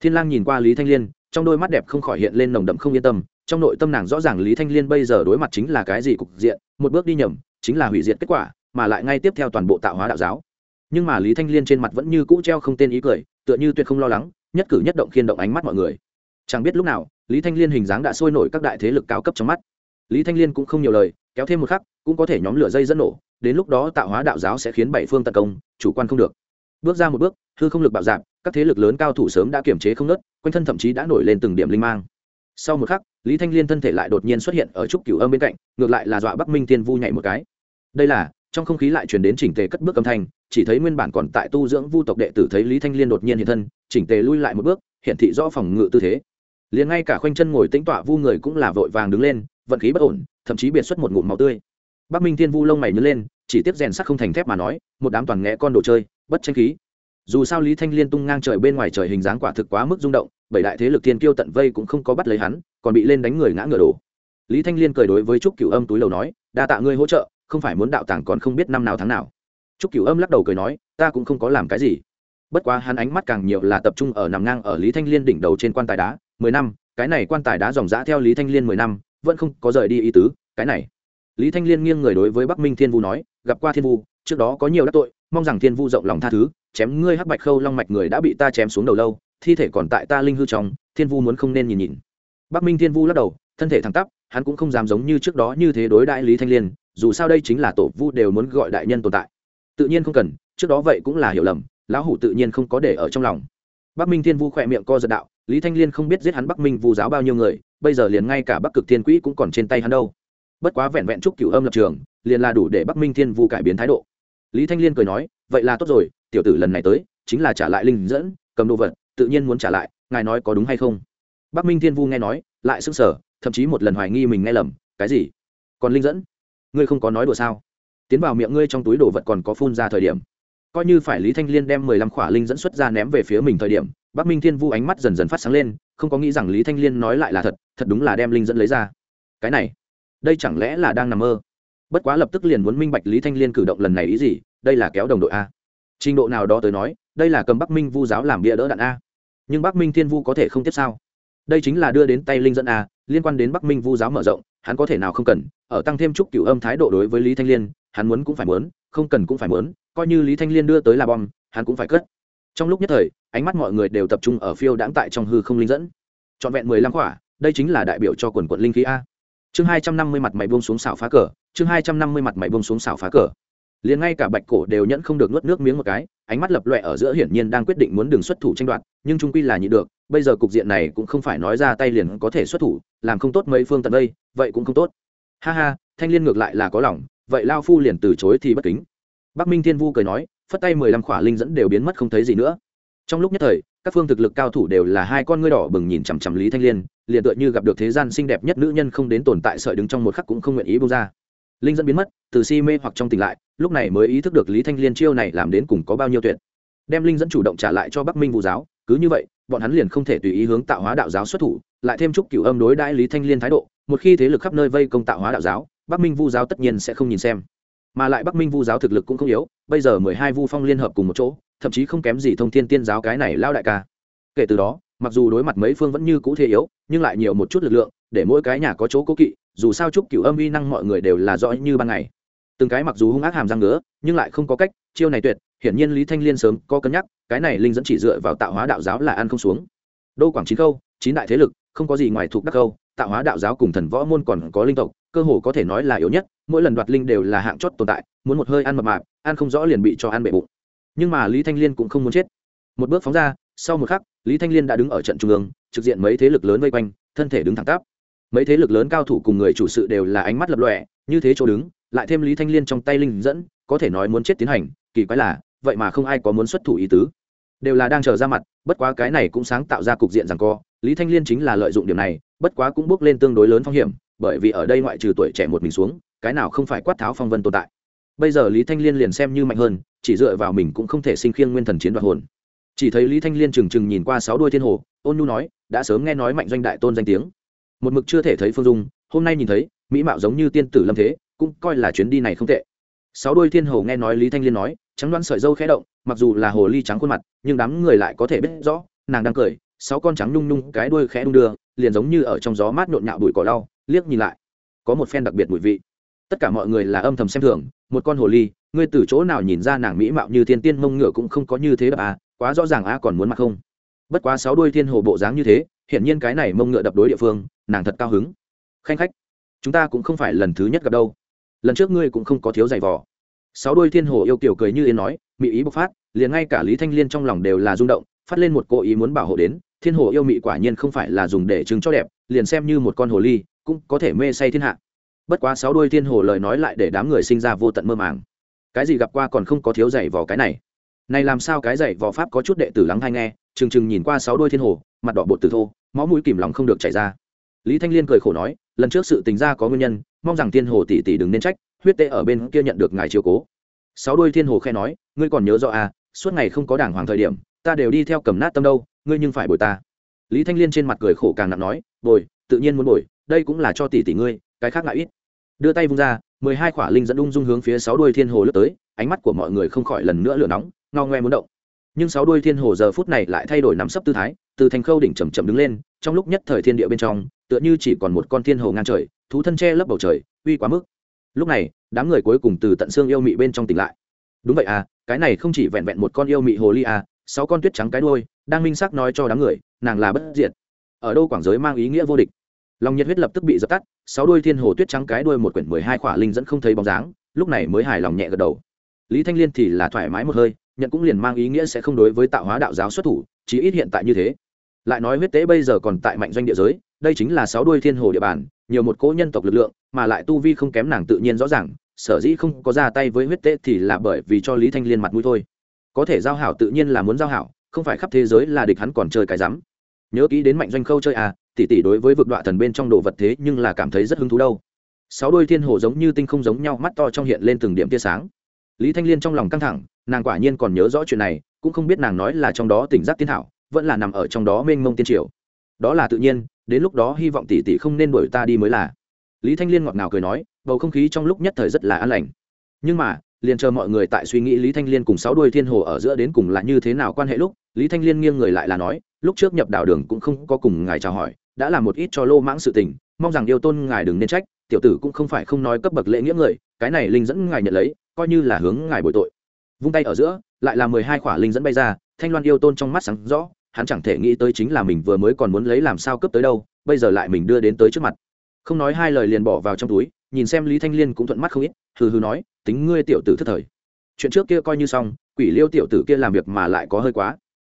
Thiên lang nhìn qua lý thanh liên, trong đôi mắt đẹp không khỏi hiện lên nồng đậm không yên tâm, trong nội tâm nàng rõ ràng lý thanh liên bây giờ đối mặt chính là cái gì cục diện, một bước đi nhầm, chính là hủy diệt kết quả, mà lại ngay tiếp theo toàn bộ tạo hóa đạo giáo. Nhưng mà lý thanh liên trên mặt vẫn như cũ treo không tên ý cười, tựa như tuyệt không lo lắng, nhất cử nhất động khiên động ánh mắt mọi người. Chẳng biết lúc nào, lý thanh liên hình dáng đã sôi nổi các đại thế lực cao cấp trong mắt. Lý thanh liên cũng không nhiều lời, kéo thêm một khắc, cũng có thể nhóm lửa dây dẫn nổ đến lúc đó tạo hóa đạo giáo sẽ khiến bảy phương tấn công, chủ quan không được. Bước ra một bước, hư không lực bạo dạp các thế lực lớn cao thủ sớm đã kiểm chế không nớt, quanh thân thậm chí đã nổi lên từng điểm linh mang. Sau một khắc, lý thanh liên thân thể lại đột nhiên xuất hiện ở trúc cửu âm bên cạnh, ngược lại là dọa bắc minh tiên vu nhảy một cái. Đây là, trong không khí lại chuyển đến chỉnh tề cất bước âm thanh, chỉ thấy nguyên bản còn tại tu dưỡng vu tộc đệ tử thấy lý thanh liên đột nhiên hiện thân, chỉnh tề lui lại một bước hiện thị rõ phòng ngự tư thế. Liền ngay cả khoanh chân ngồi tĩnh tọa vu người cũng là vội vàng đứng lên, vận khí bất ổn, thậm chí biệt xuất một ngụm máu tươi. Bắc minh tiên vu lông mày nhớ lên chỉ tiếp rèn sắt không thành thép mà nói, một đám toàn ngẽ con đồ chơi, bất tranh khí. Dù sao lý thanh liên tung ngang trời bên ngoài trời hình dáng quả thực quá mức rung động, bảy đại thế lực thiên kiêu tận vây cũng không có bắt lấy hắn, còn bị lên đánh người ngã ngựa đổ. Lý thanh liên cười đối với trúc cửu âm túi lầu nói, đa tạ ngươi hỗ trợ, không phải muốn đạo tàng còn không biết năm nào tháng nào. Trúc cửu âm lắc đầu cười nói, ta cũng không có làm cái gì. Bất quá hắn ánh mắt càng nhiều là tập trung ở nằm ngang ở lý thanh liên đỉnh đầu trên quan tài đá, mười năm, cái này quan tài đá dòng dã theo lý thanh liên mười năm, vẫn không có rời đi ý tứ, cái này lý thanh liên nghiêng người đối với bắc minh thiên vu nói, gặp qua thiên vu, trước đó có nhiều đắc tội, mong rằng thiên vu rộng lòng tha thứ, chém ngươi hắc bạch khâu long mạch người đã bị ta chém xuống đầu lâu, thi thể còn tại ta linh hư trong, thiên vu muốn không nên nhìn nhìn. Bắc minh thiên vu lắc đầu, thân thể thẳng tắp, hắn cũng không dám giống như trước đó như thế đối đại lý thanh liên, dù sao đây chính là tổ vu đều muốn gọi đại nhân tồn tại. Tự nhiên không cần, trước đó vậy cũng là hiểu lầm, lão hủ tự nhiên không có để ở trong lòng. Bắc minh thiên vu khỏe miệng co giật đạo, lý thanh liên không biết giết hắn bắc minh vu giáo bao nhiêu người, bây giờ liền ngay cả bắc cực thiên quỹ cũng còn trên tay hắn đâu bất quá vẹn vẹn chúc cửu âm lập trường, liền là đủ để bắc minh thiên vu cải biến thái độ. Lý thanh liên cười nói, vậy là tốt rồi, tiểu tử lần này tới, chính là trả lại linh dẫn, cầm đồ vật, tự nhiên muốn trả lại, ngài nói có đúng hay không? Bắc minh thiên vu nghe nói, lại sức sở thậm chí một lần hoài nghi mình nghe lầm, cái gì? Còn linh dẫn? Ngươi không có nói đùa sao? Tiến vào miệng ngươi trong túi đồ vật còn có phun ra thời điểm. Coi như phải lý thanh liên đem mười lăm khỏa linh dẫn xuất ra ném về phía mình thời điểm, bắc minh thiên vu ánh mắt dần dần phát sáng lên, không có nghĩ rằng lý thanh liên nói lại là thật thật đúng là đem linh dẫn lấy ra. Cái này đây chẳng lẽ là đang nằm mơ? Bất quá lập tức liền muốn minh bạch lý thanh liên cử động lần này ý gì, đây là kéo đồng đội a. Trình độ nào đó tới nói, đây là cầm bắc minh vu giáo làm bia đỡ đạn a. Nhưng bắc minh thiên vu có thể không tiếp sao? Đây chính là đưa đến tay linh dẫn a, liên quan đến bắc minh vu giáo mở rộng, hắn có thể nào không cần, ở tăng thêm chút cựu âm thái độ đối với lý thanh liên, hắn muốn cũng phải muốn, không cần cũng phải muốn, coi như lý thanh liên đưa tới là bom, hắn cũng phải cất. Trong lúc nhất thời, ánh mắt mọi người đều tập trung ở phiêu đãng tại trong hư không linh dẫn. Trọn vẹn mười lăm khỏa đây chính là đại biểu cho quần quận linh khí a chương hai trăm năm mươi mặt mày buông xuống xảo phá cờ, chương hai trăm năm mươi mặt mày buông xuống xảo phá cờ. Liền ngay cả bạch cổ đều nhẫn không được nuốt nước miếng một cái, ánh mắt lập lọe ở giữa hiển nhiên đang quyết định muốn đường xuất thủ tranh đoạt, nhưng trung quy là nhị được, bây giờ cục diện này cũng không phải nói ra tay liền có thể xuất thủ, làm không tốt mấy phương tận đây, vậy cũng không tốt. Ha ha, thanh liên ngược lại là có lòng, vậy lao phu liền từ chối thì bất kính. Bắc minh thiên vu cười nói, phất tay mười lăm khỏa linh dẫn đều biến mất không thấy gì nữa. Trong lúc nhất thời, các phương thực lực cao thủ đều là hai con ngươi đỏ bừng nhìn chằm chằm lý thanh liên liền tựa như gặp được thế gian xinh đẹp nhất nữ nhân không đến tồn tại sợi đứng trong một khắc cũng không nguyện ý bông ra. Linh dẫn biến mất, từ si mê hoặc trong tỉnh lại, lúc này mới ý thức được lý thanh liên chiêu này làm đến cùng có bao nhiêu tuyệt. Đem linh dẫn chủ động trả lại cho bắc minh vũ giáo, cứ như vậy, bọn hắn liền không thể tùy ý hướng tạo hóa đạo giáo xuất thủ, lại thêm chúc cửu âm đối đãi lý thanh liên thái độ, một khi thế lực khắp nơi vây công tạo hóa đạo giáo, bắc minh vu giáo tất nhiên sẽ không nhìn xem. Mà lại bắc minh vu giáo thực lực cũng không yếu, bây giờ mười hai vu phong liên hợp cùng một chỗ, thậm chí không kém gì thông thiên tiên giáo cái này lao đại ca. Kể từ đó mặc dù đối mặt mấy phương vẫn như cũ thế yếu, nhưng lại nhiều một chút lực lượng, để mỗi cái nhà có chỗ cố kỵ, dù sao chúc cửu âm uy năng mọi người đều là rõ như ban ngày. Từng cái mặc dù hung ác hàm răng ngứa, nhưng lại không có cách, chiêu này tuyệt, hiển nhiên lý thanh liên sớm có cân nhắc, cái này linh dẫn chỉ dựa vào tạo hóa đạo giáo là ăn không xuống. Đô quảng chín khâu, chín đại thế lực, không có gì ngoài thuộc đắc khâu, tạo hóa đạo giáo cùng thần võ môn còn có linh tộc, cơ hồ có thể nói là yếu nhất, mỗi lần đoạt linh đều là hạng chót tồn tại, muốn một hơi ăn mập mạp, ăn không rõ liền bị cho ăn bệ bụng. Nhưng mà lý thanh liên cũng không muốn chết. Một bước phóng ra sau một khắc, lý thanh liên đã đứng ở trận trung ương, trực diện mấy thế lực lớn vây quanh, thân thể đứng thẳng tắp. Mấy thế lực lớn cao thủ cùng người chủ sự đều là ánh mắt lập lòe, như thế chỗ đứng, lại thêm lý thanh liên trong tay linh dẫn, có thể nói muốn chết tiến hành, kỳ quái là, vậy mà không ai có muốn xuất thủ ý tứ. Đều là đang chờ ra mặt, bất quá cái này cũng sáng tạo ra cục diện rằng co, lý thanh liên chính là lợi dụng điểm này, bất quá cũng bước lên tương đối lớn phong hiểm, bởi vì ở đây ngoại trừ tuổi trẻ một mình xuống, cái nào không phải quát tháo phong vân tồn tại. Bây giờ lý thanh liên liền xem như mạnh hơn, chỉ dựa vào mình cũng không thể sinh khiêng nguyên thần chiến đoạt hồn chỉ thấy lý thanh liên trừng trừng nhìn qua sáu đuôi thiên hồ, ôn nhu nói, đã sớm nghe nói mạnh doanh đại tôn danh tiếng. Một mực chưa thể thấy phương dung, hôm nay nhìn thấy, mỹ mạo giống như tiên tử lâm thế, cũng coi là chuyến đi này không tệ. Sáu đuôi thiên hồ nghe nói lý thanh liên nói, trắng đoán sợi dâu khẽ động, mặc dù là hồ ly trắng khuôn mặt, nhưng đám người lại có thể biết rõ, nàng đang cười, sáu con trắng nhung nhung, cái đuôi khẽ đung đưa, liền giống như ở trong gió mát nhộn nhạo bụi cỏ lau, liếc nhìn lại. Có một phen đặc biệt mùi vị. Tất cả mọi người là âm thầm xem thường, một con hồ ly, ngươi từ chỗ nào nhìn ra nàng mỹ mạo như thiên tiên mông ngựa cũng không có như thế đập à quá rõ ràng a còn muốn mặc không? Bất quá sáu đuôi thiên hồ bộ dáng như thế, hiển nhiên cái này mông ngựa đập đối địa phương, nàng thật cao hứng. Khanh khách, chúng ta cũng không phải lần thứ nhất gặp đâu. Lần trước ngươi cũng không có thiếu giày vò. Sáu đuôi thiên hồ yêu kiểu cười như yên nói mỹ ý bộc phát, liền ngay cả lý thanh liên trong lòng đều là rung động, phát lên một cố ý muốn bảo hộ đến, thiên hồ yêu mị quả nhiên không phải là dùng để chứng cho đẹp, liền xem như một con hồ ly, cũng có thể mê say thiên hạ. Bất quá sáu đuôi thiên hồ lời nói lại để đám người sinh ra vô tận mơ màng. Cái gì gặp qua còn không có thiếu giày vò cái này này làm sao cái dạy võ pháp có chút đệ tử lắng hay nghe, trừng trừng nhìn qua sáu đôi thiên hồ, mặt đỏ bột từ thô mõ mũi kìm lòng không được chảy ra. Lý thanh liên cười khổ nói, lần trước sự tình ra có nguyên nhân, mong rằng thiên hồ tỷ tỷ đừng nên trách, huyết tệ ở bên kia nhận được ngài chiếu cố. Sáu đôi thiên hồ khe nói, ngươi còn nhớ rõ à suốt ngày không có đảng hoàng thời điểm, ta đều đi theo cầm nát tâm đâu, ngươi nhưng phải bồi ta. Lý thanh liên trên mặt cười khổ càng nặng nói, bồi, tự nhiên muốn bồi, đây cũng là cho tỷ tỷ ngươi, cái khác ngại ít. Đưa tay vung ra, mười hai khỏa linh dẫn ung dung hướng phía sáu đôi thiên hồ lướt tới, ánh mắt của mọi người không khỏi lần nữa lửa nóng ngao ngoe muốn động. Nhưng sáu đuôi thiên hồ giờ phút này lại thay đổi nằm sấp tư thái, từ thành khâu đỉnh chầm chậm đứng lên, trong lúc nhất thời thiên địa bên trong, tựa như chỉ còn một con thiên hồ ngang trời, thú thân che lấp bầu trời, uy quá mức. Lúc này, đám người cuối cùng từ tận xương yêu mị bên trong tỉnh lại. Đúng vậy à cái này không chỉ vẹn vẹn một con yêu mị hồ ly à sáu con tuyết trắng cái đuôi, đang minh xác nói cho đám người, nàng là bất diệt. Ở đâu quảng giới mang ý nghĩa vô địch. Lòng nhiệt huyết lập tức bị dập tắt, sáu đuôi thiên hồ tuyết trắng cái đuôi một quyển mười hai khỏa linh dẫn không thấy bóng dáng, lúc này mới hài lòng nhẹ gật đầu. Lý thanh liên thì là thoải mái một hơi nhận cũng liền mang ý nghĩa sẽ không đối với tạo hóa đạo giáo xuất thủ, chí ít hiện tại như thế. Lại nói huyết tế bây giờ còn tại mạnh doanh địa giới, đây chính là sáu đuôi thiên hồ địa bàn, nhiều một cỗ nhân tộc lực lượng, mà lại tu vi không kém nàng tự nhiên rõ ràng, sở dĩ không có ra tay với huyết tế thì là bởi vì cho lý thanh liên mặt mũi thôi. Có thể giao hảo tự nhiên là muốn giao hảo, không phải khắp thế giới là địch hắn còn chơi cái rắm. Nhớ kỹ đến mạnh doanh khâu chơi à tỷ tỷ đối với vực đoạn thần bên trong đồ vật thế nhưng là cảm thấy rất hứng thú đâu. Sáu đôi thiên hồ giống như tinh không giống nhau, mắt to trong hiện lên từng điểm tia sáng. Lý thanh liên trong lòng căng thẳng nàng quả nhiên còn nhớ rõ chuyện này, cũng không biết nàng nói là trong đó tỉnh giác tiên thảo, vẫn là nằm ở trong đó mênh mông tiên triều. Đó là tự nhiên, đến lúc đó hy vọng tỷ tỷ không nên đuổi ta đi mới là. Lý thanh liên ngọt ngào cười nói, bầu không khí trong lúc nhất thời rất là an lành. Nhưng mà, liền chờ mọi người tại suy nghĩ lý thanh liên cùng sáu đuôi thiên hồ ở giữa đến cùng là như thế nào quan hệ lúc, lý thanh liên nghiêng người lại là nói, lúc trước nhập đảo đường cũng không có cùng ngài chào hỏi, đã làm một ít cho lô mãng sự tình, mong rằng yêu tôn ngài đừng nên trách, tiểu tử cũng không phải không nói cấp bậc lễ nghĩa người, cái này linh dẫn ngài nhận lấy, coi như là hướng ngài bồi tội vung tay ở giữa, lại là mười hai khỏa linh dẫn bay ra, thanh loan yêu tôn trong mắt sáng rõ, hắn chẳng thể nghĩ tới chính là mình vừa mới còn muốn lấy làm sao cấp tới đâu, bây giờ lại mình đưa đến tới trước mặt. Không nói hai lời liền bỏ vào trong túi, nhìn xem lý thanh liên cũng thuận mắt không ít, hừ hừ nói, tính ngươi tiểu tử thất thời. Chuyện trước kia coi như xong, quỷ liêu tiểu tử kia làm việc mà lại có hơi quá.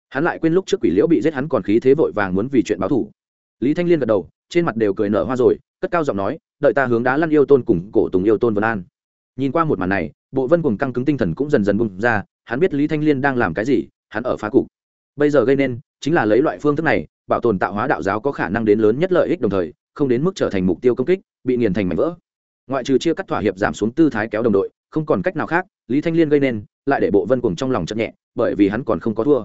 Hắn lại quên lúc trước quỷ liễu bị giết hắn còn khí thế vội vàng muốn vì chuyện báo thủ lý thanh liên gật đầu, trên mặt đều cười nở hoa rồi, cất cao giọng nói, đợi ta hướng đá lăn yêu tôn cùng cổ tùng yêu tôn vân an. Nhìn qua một màn này bộ vân cùng căng cứng tinh thần cũng dần dần bung ra, hắn biết lý thanh liên đang làm cái gì, hắn ở phá cục. Bây giờ gây nên, chính là lấy loại phương thức này, bảo tồn tạo hóa đạo giáo có khả năng đến lớn nhất lợi ích đồng thời, không đến mức trở thành mục tiêu công kích, bị nghiền thành mảnh vỡ. Ngoại trừ chia cắt thỏa hiệp giảm xuống tư thái kéo đồng đội, không còn cách nào khác, lý thanh liên gây nên, lại để bộ vân cùng trong lòng chậm nhẹ, bởi vì hắn còn không có thua.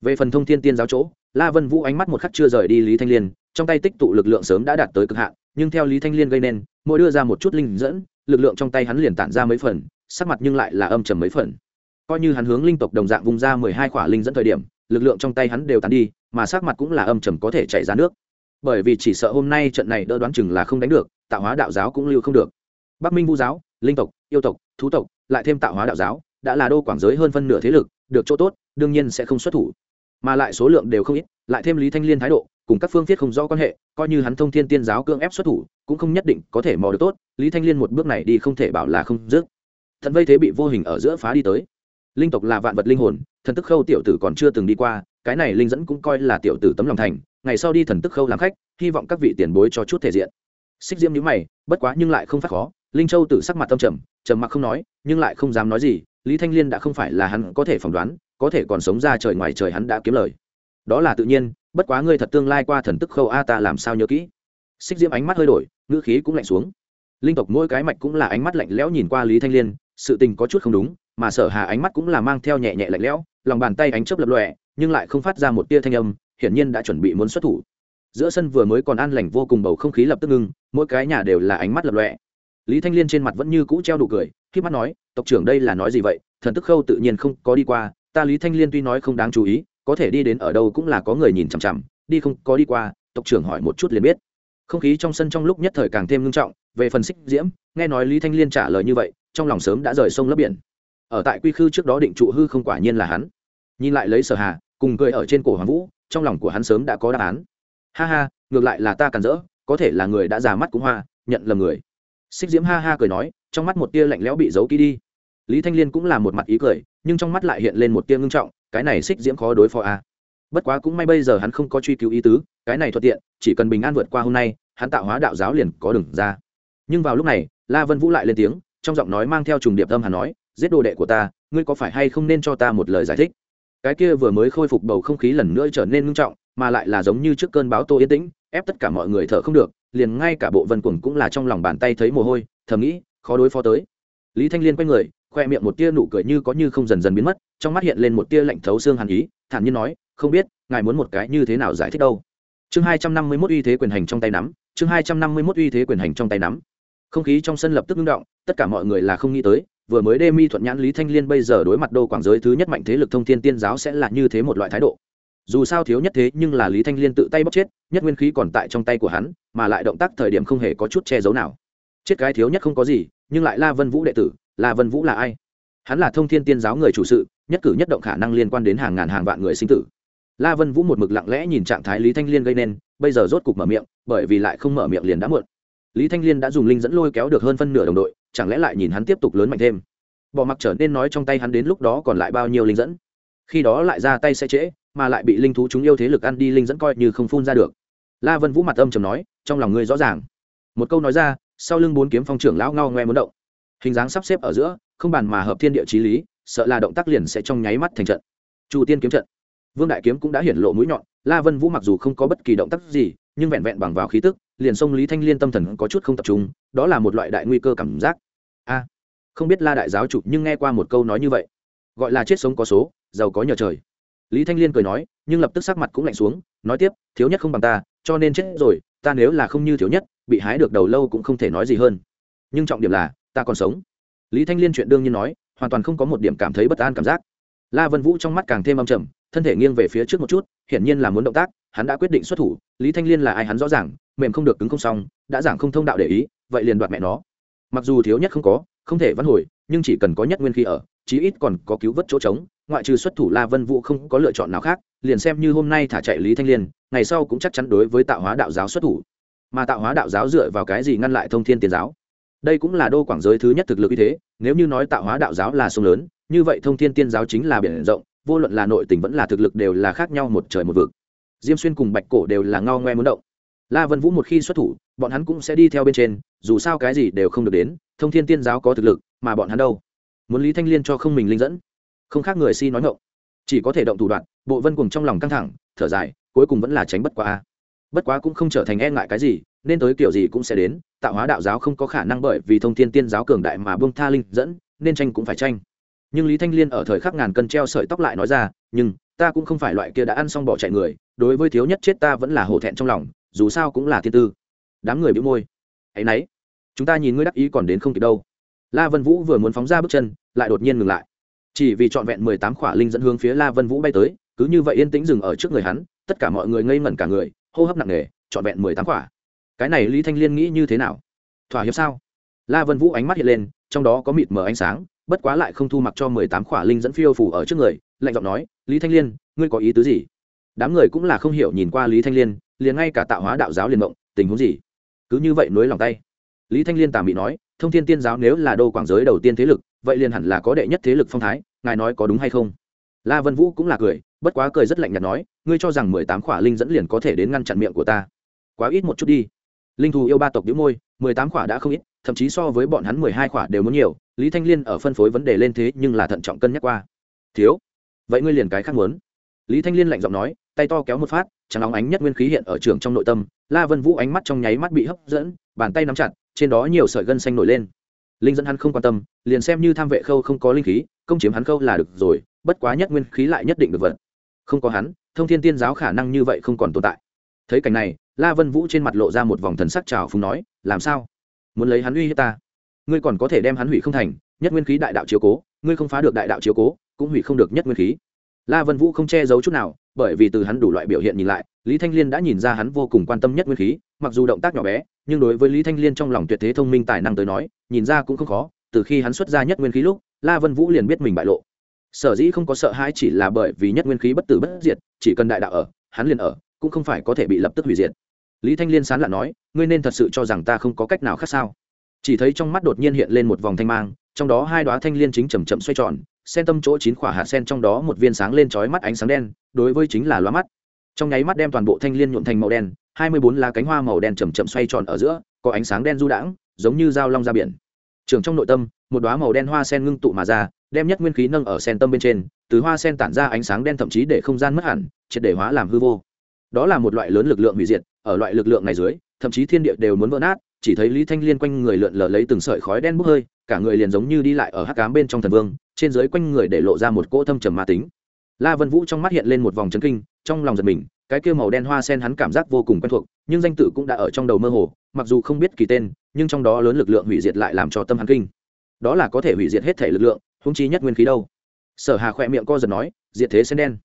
Về phần thông thiên tiên giáo chỗ, la vân vũ ánh mắt một khắc chưa rời đi lý thanh liên, trong tay tích tụ lực lượng sớm đã đạt tới cực hạn, nhưng theo lý thanh liên gây nên, mỗi đưa ra một chút linh dẫn, lực lượng trong tay hắn liền tản ra mấy phần sắc mặt nhưng lại là âm trầm mấy phần. Coi như hắn hướng linh tộc đồng dạng vùng ra mười hai khỏa linh dẫn thời điểm, lực lượng trong tay hắn đều tàn đi, mà sắc mặt cũng là âm trầm có thể chảy ra nước. Bởi vì chỉ sợ hôm nay trận này đỡ đoán chừng là không đánh được, tạo hóa đạo giáo cũng lưu không được. Bắc minh vu giáo, linh tộc, yêu tộc, thú tộc, lại thêm tạo hóa đạo giáo, đã là đô quảng giới hơn phân nửa thế lực, được chỗ tốt, đương nhiên sẽ không xuất thủ. Mà lại số lượng đều không ít, lại thêm lý thanh liên thái độ, cùng các phương thiết không rõ quan hệ, coi như hắn thông thiên tiên giáo cưỡng ép xuất thủ, cũng không nhất định có thể mò được tốt. Lý thanh liên một bước này đi không thể bảo là không dứt thần vây thế bị vô hình ở giữa phá đi tới. Linh tộc là vạn vật linh hồn, thần tức khâu tiểu tử còn chưa từng đi qua, cái này linh dẫn cũng coi là tiểu tử tấm lòng thành, ngày sau đi thần tức khâu làm khách, hy vọng các vị tiền bối cho chút thể diện. Xích diễm nhữ mày, bất quá nhưng lại không phát khó, linh châu tự sắc mặt tâm trầm trầm mặc không nói, nhưng lại không dám nói gì, lý thanh liên đã không phải là hắn có thể phỏng đoán, có thể còn sống ra trời ngoài trời hắn đã kiếm lời. Đó là tự nhiên, bất quá ngươi thật tương lai qua thần tức khâu a ta làm sao nhớ kỹ. Xích diễm ánh mắt hơi đổi, ngữ khí cũng lạnh xuống. Linh tộc mỗi cái mạch cũng là ánh mắt lạnh lẽo nhìn qua lý thanh liên sự tình có chút không đúng, mà sở hà ánh mắt cũng là mang theo nhẹ nhẹ lạnh lẽo, lòng bàn tay ánh chớp lập lòe, nhưng lại không phát ra một tia thanh âm, hiển nhiên đã chuẩn bị muốn xuất thủ. Giữa sân vừa mới còn an lành vô cùng bầu không khí lập tức ngưng, mỗi cái nhà đều là ánh mắt lập lòe. Lý thanh liên trên mặt vẫn như cũ treo đủ cười, khi mắt nói, tộc trưởng đây là nói gì vậy? Thần tức khâu tự nhiên không có đi qua, ta lý thanh liên tuy nói không đáng chú ý, có thể đi đến ở đâu cũng là có người nhìn chằm chằm, đi không có đi qua, tộc trưởng hỏi một chút liền biết. Không khí trong sân trong lúc nhất thời càng thêm ngưng trọng, về phần xích diễm, nghe nói lý thanh liên trả lời như vậy trong lòng sớm đã rời sông lấp biển. Ở tại quy khư trước đó định trụ hư không quả nhiên là hắn. Nhìn lại lấy sở hà, cùng cười ở trên cổ hoàng vũ, trong lòng của hắn sớm đã có đáp án. Ha ha, ngược lại là ta càn rỡ, có thể là người đã già mắt cũng hoa, nhận lầm người. Xích diễm ha ha cười nói, trong mắt một tia lạnh lẽo bị giấu kỹ đi. Lý thanh liên cũng là một mặt ý cười, nhưng trong mắt lại hiện lên một tia ngưng trọng, cái này xích diễm khó đối phó a à. bất quá cũng may bây giờ hắn không có truy cứu ý tứ, cái này thuận tiện, chỉ cần bình an vượt qua hôm nay, hắn tạo hóa đạo giáo liền có đừng ra. Nhưng vào lúc này, la vân vũ lại lên tiếng trong giọng nói mang theo trùng điệp âm hàn nói, giết đồ đệ của ta, ngươi có phải hay không nên cho ta một lời giải thích? Cái kia vừa mới khôi phục bầu không khí lần nữa trở nên ngưng trọng, mà lại là giống như trước cơn báo tô yên tĩnh, ép tất cả mọi người thở không được, liền ngay cả bộ vân cuồng cũng là trong lòng bàn tay thấy mồ hôi, thầm nghĩ, khó đối phó tới. Lý thanh liên quay người, khoe miệng một tia nụ cười như có như không dần dần biến mất, trong mắt hiện lên một tia lạnh thấu xương hàn ý, thản nhiên nói, không biết, ngài muốn một cái như thế nào giải thích đâu? Chương hai trăm năm mươi mốt uy thế quyền hành trong tay nắm, chương hai trăm năm mươi mốt uy thế quyền hành trong tay nắm không khí trong sân lập tức ngưng động, tất cả mọi người là không nghĩ tới, vừa mới đê mi thuận nhãn lý thanh liên bây giờ đối mặt đô quảng giới thứ nhất mạnh thế lực thông thiên tiên giáo sẽ là như thế một loại thái độ. Dù sao thiếu nhất thế nhưng là lý thanh liên tự tay bóc chết, nhất nguyên khí còn tại trong tay của hắn, mà lại động tác thời điểm không hề có chút che giấu nào. Chết cái thiếu nhất không có gì, nhưng lại la vân vũ đệ tử, la vân vũ là ai? Hắn là thông thiên tiên giáo người chủ sự, nhất cử nhất động khả năng liên quan đến hàng ngàn hàng vạn người sinh tử. La vân vũ một mực lặng lẽ nhìn trạng thái lý thanh liên gây nên, bây giờ rốt cục mở miệng, bởi vì lại không mở miệng liền đã muộn lý thanh liên đã dùng linh dẫn lôi kéo được hơn phân nửa đồng đội, chẳng lẽ lại nhìn hắn tiếp tục lớn mạnh thêm? Bỏ mặc trở nên nói trong tay hắn đến lúc đó còn lại bao nhiêu linh dẫn? Khi đó lại ra tay sẽ trễ, mà lại bị linh thú chúng yêu thế lực ăn đi linh dẫn coi như không phun ra được. La vân vũ mặt âm trầm nói, trong lòng ngươi rõ ràng. Một câu nói ra, sau lưng bốn kiếm phong trưởng lão ngao ngoe muốn động. Hình dáng sắp xếp ở giữa, không bàn mà hợp thiên địa chí lý, sợ là động tác liền sẽ trong nháy mắt thành trận. Chu tiên kiếm trận. Vương đại kiếm cũng đã hiển lộ mũi nhọn, la vân vũ mặc dù không có bất kỳ động tác gì, nhưng vẹn vẹn bằng vào khí tức liền sông lý thanh liên tâm thần có chút không tập trung, đó là một loại đại nguy cơ cảm giác. A, không biết la đại giáo chủ nhưng nghe qua một câu nói như vậy. Gọi là chết sống có số, giàu có nhờ trời. Lý thanh liên cười nói, nhưng lập tức sắc mặt cũng lạnh xuống, nói tiếp, thiếu nhất không bằng ta, cho nên chết rồi, ta nếu là không như thiếu nhất, bị hái được đầu lâu cũng không thể nói gì hơn. Nhưng trọng điểm là, ta còn sống. Lý thanh liên chuyện đương nhiên nói, hoàn toàn không có một điểm cảm thấy bất an cảm giác. La vân vũ trong mắt càng thêm âm trầm, thân thể nghiêng về phía trước một chút, hiển nhiên là muốn động tác, hắn đã quyết định xuất thủ, lý thanh liên là ai hắn rõ ràng mềm không được cứng không xong, đã giảng không thông đạo để ý, vậy liền đoạt mẹ nó. Mặc dù thiếu nhất không có, không thể văn hồi, nhưng chỉ cần có nhất nguyên khí ở, chí ít còn có cứu vớt chỗ trống, ngoại trừ xuất thủ la vân vũ không có lựa chọn nào khác, liền xem như hôm nay thả chạy lý thanh liên, ngày sau cũng chắc chắn đối với tạo hóa đạo giáo xuất thủ. Mà tạo hóa đạo giáo dựa vào cái gì ngăn lại thông thiên tiền giáo? Đây cũng là đô quảng giới thứ nhất thực lực như thế, nếu như nói tạo hóa đạo giáo là sông lớn, như vậy thông thiên tiên giáo chính là biển rộng, vô luận là nội tình vẫn là thực lực đều là khác nhau một trời một vực. Diêm xuyên cùng bạch cổ đều là ngao ngoe muốn động la vân vũ một khi xuất thủ, bọn hắn cũng sẽ đi theo bên trên, dù sao cái gì đều không được đến, thông thiên tiên giáo có thực lực, mà bọn hắn đâu? Muốn lý thanh liên cho không mình linh dẫn? Không khác người si nói ngộng chỉ có thể động thủ đoạn, bộ vân cùng trong lòng căng thẳng, thở dài, cuối cùng vẫn là tránh bất quá bất quá cũng không trở thành e ngại cái gì, nên tới kiểu gì cũng sẽ đến, tạo hóa đạo giáo không có khả năng bởi vì thông thiên tiên giáo cường đại mà bông tha linh dẫn, nên tranh cũng phải tranh. Nhưng lý thanh liên ở thời khắc ngàn cân treo sợi tóc lại nói ra, nhưng, ta cũng không phải loại kia đã ăn xong bỏ chạy người, đối với thiếu nhất chết ta vẫn là hổ thẹn trong lòng dù sao cũng là thiên tư. Đám người bị môi. Ấy nấy, chúng ta nhìn ngươi đắc ý còn đến không kịp đâu. La vân vũ vừa muốn phóng ra bước chân, lại đột nhiên ngừng lại. Chỉ vì trọn vẹn mười tám khỏa linh dẫn hướng phía la vân vũ bay tới, cứ như vậy yên tĩnh dừng ở trước người hắn, tất cả mọi người ngây ngẩn cả người, hô hấp nặng nề, trọn vẹn mười tám khỏa. Cái này lý thanh liên nghĩ như thế nào? Thỏa hiệp sao? La vân vũ ánh mắt hiện lên, trong đó có mịt mờ ánh sáng, bất quá lại không thu mặc cho mười tám khỏa linh dẫn phiêu phủ ở trước người, lạnh giọng nói, lý thanh liên, ngươi có ý tứ gì? Đám người cũng là không hiểu nhìn qua lý thanh liên liền ngay cả tạo hóa đạo giáo liền động tình huống gì? Cứ như vậy nối lòng tay. Lý thanh liên tà mị nói, thông thiên tiên giáo nếu là đô quảng giới đầu tiên thế lực, vậy liền hẳn là có đệ nhất thế lực phong thái, ngài nói có đúng hay không? La vân vũ cũng là cười, bất quá cười rất lạnh nhạt nói, ngươi cho rằng mười tám khỏa linh dẫn liền có thể đến ngăn chặn miệng của ta. Quá ít một chút đi. Linh thù yêu ba tộc đĩu môi, mười tám khỏa đã không ít, thậm chí so với bọn hắn mười hai khỏa đều muốn nhiều, lý thanh liên ở phân phối vấn đề lên thế nhưng là thận trọng cân nhắc qua. Thiếu, vậy ngươi liền cái khác muốn. Lý thanh liên lạnh giọng nói tay to kéo một phát, trắng nóng ánh nhất nguyên khí hiện ở trường trong nội tâm, la vân vũ ánh mắt trong nháy mắt bị hấp dẫn, bàn tay nắm chặt, trên đó nhiều sợi gân xanh nổi lên. Linh dẫn hắn không quan tâm, liền xem như tham vệ khâu không có linh khí, công chiếm hắn khâu là được rồi, bất quá nhất nguyên khí lại nhất định được vật không có hắn, thông thiên tiên giáo khả năng như vậy không còn tồn tại. Thấy cảnh này, la vân vũ trên mặt lộ ra một vòng thần sắc trào phúng nói, làm sao? Muốn lấy hắn uy hiếp ta? Ngươi còn có thể đem hắn hủy không thành, nhất nguyên khí đại đạo chiếu cố, ngươi không phá được đại đạo chiếu cố, cũng hủy không được nhất nguyên khí. La vân vũ không che giấu chút nào bởi vì từ hắn đủ loại biểu hiện nhìn lại, lý thanh liên đã nhìn ra hắn vô cùng quan tâm nhất nguyên khí, mặc dù động tác nhỏ bé, nhưng đối với lý thanh liên trong lòng tuyệt thế thông minh tài năng tới nói, nhìn ra cũng không khó, từ khi hắn xuất ra nhất nguyên khí lúc, la vân vũ liền biết mình bại lộ. Sở dĩ không có sợ hãi chỉ là bởi vì nhất nguyên khí bất tử bất diệt, chỉ cần đại đạo ở, hắn liền ở, cũng không phải có thể bị lập tức hủy diệt. Lý thanh liên sán lạ nói, ngươi nên thật sự cho rằng ta không có cách nào khác sao? Chỉ thấy trong mắt đột nhiên hiện lên một vòng thanh mang, trong đó hai đoá thanh liên chính chầm chậm xoay tròn sen tâm chỗ chín quả hạt sen trong đó một viên sáng lên trói mắt ánh sáng đen, đối với chính là loa mắt. Trong nháy mắt đem toàn bộ thanh liên nhuộm thành màu đen, hai mươi bốn lá cánh hoa màu đen chậm chậm xoay tròn ở giữa, có ánh sáng đen du đãng, giống như dao long ra biển. Trường trong nội tâm, một đóa màu đen hoa sen ngưng tụ mà ra, đem nhất nguyên khí nâng ở sen tâm bên trên, từ hoa sen tản ra ánh sáng đen thậm chí để không gian mất hẳn, triệt để hóa làm hư vô. Đó là một loại lớn lực lượng hủy diệt, ở loại lực lượng này dưới, thậm chí thiên địa đều muốn vỡ nát, chỉ thấy lý thanh liên quanh người lượn lờ lấy từng sợi khói đen bốc hơi, cả người liền giống như đi lại ở hắc ám bên trong thần vương trên dưới quanh người để lộ ra một cỗ thâm trầm ma tính. La vân vũ trong mắt hiện lên một vòng chấn kinh, trong lòng giật mình, cái kia màu đen hoa sen hắn cảm giác vô cùng quen thuộc, nhưng danh tự cũng đã ở trong đầu mơ hồ, mặc dù không biết kỳ tên, nhưng trong đó lớn lực lượng hủy diệt lại làm cho tâm hắn kinh. Đó là có thể hủy diệt hết thể lực lượng húng chi nhất nguyên khí đâu. Sở hà khỏe miệng co giật nói, diệt thế sen đen.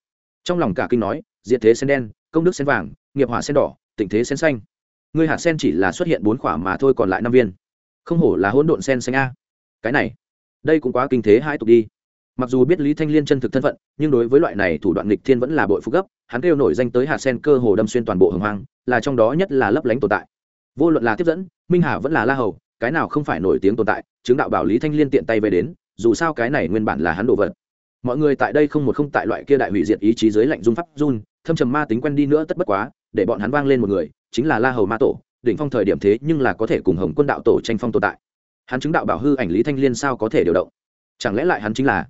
Trong lòng cả kinh nói, diệt thế sen đen, công đức sen vàng, nghiệp hỏa sen đỏ tình thế sen xanh. Ngươi hạt sen chỉ là xuất hiện bốn quả mà thôi còn lại năm viên. Không hổ là hỗn độn sen xanh a. Cái này đây cũng quá kinh thế hai tục đi. Mặc dù biết lý thanh liên chân thực thân phận, nhưng đối với loại này thủ đoạn nghịch thiên vẫn là bội phúc gấp, hắn kêu nổi danh tới hạt sen cơ hồ đâm xuyên toàn bộ hồng hoang, là trong đó nhất là lấp lánh tồn tại. Vô luận là tiếp dẫn, minh hà vẫn là la hầu, cái nào không phải nổi tiếng tồn tại, chứng đạo bảo lý thanh liên tiện tay về đến, dù sao cái này nguyên bản là hắn đồ vật. Mọi người tại đây không một không tại loại kia đại hủy diệt ý chí dưới lạnh dung pháp run, thâm trầm ma tính quen đi nữa tất bất quá, để bọn hắn vang lên một người, chính là la hầu ma tổ, đỉnh phong thời điểm thế nhưng là có thể cùng hồng quân đạo tổ tranh phong tồn tại hắn chứng đạo bảo hư ảnh lý thanh liên sao có thể điều động? Chẳng lẽ lại hắn chính là?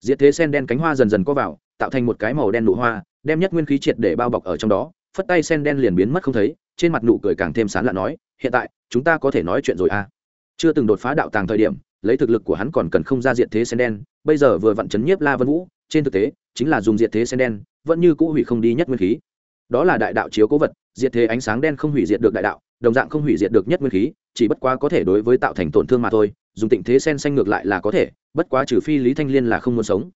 Diệt thế sen đen cánh hoa dần dần có vào, tạo thành một cái màu đen nụ hoa, đem nhất nguyên khí triệt để bao bọc ở trong đó, phất tay sen đen liền biến mất không thấy, trên mặt nụ cười càng thêm sán lạ nói, hiện tại, chúng ta có thể nói chuyện rồi à? Chưa từng đột phá đạo tàng thời điểm, lấy thực lực của hắn còn cần không ra diệt thế sen đen, bây giờ vừa vặn chấn nhiếp la vân vũ, trên thực tế, chính là dùng diệt thế sen đen, vẫn như cũ hủy không đi nhất nguyên khí. Đó là đại đạo chiếu cố vật, diệt thế ánh sáng đen không hủy diệt được đại đạo đồng dạng không hủy diệt được nhất nguyên khí, chỉ bất quá có thể đối với tạo thành tổn thương mà thôi, dùng tịnh thế sen xanh ngược lại là có thể, bất quá trừ phi lý thanh liên là không muốn sống.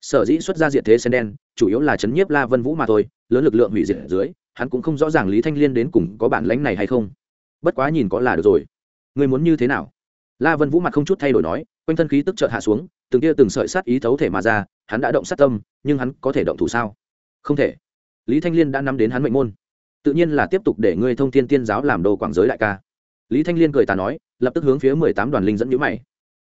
Sở dĩ xuất ra diệt thế sen đen, chủ yếu là chấn nhiếp la vân vũ mà thôi, lớn lực lượng hủy diệt ở dưới, hắn cũng không rõ ràng lý thanh liên đến cùng có bản lãnh này hay không. Bất quá nhìn có là được rồi. Người muốn như thế nào? La vân vũ mặt không chút thay đổi nói, quanh thân khí tức chợt hạ xuống, từng tia từng sợi sát ý thấu thể mà ra, hắn đã động sát tâm, nhưng hắn có thể động thủ sao? Không thể. Lý thanh liên đã nắm đến hắn mệnh môn tự nhiên là tiếp tục để ngươi thông thiên tiên giáo làm đồ quảng giới đại ca. Lý thanh liên cười ta nói, lập tức hướng phía mười tám đoàn linh dẫn nhữ mày.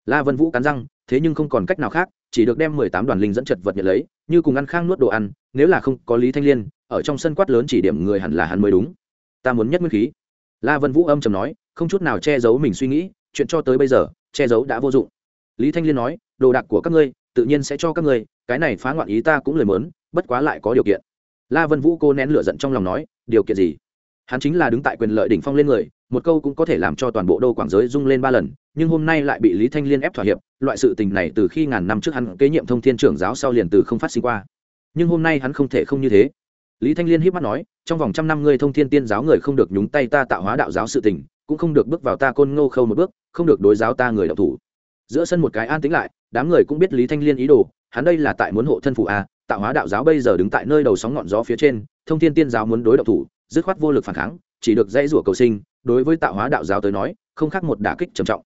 La vân vũ cắn răng, thế nhưng không còn cách nào khác, chỉ được đem mười tám đoàn linh dẫn chật vật nhận lấy, như cùng ăn khang nuốt đồ ăn, nếu là không có lý thanh liên, ở trong sân quát lớn chỉ điểm người hẳn là hắn mới đúng. Ta muốn nhất nguyên khí. La vân vũ âm chầm nói, không chút nào che giấu mình suy nghĩ, chuyện cho tới bây giờ, che giấu đã vô dụng. Lý thanh liên nói, đồ đạc của các ngươi, tự nhiên sẽ cho các ngươi, cái này phá ngoạn ý ta cũng lời mớn bất quá lại có điều kiện la vân vũ cô nén lửa giận trong lòng nói, điều kiện gì? Hắn chính là đứng tại quyền lợi đỉnh phong lên người, một câu cũng có thể làm cho toàn bộ đô quảng giới rung lên ba lần, nhưng hôm nay lại bị lý thanh liên ép thỏa hiệp, loại sự tình này từ khi ngàn năm trước hắn kế nhiệm thông thiên trưởng giáo sau liền từ không phát sinh qua. Nhưng hôm nay hắn không thể không như thế. Lý thanh liên hiếp mắt nói, trong vòng trăm năm ngươi thông thiên tiên giáo người không được nhúng tay ta tạo hóa đạo giáo sự tình, cũng không được bước vào ta côn ngô khâu một bước, không được đối giáo ta người đạo thủ. Giữa sân một cái an tính lại, đám người cũng biết lý thanh liên ý đồ hắn đây là tại muốn hộ thân phụ a, tạo hóa đạo giáo bây giờ đứng tại nơi đầu sóng ngọn gió phía trên, thông thiên tiên giáo muốn đối đầu thủ, dứt khoát vô lực phản kháng, chỉ được dãy rủa cầu sinh, đối với tạo hóa đạo giáo tới nói, không khác một đả kích trầm trọng.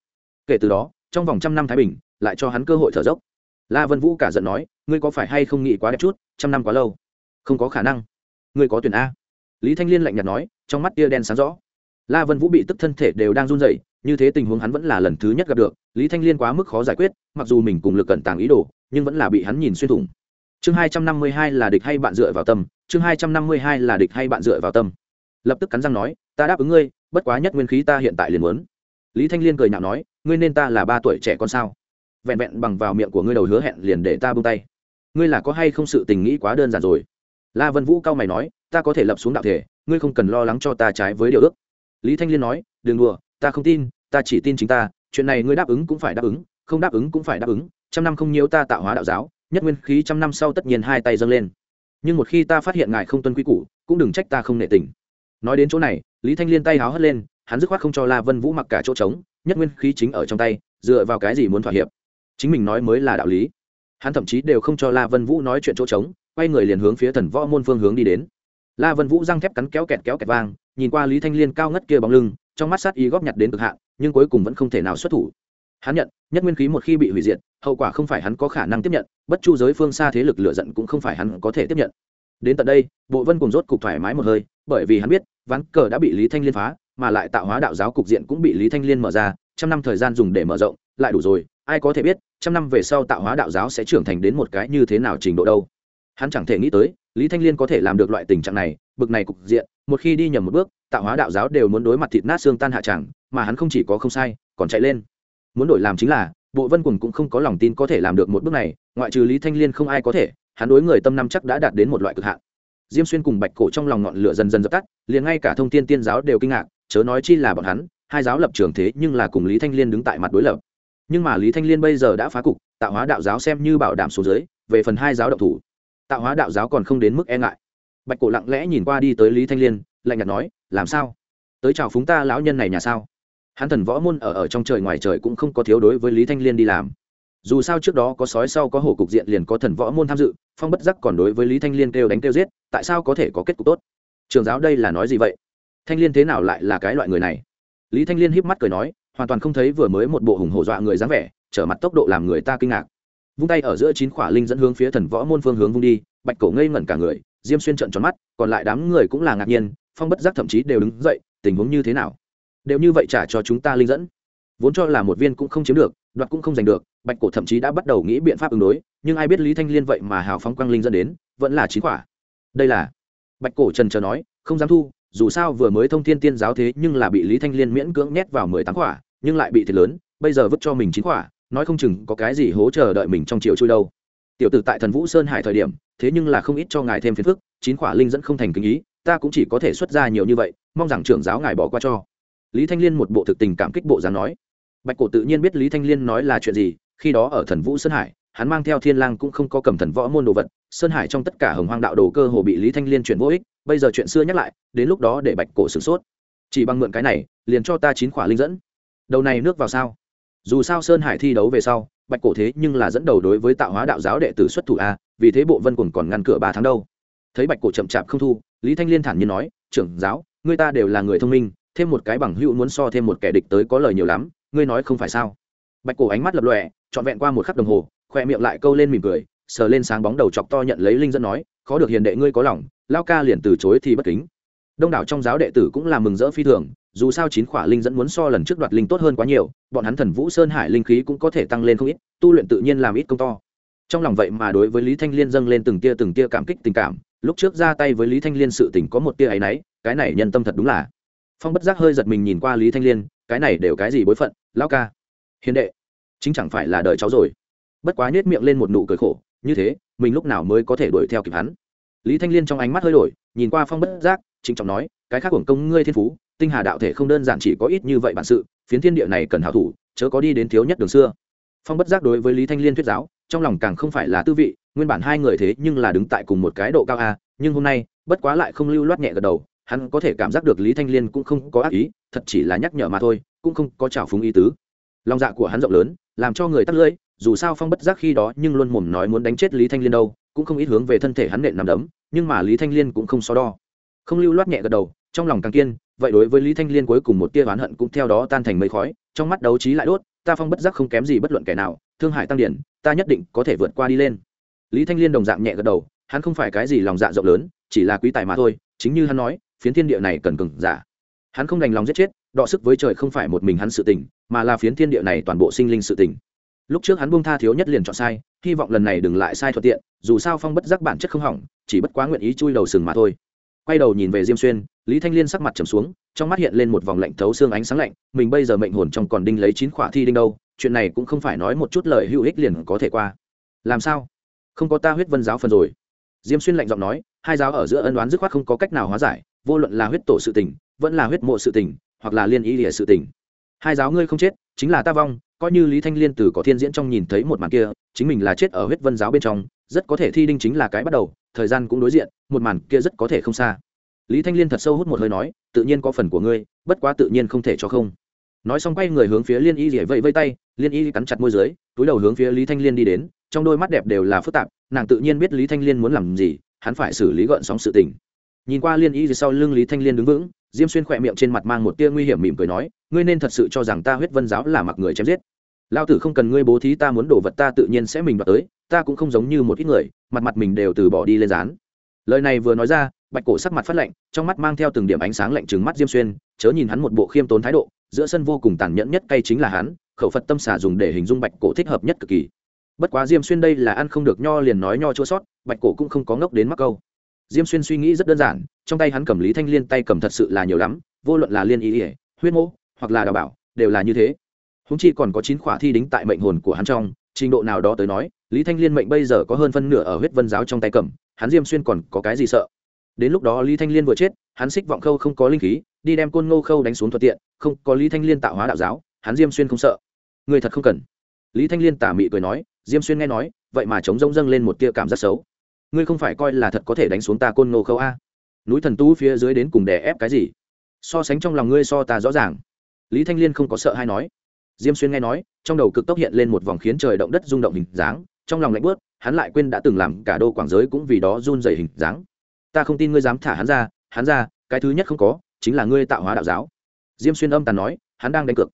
Kể từ đó, trong vòng trăm năm thái bình, lại cho hắn cơ hội thở dốc. La vân vũ cả giận nói, ngươi có phải hay không nghĩ quá đẹp chút, trăm năm quá lâu? Không có khả năng. Ngươi có tuyển a. Lý thanh liên lạnh nhạt nói, trong mắt tia đen sáng rõ. La vân vũ bị tức thân thể đều đang run rẩy, như thế tình huống hắn vẫn là lần thứ nhất gặp được, lý thanh liên quá mức khó giải quyết, mặc dù mình cùng lực cẩn tàng ý đồ nhưng vẫn là bị hắn nhìn xuyên thủng. Chương hai trăm năm mươi hai là địch hay bạn dựa vào tâm, chương hai trăm năm mươi hai là địch hay bạn dựa vào tâm. Lập tức cắn răng nói, ta đáp ứng ngươi, bất quá nhất nguyên khí ta hiện tại liền muốn. Lý thanh liên cười nhạo nói, ngươi nên ta là ba tuổi trẻ con sao? Vẹn vẹn bằng vào miệng của ngươi đầu hứa hẹn liền để ta buông tay. Ngươi là có hay không sự tình nghĩ quá đơn giản rồi? La vân vũ cao mày nói, ta có thể lập xuống đạo thể, ngươi không cần lo lắng cho ta trái với điều ước. Lý thanh liên nói, đừng đùa, ta không tin, ta chỉ tin chính ta, chuyện này ngươi đáp ứng cũng phải đáp ứng, không đáp ứng cũng phải đáp ứng trăm năm không nhiễu ta tạo hóa đạo giáo, nhất nguyên khí trăm năm sau tất nhiên hai tay dâng lên. Nhưng một khi ta phát hiện ngài không tuân quy củ, cũng đừng trách ta không nệ tình. Nói đến chỗ này, lý thanh liên tay háo hất lên, hắn dứt khoát không cho la vân vũ mặc cả chỗ trống, nhất nguyên khí chính ở trong tay, dựa vào cái gì muốn thỏa hiệp? Chính mình nói mới là đạo lý. Hắn thậm chí đều không cho la vân vũ nói chuyện chỗ trống, quay người liền hướng phía thần võ môn phương hướng đi đến. La vân vũ răng thép cắn kéo kẹt kéo kẹt vang, nhìn qua lý thanh liên cao ngất kia bóng lưng, trong mắt sát ý góp nhặt đến cực hạn, nhưng cuối cùng vẫn không thể nào xuất thủ hắn nhận, nhất nguyên khí một khi bị hủy diệt, hậu quả không phải hắn có khả năng tiếp nhận, bất chu giới phương xa thế lực lựa giận cũng không phải hắn có thể tiếp nhận. Đến tận đây, bộ vân cùng rốt cục thoải mái một hơi, bởi vì hắn biết, ván cờ đã bị lý thanh liên phá, mà lại tạo hóa đạo giáo cục diện cũng bị lý thanh liên mở ra, trăm năm thời gian dùng để mở rộng, lại đủ rồi, ai có thể biết, trăm năm về sau tạo hóa đạo giáo sẽ trưởng thành đến một cái như thế nào trình độ đâu. Hắn chẳng thể nghĩ tới, lý thanh liên có thể làm được loại tình trạng này, bực này cục diện, một khi đi nhầm một bước, tạo hóa đạo giáo đều muốn đối mặt thịt nát xương tan hạ tràng mà hắn không chỉ có không sai, còn chạy lên muốn đổi làm chính là, bộ vân quần cũng không có lòng tin có thể làm được một bước này, ngoại trừ lý thanh liên không ai có thể, hắn đối người tâm năm chắc đã đạt đến một loại cực hạn. Diêm xuyên cùng bạch cổ trong lòng ngọn lửa dần dần dập tắt, liền ngay cả thông tin tiên giáo đều kinh ngạc, chớ nói chi là bọn hắn, hai giáo lập trường thế nhưng là cùng lý thanh liên đứng tại mặt đối lập. Nhưng mà lý thanh liên bây giờ đã phá cục, tạo hóa đạo giáo xem như bảo đảm số dưới về phần hai giáo động thủ, tạo hóa đạo giáo còn không đến mức e ngại. Bạch cổ lặng lẽ nhìn qua đi tới lý thanh liên, lạnh nhạt nói, làm sao? Tới chào phúng ta lão nhân này nhà sao? Hắn thần võ môn ở ở trong trời ngoài trời cũng không có thiếu đối với lý thanh liên đi làm. Dù sao trước đó có sói sau có hổ cục diện liền có thần võ môn tham dự, phong bất giác còn đối với lý thanh liên kêu đánh kêu giết, tại sao có thể có kết cục tốt? Trường giáo đây là nói gì vậy? Thanh liên thế nào lại là cái loại người này? Lý thanh liên híp mắt cười nói, hoàn toàn không thấy vừa mới một bộ hùng hổ dọa người dáng vẻ, trở mặt tốc độ làm người ta kinh ngạc. Vung tay ở giữa chín khỏa linh dẫn hướng phía thần võ môn phương hướng vung đi, bạch cổ ngây ngẩn cả người, diêm xuyên trận tròn mắt, còn lại đám người cũng là ngạc nhiên, phong bất giác thậm chí đều đứng dậy, tình huống như thế nào? Đều như vậy trả cho chúng ta linh dẫn. Vốn cho là một viên cũng không chiếm được, đoạt cũng không giành được, bạch cổ thậm chí đã bắt đầu nghĩ biện pháp ứng đối, nhưng ai biết lý thanh liên vậy mà hào phóng quang linh dẫn đến, vẫn là chín quả. Đây là, bạch cổ trần trờ nói, không dám thu, dù sao vừa mới thông thiên tiên giáo thế nhưng là bị lý thanh liên miễn cưỡng nhét vào mười tám quả, nhưng lại bị thiệt lớn, bây giờ vứt cho mình chín quả, nói không chừng có cái gì hố chờ đợi mình trong chiều chui đâu. Tiểu tử tại thần vũ sơn hải thời điểm, thế nhưng là không ít cho ngài thêm phiền phức, chín quả linh dẫn không thành kinh ý, ta cũng chỉ có thể xuất ra nhiều như vậy, mong rằng trưởng giáo ngài bỏ qua cho lý thanh liên một bộ thực tình cảm kích bộ dáng nói. Bạch cổ tự nhiên biết lý thanh liên nói là chuyện gì, khi đó ở thần vũ sơn hải, hắn mang theo thiên lang cũng không có cầm thần võ môn đồ vật, sơn hải trong tất cả hồng hoang đạo đồ cơ hồ bị lý thanh liên chuyển vô ích, bây giờ chuyện xưa nhắc lại, đến lúc đó để bạch cổ sửng sốt. Chỉ bằng mượn cái này, liền cho ta chín khỏa linh dẫn. Đầu này nước vào sao? Dù sao sơn hải thi đấu về sau, bạch cổ thế nhưng là dẫn đầu đối với tạo hóa đạo giáo đệ tử xuất thủ a, vì thế bộ vân cùng còn ngăn cửa ba tháng đâu. Thấy bạch cổ chậm chạp không thu, lý thanh liên thản nhiên nói, trưởng giáo người ta đều là người thông minh thêm một cái bằng hữu muốn so thêm một kẻ địch tới có lời nhiều lắm, ngươi nói không phải sao? Bạch cổ ánh mắt lập lòe, trọn vẹn qua một khắc đồng hồ, khoe miệng lại câu lên mỉm cười, sờ lên sáng bóng đầu chọc to nhận lấy linh dẫn nói, khó được hiền đệ ngươi có lòng, lao ca liền từ chối thì bất kính. Đông đảo trong giáo đệ tử cũng là mừng rỡ phi thường, dù sao chín khỏa linh dẫn muốn so lần trước đoạt linh tốt hơn quá nhiều, bọn hắn thần vũ sơn hải linh khí cũng có thể tăng lên không ít, tu luyện tự nhiên làm ít công to. Trong lòng vậy mà đối với lý thanh liên dâng lên từng tia từng tia cảm kích tình cảm, lúc trước ra tay với lý thanh liên sự tình có một tia áy náy, cái này nhân tâm thật đúng là phong bất giác hơi giật mình nhìn qua lý thanh liên cái này đều cái gì bối phận lão ca hiền đệ chính chẳng phải là đời cháu rồi bất quá nhét miệng lên một nụ cười khổ như thế mình lúc nào mới có thể đuổi theo kịp hắn lý thanh liên trong ánh mắt hơi đổi nhìn qua phong bất giác chính trọng nói cái khác hưởng công ngươi thiên phú tinh hà đạo thể không đơn giản chỉ có ít như vậy bản sự phiến thiên địa này cần hảo thủ chớ có đi đến thiếu nhất đường xưa phong bất giác đối với lý thanh liên thuyết giáo trong lòng càng không phải là tư vị nguyên bản hai người thế nhưng là đứng tại cùng một cái độ cao a nhưng hôm nay bất quá lại không lưu loát nhẹ gật đầu hắn có thể cảm giác được lý thanh liên cũng không có ác ý, thật chỉ là nhắc nhở mà thôi, cũng không có trào phúng ý tứ. Lòng dạ của hắn rộng lớn, làm cho người tắt lưỡi, dù sao phong bất giác khi đó nhưng luôn mồm nói muốn đánh chết lý thanh liên đâu, cũng không ít hướng về thân thể hắn nện nằm đấm, nhưng mà lý thanh liên cũng không so đo. Không lưu loát nhẹ gật đầu, trong lòng càng kiên, vậy đối với lý thanh liên cuối cùng một tia oán hận cũng theo đó tan thành mây khói, trong mắt đấu trí lại đốt, ta phong bất giác không kém gì bất luận kẻ nào, thương hại tăng điển, ta nhất định có thể vượt qua đi lên. Lý thanh liên đồng dạng nhẹ gật đầu, hắn không phải cái gì lòng dạ rộng lớn, chỉ là quý tài mà thôi, chính như hắn nói phiến thiên địa này cần cừng giả. Hắn không đành lòng giết chết, đọ sức với trời không phải một mình hắn sự tình, mà là phiến thiên địa này toàn bộ sinh linh sự tình. Lúc trước hắn buông tha thiếu nhất liền chọn sai, hy vọng lần này đừng lại sai thuận tiện, dù sao phong bất giác bản chất không hỏng, chỉ bất quá nguyện ý chui đầu sừng mà thôi. Quay đầu nhìn về diêm xuyên, lý thanh liên sắc mặt trầm xuống, trong mắt hiện lên một vòng lạnh thấu xương ánh sáng lạnh, mình bây giờ mệnh hồn trong còn đinh lấy chín khỏa thi đinh đâu, chuyện này cũng không phải nói một chút lời hữu ích liền có thể qua. Làm sao? Không có ta huyết vân giáo phần rồi diêm xuyên lạnh giọng nói, hai giáo ở giữa ân đoán dứt khoát không có cách nào hóa giải, vô luận là huyết tổ sự tình, vẫn là huyết mộ sự tình, hoặc là liên ý lìa sự tình. Hai giáo ngươi không chết, chính là ta vong, coi như lý thanh liên từ có thiên diễn trong nhìn thấy một màn kia, chính mình là chết ở huyết vân giáo bên trong, rất có thể thi đinh chính là cái bắt đầu, thời gian cũng đối diện, một màn kia rất có thể không xa. Lý thanh liên thật sâu hút một hơi nói, tự nhiên có phần của ngươi, bất quá tự nhiên không thể cho không. Nói xong quay người hướng phía liên y rỉa vẫy vây tay, liên y cắn chặt môi dưới, túi đầu hướng phía lý thanh liên đi đến, trong đôi mắt đẹp đều là phức tạp nàng tự nhiên biết lý thanh liên muốn làm gì, hắn phải xử lý gợn sóng sự tình. Nhìn qua liên y sau lưng lý thanh liên đứng vững, diêm xuyên khỏe miệng trên mặt mang một tia nguy hiểm mỉm cười nói, ngươi nên thật sự cho rằng ta huyết vân giáo là mặc người chém giết. Lao tử không cần ngươi bố thí ta muốn đổ vật ta tự nhiên sẽ mình đoạt tới, ta cũng không giống như một ít người, mặt mặt mình đều từ bỏ đi lên dán. Lời này vừa nói ra, bạch cổ sắc mặt phát lạnh, trong mắt mang theo từng điểm ánh sáng lạnh trừng mắt diêm xuyên, chớ nhìn hắn một bộ khiêm tốn thái độ, giữa sân vô cùng tàn nhẫn nhất cay chính là hắn, khẩu phật tâm xả dùng để hình dung bạch cổ thích hợp nhất cực kỳ bất quá diêm xuyên đây là ăn không được nho liền nói nho chua sót, bạch cổ cũng không có ngốc đến mắc câu. Diêm xuyên suy nghĩ rất đơn giản, trong tay hắn cầm lý thanh liên tay cầm thật sự là nhiều lắm, vô luận là liên ý ỉa huyết mô hoặc là đào bảo, đều là như thế. Húng chi còn có chín khỏa thi đính tại mệnh hồn của hắn trong, trình độ nào đó tới nói, lý thanh liên mệnh bây giờ có hơn phân nửa ở huyết vân giáo trong tay cầm, hắn diêm xuyên còn có cái gì sợ? Đến lúc đó lý thanh liên vừa chết, hắn xích vọng khâu không có linh khí, đi đem côn ngô khâu đánh xuống thuận tiện, không, có lý thanh liên tạo hóa đạo giáo, hắn diêm xuyên không sợ. Người thật không cần. Lý thanh liên tả mị cười nói diêm xuyên nghe nói, vậy mà chống rông dâng lên một tia cảm giác xấu. Ngươi không phải coi là thật có thể đánh xuống ta côn ngô khâu a. Núi thần tú phía dưới đến cùng đè ép cái gì? So sánh trong lòng ngươi so ta rõ ràng. Lý thanh liên không có sợ hay nói. Diêm xuyên nghe nói, trong đầu cực tốc hiện lên một vòng khiến trời động đất rung động hình dáng, trong lòng lạnh bớt hắn lại quên đã từng làm cả đô quảng giới cũng vì đó run dày hình dáng. Ta không tin ngươi dám thả hắn ra hắn ra, cái thứ nhất không có, chính là ngươi tạo hóa đạo giáo. Diêm xuyên âm tàn nói, hắn đang đánh cược.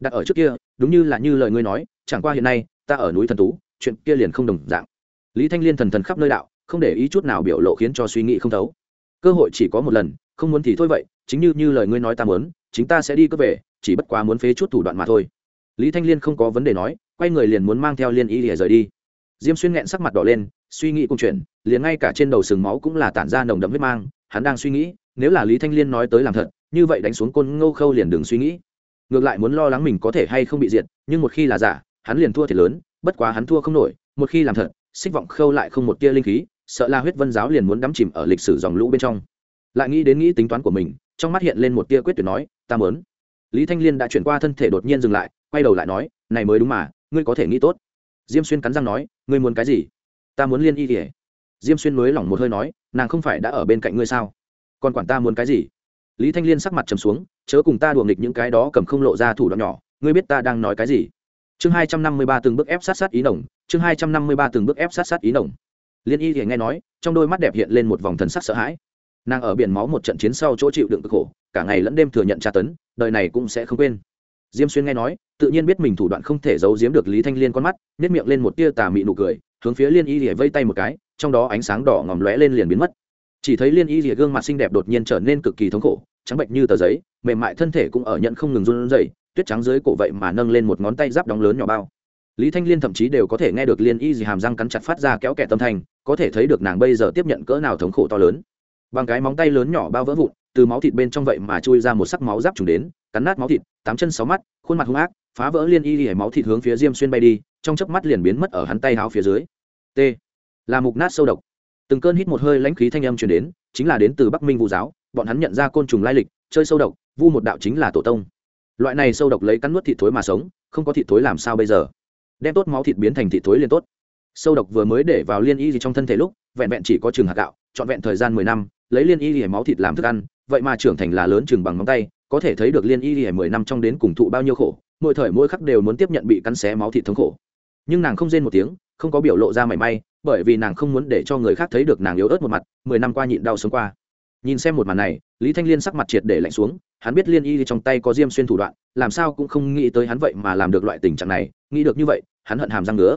Đặt ở trước kia, đúng như là như lời ngươi nói, chẳng qua hiện nay ta ở núi thần tú, chuyện kia liền không đồng dạng. Lý thanh liên thần thần khắp nơi đạo, không để ý chút nào biểu lộ khiến cho suy nghĩ không thấu. Cơ hội chỉ có một lần, không muốn thì thôi vậy, chính như như lời ngươi nói ta muốn, chính ta sẽ đi cướp về, chỉ bất quá muốn phế chút thủ đoạn mà thôi. Lý thanh liên không có vấn đề nói, quay người liền muốn mang theo liên y để rời đi. Diêm xuyên nghẹn sắc mặt đỏ lên, suy nghĩ cùng chuyện, liền ngay cả trên đầu sừng máu cũng là tản ra nồng đậm huyết mang, hắn đang suy nghĩ, nếu là lý thanh liên nói tới làm thật, như vậy đánh xuống côn ngô khâu liền đừng suy nghĩ. Ngược lại muốn lo lắng mình có thể hay không bị diệt, nhưng một khi là giả hắn liền thua thiệt lớn, bất quá hắn thua không nổi, một khi làm thật, xích vọng khâu lại không một tia linh khí, sợ là huyết vân giáo liền muốn đắm chìm ở lịch sử dòng lũ bên trong. Lại nghĩ đến nghĩ tính toán của mình, trong mắt hiện lên một tia quyết tuyệt nói, ta mớn lý thanh liên đã chuyển qua thân thể đột nhiên dừng lại, quay đầu lại nói, này mới đúng mà, ngươi có thể nghĩ tốt. Diêm xuyên cắn răng nói, ngươi muốn cái gì? Ta muốn liên y kỉa diêm xuyên mới lỏng một hơi nói, nàng không phải đã ở bên cạnh ngươi sao? Còn quản ta muốn cái gì? Lý thanh liên sắc mặt trầm xuống, chớ cùng ta đùa nghịch những cái đó cầm không lộ ra thủ đoạn nhỏ, ngươi biết ta đang nói cái gì? Chương hai trăm năm mươi ba từng bước ép sát sát ý nồng, chương hai trăm năm mươi ba từng bước ép sát sát ý nồng. Liên y thì nghe nói, trong đôi mắt đẹp hiện lên một vòng thần sắc sợ hãi. Nàng ở biển máu một trận chiến sau chỗ chịu đựng cực khổ, cả ngày lẫn đêm thừa nhận tra tấn, đời này cũng sẽ không quên. Diêm xuyên nghe nói, tự nhiên biết mình thủ đoạn không thể giấu giếm được lý thanh liên con mắt nếp miệng lên một tia tà mị nụ cười, hướng phía liên y lìa vây tay một cái, trong đó ánh sáng đỏ ngòm lóe lên liền biến mất. Chỉ thấy liên y lìa gương mặt xinh đẹp đột nhiên trở nên cực kỳ thống khổ, trắng bệnh như tờ giấy, mềm mại thân thể cũng ở nhận không ngừng run rẩy tuyết trắng dưới cổ vậy mà nâng lên một ngón tay giáp đóng lớn nhỏ bao. Lý thanh liên thậm chí đều có thể nghe được liên y gì hàm răng cắn chặt phát ra kéo kẻ tâm thanh, có thể thấy được nàng bây giờ tiếp nhận cỡ nào thống khổ to lớn. Bằng cái móng tay lớn nhỏ bao vỡ vụn, từ máu thịt bên trong vậy mà chui ra một sắc máu giáp trùng đến, cắn nát máu thịt, tám chân sáu mắt, khuôn mặt hung ác, phá vỡ liên y hẻ máu thịt hướng phía diêm xuyên bay đi, trong chớp mắt liền biến mất ở hắn tay háo phía dưới. T. Là mục nát sâu độc. Từng cơn hít một hơi lãnh khí thanh âm truyền đến, chính là đến từ bắc minh vu giáo, bọn hắn nhận ra côn trùng lai lịch, chơi sâu độc, vu một đạo chính là tổ tông loại này sâu độc lấy cắn nuốt thịt thối mà sống, không có thịt thối làm sao bây giờ? Đem tốt máu thịt biến thành thịt thối liền tốt. Sâu độc vừa mới để vào liên y gì trong thân thể lúc, vẹn vẹn chỉ có trường hạt gạo, trọn vẹn thời gian mười năm, lấy liên y gì máu thịt làm thức ăn, vậy mà trưởng thành là lớn chừng bằng móng tay, có thể thấy được liên y gì mười năm trong đến cùng thụ bao nhiêu khổ, mỗi thời mỗi khắc đều muốn tiếp nhận bị cắn xé máu thịt thống khổ. Nhưng nàng không rên một tiếng, không có biểu lộ ra mảy may, bởi vì nàng không muốn để cho người khác thấy được nàng yếu ớt một mặt, mười năm qua nhịn đau sống qua. Nhìn xem một màn này, lý thanh liên sắc mặt triệt để lạnh xuống hắn biết liên y trong tay có diêm xuyên thủ đoạn, làm sao cũng không nghĩ tới hắn vậy mà làm được loại tình trạng này, nghĩ được như vậy, hắn hận hàm răng nữa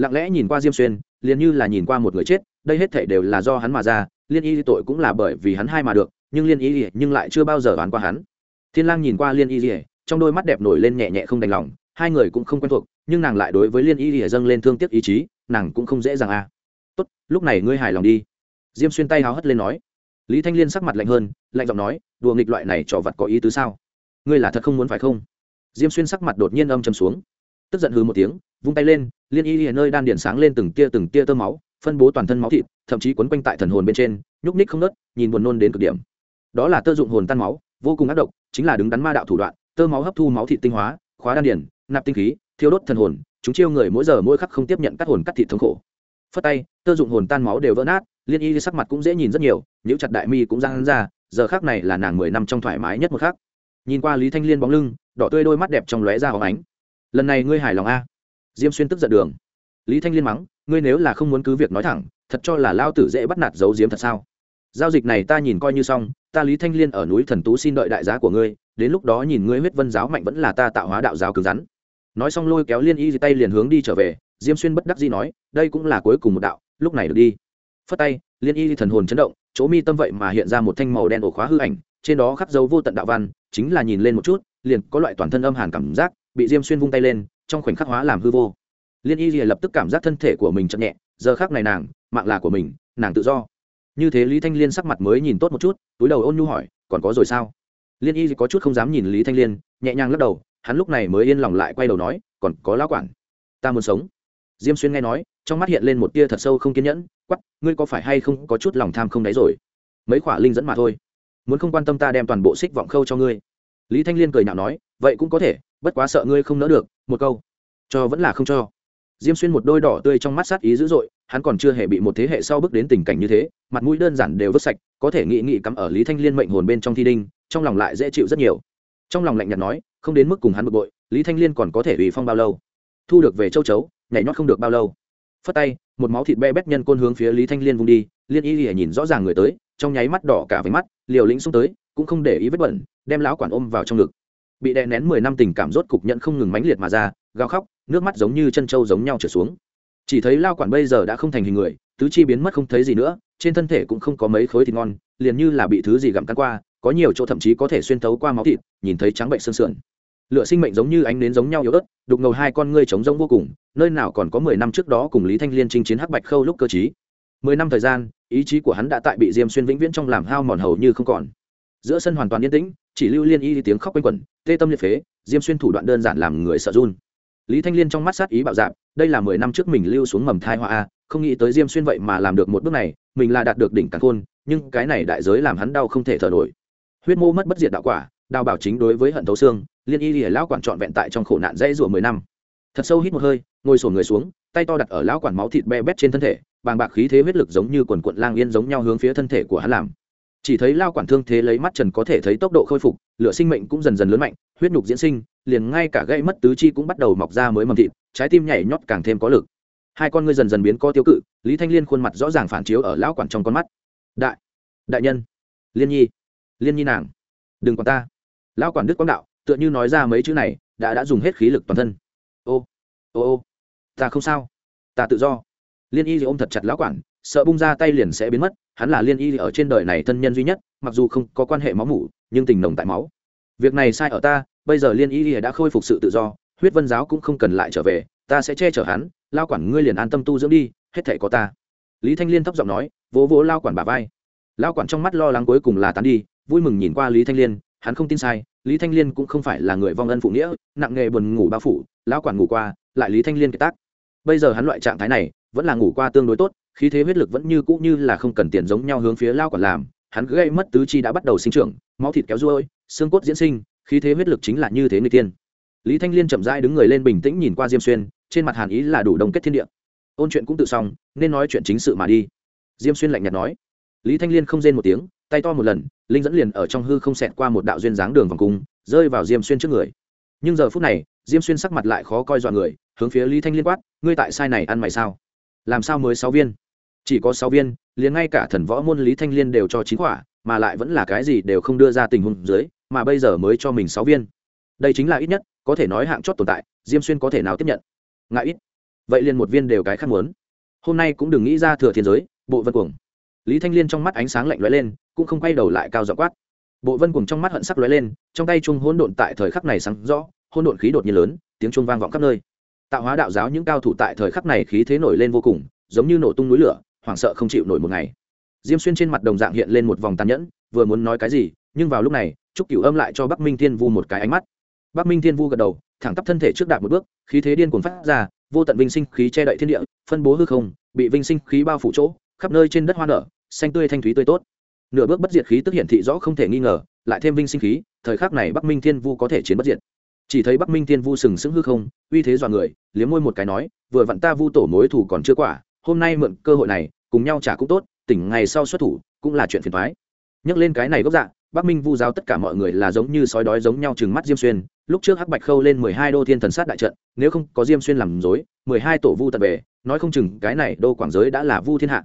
lặng lẽ nhìn qua diêm xuyên, liền như là nhìn qua một người chết, đây hết thể đều là do hắn mà ra, liên y tội cũng là bởi vì hắn hai mà được, nhưng liên y nhưng lại chưa bao giờ đoán qua hắn. Thiên lang nhìn qua liên y trong đôi mắt đẹp nổi lên nhẹ nhẹ không đành lòng, hai người cũng không quen thuộc, nhưng nàng lại đối với liên y dâng lên thương tiếc ý chí, nàng cũng không dễ dàng à. Tốt, lúc này ngươi hài lòng đi. Diêm xuyên tay háo hất lên nói lý thanh liên sắc mặt lạnh hơn, lạnh giọng nói, đùa nghịch loại này trò vật có ý tứ sao? Ngươi là thật không muốn phải không? Diêm xuyên sắc mặt đột nhiên âm chầm xuống. Tức giận hư một tiếng, vung tay lên, liên y hiện nơi đan điện sáng lên từng tia từng tia tơ máu, phân bố toàn thân máu thịt, thậm chí quấn quanh tại thần hồn bên trên, nhúc ních không nớt nhìn buồn nôn đến cực điểm. Đó là tơ dụng hồn tan máu, vô cùng ác độc, chính là đứng đắn ma đạo thủ đoạn, tơ máu hấp thu máu thịt tinh hóa, khóa đan điển nạp tinh khí, thiêu đốt thần hồn, chúng chiêu người mỗi giờ mỗi khắc không tiếp nhận các hồn cắt thịt thống khổ. Phất tay, tơ dụng hồn tan máu đều vỡ nát liên y sắc mặt cũng dễ nhìn rất nhiều những chặt đại mi cũng giang ra, giờ khác này là nàng mười năm trong thoải mái nhất một khắc. Nhìn qua lý thanh liên bóng lưng, đỏ tươi đôi mắt đẹp trong lóe ra hóng ánh. Lần này ngươi hài lòng a? Diêm xuyên tức giận đường. Lý thanh liên mắng, ngươi nếu là không muốn cứ việc nói thẳng, thật cho là lao tử dễ bắt nạt giấu diếm thật sao? Giao dịch này ta nhìn coi như xong, ta lý thanh liên ở núi thần tú xin đợi đại giá của ngươi, đến lúc đó nhìn ngươi huyết vân giáo mạnh vẫn là ta tạo hóa đạo giáo cứng rắn. Nói xong lôi kéo liên y tay liền hướng đi trở về, diêm xuyên bất đắc dĩ nói, đây cũng là cuối cùng một đạo, lúc này được đi phất tay, liên y thần hồn chấn động, chỗ mi tâm vậy mà hiện ra một thanh màu đen ổ khóa hư ảnh, trên đó khắc dấu vô tận đạo văn, chính là nhìn lên một chút, liền có loại toàn thân âm hàn cảm giác, bị diêm xuyên vung tay lên, trong khoảnh khắc hóa làm hư vô. Liên y lập tức cảm giác thân thể của mình chậm nhẹ, giờ khác này nàng, mạng là của mình, nàng tự do. Như thế lý thanh liên sắc mặt mới nhìn tốt một chút, túi đầu ôn nhu hỏi, còn có rồi sao? Liên y có chút không dám nhìn lý thanh liên, nhẹ nhàng lắc đầu, hắn lúc này mới yên lòng lại quay đầu nói, còn có lão quản, ta muốn sống diêm xuyên nghe nói, trong mắt hiện lên một tia thật sâu không kiên nhẫn quắp ngươi có phải hay không có chút lòng tham không đáy rồi? Mấy khỏa linh dẫn mà thôi. Muốn không quan tâm ta đem toàn bộ xích vọng khâu cho ngươi. Lý thanh liên cười nhạo nói, vậy cũng có thể, bất quá sợ ngươi không nỡ được, một câu, cho vẫn là không cho. Diêm xuyên một đôi đỏ tươi trong mắt sát ý dữ dội, hắn còn chưa hề bị một thế hệ sau bước đến tình cảnh như thế, mặt mũi đơn giản đều vứt sạch, có thể nghị nghị cắm ở lý thanh liên mệnh hồn bên trong thi đinh, trong lòng lại dễ chịu rất nhiều. Trong lòng lạnh nhạt nói, không đến mức cùng hắn bực bội, lý thanh liên còn có thể ủy phong bao lâu? Thu được về châu chấu nhảy nhót không được bao lâu. Phất tay, một máu thịt be bét nhân côn hướng phía lý thanh liên vung đi, liên y lìa nhìn rõ ràng người tới, trong nháy mắt đỏ cả với mắt, liều lĩnh xuống tới, cũng không để ý vết bẩn, đem lão quản ôm vào trong ngực. Bị đè nén mười năm tình cảm rốt cục nhận không ngừng mãnh liệt mà ra, gào khóc, nước mắt giống như chân trâu giống nhau trở xuống. Chỉ thấy lao quản bây giờ đã không thành hình người, tứ chi biến mất không thấy gì nữa, trên thân thể cũng không có mấy khối thịt ngon, liền như là bị thứ gì gặm cắn qua, có nhiều chỗ thậm chí có thể xuyên thấu qua máu thịt, nhìn thấy trắng bệnh sương sườn lựa sinh mệnh giống như ánh nến giống nhau yếu ớt, đục ngầu hai con ngươi trống rỗng vô cùng, nơi nào còn có mười năm trước đó cùng lý thanh liên chinh chiến hắc bạch khâu lúc cơ chí mười năm thời gian, ý chí của hắn đã tại bị diêm xuyên vĩnh viễn trong làm hao mòn hầu như không còn. Giữa sân hoàn toàn yên tĩnh, chỉ lưu liên y tiếng khóc quanh quẩn, tê tâm liệt phế, diêm xuyên thủ đoạn đơn giản làm người sợ run. Lý thanh liên trong mắt sát ý bạo dạp đây là mười năm trước mình lưu xuống mầm thai hoa a, không nghĩ tới diêm xuyên vậy mà làm được một bước này, mình là đạt được đỉnh càng khôn, nhưng cái này đại giới làm hắn đau không thể thở nổi. Huyết mô mất bất diệt đạo quả đào bảo chính đối với hận thấu xương, liên y lìa lão quản trọn vẹn tại trong khổ nạn dãy rủa mười năm. Thật sâu hít một hơi, ngồi sổ người xuống, tay to đặt ở lão quản máu thịt be bét trên thân thể, bàng bạc khí thế huyết lực giống như quần quận lang yên giống nhau hướng phía thân thể của hắn làm. Chỉ thấy lao quản thương thế lấy mắt trần có thể thấy tốc độ khôi phục, lửa sinh mệnh cũng dần dần lớn mạnh, huyết nhục diễn sinh, liền ngay cả gây mất tứ chi cũng bắt đầu mọc ra mới mầm thịt, trái tim nhảy nhót càng thêm có lực. Hai con ngươi dần dần biến co tiêu cự, lý thanh liên khuôn mặt rõ ràng phản chiếu ở lão quản trong con mắt. Đại đại nhân, liên nhi liên nhi nàng, đừng còn ta lão quản đức quang đạo, tựa như nói ra mấy chữ này, đã đã dùng hết khí lực toàn thân. Ô ô ô, ta không sao. Ta tự do. Liên y ôm thật chặt lão quản, sợ bung ra tay liền sẽ biến mất, hắn là liên y ở trên đời này thân nhân duy nhất, mặc dù không có quan hệ máu mủ, nhưng tình nồng tại máu. Việc này sai ở ta, bây giờ liên y đã khôi phục sự tự do, huyết vân giáo cũng không cần lại trở về, ta sẽ che chở hắn lao quản ngươi liền an tâm tu dưỡng đi, hết thể có ta. Lý thanh liên thấp giọng nói, vỗ vỗ lao quản bà vai. Lao quản trong mắt lo lắng cuối cùng là tán đi, vui mừng nhìn qua lý thanh liên hắn không tin sai, lý thanh liên cũng không phải là người vong ân phụ nghĩa, nặng nghề buồn ngủ bao phủ, lão quản ngủ qua, lại lý thanh liên kiệt tác. Bây giờ hắn loại trạng thái này, vẫn là ngủ qua tương đối tốt, khí thế huyết lực vẫn như cũ như là không cần tiền giống nhau hướng phía lao quản làm, hắn gây mất tứ chi đã bắt đầu sinh trưởng, máu thịt kéo ruôi, xương cốt diễn sinh, khí thế huyết lực chính là như thế người tiên. Lý thanh liên chậm rãi đứng người lên bình tĩnh nhìn qua diêm xuyên, trên mặt hàn ý là đủ đồng kết thiên địa. Ôn chuyện cũng tự xong, nên nói chuyện chính sự mà đi. Diêm xuyên lạnh nhạt nói. Lý thanh liên không rên một tiếng tay to một lần, linh dẫn liền ở trong hư không xẹt qua một đạo duyên dáng đường vòng cung, rơi vào diêm xuyên trước người. Nhưng giờ phút này, diêm xuyên sắc mặt lại khó coi dọa người, hướng phía lý thanh liên quát, ngươi tại sai này ăn mày sao? Làm sao mới sáu viên? Chỉ có sáu viên, liền ngay cả thần võ môn lý thanh liên đều cho chín quả, mà lại vẫn là cái gì đều không đưa ra tình huống dưới, mà bây giờ mới cho mình sáu viên. Đây chính là ít nhất, có thể nói hạng chót tồn tại, diêm xuyên có thể nào tiếp nhận? Ngại ít. Vậy liền một viên đều cái khác muốn. Hôm nay cũng đừng nghĩ ra thừa thiên giới, bộ vân cuồng lý thanh liên trong mắt ánh sáng lạnh lóe lên, cũng không quay đầu lại cao dọ quát. Bộ vân cùng trong mắt hận sắc lóe lên, trong tay chung hỗn độn tại thời khắc này sáng rõ, hỗn độn khí đột nhiên lớn, tiếng chuông vang vọng khắp nơi. Tạo hóa đạo giáo những cao thủ tại thời khắc này khí thế nổi lên vô cùng, giống như nổ tung núi lửa, hoảng sợ không chịu nổi một ngày. Diêm xuyên trên mặt đồng dạng hiện lên một vòng tàn nhẫn, vừa muốn nói cái gì, nhưng vào lúc này, trúc cửu âm lại cho bắc minh thiên vu một cái ánh mắt. Bắc minh thiên vu gật đầu, thẳng tắp thân thể trước đạp một bước, khí thế điên cuồng phát ra, vô tận vinh sinh khí che đậy thiên địa, phân bố hư không, bị vinh sinh khí bao phủ chỗ khắp nơi trên đất hoa nở, xanh tươi thanh thúy tươi tốt. Nửa bước bất diệt khí tức hiển thị rõ không thể nghi ngờ, lại thêm vinh sinh khí, thời khắc này bắc minh thiên vu có thể chiến bất diệt. Chỉ thấy bắc minh thiên vu sừng sững hư không, uy thế dọa người, liếm môi một cái nói, vừa vặn ta vu tổ mối thủ còn chưa quả, hôm nay mượn cơ hội này, cùng nhau trả cũng tốt, tỉnh ngày sau xuất thủ, cũng là chuyện phiền thoái nhắc lên cái này gốc dạ bắc minh vu giáo tất cả mọi người là giống như sói đói giống nhau chừng mắt diêm xuyên, lúc trước hắc bạch khâu lên mười hai đô thiên thần sát đại trận, nếu không có diêm xuyên làm dối, mười hai tổ vu tận về, nói không chừng cái này đô quảng giới đã là vu thiên hạ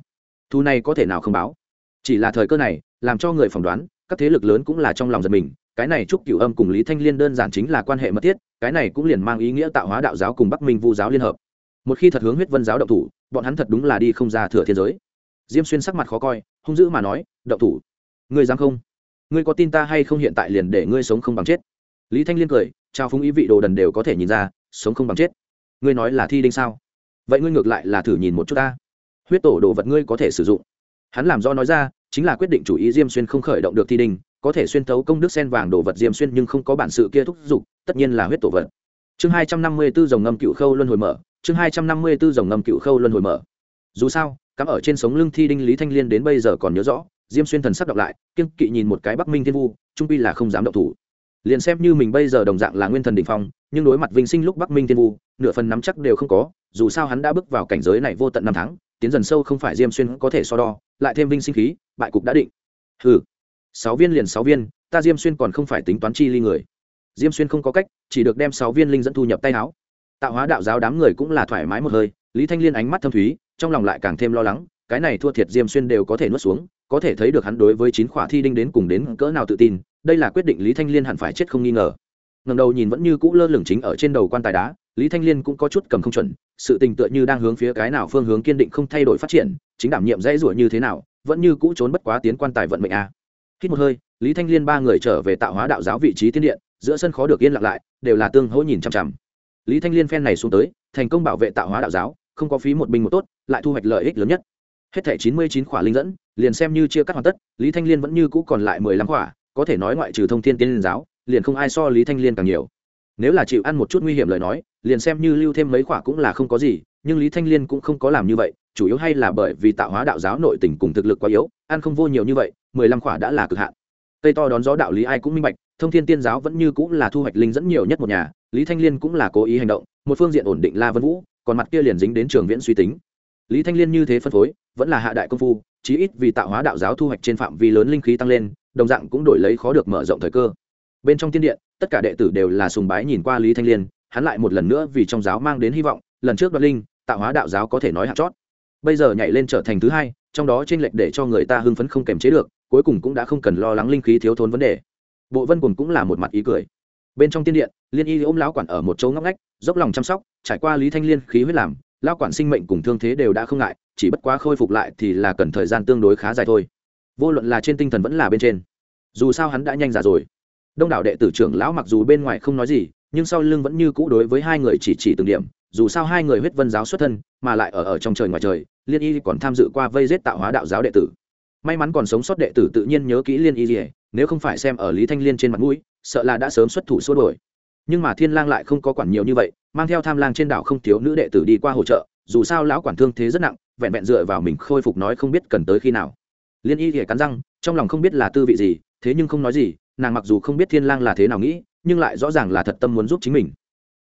thu này có thể nào không báo? Chỉ là thời cơ này, làm cho người phỏng đoán, các thế lực lớn cũng là trong lòng giật mình. Cái này trúc cửu âm cùng lý thanh liên đơn giản chính là quan hệ mật thiết, cái này cũng liền mang ý nghĩa tạo hóa đạo giáo cùng bắc minh vu giáo liên hợp. Một khi thật hướng huyết vân giáo động thủ, bọn hắn thật đúng là đi không ra thừa thiên giới. Diêm xuyên sắc mặt khó coi, hung dữ mà nói, động thủ? Ngươi dám không? Ngươi có tin ta hay không hiện tại liền để ngươi sống không bằng chết? Lý thanh liên cười, trao phúng ý vị đồ đần đều có thể nhìn ra, sống không bằng chết? Ngươi nói là thi đinh sao? Vậy ngươi ngược lại là thử nhìn một chút ta huyết tổ đồ vật ngươi có thể sử dụng. Hắn làm do nói ra chính là quyết định chủ ý diêm xuyên không khởi động được thi đình, có thể xuyên thấu công đức sen vàng đồ vật diêm xuyên nhưng không có bản sự kia thúc giục tất nhiên là huyết tổ vật. Chương hai trăm năm mươi b ố dòng ngâm cựu khâu luân hồi mở chương hai trăm năm mươi b ố dòng ngâm cựu khâu luân hồi mở. Dù sao cắm ở trên sống lưng thi đinh lý thanh liên đến bây giờ còn nhớ rõ diêm xuyên thần sắp đọc lại kiên kỵ nhìn một cái bắc minh thiên vu trung pi là không dám động thủ. Liền xem như mình bây giờ đồng dạng là nguyên thần đình phong nhưng đối mặt vinh sinh lúc bắc minh thiên vu nửa phần nắm chắc đều không có dù sao hắn đã bước vào cảnh giới này vô tận năm tháng tiến dần sâu không phải diêm xuyên có thể so đo, lại thêm vinh sinh khí, bại cục đã định. Ừ sáu viên liền sáu viên, ta diêm xuyên còn không phải tính toán chi ly người. Diêm xuyên không có cách, chỉ được đem sáu viên linh dẫn thu nhập tay áo. Tạo hóa đạo giáo đám người cũng là thoải mái một hơi, lý thanh liên ánh mắt thâm thúy, trong lòng lại càng thêm lo lắng, cái này thua thiệt diêm xuyên đều có thể nuốt xuống, có thể thấy được hắn đối với chín khỏa thi đinh đến cùng đến cỡ nào tự tin, đây là quyết định lý thanh liên hẳn phải chết không nghi ngờ. Ngầm đầu nhìn vẫn như cũ lơ lửng chính ở trên đầu quan tài đá, lý thanh liên cũng có chút cầm không chuẩn sự tình tựa như đang hướng phía cái nào phương hướng kiên định không thay đổi phát triển, chính đảm nhiệm dãy rủa như thế nào, vẫn như cũ trốn bất quá tiến quan tài vận mệnh a. À. hít một hơi, lý thanh liên ba người trở về tạo hóa đạo giáo vị trí tiên điện, giữa sân khó được yên lặng lại, đều là tương hỗ nhìn chằm chằm. Lý thanh liên phen này xuống tới, thành công bảo vệ tạo hóa đạo giáo, không có phí một binh một tốt, lại thu hoạch lợi ích lớn nhất. Hết thẻ chín mươi chín khỏa linh dẫn, liền xem như chia cắt hoàn tất, lý thanh liên vẫn như cũ còn lại mười lăm khỏa, có thể nói ngoại trừ thông thiên tiên liên giáo, liền không ai so lý thanh liên càng nhiều nếu là chịu ăn một chút nguy hiểm lời nói, liền xem như lưu thêm mấy khỏa cũng là không có gì, nhưng lý thanh liên cũng không có làm như vậy, chủ yếu hay là bởi vì tạo hóa đạo giáo nội tình cùng thực lực quá yếu, ăn không vô nhiều như vậy, mười lăm khỏa đã là cực hạn. Cây to đón gió đạo lý ai cũng minh bạch, thông thiên tiên giáo vẫn như cũng là thu hoạch linh dẫn nhiều nhất một nhà, lý thanh liên cũng là cố ý hành động, một phương diện ổn định la vân vũ, còn mặt kia liền dính đến trường viễn suy tính. Lý thanh liên như thế phân phối, vẫn là hạ đại công phu, chí ít vì tạo hóa đạo giáo thu hoạch trên phạm vi lớn linh khí tăng lên, đồng dạng cũng đổi lấy khó được mở rộng thời cơ bên trong tiên điện, tất cả đệ tử đều là sùng bái nhìn qua lý thanh liên, hắn lại một lần nữa vì trong giáo mang đến hy vọng, lần trước đoạt linh, tạo hóa đạo giáo có thể nói hạt chót. Bây giờ nhảy lên trở thành thứ hai, trong đó t r ê n lệch để cho người ta hưng phấn không kềm chế được, cuối cùng cũng đã không cần lo lắng linh khí thiếu thốn vấn đề. Bộ vân cùng cũng là một mặt ý cười. Bên trong tiên điện, liên y ôm lão quản ở một chỗ ngóc ngách, dốc lòng chăm sóc, trải qua lý thanh liên khí huyết làm, lão quản sinh mệnh cùng thương thế đều đã không ngại, chỉ bất quá khôi phục lại thì là cần thời gian tương đối khá dài thôi. Vô luận là trên tinh thần vẫn là bên trên. Dù sao hắn đã nhanh già rồi đông đảo đệ tử trưởng lão mặc dù bên ngoài không nói gì, nhưng sau lưng vẫn như cũ đối với hai người chỉ chỉ từng điểm, dù sao hai người huyết vân giáo xuất thân, mà lại ở ở trong trời ngoài trời, liên y còn tham dự qua vây giết tạo hóa đạo giáo đệ tử. May mắn còn sống sót đệ tử tự nhiên nhớ kỹ liên y dỉa nếu không phải xem ở lý thanh liên trên mặt mũi, sợ là đã sớm xuất thủ xua đổi nhưng mà thiên lang lại không có quản nhiều như vậy, mang theo tham lang trên đảo không thiếu nữ đệ tử đi qua hỗ trợ, dù sao lão quản thương thế rất nặng, vẹn vẹn dựa vào mình khôi phục nói không biết cần tới khi nào. Liên y thì cắn răng, trong lòng không biết là tư vị gì, thế nhưng không nói gì nàng mặc dù không biết thiên lang là thế nào nghĩ, nhưng lại rõ ràng là thật tâm muốn giúp chính mình.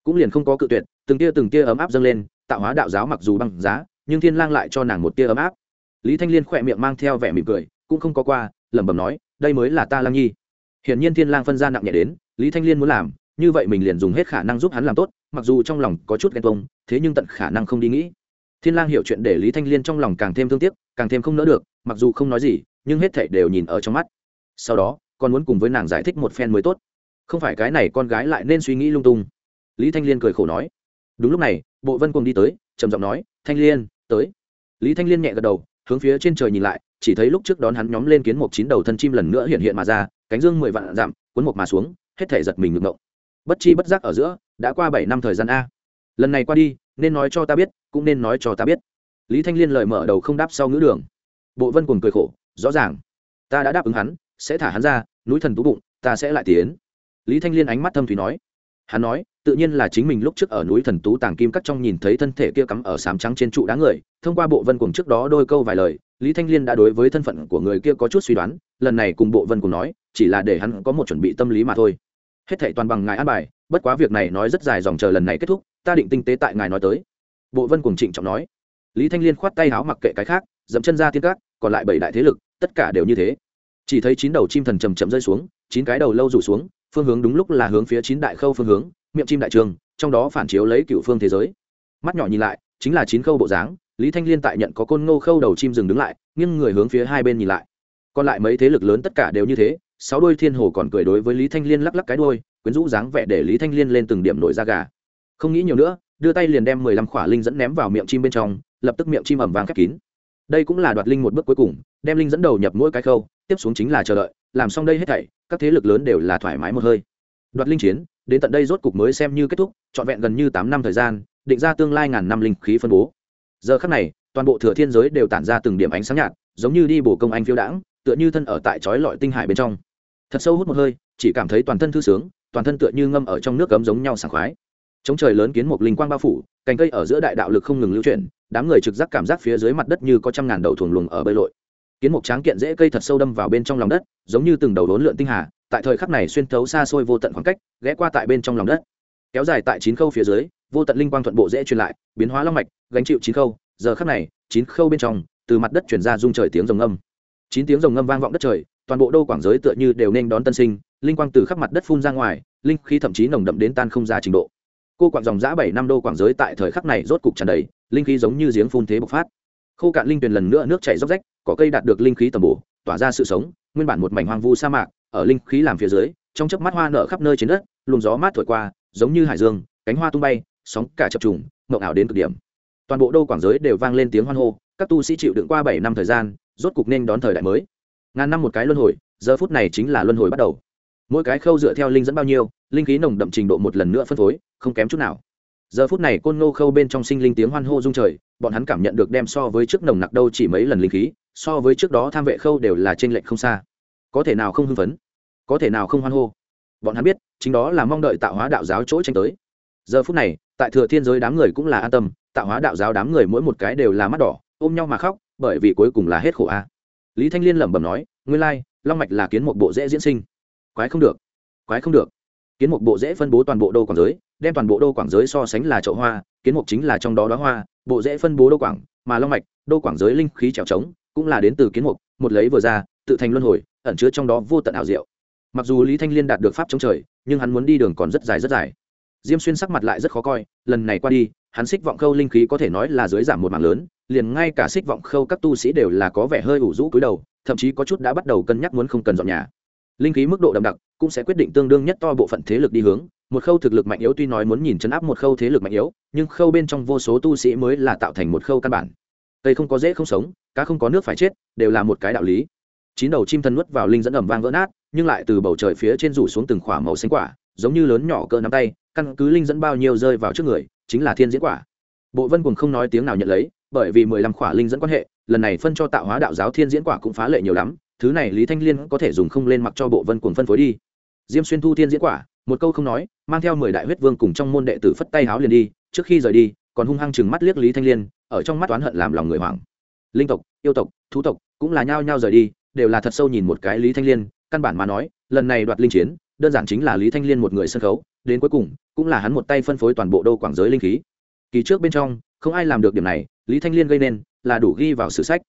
Cũng liền không có cự tuyệt, từng tia từng tia ấm áp dâng lên, tạo hóa đạo giáo mặc dù băng giá, nhưng thiên lang lại cho nàng một tia ấm áp. Lý thanh liên khỏe miệng mang theo vẻ mỉm cười, cũng không có qua, lẩm bẩm nói, đây mới là ta lang nhi. Hiển nhiên thiên lang phân ra nặng nhẹ đến, lý thanh liên muốn làm, như vậy mình liền dùng hết khả năng giúp hắn làm tốt, mặc dù trong lòng có chút ghen tuông, thế nhưng tận khả năng không đi nghĩ. Thiên lang hiểu chuyện để lý thanh liên trong lòng càng thêm thương tiếc, càng thêm không nỡ được, mặc dù không nói gì, nhưng hết thảy đều nhìn ở trong mắt. Sau đó còn muốn cùng với nàng giải thích một phen mới tốt. Không phải cái này con gái lại nên suy nghĩ lung tung. Lý thanh liên cười khổ nói. Đúng lúc này, bộ vân cùng đi tới, trầm giọng nói, thanh liên, tới. Lý thanh liên nhẹ gật đầu, hướng phía trên trời nhìn lại, chỉ thấy lúc trước đón hắn nhóm lên kiến một chín đầu thân chim lần nữa hiện hiện mà ra, cánh dương mười vạn dặm, cuốn một mà xuống, hết thể giật mình ngược ngộng. Bất chi bất giác ở giữa, đã qua bảy năm thời gian a. Lần này qua đi, nên nói cho ta biết, cũng nên nói cho ta biết. Lý thanh liên lời mở đầu không đáp sau ngữ đường. Bộ vân cùng cười khổ, rõ ràng, ta đã đáp ứng hắn sẽ thả hắn ra, núi thần tú bụng, ta sẽ lại tiến. Lý thanh liên ánh mắt thâm thủy nói. Hắn nói, tự nhiên là chính mình lúc trước ở núi thần tú tàng kim cắt trong nhìn thấy thân thể kia cắm ở sám trắng trên trụ đá người, thông qua bộ vân cùng trước đó đôi câu vài lời, lý thanh liên đã đối với thân phận của người kia có chút suy đoán, lần này cùng bộ vân cùng nói, chỉ là để hắn có một chuẩn bị tâm lý mà thôi. Hết thảy toàn bằng ngài an bài, bất quá việc này nói rất dài dòng chờ lần này kết thúc, ta định tinh tế tại ngài nói tới. Bộ vân cùng trịnh trọng nói. Lý thanh liên khoát tay háo mặc kệ cái khác dẫm chân ra thiên cát, còn lại bảy đại thế lực, tất cả đều như thế chỉ thấy chín đầu chim thần chầm chậm rơi xuống, chín cái đầu lâu rủ xuống, phương hướng đúng lúc là hướng phía chín đại khâu phương hướng, miệng chim đại trường, trong đó phản chiếu lấy cựu phương thế giới. Mắt nhỏ nhìn lại, chính là chín khâu bộ dáng, lý thanh liên tại nhận có côn ngô khâu đầu chim dừng đứng lại, nghiêng người hướng phía hai bên nhìn lại. Còn lại mấy thế lực lớn tất cả đều như thế, sáu đôi thiên hồ còn cười đối với lý thanh liên lắc lắc cái đôi quyến rũ dáng vẻ để lý thanh liên lên từng điểm nổi da gà. Không nghĩ nhiều nữa, đưa tay liền đem mười lăm khỏa linh dẫn ném vào miệng chim bên trong, lập tức miệng chim ẩm vàng khép kín. Đây cũng là đoạt linh một bước cuối cùng, đem linh dẫn đầu nhập mỗi cái khâu tiếp xuống chính là chờ đợi, làm xong đây hết thảy, các thế lực lớn đều là thoải mái một hơi. Đoạt linh chiến, đến tận đây rốt cục mới xem như kết thúc, trọn vẹn gần như tám năm thời gian, định ra tương lai ngàn năm linh khí phân bố. Giờ khắc này, toàn bộ thừa thiên giới đều tản ra từng điểm ánh sáng nhạt, giống như đi bổ công anh phiêu đãng, tựa như thân ở tại chói lọi tinh hải bên trong. Thật sâu hút một hơi, chỉ cảm thấy toàn thân thư sướng, toàn thân tựa như ngâm ở trong nước cấm giống nhau sảng khoái. Chống trời lớn kiến một linh quang bao phủ, cành cây ở giữa đại đạo lực không ngừng lưu chuyển, đám người trực giác cảm giác phía dưới mặt đất như có trăm ngàn đầu thuồng luồng ở bơi lội kiến mục tráng kiện dễ cây thật sâu đâm vào bên trong lòng đất, giống như từng đầu đốn lượn tinh hà, tại thời khắc này xuyên thấu xa xôi vô tận khoảng cách, ghé qua tại bên trong lòng đất. Kéo dài tại chín khâu phía dưới, vô tận linh quang thuận bộ dễ truyền lại, biến hóa long mạch, gánh chịu chín khâu. Giờ khắc này, chín khâu bên trong, từ mặt đất chuyển ra rung trời tiếng rồng ngâm. Chín tiếng rồng ngâm vang vọng đất trời, toàn bộ đô quảng giới tựa như đều nên đón tân sinh, linh quang từ khắp mặt đất phun ra ngoài, linh khí thậm chí nồng đậm đến tan không ra trình độ. Cô quặng dòng giã bảy năm đô quảng giới tại thời khắc này rốt cục tràn đầy, linh khí giống như giếng phun thế bộc phát. Khô cạn linh tuyền lần nữa nước chảy róc rách Cỏ cây đạt được linh khí tầm bổ, tỏa ra sự sống, nguyên bản một mảnh hoang vu sa mạc, ở linh khí làm phía dưới, trong chớp mắt hoa nở khắp nơi trên đất, luồng gió mát thổi qua, giống như hải dương, cánh hoa tung bay, sóng cả chập trùng, mộng ảo đến cực điểm. Toàn bộ đô quảng giới đều vang lên tiếng hoan hô, các tu sĩ chịu đựng qua bảy năm thời gian, rốt cục nên đón thời đại mới. Ngàn năm một cái luân hồi, giờ phút này chính là luân hồi bắt đầu. Mỗi cái khâu dựa theo linh dẫn bao nhiêu, linh khí nồng đậm trình độ một lần nữa phân phối, không kém chút nào. Giờ phút này côn ngô khâu bên trong sinh linh tiếng hoan hô rung trời, bọn hắn cảm nhận được đem so với trước nồng nặc đâu chỉ mấy lần linh khí so với trước đó tham vệ khâu đều là trên lệnh không xa. Có thể nào không hưng phấn? Có thể nào không hoan hô? Bọn hắn biết, chính đó là mong đợi tạo hóa đạo giáo chỗ tranh tới. Giờ phút này, tại thừa thiên giới đám người cũng là an tâm tạo hóa đạo giáo đám người mỗi một cái đều là mắt đỏ, ôm nhau mà khóc, bởi vì cuối cùng là hết khổ a. Lý thanh liên lẩm bẩm nói, nguyên lai, long mạch là kiến một bộ dễ diễn sinh. Quái không được, quái không được. Kiến một bộ dễ phân bố toàn bộ đô quảng giới, đem toàn bộ đô quảng giới so sánh là chậu hoa, kiến mục chính là trong đó đó hoa, bộ dễ phân bố đô quảng, mà long mạch, đô quảng giới linh khí trèo trống cũng là đến từ kiến mục, một lấy vừa ra, tự thành luân hồi, ẩn chứa trong đó vô tận ảo diệu. Mặc dù lý thanh liên đạt được pháp chống trời, nhưng hắn muốn đi đường còn rất dài rất dài. Diêm xuyên sắc mặt lại rất khó coi, lần này qua đi, hắn xích vọng khâu linh khí có thể nói là dưới giảm một mạng lớn, liền ngay cả xích vọng khâu các tu sĩ đều là có vẻ hơi ủ rũ cúi đầu, thậm chí có chút đã bắt đầu cân nhắc muốn không cần dọn nhà. Linh khí mức độ đậm đặc cũng sẽ quyết định tương đương nhất to bộ phận thế lực đi hướng, một khâu thực lực mạnh yếu tuy nói muốn nhìn chấn áp một khâu thế lực mạnh yếu, nhưng khâu bên trong vô số tu sĩ mới là tạo thành một khâu căn bản. Cây không có dễ không sống cá không có nước phải chết, đều là một cái đạo lý. Chín đầu chim thân nuốt vào linh dẫn ẩm vang vỡ nát, nhưng lại từ bầu trời phía trên rủ xuống từng khỏa màu xanh quả, giống như lớn nhỏ cỡ nắm tay, căn cứ linh dẫn bao nhiêu rơi vào trước người, chính là thiên diễn quả. Bộ vân cùng không nói tiếng nào nhận lấy, bởi vì mười lăm khỏa linh dẫn quan hệ, lần này phân cho tạo hóa đạo giáo thiên diễn quả cũng phá lệ nhiều lắm, thứ này lý thanh liên có thể dùng không lên mặc cho bộ vân cùng phân phối đi. Diêm xuyên thu thiên diễn quả, một câu không nói, mang theo mười đại huyết vương cùng trong môn đệ tử phất tay háo liền đi, trước khi rời đi, còn hung hăng chừng mắt liếc lý thanh liên, ở trong mắt oán hận làm lòng người hoảng linh tộc, yêu tộc, thú tộc cũng là nhao nhao rời đi, đều là thật sâu nhìn một cái lý thanh liên, căn bản mà nói, lần này đoạt linh chiến, đơn giản chính là lý thanh liên một người sân khấu, đến cuối cùng, cũng là hắn một tay phân phối toàn bộ đô quảng giới linh khí. Kỳ trước bên trong, không ai làm được điểm này, lý thanh liên gây nên, là đủ ghi vào sử sách.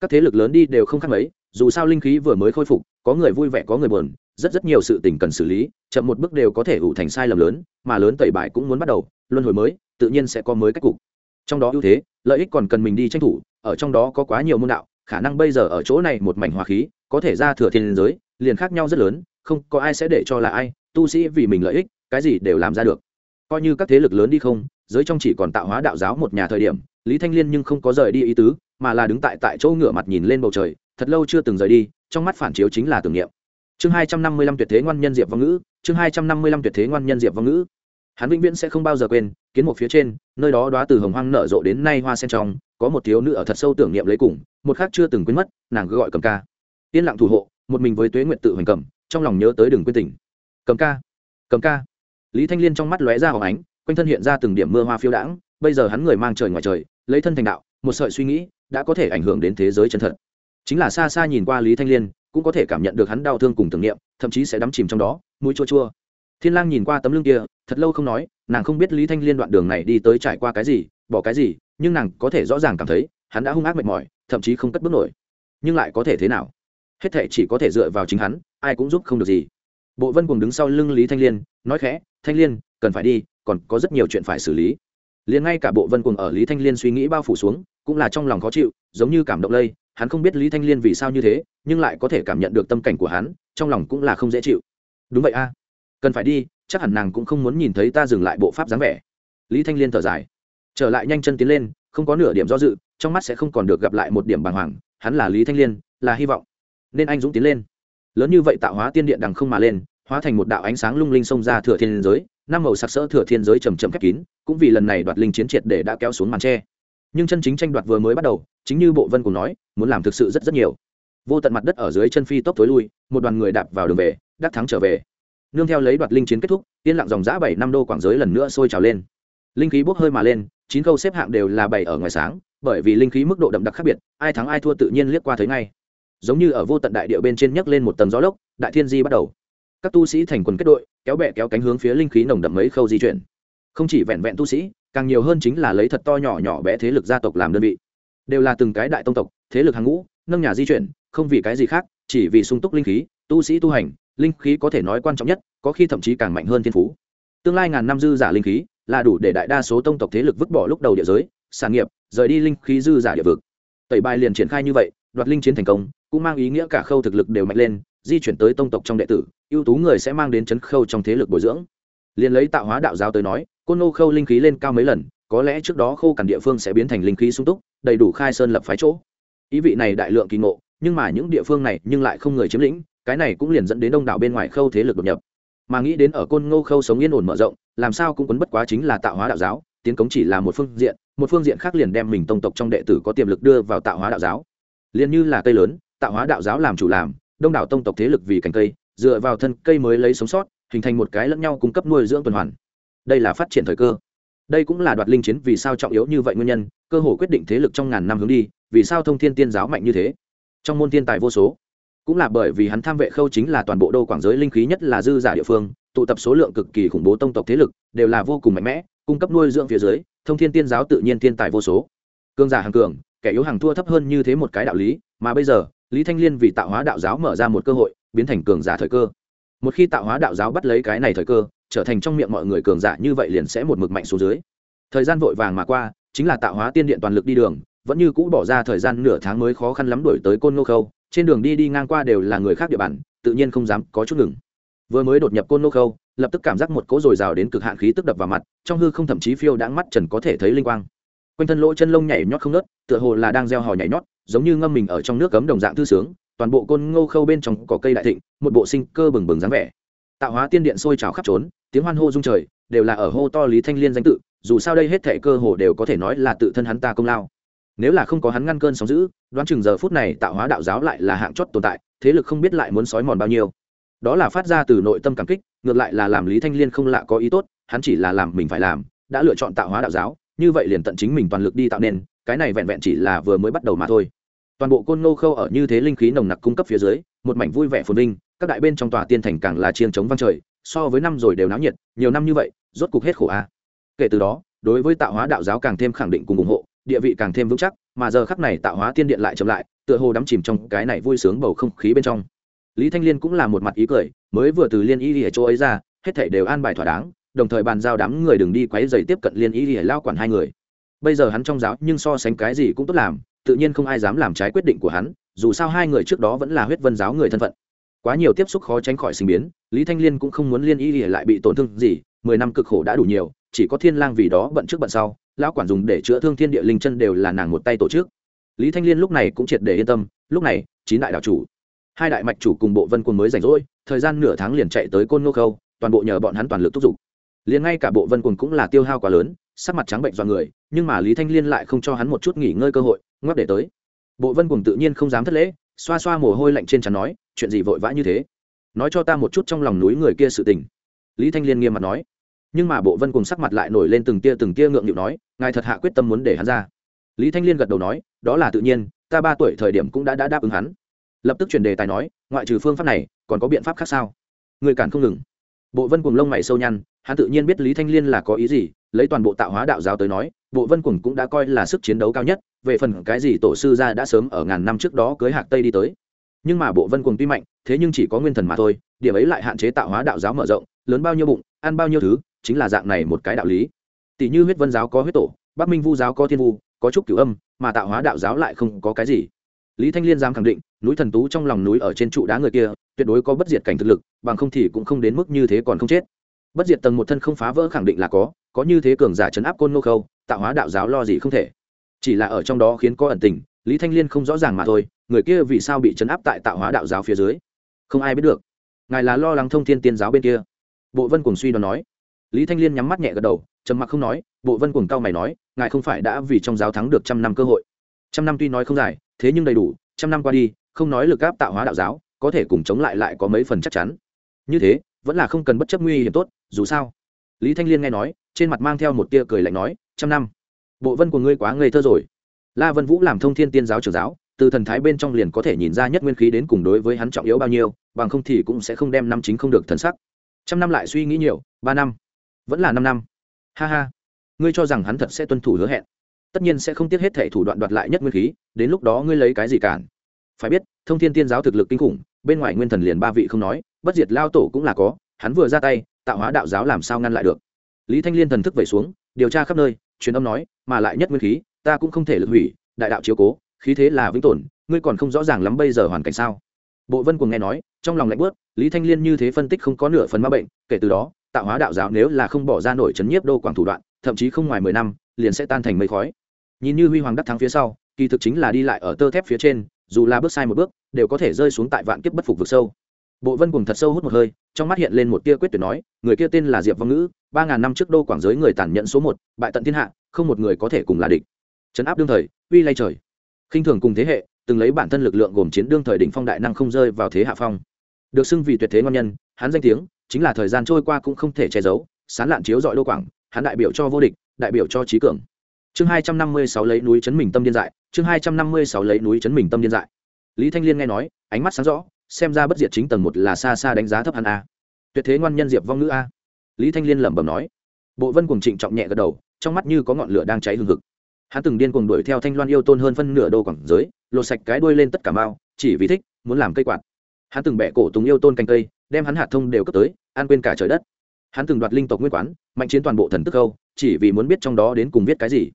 Các thế lực lớn đi đều không khác mấy, dù sao linh khí vừa mới khôi phục, có người vui vẻ, có người buồn, rất rất nhiều sự tình cần xử lý, chậm một bước đều có thể ủ thành sai lầm lớn, mà lớn tẩy bại cũng muốn bắt đầu, luân hồi mới, tự nhiên sẽ có mới cách cục trong đó ưu thế, lợi ích còn cần mình đi tranh thủ, ở trong đó có quá nhiều môn đạo, khả năng bây giờ ở chỗ này một mảnh hòa khí, có thể ra thừa thiên giới, liền khác nhau rất lớn, không có ai sẽ để cho là ai, tu sĩ vì mình lợi ích, cái gì đều làm ra được. Coi như các thế lực lớn đi không, giới trong chỉ còn tạo hóa đạo giáo một nhà thời điểm, lý thanh liên nhưng không có rời đi ý tứ, mà là đứng tại tại chỗ ngửa mặt nhìn lên bầu trời, thật lâu chưa từng rời đi, trong mắt phản chiếu chính là tưởng niệm. Chương hai trăm năm mươi lăm tuyệt thế ngoan nhân diệp văn ngữ, chương hai trăm năm mươi lăm tuyệt thế ngoan nhân diệp văn ngữ hắn vĩnh viễn sẽ không bao giờ quên, kiến một phía trên, nơi đó đoá từ hồng hoang nở rộ đến nay hoa sen trong, có một thiếu nữ ở thật sâu tưởng niệm lấy cùng, một khác chưa từng quên mất, nàng cứ gọi cầm ca. Yên lặng thủ hộ, một mình với tuế nguyện tự hoành cầm, trong lòng nhớ tới đừng quên tỉnh cầm ca cầm ca. Lý thanh liên trong mắt lóe ra hỏng ánh, quanh thân hiện ra từng điểm mưa hoa phiêu đãng, bây giờ hắn người mang trời ngoài trời, lấy thân thành đạo, một sợi suy nghĩ đã có thể ảnh hưởng đến thế giới chân thật. Chính là xa xa nhìn qua lý thanh liên, cũng có thể cảm nhận được hắn đau thương cùng tưởng niệm, thậm chí sẽ đắm chìm trong đó, mũi chua chua thiên lang nhìn qua tấm lưng kia, thật lâu không nói, nàng không biết lý thanh liên đoạn đường này đi tới trải qua cái gì, bỏ cái gì, nhưng nàng có thể rõ ràng cảm thấy, hắn đã hung ác mệt mỏi, thậm chí không cất bước nổi. Nhưng lại có thể thế nào? Hết thề chỉ có thể dựa vào chính hắn, ai cũng giúp không được gì. Bộ vân cùng đứng sau lưng lý thanh liên, nói khẽ, thanh liên, cần phải đi, còn có rất nhiều chuyện phải xử lý. Liền ngay cả bộ vân cùng ở lý thanh liên suy nghĩ bao phủ xuống, cũng là trong lòng khó chịu, giống như cảm động lây, hắn không biết lý thanh liên vì sao như thế, nhưng lại có thể cảm nhận được tâm cảnh của hắn, trong lòng cũng là không dễ chịu. Đúng vậy a cần phải đi, chắc hẳn nàng cũng không muốn nhìn thấy ta dừng lại bộ pháp dáng vẻ. Lý thanh liên thở dài. Trở lại nhanh chân tiến lên, không có nửa điểm do dự, trong mắt sẽ không còn được gặp lại một điểm bàng hoàng, hắn là lý thanh liên, là hy vọng. Nên anh dũng tiến lên. Lớn như vậy tạo hóa tiên điện đằng không mà lên, hóa thành một đạo ánh sáng lung linh xông ra thừa thiên giới, năm màu sặc sỡ thừa thiên giới chầm chậm khép kín, cũng vì lần này đoạt linh chiến triệt để đã kéo xuống màn tre. Nhưng chân chính tranh đoạt vừa mới bắt đầu, chính như bộ vân cùng nói, muốn làm thực sự rất rất nhiều. Vô tận mặt đất ở dưới chân phi tốc tối lui, một đoàn người đạp vào đường về, đắc thắng trở về nương theo lấy đoạt linh chiến kết thúc, yên lặng dòng giã bảy năm đô quảng giới lần nữa sôi trào lên. Linh khí bốc hơi mà lên, chín câu xếp hạng đều là bảy ở ngoài sáng, bởi vì linh khí mức độ đậm đặc khác biệt, ai thắng ai thua tự nhiên liếc qua thấy ngay. Giống như ở vô tận đại địa bên trên nhấc lên một tầng gió lốc, đại thiên di bắt đầu. Các tu sĩ thành quần kết đội, kéo bẹ kéo cánh hướng phía linh khí nồng đậm mấy khâu di chuyển. Không chỉ vẹn vẹn tu sĩ, càng nhiều hơn chính là lấy thật to nhỏ nhỏ bé thế lực gia tộc làm đơn vị. Đều là từng cái đại tông tộc, thế lực hàng ngũ, nâng nhà di chuyển, không vì cái gì khác, chỉ vì sung túc linh khí, tu sĩ tu hành linh khí có thể nói quan trọng nhất, có khi thậm chí càng mạnh hơn thiên phú. Tương lai ngàn năm dư giả linh khí là đủ để đại đa số tông tộc thế lực vứt bỏ lúc đầu địa giới, sản nghiệp, rời đi linh khí dư giả địa vực. Tẩy bài liền triển khai như vậy, đoạt linh chiến thành công, cũng mang ý nghĩa cả khâu thực lực đều mạnh lên, di chuyển tới tông tộc trong đệ tử, ưu tú người sẽ mang đến chấn khâu trong thế lực bồi dưỡng. Liền lấy tạo hóa đạo giáo tới nói, côn nô khâu linh khí lên cao mấy lần, có lẽ trước đó khô cằn địa phương sẽ biến thành linh khí sung túc, đầy đủ khai sơn lập phái chỗ. Ý vị này đại lượng kỳ ngộ, nhưng mà những địa phương này nhưng lại không người chiếm lĩnh cái này cũng liền dẫn đến đông đảo bên ngoài khâu thế lực đột nhập. Mà nghĩ đến ở côn ngô khâu sống yên ổn mở rộng, làm sao cũng quấn bất quá chính là tạo hóa đạo giáo, tiến cống chỉ là một phương diện, một phương diện khác liền đem mình tông tộc trong đệ tử có tiềm lực đưa vào tạo hóa đạo giáo. Liền như là cây lớn, tạo hóa đạo giáo làm chủ làm, đông đảo tông tộc thế lực vì cành cây, dựa vào thân cây mới lấy sống sót, hình thành một cái lẫn nhau cung cấp nuôi dưỡng tuần hoàn. Đây là phát triển thời cơ. Đây cũng là đoạt linh chiến vì sao trọng yếu như vậy nguyên nhân, cơ hồ quyết định thế lực trong ngàn năm hướng đi, vì sao thông thiên tiên giáo mạnh như thế. Trong môn thiên tài vô số cũng là bởi vì hắn tham vệ khâu chính là toàn bộ đô quảng giới linh khí nhất là dư giả địa phương, tụ tập số lượng cực kỳ khủng bố tông tộc thế lực, đều là vô cùng mạnh mẽ, cung cấp nuôi dưỡng phía dưới, thông thiên tiên giáo tự nhiên thiên tài vô số. Cương giả hàng cường, kẻ yếu hàng thua thấp hơn như thế một cái đạo lý, mà bây giờ, lý thanh liên vì tạo hóa đạo giáo mở ra một cơ hội, biến thành cường giả thời cơ. Một khi tạo hóa đạo giáo bắt lấy cái này thời cơ, trở thành trong miệng mọi người cường giả như vậy liền sẽ một mực mạnh xuống dưới. Thời gian vội vàng mà qua, chính là tạo hóa tiên điện toàn lực đi đường, vẫn như cũ bỏ ra thời gian nửa tháng mới khó khăn lắm đuổi tới côn ngô khâu trên đường đi đi ngang qua đều là người khác địa bàn, tự nhiên không dám có chút ngừng. Vừa mới đột nhập côn nô khâu, lập tức cảm giác một cỗ dồi dào đến cực hạn khí tức đập vào mặt, trong hư không thậm chí phiêu đãng mắt trần có thể thấy linh quang. Quanh thân lỗ chân lông nhảy nhót không nớt tựa hồ là đang gieo hò nhảy nhót, giống như ngâm mình ở trong nước cấm đồng dạng thư sướng, toàn bộ côn ngô khâu bên trong cỏ cây đại thịnh, một bộ sinh cơ bừng bừng dáng vẻ. Tạo hóa tiên điện sôi trào khắp trốn, tiếng hoan hô rung trời, đều là ở hô to lý thanh liên danh tự, dù sao đây hết thệ cơ hồ đều có thể nói là tự thân hắn ta công lao nếu là không có hắn ngăn cơn sóng giữ đoán chừng giờ phút này tạo hóa đạo giáo lại là hạng chót tồn tại, thế lực không biết lại muốn sói mòn bao nhiêu. Đó là phát ra từ nội tâm cảm kích, ngược lại là làm lý thanh liên không lạ có ý tốt, hắn chỉ là làm mình phải làm, đã lựa chọn tạo hóa đạo giáo, như vậy liền tận chính mình toàn lực đi tạo nên, cái này vẹn vẹn chỉ là vừa mới bắt đầu mà thôi. Toàn bộ côn ngô khâu ở như thế linh khí nồng nặc cung cấp phía dưới, một mảnh vui vẻ phồn vinh, các đại bên trong tòa tiên thành càng là chiêng chống vang trời, so với năm rồi đều náo nhiệt, nhiều năm như vậy, rốt cục hết khổ a. Kể từ đó, đối với tạo hóa đạo giáo càng thêm khẳng định cùng ủng hộ địa vị càng thêm vững chắc, mà giờ khắc này tạo hóa tiên điện lại chậm lại, tựa hồ đắm chìm trong cái này vui sướng bầu không khí bên trong. Lý thanh liên cũng là một mặt ý cười, mới vừa từ liên y ở chỗ ấy ra, hết thảy đều an bài thỏa đáng, đồng thời bàn giao đám người đừng đi quấy giày tiếp cận liên y để lao quản hai người. Bây giờ hắn trong giáo, nhưng so sánh cái gì cũng tốt làm, tự nhiên không ai dám làm trái quyết định của hắn, dù sao hai người trước đó vẫn là huyết vân giáo người thân phận. Quá nhiều tiếp xúc khó tránh khỏi sinh biến, lý thanh liên cũng không muốn liên y lại bị tổn thương gì, mười năm cực khổ đã đủ nhiều, chỉ có thiên lang vì đó bận trước bận sau lão quản dùng để chữa thương thiên địa linh chân đều là nàng một tay tổ chức. Lý thanh liên lúc này cũng triệt để yên tâm, lúc này, chín đại đạo chủ, hai đại mạch chủ cùng bộ vân quân mới rảnh rỗi, thời gian nửa tháng liền chạy tới côn ngô khâu, toàn bộ nhờ bọn hắn toàn lực thúc giục. Liền ngay cả bộ vân quân cũng là tiêu hao quá lớn, sắc mặt trắng bệnh do người, nhưng mà lý thanh liên lại không cho hắn một chút nghỉ ngơi cơ hội, ngoắc để tới. Bộ vân quân tự nhiên không dám thất lễ, xoa xoa mồ hôi lạnh trên trán nói, chuyện gì vội vã như thế? Nói cho ta một chút trong lòng núi người kia sự tình. Lý thanh liên nghiêm mặt nói nhưng mà bộ vân cùng sắc mặt lại nổi lên từng tia từng tia ngượng nghịu nói ngài thật hạ quyết tâm muốn để hắn ra. Lý thanh liên gật đầu nói đó là tự nhiên ta ba tuổi thời điểm cũng đã, đã đáp ứng hắn. Lập tức chuyển đề tài nói ngoại trừ phương pháp này còn có biện pháp khác sao? Người cản không ngừng. Bộ vân cùng lông mày sâu nhăn hắn tự nhiên biết lý thanh liên là có ý gì lấy toàn bộ tạo hóa đạo giáo tới nói bộ vân cùng cũng đã coi là sức chiến đấu cao nhất về phần cái gì tổ sư gia đã sớm ở ngàn năm trước đó cưới hạc tây đi tới. Nhưng mà bộ vân cùng tuy mạnh thế nhưng chỉ có nguyên thần mà thôi điểm ấy lại hạn chế tạo hóa đạo giáo mở rộng lớn bao nhiêu bụng ăn bao nhiêu thứ chính là dạng này một cái đạo lý. Tỷ như huyết vân giáo có huyết tổ, bắc minh vu giáo có thiên vu, có trúc cửu âm, mà tạo hóa đạo giáo lại không có cái gì. Lý thanh liên dám khẳng định, núi thần tú trong lòng núi ở trên trụ đá người kia, tuyệt đối có bất diệt cảnh thực lực, bằng không thì cũng không đến mức như thế còn không chết. Bất diệt tầng một thân không phá vỡ khẳng định là có có như thế cường giả chấn áp côn ngô khâu, tạo hóa đạo giáo lo gì không thể. Chỉ là ở trong đó khiến có ẩn tình, lý thanh liên không rõ ràng mà thôi, người kia vì sao bị chấn áp tại tạo hóa đạo giáo phía dưới? Không ai biết được. Ngài là lo lắng thông thiên tiên giáo bên kia. Bộ vân cùng suy đoán nói lý thanh liên nhắm mắt nhẹ gật đầu, trầm mặc không nói, bộ vân cùng cao mày nói, ngài không phải đã vì trong giáo thắng được trăm năm cơ hội. Trăm năm tuy nói không dài, thế nhưng đầy đủ, trăm năm qua đi, không nói lực áp tạo hóa đạo giáo, có thể cùng chống lại lại có mấy phần chắc chắn. Như thế, vẫn là không cần bất chấp nguy hiểm tốt, dù sao. Lý thanh liên nghe nói, trên mặt mang theo một tia cười lạnh nói, trăm năm? Bộ vân của ngươi quá ngây thơ rồi. La vân vũ làm thông thiên tiên giáo trưởng giáo, từ thần thái bên trong liền có thể nhìn ra nhất nguyên khí đến cùng đối với hắn trọng yếu bao nhiêu, bằng không thì cũng sẽ không đem năm chính không được thần sắc. Trăm năm lại suy nghĩ nhiều, ba năm vẫn là năm năm. Ha ha. Ngươi cho rằng hắn thật sẽ tuân thủ hứa hẹn. Tất nhiên sẽ không tiếc hết thể thủ đoạn đoạt lại nhất nguyên khí, đến lúc đó ngươi lấy cái gì cản? Phải biết, thông thiên tiên giáo thực lực kinh khủng, bên ngoài nguyên thần liền ba vị không nói, bất diệt lao tổ cũng là có, hắn vừa ra tay, tạo hóa đạo giáo làm sao ngăn lại được? Lý thanh liên thần thức vẩy xuống, điều tra khắp nơi, truyền âm nói, mà lại nhất nguyên khí, ta cũng không thể lực hủy, đại đạo chiếu cố, khí thế là vĩnh tồn, ngươi còn không rõ ràng lắm bây giờ hoàn cảnh sao? Bộ vân cùng nghe nói, trong lòng lạnh bớt lý thanh liên như thế phân tích không có nửa phần ma bệnh, kể từ đó tạo hóa đạo giáo nếu là không bỏ ra nổi chấn nhiếp đô quảng thủ đoạn, thậm chí không ngoài mười năm, liền sẽ tan thành mây khói. Nhìn như huy hoàng đắc thắng phía sau, kỳ thực chính là đi lại ở tơ thép phía trên, dù là bước sai một bước, đều có thể rơi xuống tại vạn kiếp bất phục vực sâu. Bộ vân cùng thật sâu hút một hơi, trong mắt hiện lên một tia quyết tuyệt nói, người kia tên là diệp vong ngữ, ba ngàn năm trước đô quảng giới người tàn nhẫn số một, bại tận thiên hạ, không một người có thể cùng là địch. Trấn áp đương thời, uy lay trời. Khinh thường cùng thế hệ, từng lấy bản thân lực lượng gồm chiến đương thời đỉnh phong đại năng không rơi vào thế hạ phong. Được xưng vì tuyệt thế ngon nhân, hắn danh tiếng chính là thời gian trôi qua cũng không thể che giấu, sán lạn chiếu dọi đô quảng, hắn đại biểu cho vô địch, đại biểu cho trí cường. Chương hai trăm năm mươi sáu lấy núi chấn mình tâm điên dại, chương hai trăm năm mươi sáu lấy núi chấn mình tâm điên dại. Lý thanh liên nghe nói, ánh mắt sáng rõ, xem ra bất diệt chính tầng một là xa xa đánh giá thấp hắn a. Tuyệt thế ngoan nhân diệp vong nữ a. Lý thanh liên lẩm bẩm nói. Bộ vân cùng trịnh trọng nhẹ gật đầu, trong mắt như có ngọn lửa đang cháy hừng hực. Hắn từng điên cuồng đuổi theo thanh loan yêu tôn hơn phân nửa đô quảng giới, lột sạch cái đuôi lên tất cả mao, chỉ vì thích, muốn làm cây quạt. Hắn từng bẻ cổ tùng yêu tôn canh cây đem hắn hạt thông đều cấp tới an quên cả trời đất. Hắn từng đoạt linh tộc nguyên quán, mạnh chiến toàn bộ thần tức câu chỉ vì muốn biết trong đó đến cùng viết cái gì.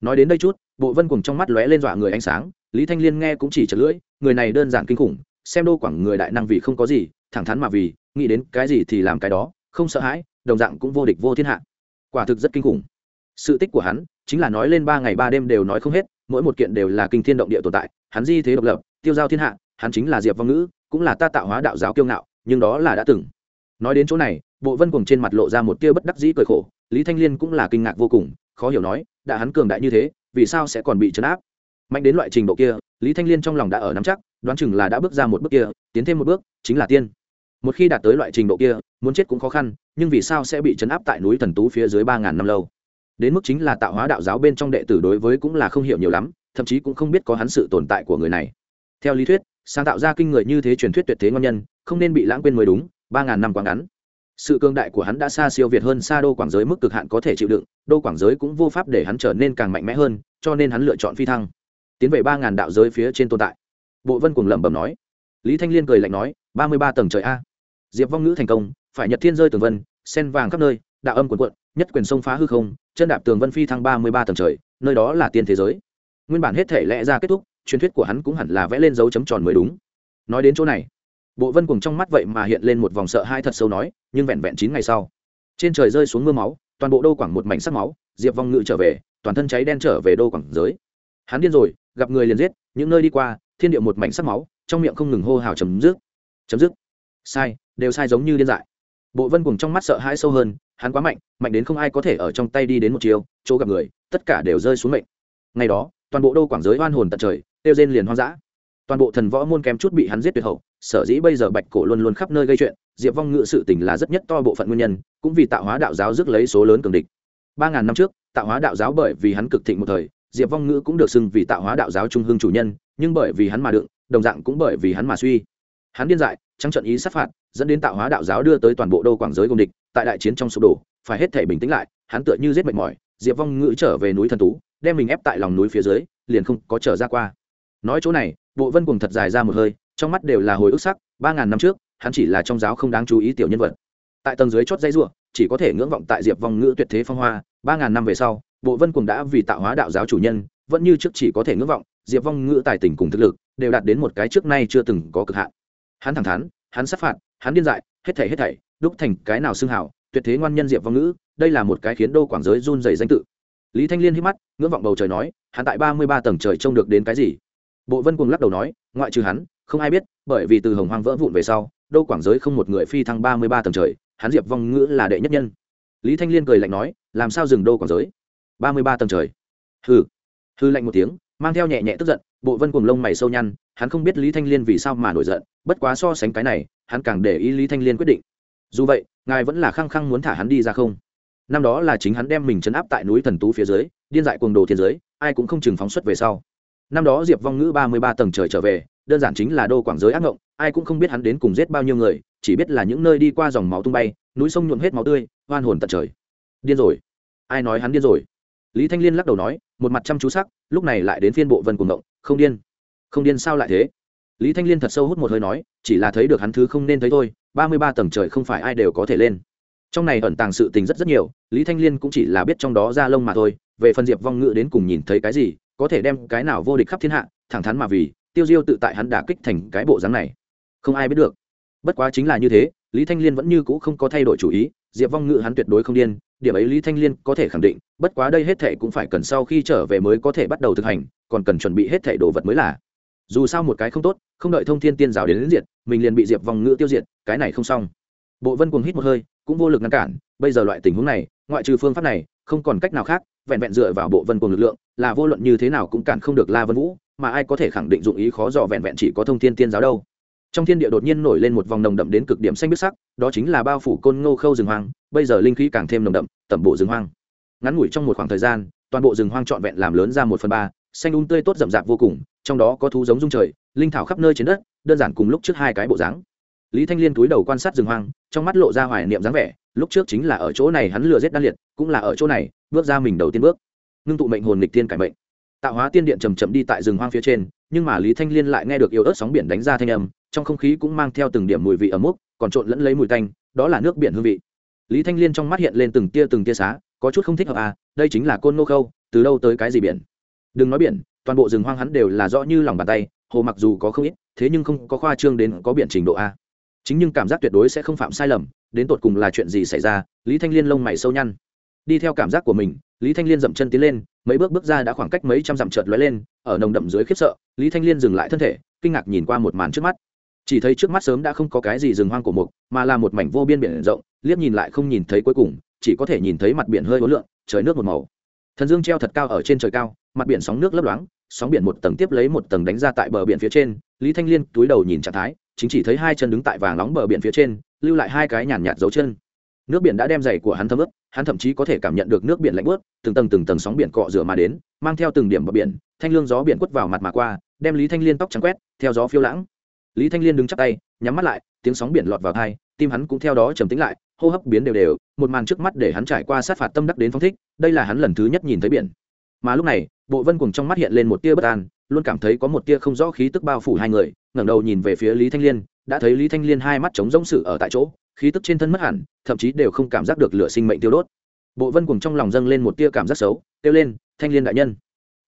Nói đến đây chút, bộ vân cùng trong mắt lóe lên dọa người ánh sáng, lý thanh liên nghe cũng chỉ chật lưỡi, người này đơn giản kinh khủng, xem đô quảng người đại năng vì không có gì, thẳng thắn mà vì, nghĩ đến cái gì thì làm cái đó, không sợ hãi, đồng dạng cũng vô địch vô thiên hạ. Quả thực rất kinh khủng. Sự tích của hắn chính là nói lên ba ngày ba đêm đều nói không hết, mỗi một kiện đều là kinh thiên động địa tồn tại, hắn di thế độc lập, tiêu giao thiên hạ, hắn chính là diệp văn ngữ, cũng là ta tạo hóa đạo giáo kiêu ngạo nhưng đó là đã từng. Nói đến chỗ này, bộ vân cùng trên mặt lộ ra một tia bất đắc dĩ cười khổ, lý thanh liên cũng là kinh ngạc vô cùng, khó hiểu nói, đã hắn cường đại như thế, vì sao sẽ còn bị chấn áp? Mạnh đến loại trình độ kia, lý thanh liên trong lòng đã ở nắm chắc, đoán chừng là đã bước ra một bước kia, tiến thêm một bước, chính là tiên. Một khi đạt tới loại trình độ kia, muốn chết cũng khó khăn, nhưng vì sao sẽ bị chấn áp tại núi thần tú phía dưới ba ngàn năm lâu? Đến mức chính là tạo hóa đạo giáo bên trong đệ tử đối với cũng là không hiểu nhiều lắm, thậm chí cũng không biết có hắn sự tồn tại của người này. Theo lý thuyết, sáng tạo ra kinh người như thế truyền thuyết tuyệt thế ngon nhân không nên bị lãng quên mới đúng, ba ngàn năm quá ngắn. Sự cương đại của hắn đã xa siêu việt hơn xa đô quảng giới mức cực hạn có thể chịu đựng, đô quảng giới cũng vô pháp để hắn trở nên càng mạnh mẽ hơn, cho nên hắn lựa chọn phi thăng. Tiến về ba ngàn đạo giới phía trên tồn tại. Bộ vân cùng lẩm bẩm nói. Lý thanh liên cười lạnh nói, ba mươi ba tầng trời a. Diệp vong ngữ thành công, phải nhật thiên rơi tường vân, sen vàng khắp nơi, đạo âm quần quận nhất quyền sông phá hư không, chân đạp tường vân phi thăng ba mươi ba tầng trời, nơi đó là tiên thế giới. Nguyên bản hết thể lẽ ra kết thúc, truyền thuyết của hắn cũng hẳn là vẽ lên dấu chấm tròn mới đúng. Nói đến chỗ này bộ vân cùng trong mắt vậy mà hiện lên một vòng sợ hai thật sâu nói, nhưng vẹn vẹn chín ngày sau, trên trời rơi xuống mưa máu, toàn bộ đô quảng một mảnh sắc máu, diệp vong ngự trở về, toàn thân cháy đen trở về đô quảng giới. Hắn điên rồi, gặp người liền giết, những nơi đi qua, thiên địa một mảnh sắc máu, trong miệng không ngừng hô hào chấm dứt chấm dứt. Sai, đều sai giống như điên dại. Bộ vân cùng trong mắt sợ hãi sâu hơn, hắn quá mạnh mạnh đến không ai có thể ở trong tay đi đến một chiều chỗ gặp người, tất cả đều rơi xuống mệnh. Ngày đó, toàn bộ đô quảng giới oan hồn tận trời, tiêu rên liền hoang dã. Toàn bộ thần võ môn kém chút bị hắn giết tuyệt hậu sở dĩ bây giờ bạch cổ luôn luôn khắp nơi gây chuyện, diệp vong ngự sự tình là rất nhất to bộ phận nguyên nhân, cũng vì tạo hóa đạo giáo rước lấy số lớn cường địch. Ba ngàn năm trước, tạo hóa đạo giáo bởi vì hắn cực thịnh một thời, diệp vong ngữ cũng được xưng vì tạo hóa đạo giáo trung hương chủ nhân, nhưng bởi vì hắn mà đựng, đồng dạng cũng bởi vì hắn mà suy. Hắn điên dại, trắng trận ý sát phạt, dẫn đến tạo hóa đạo giáo đưa tới toàn bộ đô quảng giới công địch, tại đại chiến trong sụp đổ, phải hết thể bình tĩnh lại, hắn tựa như giết mệt mỏi, diệp vong ngữ trở về núi thần tú, đem mình ép tại lòng núi phía dưới, liền không có trở ra qua. Nói chỗ này, bộ vân cùng thật dài ra một hơi trong mắt đều là hồi ức sắc, ba ngàn năm trước, hắn chỉ là trong giáo không đáng chú ý tiểu nhân vật. Tại tầng dưới chót dây ruộng chỉ có thể ngưỡng vọng tại diệp vong ngữ tuyệt thế phong hoa, ba ngàn năm về sau, bộ vân cùng đã vì tạo hóa đạo giáo chủ nhân, vẫn như trước chỉ có thể ngưỡng vọng, diệp vong ngữ tài tình cùng thực lực, đều đạt đến một cái trước nay chưa từng có cực hạn. Hắn thẳng thắn, hắn sát phạt, hắn điên dại, hết thảy hết thảy, đúc thành cái nào xưng hảo tuyệt thế ngoan nhân diệp vong ngữ, đây là một cái khiến đô quảng giới run dày danh tự. Lý thanh liên hít mắt, ngưỡng vọng bầu trời nói, hắn tại ba mươi ba tầng trời trông được đến cái gì? Bộ vân cùng lắc đầu nói, ngoại trừ hắn không ai biết, bởi vì từ hồng hoang vỡ vụn về sau, đô quảng giới không một người phi thăng ba mươi ba tầng trời, hắn diệp vong ngữ là đệ nhất nhân. Lý thanh liên cười lạnh nói, làm sao dừng đô quảng giới? ba mươi ba tầng trời. Hừ. Hư lạnh một tiếng, mang theo nhẹ nhẹ tức giận, bộ vân cùng lông mày sâu nhăn, hắn không biết lý thanh liên vì sao mà nổi giận, bất quá so sánh cái này, hắn càng để ý lý thanh liên quyết định. Dù vậy, ngài vẫn là khăng khăng muốn thả hắn đi ra không? Năm đó là chính hắn đem mình chấn áp tại núi thần tú phía dưới, điên dại cuồng đồ thiên giới, ai cũng không chừng phóng xuất về sau. Năm đó diệp vong ngữ ba mươi ba tầng trời trở về đơn giản chính là đô quảng giới ác ngộng, ai cũng không biết hắn đến cùng giết bao nhiêu người, chỉ biết là những nơi đi qua dòng máu tung bay, núi sông nhuộm hết máu tươi hoan hồn tận trời. Điên rồi. Ai nói hắn điên rồi? Lý thanh liên lắc đầu nói, một mặt chăm chú sắc, lúc này lại đến phiên bộ vân cùng động không điên. Không điên sao lại thế? Lý thanh liên thật sâu hút một hơi nói, chỉ là thấy được hắn thứ không nên thấy thôi, ba mươi ba tầng trời không phải ai đều có thể lên. Trong này ẩn tàng sự tình rất rất nhiều, lý thanh liên cũng chỉ là biết trong đó ra lông mà thôi, về phần diệp vong ngự đến cùng nhìn thấy cái gì, có thể đem cái nào vô địch khắp thiên hạ, thẳng thắn mà vì tiêu diêu tự tại hắn đã kích thành cái bộ dáng này. Không ai biết được. Bất quá chính là như thế lý thanh liên vẫn như cũ không có thay đổi chủ ý diệp vong ngự hắn tuyệt đối không điên điểm ấy lý thanh liên có thể khẳng định bất quá đây hết thệ cũng phải cần sau khi trở về mới có thể bắt đầu thực hành còn cần chuẩn bị hết thệ đồ vật mới là. Dù sao một cái không tốt không đợi thông thiên tiên giáo đến, đến diệt mình liền bị diệp vong ngự tiêu diệt cái này không xong. Bộ vân cuồng hít một hơi cũng vô lực ngăn cản bây giờ loại tình huống này ngoại trừ phương pháp này không còn cách nào khác vẹn vẹn dựa vào bộ vân cuồng lực lượng là vô luận như thế nào cũng cản không được la vân vũ mà ai có thể khẳng định dụng ý khó dò vẹn vẹn chỉ có thông thiên tiên giáo đâu. Trong thiên địa đột nhiên nổi lên một vòng nồng đậm đến cực điểm xanh biết sắc, đó chính là bao phủ côn ngô khâu rừng hoang, bây giờ linh khí càng thêm nồng đậm, tẩm bộ rừng hoang. Ngắn ngủi trong một khoảng thời gian, toàn bộ rừng hoang trọn vẹn làm lớn ra một phần ba, xanh un tươi tốt rậm rạp vô cùng, trong đó có thú giống dung trời, linh thảo khắp nơi trên đất, đơn giản cùng lúc trước hai cái bộ dáng. Lý thanh liên túi đầu quan sát rừng hoang, trong mắt lộ ra hoài niệm dáng vẻ, lúc trước chính là ở chỗ này hắn lừa giết đan liệt, cũng là ở chỗ này, bước ra mình đầu tiên bước. Ngưng tụ mệnh hồn nghịch tiên cải mệnh tạo hóa tiên điện chầm chậm đi tại rừng hoang phía trên, nhưng mà lý thanh liên lại nghe được yếu ớt sóng biển đánh ra thanh âm, trong không khí cũng mang theo từng điểm mùi vị ấm mốc, còn trộn lẫn lấy mùi tanh, đó là nước biển hương vị. Lý thanh liên trong mắt hiện lên từng tia từng tia xá, có chút không thích hợp à đây chính là côn nô khâu, từ đâu tới cái gì biển? Đừng nói biển, toàn bộ rừng hoang hắn đều là rõ như lòng bàn tay, hồ mặc dù có không ít, thế nhưng không có khoa trương đến có biển trình độ a chính nhưng cảm giác tuyệt đối sẽ không phạm sai lầm, đến tột cùng là chuyện gì xảy ra, lý thanh liên lông mày sâu nhăn đi theo cảm giác của mình, lý thanh liên dậm chân tiến lên, mấy bước bước ra đã khoảng cách mấy trăm dặm trợt lóe lên, ở nồng đậm dưới khiếp sợ, lý thanh liên dừng lại thân thể, kinh ngạc nhìn qua một màn trước mắt. Chỉ thấy trước mắt sớm đã không có cái gì rừng hoang của mục, mà là một mảnh vô biên biển rộng, liếc nhìn lại không nhìn thấy cuối cùng, chỉ có thể nhìn thấy mặt biển hơi ố lượn, trời nước một màu. Thần dương treo thật cao ở trên trời cao, mặt biển sóng nước lấp loáng, sóng biển một tầng tiếp lấy một tầng đánh ra tại bờ biển phía trên, lý thanh liên túi đầu nhìn trạng thái, chính chỉ thấy hai chân đứng tại vàng nóng bờ biển phía trên, lưu lại hai cái nhàn nhạt dấu chân nước biển đã đem giày của hắn thấm ướt, hắn thậm chí có thể cảm nhận được nước biển lạnh bớt từng tầng từng tầng sóng biển cọ rửa mà đến, mang theo từng điểm bờ biển, thanh lương gió biển quất vào mặt mà qua, đem lý thanh liên tóc trắng quét, theo gió phiêu lãng. Lý thanh liên đứng chắp tay, nhắm mắt lại, tiếng sóng biển lọt vào thai tim hắn cũng theo đó trầm tĩnh lại, hô hấp biến đều đều, một màn trước mắt để hắn trải qua sát phạt tâm đắc đến phong thích, đây là hắn lần thứ nhất nhìn thấy biển. Mà lúc này, bộ vân cùng trong mắt hiện lên một tia bất an, luôn cảm thấy có một tia không rõ khí tức bao phủ hai người, ngẩng đầu nhìn về phía lý thanh liên, đã thấy lý thanh liên hai mắt trống rỗng sự ở tại chỗ khí tức trên thân mất hẳn, thậm chí đều không cảm giác được lửa sinh mệnh tiêu đốt. Bộ vân cùng trong lòng dâng lên một tia cảm giác xấu, kêu lên, thanh liên đại nhân.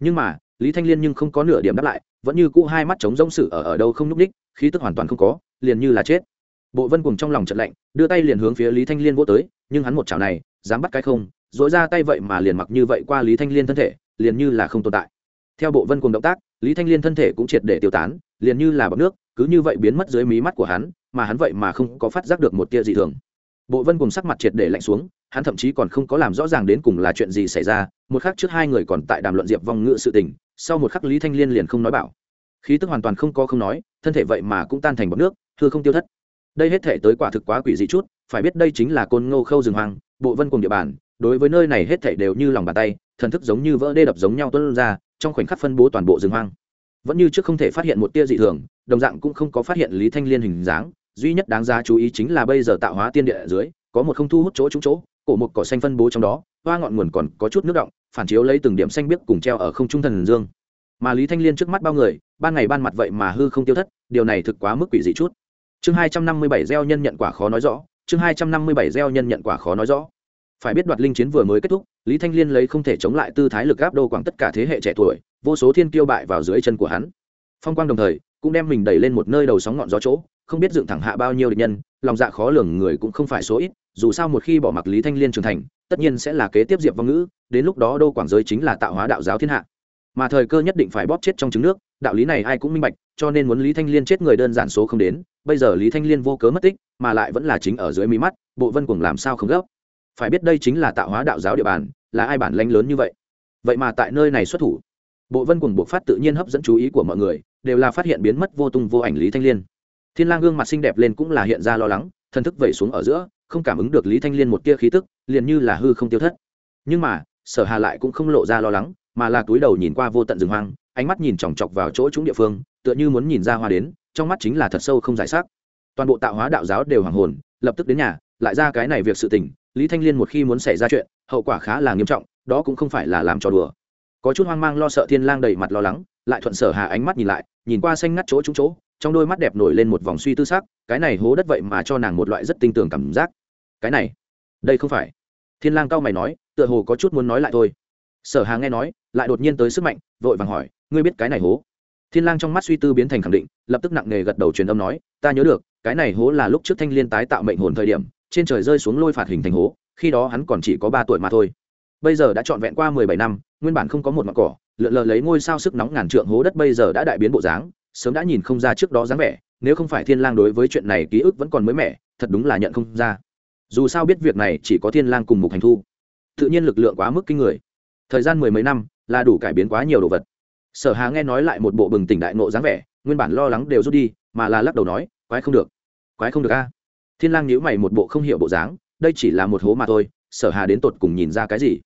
Nhưng mà, lý thanh liên nhưng không có nửa điểm đáp lại, vẫn như cũ hai mắt trống rỗng sự ở ở đâu không nhúc ních khí tức hoàn toàn không có, liền như là chết. Bộ vân cùng trong lòng trận lạnh, đưa tay liền hướng phía lý thanh liên vỗ tới, nhưng hắn một chảo này, dám bắt cái không dỗi ra tay vậy mà liền mặc như vậy qua lý thanh liên thân thể, liền như là không tồn tại. Theo bộ vân cùng động tác, lý thanh liên thân thể cũng triệt để tiêu tán, liền như là bọc nước, cứ như vậy biến mất dưới mí mắt của hắn mà hắn vậy mà không có phát giác được một tia dị thường. Bộ vân cùng sắc mặt triệt để lạnh xuống, hắn thậm chí còn không có làm rõ ràng đến cùng là chuyện gì xảy ra, một khắc trước hai người còn tại đàm luận diệp vong ngự sự tình, sau một khắc lý thanh liên liền không nói bảo. Khí tức hoàn toàn không có không nói, thân thể vậy mà cũng tan thành bọc nước thưa không tiêu thất. Đây hết thể tới quả thực quá quỷ dị chút, phải biết đây chính là côn ngô khâu rừng hoang, bộ vân cùng địa bàn, đối với nơi này hết thể đều như lòng bàn tay, thần thức giống như vỡ đê đập giống nhau tuân ra, trong khoảnh khắc phân bố toàn bộ rừng hoang. Vẫn như trước không thể phát hiện một tia dị thường, đồng dạng cũng không có phát hiện lý thanh liên hình dáng duy nhất đáng giá chú ý chính là bây giờ tạo hóa tiên địa ở dưới, có một không thu hút chỗ trúng chỗ, cổ một cỏ xanh phân bố trong đó, hoa ngọn nguồn còn có chút nước động, phản chiếu lấy từng điểm xanh biếc cùng treo ở không trung thần dương. Mà lý thanh liên trước mắt bao người, ban ngày ban mặt vậy mà hư không tiêu thất, điều này thực quá mức quỷ dị chút. Chương hai trăm năm mươi bảy gieo nhân nhận quả khó nói rõ, chương hai trăm năm mươi bảy gieo nhân nhận quả khó nói rõ. Phải biết đoạt linh chiến vừa mới kết thúc, lý thanh liên lấy không thể chống lại tư thái lực áp đô quảng tất cả thế hệ trẻ tuổi, vô số thiên kiêu bại vào dưới chân của hắn. Phong quang đồng thời, cũng đem mình đẩy lên một nơi đầu sóng ngọn gió chỗ không biết dựng thẳng hạ bao nhiêu địch nhân, lòng dạ khó lường người cũng không phải số ít, dù sao một khi bỏ mặc lý thanh liên trưởng thành, tất nhiên sẽ là kế tiếp diệp vong ngữ, đến lúc đó đô quảng giới chính là tạo hóa đạo giáo thiên hạ. Mà thời cơ nhất định phải bóp chết trong trứng nước, đạo lý này ai cũng minh bạch, cho nên muốn lý thanh liên chết người đơn giản số không đến, bây giờ lý thanh liên vô cớ mất tích, mà lại vẫn là chính ở dưới mí mắt, bộ vân cùng làm sao không gấp. Phải biết đây chính là tạo hóa đạo giáo địa bàn, là ai bản lanh lớn như vậy? Vậy mà tại nơi này xuất thủ, bộ vân cùng buộc phát tự nhiên hấp dẫn chú ý của mọi người, đều là phát hiện biến mất vô tung vô ảnh lý thanh liên thiên lang gương mặt xinh đẹp lên cũng là hiện ra lo lắng, thần thức vẩy xuống ở giữa, không cảm ứng được lý thanh liên một tia khí tức, liền như là hư không tiêu thất nhưng mà, sở hà lại cũng không lộ ra lo lắng, mà là túi đầu nhìn qua vô tận rừng hoang, ánh mắt nhìn chòng chọc vào chỗ chúng địa phương, tựa như muốn nhìn ra hoa đến, trong mắt chính là thật sâu không giải sắc. toàn bộ tạo hóa đạo giáo đều hoàng hồn, lập tức đến nhà, lại ra cái này việc sự tình, lý thanh liên một khi muốn xảy ra chuyện, hậu quả khá là nghiêm trọng, đó cũng không phải là làm trò đùa có chút hoang mang lo sợ thiên lang đầy mặt lo lắng, lại thuận sở hà ánh mắt nhìn lại, nhìn qua xanh ngắt chỗ trúng chỗ trong đôi mắt đẹp nổi lên một vòng suy tư sắc, cái này hố đất vậy mà cho nàng một loại rất tinh tường cảm giác. Cái này, đây không phải. Thiên lang cao mày nói, tựa hồ có chút muốn nói lại thôi. Sở hà nghe nói, lại đột nhiên tới sức mạnh, vội vàng hỏi, ngươi biết cái này hố? Thiên lang trong mắt suy tư biến thành khẳng định, lập tức nặng nề gật đầu truyền âm nói, ta nhớ được, cái này hố là lúc trước thanh liên tái tạo mệnh hồn thời điểm, trên trời rơi xuống lôi phạt hình thành hố, khi đó hắn còn chỉ có ba tuổi mà thôi. Bây giờ đã trọn vẹn qua mười bảy năm, nguyên bản không có một mặt cỏ, lượn lờ lấy ngôi sao sức nóng ngàn trượng hố đất bây giờ đã đại biến bộ dáng sớm đã nhìn không ra trước đó dáng vẻ, nếu không phải thiên lang đối với chuyện này ký ức vẫn còn mới mẻ, thật đúng là nhận không ra. Dù sao biết việc này chỉ có thiên lang cùng mục hành thu. Tự nhiên lực lượng quá mức kinh người. Thời gian mười mấy năm, là đủ cải biến quá nhiều đồ vật. Sở hà nghe nói lại một bộ bừng tỉnh đại ngộ dáng vẻ, nguyên bản lo lắng đều rút đi, mà là lắc đầu nói, quái không được. Quái không được a. Thiên lang nhíu mày một bộ không hiểu bộ dáng, đây chỉ là một hố mà thôi, sở hà đến tột cùng nhìn ra cái gì?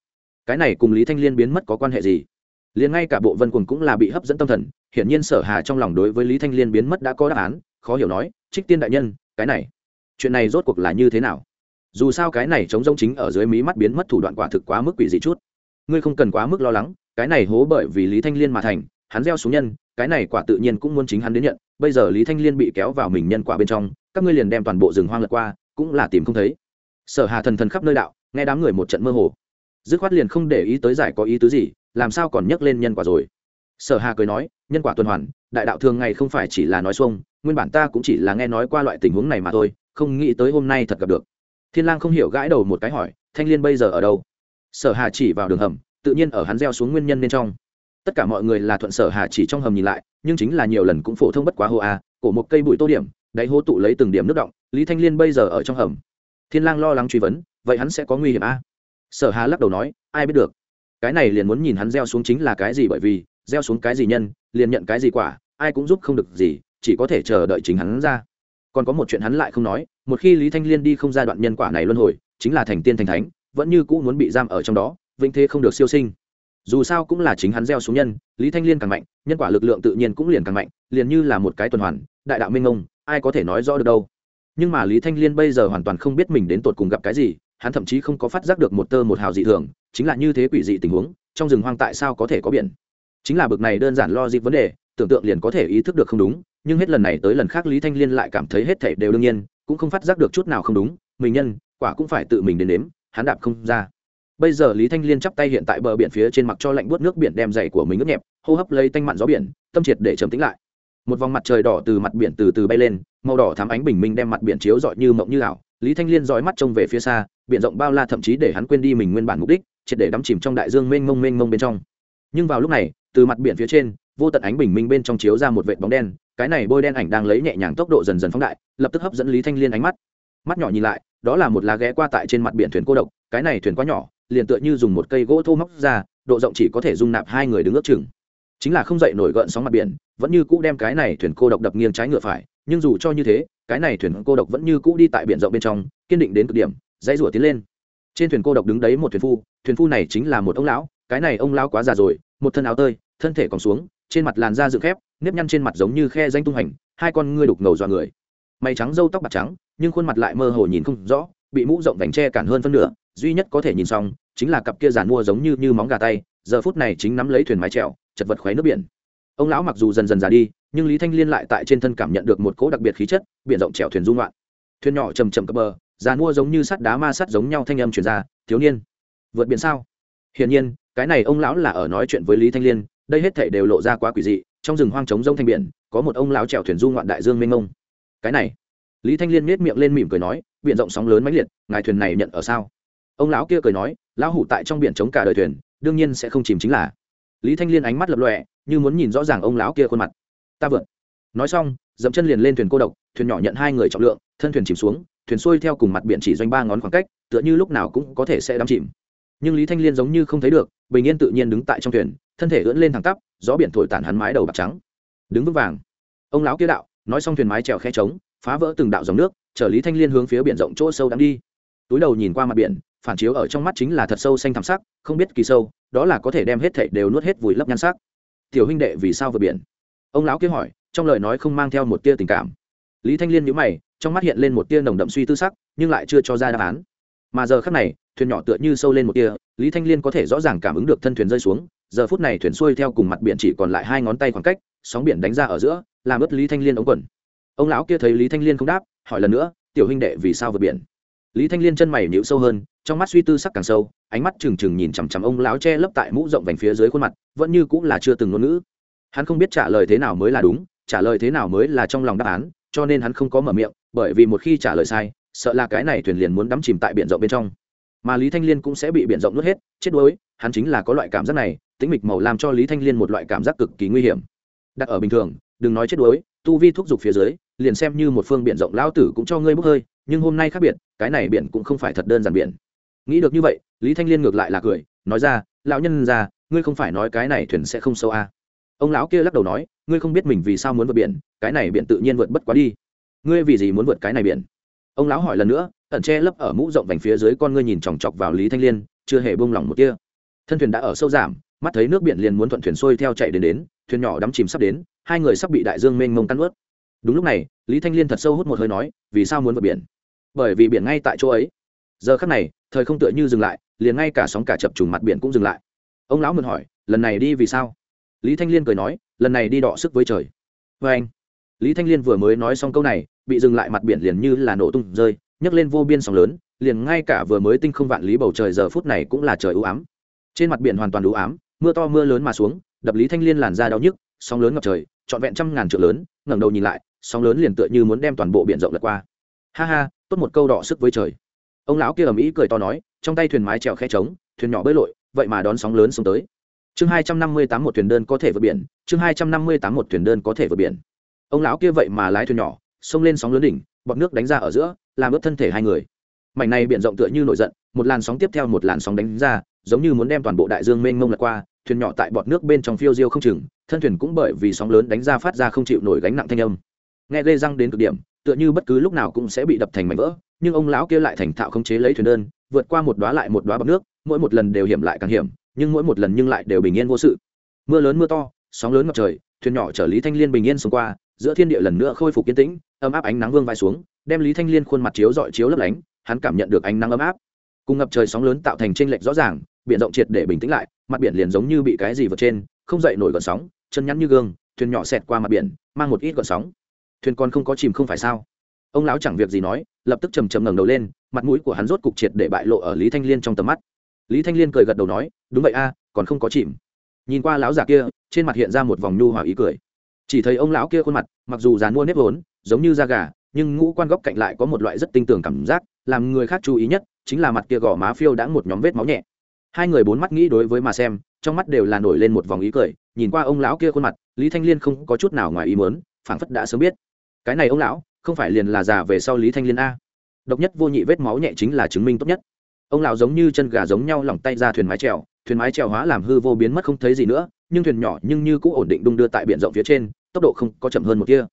Cái này cùng lý thanh liên biến mất có quan hệ gì? Liền ngay cả bộ vân quần cũng là bị hấp dẫn tâm thần hiển nhiên sở hà trong lòng đối với lý thanh liên biến mất đã có đáp án, khó hiểu nói, trích tiên đại nhân, cái này, chuyện này rốt cuộc là như thế nào? Dù sao cái này chống rông chính ở dưới mí mắt biến mất thủ đoạn quả thực quá mức quỷ dị chút. Ngươi không cần quá mức lo lắng, cái này hố bởi vì lý thanh liên mà thành, hắn gieo xuống nhân, cái này quả tự nhiên cũng muốn chính hắn đến nhận, bây giờ lý thanh liên bị kéo vào mình nhân quả bên trong, các ngươi liền đem toàn bộ rừng hoang lật qua, cũng là tìm không thấy. Sở hà thần thần khắp nơi đạo, nghe đám người một trận mơ hồ. Dứt khoát liền không để ý tới giải có ý tứ gì, làm sao còn nhắc lên nhân quả rồi? Sở hà cười nói, nhân quả tuần hoàn, đại đạo thường ngày không phải chỉ là nói xuông, nguyên bản ta cũng chỉ là nghe nói qua loại tình huống này mà thôi, không nghĩ tới hôm nay thật gặp được. Thiên lang không hiểu gãi đầu một cái hỏi, thanh liên bây giờ ở đâu? Sở hà chỉ vào đường hầm, tự nhiên ở hắn gieo xuống nguyên nhân bên trong. Tất cả mọi người là thuận sở hà chỉ trong hầm nhìn lại, nhưng chính là nhiều lần cũng phổ thông bất quá hô a, cổ một cây bụi tô điểm, đáy hố tụ lấy từng điểm nước động, lý thanh liên bây giờ ở trong hầm. Thiên lang lo lắng truy vấn, vậy hắn sẽ có nguy hiểm a? Sở hà lắc đầu nói, ai biết được. Cái này liền muốn nhìn hắn gieo xuống chính là cái gì bởi vì gieo xuống cái gì nhân, liền nhận cái gì quả, ai cũng giúp không được gì, chỉ có thể chờ đợi chính hắn ra. Còn có một chuyện hắn lại không nói, một khi lý thanh liên đi không ra đoạn nhân quả này luân hồi, chính là thành tiên thành thánh, vẫn như cũ muốn bị giam ở trong đó, vĩnh thế không được siêu sinh. Dù sao cũng là chính hắn gieo xuống nhân, lý thanh liên càng mạnh, nhân quả lực lượng tự nhiên cũng liền càng mạnh, liền như là một cái tuần hoàn, đại đạo minh ông ai có thể nói rõ được đâu. Nhưng mà lý thanh liên bây giờ hoàn toàn không biết mình đến tột cùng gặp cái gì, hắn thậm chí không có phát giác được một tơ một hào dị thường, chính là như thế quỷ dị tình huống, trong rừng hoang tại sao có thể có biển? Chính là bực này đơn giản lo dịp vấn đề, tưởng tượng liền có thể ý thức được không đúng, nhưng hết lần này tới lần khác lý thanh liên lại cảm thấy hết thể đều đương nhiên, cũng không phát giác được chút nào không đúng, mình nhân, quả cũng phải tự mình đến nếm hắn đạp không ra. Bây giờ lý thanh liên chắp tay hiện tại bờ biển phía trên mặt cho lạnh buốt nước biển đem dày của mình ướt nhẹp, hô hấp lấy tanh mặn gió biển, tâm triệt để trầm tính lại. Một vòng mặt trời đỏ từ mặt biển từ từ bay lên, màu đỏ thắm ánh bình minh đem mặt biển chiếu rọi như mộng như ảo. Lý thanh liên dõi mắt trông về phía xa, biển rộng bao la thậm chí để hắn quên đi mình nguyên bản mục đích, triệt để đắm chìm trong đại dương mênh mông mênh mông bên trong. Nhưng vào lúc này từ mặt biển phía trên, vô tận ánh bình minh bên trong chiếu ra một vệt bóng đen, cái này bôi đen ảnh đang lấy nhẹ nhàng tốc độ dần dần phóng đại, lập tức hấp dẫn lý thanh liên ánh mắt. Mắt nhỏ nhìn lại, đó là một lá ghé qua tại trên mặt biển thuyền cô độc, cái này thuyền quá nhỏ, liền tựa như dùng một cây gỗ thô móc ra, độ rộng chỉ có thể dung nạp hai người đứng ước chừng. Chính là không dậy nổi gợn sóng mặt biển, vẫn như cũ đem cái này thuyền cô độc đập nghiêng trái ngựa phải, nhưng dù cho như thế, cái này thuyền cô độc vẫn như cũ đi tại biển rộng bên trong, kiên định đến cực điểm, dãy rủa tiến lên. Trên thuyền cô độc đứng đấy một thuyền phu thuyền phu này chính là một ông lão, cái này ông lão quá già rồi một thân áo tơi, thân thể còn xuống, trên mặt làn da dựng khép, nếp nhăn trên mặt giống như khe danh tung hành, hai con ngươi đục ngầu dọa người. Mày trắng râu tóc bạc trắng, nhưng khuôn mặt lại mơ hồ nhìn không rõ, bị mũ rộng vành tre cản hơn phân nửa, duy nhất có thể nhìn xong, chính là cặp kia giàn mua giống như như móng gà tay, giờ phút này chính nắm lấy thuyền mái trèo chật vật khoáy nước biển. Ông lão mặc dù dần dần già đi, nhưng lý thanh liên lại tại trên thân cảm nhận được một cỗ đặc biệt khí chất, biển rộng trèo thuyền dung loạn thuyền nhỏ chầm chầm cập bờ, giàn mua giống như sắt đá ma sắt giống nhau thanh âm chuyển ra, thiếu niên, vượt biển sao? Hiển nhiên cái này ông lão là ở nói chuyện với lý thanh liên, đây hết thể đều lộ ra quá quỷ dị, trong rừng hoang trống rông thanh biển, có một ông lão trèo thuyền du ngoạn đại dương mênh mông. Cái này, lý thanh liên miết miệng lên mỉm cười nói, biển rộng sóng lớn mãnh liệt, ngài thuyền này nhận ở sao? Ông lão kia cười nói, lão hủ tại trong biển trống cả đời thuyền, đương nhiên sẽ không chìm chính là. Lý thanh liên ánh mắt lập lọe như muốn nhìn rõ ràng ông lão kia khuôn mặt. Ta vượt. Nói xong, dậm chân liền lên thuyền cô độc, thuyền nhỏ nhận hai người trọng lượng, thân thuyền chìm xuống, thuyền xuôi theo cùng mặt biển chỉ doanh ba ngón khoảng cách, tựa như lúc nào cũng có thể sẽ đắm chìm nhưng lý thanh liên giống như không thấy được, bình yên tự nhiên đứng tại trong thuyền, thân thể ưỡn lên thẳng tắp, gió biển thổi tản hắn mái đầu bạc trắng. Đứng vững vàng. Ông lão kia đạo, nói xong thuyền mái trèo khe trống, phá vỡ từng đạo dòng nước, chở lý thanh liên hướng phía biển rộng chỗ sâu đang đi. Túi đầu nhìn qua mặt biển, phản chiếu ở trong mắt chính là thật sâu xanh thẳm sắc, không biết kỳ sâu, đó là có thể đem hết thảy đều nuốt hết vùi lấp nhan sắc. Tiểu huynh đệ, vì sao vượt biển? Ông lão kia hỏi, trong lời nói không mang theo một tia tình cảm. Lý thanh liên nhíu mày, trong mắt hiện lên một tia nồng đậm suy tư sắc, nhưng lại chưa cho ra đáp án mà giờ khắc này, thuyền nhỏ tựa như sâu lên một kia lý thanh liên có thể rõ ràng cảm ứng được thân thuyền rơi xuống, giờ phút này thuyền xuôi theo cùng mặt biển chỉ còn lại hai ngón tay khoảng cách, sóng biển đánh ra ở giữa, làm ướt lý thanh liên ống quần. Ông lão kia thấy lý thanh liên không đáp, hỏi lần nữa, tiểu huynh đệ, vì sao vượt biển? Lý thanh liên chân mày nhịu sâu hơn, trong mắt suy tư sắc càng sâu, ánh mắt trừng trừng nhìn chằm chằm ông lão che lấp tại mũ rộng vành phía dưới khuôn mặt, vẫn như cũng là chưa từng ngôn ngữ. Hắn không biết trả lời thế nào mới là đúng, trả lời thế nào mới là trong lòng đáp án, cho nên hắn không có mở miệng, bởi vì một khi trả lời sai sợ là cái này thuyền liền muốn đắm chìm tại biển rộng bên trong. Mà lý thanh liên cũng sẽ bị biển rộng nuốt hết, chết đuối, hắn chính là có loại cảm giác này, tĩnh mịch màu làm cho lý thanh liên một loại cảm giác cực kỳ nguy hiểm. Đặt ở bình thường, đừng nói chết đuối, tu vi thúc giục phía dưới, liền xem như một phương biển rộng lao tử cũng cho ngươi bốc hơi, nhưng hôm nay khác biệt, cái này biển cũng không phải thật đơn giản biển. Nghĩ được như vậy, lý thanh liên ngược lại là cười, nói ra, lão nhân ra ngươi không phải nói cái này thuyền sẽ không sâu à. ông lão kia lắc đầu nói, ngươi không biết mình vì sao muốn vượt biển, cái này biển tự nhiên vượt bất quá đi. Ngươi vì gì muốn vượt cái này biển? Ông lão hỏi lần nữa, ẩn che lấp ở mũ rộng vành phía dưới con ngươi nhìn chòng chọc vào lý thanh liên, chưa hề buông lỏng một kia thân thuyền đã ở sâu giảm, mắt thấy nước biển liền muốn thuận thuyền xuôi theo chạy đến đến, thuyền nhỏ đắm chìm sắp đến, hai người sắp bị đại dương mênh mông tan ướt đúng lúc này, lý thanh liên thật sâu hút một hơi nói, vì sao muốn vượt biển? Bởi vì biển ngay tại chỗ ấy. Giờ khắc này, thời không tựa như dừng lại, liền ngay cả sóng cả chập trùng mặt biển cũng dừng lại. Ông lão mượn hỏi, lần này đi vì sao? Lý thanh liên cười nói, lần này đi đọ sức với trời. Vê anh lý thanh liên vừa mới nói xong câu này bị dừng lại mặt biển liền như là nổ tung rơi, nhấc lên vô biên sóng lớn, liền ngay cả vừa mới tinh không vạn lý bầu trời giờ phút này cũng là trời ưu ám. Trên mặt biển hoàn toàn ưu ám, mưa to mưa lớn mà xuống, đập lý thanh liên làn ra đau nhức, sóng lớn ngập trời, trọn vẹn trăm ngàn trượng lớn, ngẩng đầu nhìn lại, sóng lớn liền tựa như muốn đem toàn bộ biển rộng lật qua. Ha ha, tốt một câu đỏ sức với trời. Ông lão kia ầm ĩ cười to nói, trong tay thuyền mái trèo khe trống, thuyền nhỏ bơi lội, vậy mà đón sóng lớn xuống tới. Chương hai trăm năm mươi tám một thuyền đơn có thể vượt biển, chương hai trăm năm mươi tám một thuyền đơn có thể vượt biển. Ông lão kia vậy mà lái thuyền nhỏ xông lên sóng lớn đỉnh, bọt nước đánh ra ở giữa, làm ướt thân thể hai người. Mảnh này biển rộng tựa như nổi giận, một làn sóng tiếp theo một làn sóng đánh ra, giống như muốn đem toàn bộ đại dương mênh mông lật qua, thuyền nhỏ tại bọt nước bên trong phiêu diêu không chừng, thân thuyền cũng bởi vì sóng lớn đánh ra phát ra không chịu nổi gánh nặng thanh âm. Nghe lê răng đến cực điểm, tựa như bất cứ lúc nào cũng sẽ bị đập thành mảnh vỡ, nhưng ông lão kia lại thành thạo khống chế lấy thuyền đơn, vượt qua một đóa lại một đóa bọt nước, mỗi một lần đều hiểm lại càng hiểm, nhưng mỗi một lần nhưng lại đều bình yên vô sự. Mưa lớn mưa to, sóng lớn ngập trời, thuyền nhỏ chở lý thanh liên bình yên xông qua giữa thiên địa lần nữa khôi phục yên tĩnh, ấm áp ánh nắng vương vai xuống, đem lý thanh liên khuôn mặt chiếu dọi chiếu lấp lánh, hắn cảm nhận được ánh nắng ấm áp. Cùng ngập trời sóng lớn tạo thành tranh lệch rõ ràng, biển rộng triệt để bình tĩnh lại, mặt biển liền giống như bị cái gì vượt trên, không dậy nổi gợn sóng, chân nhắn như gương, thuyền nhỏ xẹt qua mặt biển, mang một ít gợn sóng. Thuyền còn không có chìm không phải sao? Ông lão chẳng việc gì nói, lập tức trầm trầm ngẩng đầu lên, mặt mũi của hắn rốt cục triệt để bại lộ ở lý thanh liên trong tầm mắt. Lý thanh liên cười gật đầu nói, đúng vậy a, còn không có chìm. Nhìn qua lão già kia, trên mặt hiện ra một vòng nhu hòa ý cười chỉ thấy ông lão kia khuôn mặt, mặc dù dàn mua nếp vốn, giống như da gà, nhưng ngũ quan góc cạnh lại có một loại rất tinh tường cảm giác, làm người khác chú ý nhất chính là mặt kia gò má phiêu đã một nhóm vết máu nhẹ. Hai người bốn mắt nghĩ đối với mà xem, trong mắt đều là nổi lên một vòng ý cười, nhìn qua ông lão kia khuôn mặt, lý thanh liên không có chút nào ngoài ý mớn phảng phất đã sớm biết. Cái này ông lão, không phải liền là già về sau lý thanh liên a. Độc nhất vô nhị vết máu nhẹ chính là chứng minh tốt nhất. Ông lão giống như chân gà giống nhau lỏng tay ra thuyền mái trèo thuyền mái trèo hóa làm hư vô biến mất không thấy gì nữa, nhưng thuyền nhỏ nhưng như cũng ổn định đung đưa tại biển rộng phía trên tốc độ không có chậm hơn một kia.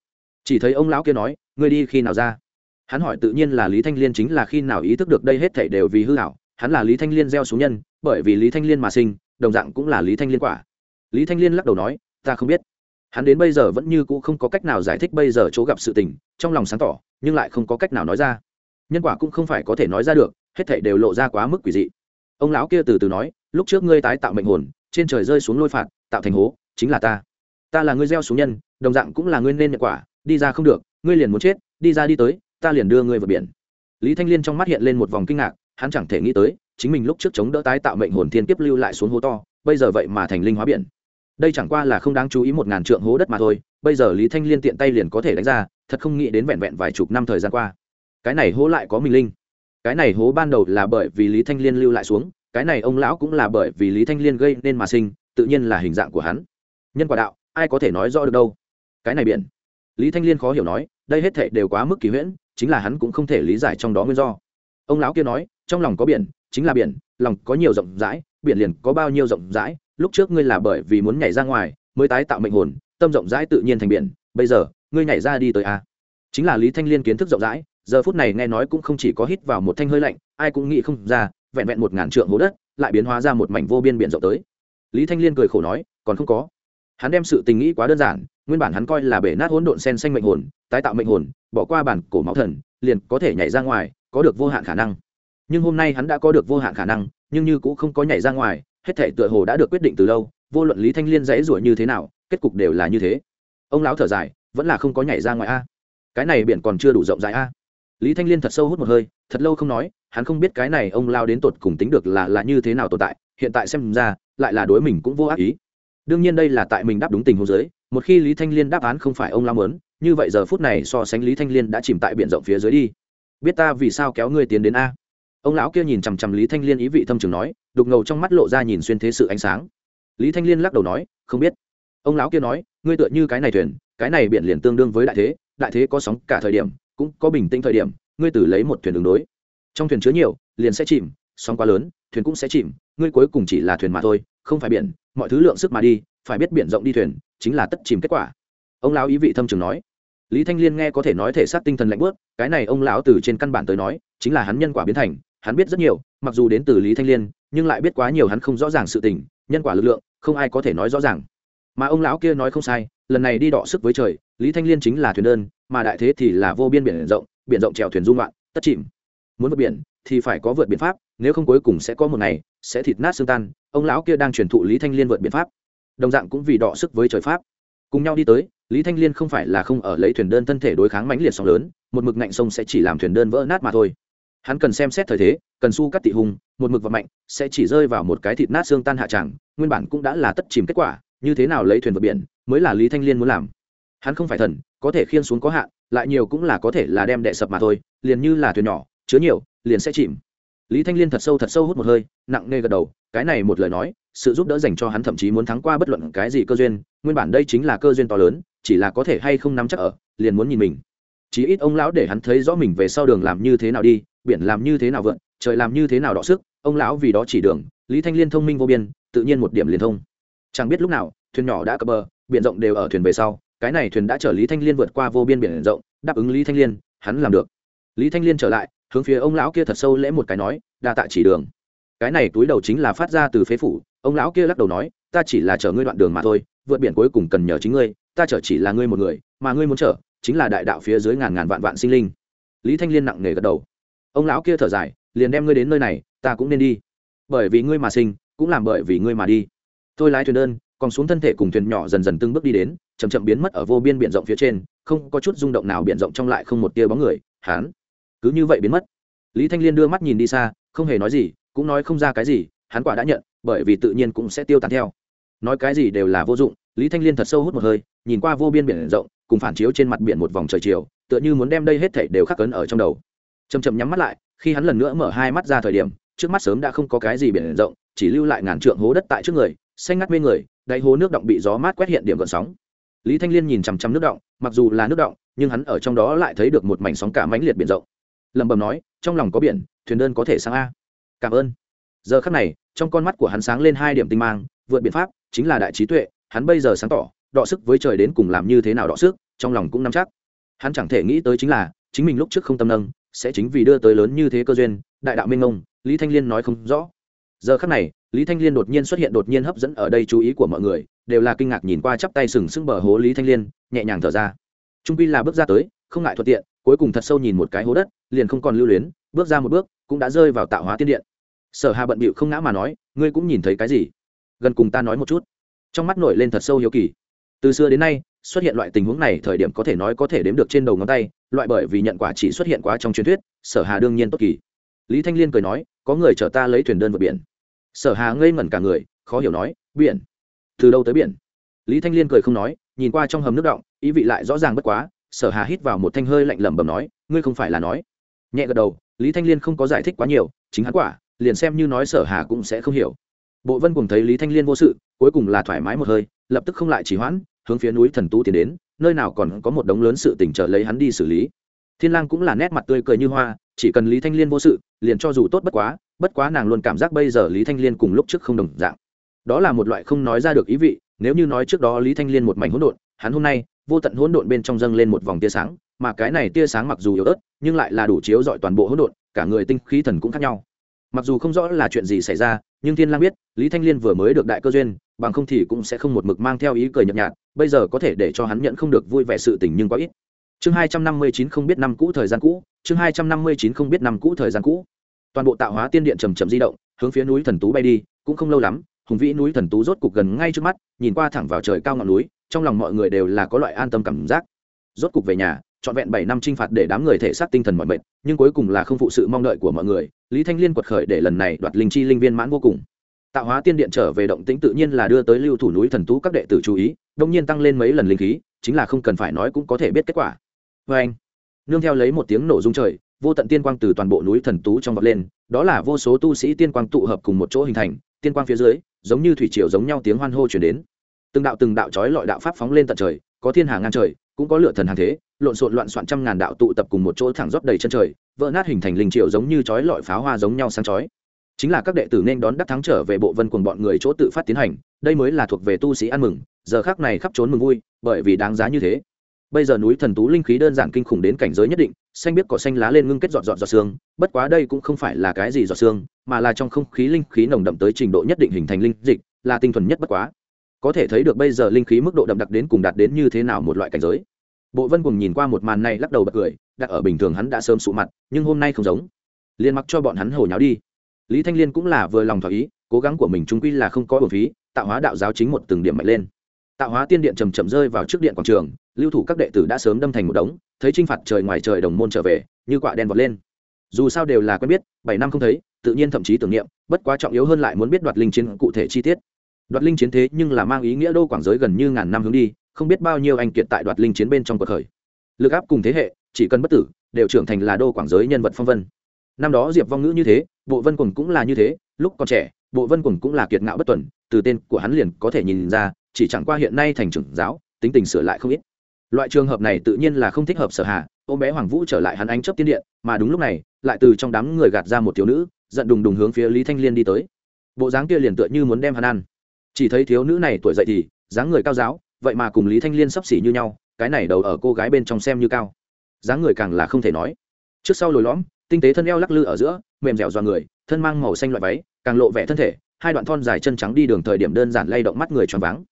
Chỉ thấy ông lão kia nói, ngươi đi khi nào ra? Hắn hỏi tự nhiên là lý thanh liên chính là khi nào ý thức được đây hết thảy đều vì hư hảo hắn là lý thanh liên gieo xuống nhân, bởi vì lý thanh liên mà sinh, đồng dạng cũng là lý thanh liên quả. Lý thanh liên lắc đầu nói, ta không biết. Hắn đến bây giờ vẫn như cũ không có cách nào giải thích bây giờ chỗ gặp sự tình, trong lòng sáng tỏ, nhưng lại không có cách nào nói ra. Nhân quả cũng không phải có thể nói ra được, hết thảy đều lộ ra quá mức quỷ dị. Ông lão kia từ từ nói, lúc trước ngươi tái tạo mệnh hồn, trên trời rơi xuống lôi phạt, tạo thành hố, chính là ta. Ta là ngươi gieo xuống nhân đồng dạng cũng là ngươi nên nhận quả, đi ra không được, ngươi liền muốn chết, đi ra đi tới, ta liền đưa ngươi vào biển. Lý thanh liên trong mắt hiện lên một vòng kinh ngạc, hắn chẳng thể nghĩ tới, chính mình lúc trước chống đỡ tái tạo mệnh hồn thiên kiếp lưu lại xuống hố to, bây giờ vậy mà thành linh hóa biển. Đây chẳng qua là không đáng chú ý một ngàn trượng hố đất mà thôi, bây giờ lý thanh liên tiện tay liền có thể đánh ra, thật không nghĩ đến vẹn vẹn vài chục năm thời gian qua. Cái này hố lại có mình linh. Cái này hố ban đầu là bởi vì lý thanh liên lưu lại xuống, cái này ông lão cũng là bởi vì lý thanh liên gây nên mà sinh, tự nhiên là hình dạng của hắn. Nhân quả đạo, ai có thể nói rõ được đâu? Cái này biển. Lý thanh liên khó hiểu nói, đây hết thệ đều quá mức kỳ huyễn, chính là hắn cũng không thể lý giải trong đó nguyên do. Ông lão kia nói, trong lòng có biển, chính là biển, lòng có nhiều rộng rãi, biển liền có bao nhiêu rộng rãi, lúc trước ngươi là bởi vì muốn nhảy ra ngoài, mới tái tạo mệnh hồn, tâm rộng rãi tự nhiên thành biển, bây giờ, ngươi nhảy ra đi tới a chính là lý thanh liên kiến thức rộng rãi, giờ phút này nghe nói cũng không chỉ có hít vào một thanh hơi lạnh, ai cũng nghĩ không ra, vẹn vẹn một ngàn trượng hố đất, lại biến hóa ra một mảnh vô biên biển rộng tới. Lý thanh liên cười khổ nói, còn không có hắn đem sự tình nghĩ quá đơn giản, nguyên bản hắn coi là bể nát hỗn độn sen xanh mệnh hồn, tái tạo mệnh hồn, bỏ qua bản cổ máu thần, liền có thể nhảy ra ngoài, có được vô hạn khả năng. Nhưng hôm nay hắn đã có được vô hạn khả năng, nhưng như cũng không có nhảy ra ngoài, hết thể tựa hồ đã được quyết định từ lâu, vô luận lý thanh liên dãy rủa như thế nào, kết cục đều là như thế. Ông lão thở dài, vẫn là không có nhảy ra ngoài a. Cái này biển còn chưa đủ rộng rãi a. Lý thanh liên thật sâu hút một hơi, thật lâu không nói, hắn không biết cái này ông lao đến tột cùng tính được là là như thế nào tồn tại, hiện tại xem ra, lại là đối mình cũng vô ác ý đương nhiên đây là tại mình đáp đúng tình huống giới một khi lý thanh liên đáp án không phải ông lao mớn như vậy giờ phút này so sánh lý thanh liên đã chìm tại biển rộng phía dưới đi. Biết ta vì sao kéo ngươi tiến đến a? Ông lão kia nhìn chằm chằm lý thanh liên ý vị thâm trường nói, đục ngầu trong mắt lộ ra nhìn xuyên thế sự ánh sáng. Lý thanh liên lắc đầu nói, không biết. Ông lão kia nói, ngươi tựa như cái này thuyền, cái này biển liền tương đương với đại thế đại thế có sóng cả thời điểm, cũng có bình tĩnh thời điểm, ngươi tử lấy một thuyền đường đối. Trong thuyền chứa nhiều, liền sẽ chìm, sóng quá lớn, thuyền cũng sẽ chìm, ngươi cuối cùng chỉ là thuyền mà thôi, không phải biển mọi thứ lượng sức mà đi, phải biết biển rộng đi thuyền, chính là tất chìm kết quả. Ông lão ý vị thâm trường nói. Lý thanh liên nghe có thể nói thể xác tinh thần lạnh bớt cái này ông lão từ trên căn bản tới nói, chính là hắn nhân quả biến thành, hắn biết rất nhiều, mặc dù đến từ lý thanh liên, nhưng lại biết quá nhiều hắn không rõ ràng sự tình, nhân quả lực lượng, không ai có thể nói rõ ràng. Mà ông lão kia nói không sai, lần này đi đọ sức với trời, lý thanh liên chính là thuyền đơn, mà đại thế thì là vô biên biển rộng biển rộng trèo thuyền dung loạn, tất chìm. Muốn vượt biển, thì phải có vượt biện pháp, nếu không cuối cùng sẽ có một ngày, sẽ thịt nát xương tan ông lão kia đang truyền thụ lý thanh liên vượt biện pháp, đồng dạng cũng vì đọ sức với trời pháp. Cùng nhau đi tới, lý thanh liên không phải là không ở lấy thuyền đơn thân thể đối kháng mãnh liệt sóng lớn, một mực ngạnh sông sẽ chỉ làm thuyền đơn vỡ nát mà thôi. Hắn cần xem xét thời thế, cần su cắt tị hùng một mực và mạnh sẽ chỉ rơi vào một cái thịt nát xương tan hạ tràng nguyên bản cũng đã là tất chìm kết quả, như thế nào lấy thuyền vượt biển mới là lý thanh liên muốn làm. Hắn không phải thần, có thể khiên xuống có hạn, lại nhiều cũng là có thể là đem đệ sập mà thôi, liền như là thuyền nhỏ, chứa nhiều, liền sẽ chìm lý thanh liên thật sâu thật sâu hút một hơi, nặng nề gật đầu, cái này một lời nói, sự giúp đỡ dành cho hắn thậm chí muốn thắng qua bất luận cái gì cơ duyên, nguyên bản đây chính là cơ duyên to lớn, chỉ là có thể hay không nắm chắc ở, liền muốn nhìn mình. Chí ít ông lão để hắn thấy rõ mình về sau đường làm như thế nào đi, biển làm như thế nào vượn, trời làm như thế nào đọ sức, ông lão vì đó chỉ đường, lý thanh liên thông minh vô biên, tự nhiên một điểm liền thông. Chẳng biết lúc nào, thuyền nhỏ đã cập bờ, biển rộng đều ở thuyền về sau, cái này thuyền đã chở lý thanh liên vượt qua vô biên biển rộng, đáp ứng lý thanh liên, hắn làm được. Lý thanh liên trở lại hướng phía ông lão kia thật sâu lễ một cái nói, đa tạ chỉ đường. Cái này túi đầu chính là phát ra từ phế phủ, ông lão kia lắc đầu nói, ta chỉ là chở ngươi đoạn đường mà thôi, vượt biển cuối cùng cần nhờ chính ngươi, ta chở chỉ là ngươi một người, mà ngươi muốn chở, chính là đại đạo phía dưới ngàn ngàn vạn vạn sinh linh. Lý thanh liên nặng nề gật đầu. Ông lão kia thở dài, liền đem ngươi đến nơi này, ta cũng nên đi. Bởi vì ngươi mà sinh, cũng làm bởi vì ngươi mà đi. Tôi lái thuyền đơn, còn xuống thân thể cùng thuyền nhỏ dần dần từng bước đi đến, chậm chậm biến mất ở vô biên biển rộng phía trên, không có chút rung động nào biển rộng trong lại không một tia bóng người, hán cứ như vậy biến mất. Lý thanh liên đưa mắt nhìn đi xa, không hề nói gì, cũng nói không ra cái gì, hắn quả đã nhận, bởi vì tự nhiên cũng sẽ tiêu tán theo. Nói cái gì đều là vô dụng, lý thanh liên thật sâu hút một hơi, nhìn qua vô biên biển rộng, cùng phản chiếu trên mặt biển một vòng trời chiều, tựa như muốn đem đây hết thảy đều khắc cấn ở trong đầu. Chầm chậm nhắm mắt lại, khi hắn lần nữa mở hai mắt ra thời điểm, trước mắt sớm đã không có cái gì biển rộng, chỉ lưu lại ngàn trượng hố đất tại trước người, xanh ngắt mê người, đáy hố nước động bị gió mát quét hiện điểm gợn sóng. Lý thanh liên nhìn chằm chằm nước động, mặc dù là nước động, nhưng hắn ở trong đó lại thấy được một mảnh sóng cả mãnh liệt biển rộng lẩm bẩm nói, trong lòng có biển, thuyền đơn có thể sang a. Cảm ơn. Giờ khắc này, trong con mắt của hắn sáng lên hai điểm tinh mang, vượt biện pháp, chính là đại trí tuệ, hắn bây giờ sáng tỏ, đọ sức với trời đến cùng làm như thế nào đọ sức, trong lòng cũng nắm chắc. Hắn chẳng thể nghĩ tới chính là, chính mình lúc trước không tâm nâng, sẽ chính vì đưa tới lớn như thế cơ duyên, đại đạo minh ngông, lý thanh liên nói không rõ. Giờ khắc này, lý thanh liên đột nhiên xuất hiện đột nhiên hấp dẫn ở đây chú ý của mọi người, đều là kinh ngạc nhìn qua chắp tay sừng sững bờ hố lý thanh liên, nhẹ nhàng thở ra. Trung quy là bước ra tới, không ngại thuận tiện cuối cùng thật sâu nhìn một cái hố đất, liền không còn lưu luyến, bước ra một bước, cũng đã rơi vào tạo hóa tiên điện. Sở hà bận bịu không ngã mà nói, ngươi cũng nhìn thấy cái gì? Gần cùng ta nói một chút. Trong mắt nổi lên thật sâu hiếu kỳ. Từ xưa đến nay, xuất hiện loại tình huống này thời điểm có thể nói có thể đếm được trên đầu ngón tay, loại bởi vì nhận quả chỉ xuất hiện quá trong truyền thuyết, sở hà đương nhiên tốt kỳ. Lý thanh liên cười nói, có người chở ta lấy thuyền đơn vượt biển. Sở hà ngây ngẩn cả người, khó hiểu nói, biển? Từ đâu tới biển? Lý thanh liên cười không nói, nhìn qua trong hầm nước động, ý vị lại rõ ràng bất quá sở hà hít vào một thanh hơi lạnh lẩm bẩm nói, ngươi không phải là nói. Nhẹ gật đầu, lý thanh liên không có giải thích quá nhiều, chính hắn quả, liền xem như nói sở hà cũng sẽ không hiểu. Bộ vân cùng thấy lý thanh liên vô sự, cuối cùng là thoải mái một hơi, lập tức không lại chỉ hoãn, hướng phía núi thần tú tiến đến, nơi nào còn có một đống lớn sự tỉnh trở lấy hắn đi xử lý. Thiên lang cũng là nét mặt tươi cười như hoa, chỉ cần lý thanh liên vô sự, liền cho dù tốt bất quá bất quá nàng luôn cảm giác bây giờ lý thanh liên cùng lúc trước không đồng dạng. Đó là một loại không nói ra được ý vị, nếu như nói trước đó lý thanh liên một mảnh hỗn độn, hắn hôm nay vô tận hỗn độn bên trong dâng lên một vòng tia sáng, mà cái này tia sáng mặc dù yếu ớt, nhưng lại là đủ chiếu dọi toàn bộ hỗn độn, cả người tinh khí thần cũng khác nhau. Mặc dù không rõ là chuyện gì xảy ra, nhưng thiên lang biết, lý thanh liên vừa mới được đại cơ duyên, bằng không thì cũng sẽ không một mực mang theo ý cười nhợt nhạt, bây giờ có thể để cho hắn nhận không được vui vẻ sự tình nhưng quá ít. Chương hai trăm năm mươi chín không biết năm cũ thời gian cũ, chương hai trăm năm mươi chín không biết năm cũ thời gian cũ. Toàn bộ tạo hóa tiên điện chầm chậm di động, hướng phía núi thần tú bay đi, cũng không lâu lắm, hùng vĩ núi thần tú rốt cục gần ngay trước mắt, nhìn qua thẳng vào trời cao ngọn núi trong lòng mọi người đều là có loại an tâm cảm giác. Rốt cục về nhà, trọn vẹn bảy năm trinh phạt để đám người thể xác tinh thần mọi mệt, nhưng cuối cùng là không phụ sự mong đợi của mọi người, lý thanh liên quật khởi để lần này đoạt linh chi linh viên mãn vô cùng. Tạo hóa tiên điện trở về động tĩnh tự nhiên là đưa tới lưu thủ núi thần tú các đệ tử chú ý, đông nhiên tăng lên mấy lần linh khí, chính là không cần phải nói cũng có thể biết kết quả. Vê anh, nương theo lấy một tiếng nổ rung trời, vô tận tiên quang từ toàn bộ núi thần tú trong vọt lên, đó là vô số tu sĩ tiên quang tụ hợp cùng một chỗ hình thành, tiên quang phía dưới, giống như thủy triều giống nhau tiếng hoan hô chuyển đến từng đạo từng đạo trói lọi đạo pháp phóng lên tận trời, có thiên hà ngang trời, cũng có lửa thần hàng thế, lộn xộn loạn soạn trăm ngàn đạo tụ tập cùng một chỗ thẳng rót đầy chân trời, vỡ nát hình thành linh triệu giống như chói lọi pháo hoa giống nhau sáng chói. Chính là các đệ tử nên đón đắc thắng trở về bộ vân cùng bọn người chỗ tự phát tiến hành, đây mới là thuộc về tu sĩ ăn mừng, giờ khác này khắp trốn mừng vui, bởi vì đáng giá như thế. Bây giờ núi thần tú linh khí đơn giản kinh khủng đến cảnh giới nhất định, xanh biết cỏ xanh lá lên ngưng kết giọt giọt giọt xương bất quá đây cũng không phải là cái gì giọt xương mà là trong không khí linh khí nồng đậm tới trình độ nhất định hình thành linh dịch, là tinh thuần nhất bất quá có thể thấy được bây giờ linh khí mức độ đậm đặc đến cùng đạt đến như thế nào một loại cảnh giới. Bộ vân cùng nhìn qua một màn này lắc đầu bật cười, đặt ở bình thường hắn đã sớm sụ mặt, nhưng hôm nay không giống. Liên mặc cho bọn hắn hồi nháo đi. Lý thanh liên cũng là vừa lòng thỏa ý, cố gắng của mình trung quy là không có bổn phí, tạo hóa đạo giáo chính một từng điểm mạnh lên. Tạo hóa tiên điện chầm chậm rơi vào trước điện quảng trường, lưu thủ các đệ tử đã sớm đâm thành một đống, thấy t r i n h phạt trời ngoài trời đồng môn trở về, như quạ đen vọt lên. Dù sao đều là quen biết, bảy năm không thấy, tự nhiên thậm chí tưởng niệm, bất quá trọng yếu hơn lại muốn biết đoạt linh chiến cụ thể chi tiết đoạt linh chiến thế nhưng là mang ý nghĩa đô quảng giới gần như ngàn năm hướng đi, không biết bao nhiêu anh kiệt tại đoạt linh chiến bên trong cuộc khởi. Lực áp cùng thế hệ, chỉ cần bất tử, đều trưởng thành là đô quảng giới nhân vật phong vân. Năm đó diệp vong ngữ như thế, bộ vân quần cũng là như thế, lúc còn trẻ, bộ vân quần cũng là kiệt ngạo bất tuần, từ tên của hắn liền có thể nhìn ra, chỉ chẳng qua hiện nay thành trưởng giáo, tính tình sửa lại không ít. Loại trường hợp này tự nhiên là không thích hợp sở hạ ô bé hoàng vũ trở lại hắn ánh chấp tiên điện, mà đúng lúc này, lại từ trong đám người gạt ra một thiếu nữ, giận đùng đùng hướng phía lý thanh liên đi tới. Bộ dáng kia liền tựa như muốn đem hắn ăn chỉ thấy thiếu nữ này tuổi dậy thì, dáng người cao giáo, vậy mà cùng lý thanh liên sắp xỉ như nhau, cái này đầu ở cô gái bên trong xem như cao. Dáng người càng là không thể nói. Trước sau lồi lõm, tinh tế thân eo lắc lư ở giữa, mềm dẻo do người, thân mang màu xanh loại váy, càng lộ vẻ thân thể, hai đoạn thon dài chân trắng đi đường thời điểm đơn giản lay động mắt người tròn váng.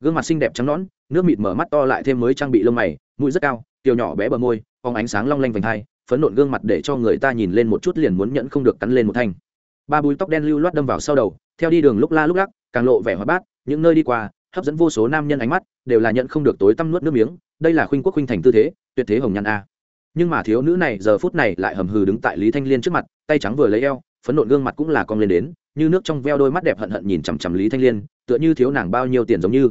Gương mặt xinh đẹp trắng nõn, nước mịt mở mắt to lại thêm mới trang bị lông mày, mũi rất cao, tiểu nhỏ bé bờ môi, phóng ánh sáng long lanh vành hai, phấn nộn gương mặt để cho người ta nhìn lên một chút liền muốn nhẫn không được cắn lên một thanh. Ba búi tóc đen lưu loát đâm vào sau đầu, theo đi đường lúc la lúc lắc càng lộ vẻ hoa bát, những nơi đi qua, hấp dẫn vô số nam nhân ánh mắt, đều là nhận không được tối tăm nuốt nước miếng, đây là khuynh quốc khuynh thành tư thế, tuyệt thế hồng nhan a. Nhưng mà thiếu nữ này giờ phút này lại hầm hừ đứng tại lý thanh liên trước mặt, tay trắng vừa lấy eo, phấn nộn gương mặt cũng là cong lên đến, như nước trong veo đôi mắt đẹp hận hận nhìn chằm chằm lý thanh liên, tựa như thiếu nàng bao nhiêu tiền giống như.